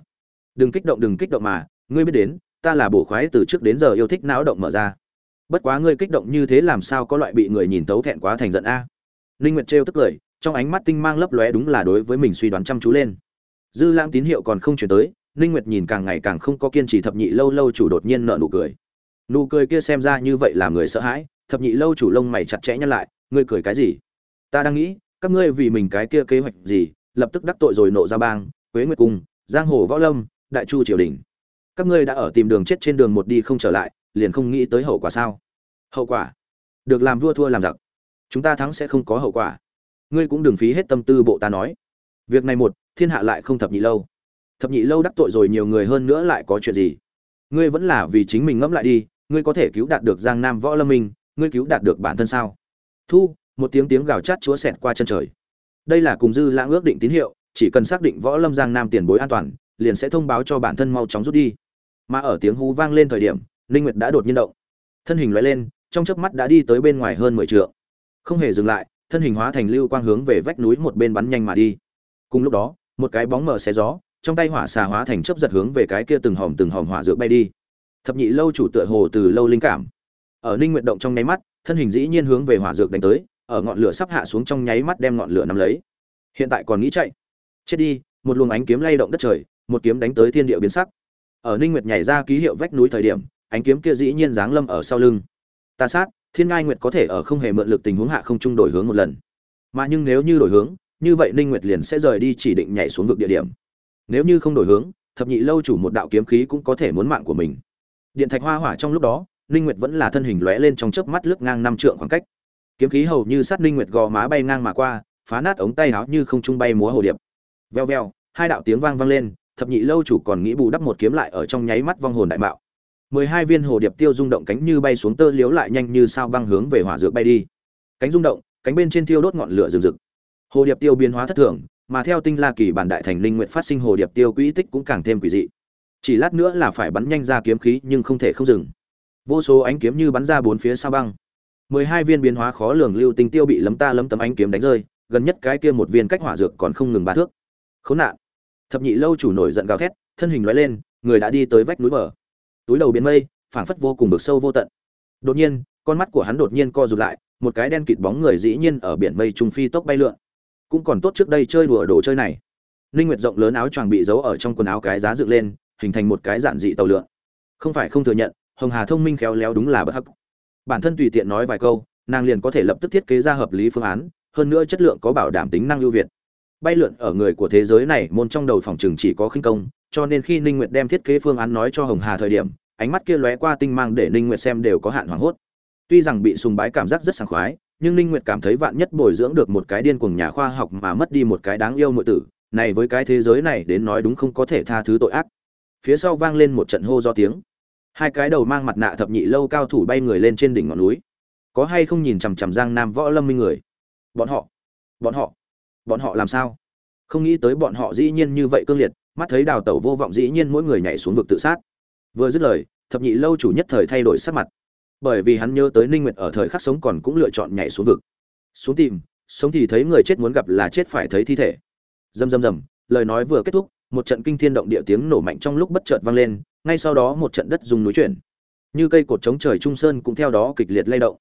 đừng kích động đừng kích động mà. Ngươi biết đến ta là bổ khoái từ trước đến giờ yêu thích não động mở ra. Bất quá ngươi kích động như thế làm sao có loại bị người nhìn tấu thẹn quá thành giận a? Linh nguyệt trêu tức cười trong ánh mắt tinh mang lấp lóe đúng là đối với mình suy đoán chăm chú lên. Dư lãng tín hiệu còn không chuyển tới Ninh Nguyệt nhìn càng ngày càng không có kiên trì thập nhị lâu lâu chủ đột nhiên nở nụ cười. Nụ cười kia xem ra như vậy làm người sợ hãi, thập nhị lâu chủ lông mày chặt chẽ nhăn lại, ngươi cười cái gì? Ta đang nghĩ, các ngươi vì mình cái kia kế hoạch gì, lập tức đắc tội rồi nộ ra bang, Quế Nguyệt cung, giang hồ võ lâm, đại chu triều đình. Các ngươi đã ở tìm đường chết trên đường một đi không trở lại, liền không nghĩ tới hậu quả sao? Hậu quả? Được làm vua thua làm giặc. Chúng ta thắng sẽ không có hậu quả. Ngươi cũng đừng phí hết tâm tư bộ ta nói. Việc này một, thiên hạ lại không thập nhị lâu thập nhị lâu đắc tội rồi nhiều người hơn nữa lại có chuyện gì ngươi vẫn là vì chính mình ngẫm lại đi ngươi có thể cứu đạt được giang nam võ lâm minh ngươi cứu đạt được bản thân sao thu một tiếng tiếng gào chát chúa xẹt qua chân trời đây là cùng dư lãng ước định tín hiệu chỉ cần xác định võ lâm giang nam tiền bối an toàn liền sẽ thông báo cho bản thân mau chóng rút đi. Mà ở tiếng hú vang lên thời điểm linh nguyệt đã đột nhiên động. Thân hình lóe lên, trong chớp mắt đã đi tới bên ngoài hơn 10 trượng. Không hề dừng lại, thân hình hóa thành lưu quang hướng về vách núi một bên bắn nhanh mà đi. Cùng lúc đó, một cái bóng mờ xé gió, trong tay hỏa xà hóa thành chớp giật hướng về cái kia từng hòm từng hòm hỏa dược bay đi. Thập nhị lâu chủ tựa hồ từ lâu linh cảm. Ở Linh Nguyệt động trong nháy mắt, thân hình dĩ nhiên hướng về hỏa dược đánh tới, ở ngọn lửa sắp hạ xuống trong nháy mắt đem ngọn lửa nắm lấy. Hiện tại còn nghĩ chạy. Chết đi, một luồng ánh kiếm lay động đất trời một kiếm đánh tới thiên địa biến sắc. Ở ninh nguyệt nhảy ra ký hiệu vách núi thời điểm, ánh kiếm kia dĩ nhiên giáng lâm ở sau lưng. Ta sát, thiên ngai nguyệt có thể ở không hề mượn lực tình huống hạ không trung đổi hướng một lần. Mà nhưng nếu như đổi hướng, như vậy ninh nguyệt liền sẽ rời đi chỉ định nhảy xuống vực địa điểm. Nếu như không đổi hướng, thập nhị lâu chủ một đạo kiếm khí cũng có thể muốn mạng của mình. Điện thạch hoa hỏa trong lúc đó, ninh nguyệt vẫn là thân hình lóe lên trong chớp mắt lướt ngang năm trượng khoảng cách. Kiếm khí hầu như sát ninh nguyệt gò má bay ngang mà qua, phá nát ống tay áo như không trung bay múa hồ điệp. Veo veo, hai đạo tiếng vang vang lên thập nhị lâu chủ còn nghĩ bù đắp một kiếm lại ở trong nháy mắt vong hồn đại mạo. Mười hai viên hồ điệp tiêu rung động cánh như bay xuống tơ liếu lại nhanh như sao băng hướng về hỏa dược bay đi. Cánh rung động, cánh bên trên tiêu đốt ngọn lửa rừng rực. Hồ điệp tiêu biến hóa thất thường, mà theo tinh la kỳ bản đại thành linh nguyện phát sinh hồ điệp tiêu quỹ tích cũng càng thêm quỷ dị. Chỉ lát nữa là phải bắn nhanh ra kiếm khí nhưng không thể không dừng. Vô số ánh kiếm như bắn ra bốn phía sao băng. Mười hai viên biến hóa khó lường lưu tinh tiêu bị lấm ta lấm tấm ánh kiếm đánh rơi, gần nhất cái kia một viên cách hỏa dược còn không ngừng ba thước. Khốn nạn thập nhị lâu chủ nổi giận gào thét, thân hình lóe lên, người đã đi tới vách núi bờ. Túi đầu biến mây, phảng phất vô cùng bực sâu vô tận. Đột nhiên, con mắt của hắn đột nhiên co rụt lại, một cái đen kịt bóng người dĩ nhiên ở biển mây trung phi tốc bay lượn. Cũng còn tốt trước đây chơi đùa đồ chơi này. Ninh nguyệt rộng lớn áo choàng bị giấu ở trong quần áo cái giá dựng lên, hình thành một cái giản dị tàu lượn. Không phải không thừa nhận, hồng hà thông minh khéo léo đúng là bất hắc. Bản thân tùy tiện nói vài câu, nàng liền có thể lập tức thiết kế ra hợp lý phương án, hơn nữa chất lượng có bảo đảm tính năng ưu việt bay lượn ở người của thế giới này, môn trong đầu phòng trường chỉ có khinh công, cho nên khi ninh nguyệt đem thiết kế phương án nói cho hồng hà thời điểm, ánh mắt kia lóe qua tinh mang để ninh nguyệt xem đều có hạn hoảng hốt. Tuy rằng bị sùng bái cảm giác rất sảng khoái, nhưng ninh nguyệt cảm thấy vạn nhất bồi dưỡng được một cái điên cuồng nhà khoa học mà mất đi một cái đáng yêu nội tử, này với cái thế giới này đến nói đúng không có thể tha thứ tội ác. Phía sau vang lên một trận hô do tiếng. Hai cái đầu mang mặt nạ thập nhị lâu cao thủ bay người lên trên đỉnh ngọn núi. Có hay không nhìn chằm chằm giang nam võ lâm minh người? Bọn họ bọn họ bọn họ làm sao? Không nghĩ tới bọn họ dĩ nhiên như vậy cương liệt, mắt thấy đào tẩu vô vọng dĩ nhiên mỗi người nhảy xuống vực tự sát. Vừa dứt lời, thập nhị lâu chủ nhất thời thay đổi sắc mặt. Bởi vì hắn nhớ tới ninh nguyệt ở thời khắc sống còn cũng lựa chọn nhảy xuống vực. Xuống tìm, sống thì thấy người chết muốn gặp là chết phải thấy thi thể. Rầm rầm rầm, lời nói vừa kết thúc, một trận kinh thiên động địa tiếng nổ mạnh trong lúc bất chợt vang lên, ngay sau đó một trận đất dùng núi chuyển. Như cây cột chống trời trung sơn cũng theo đó kịch liệt lay động.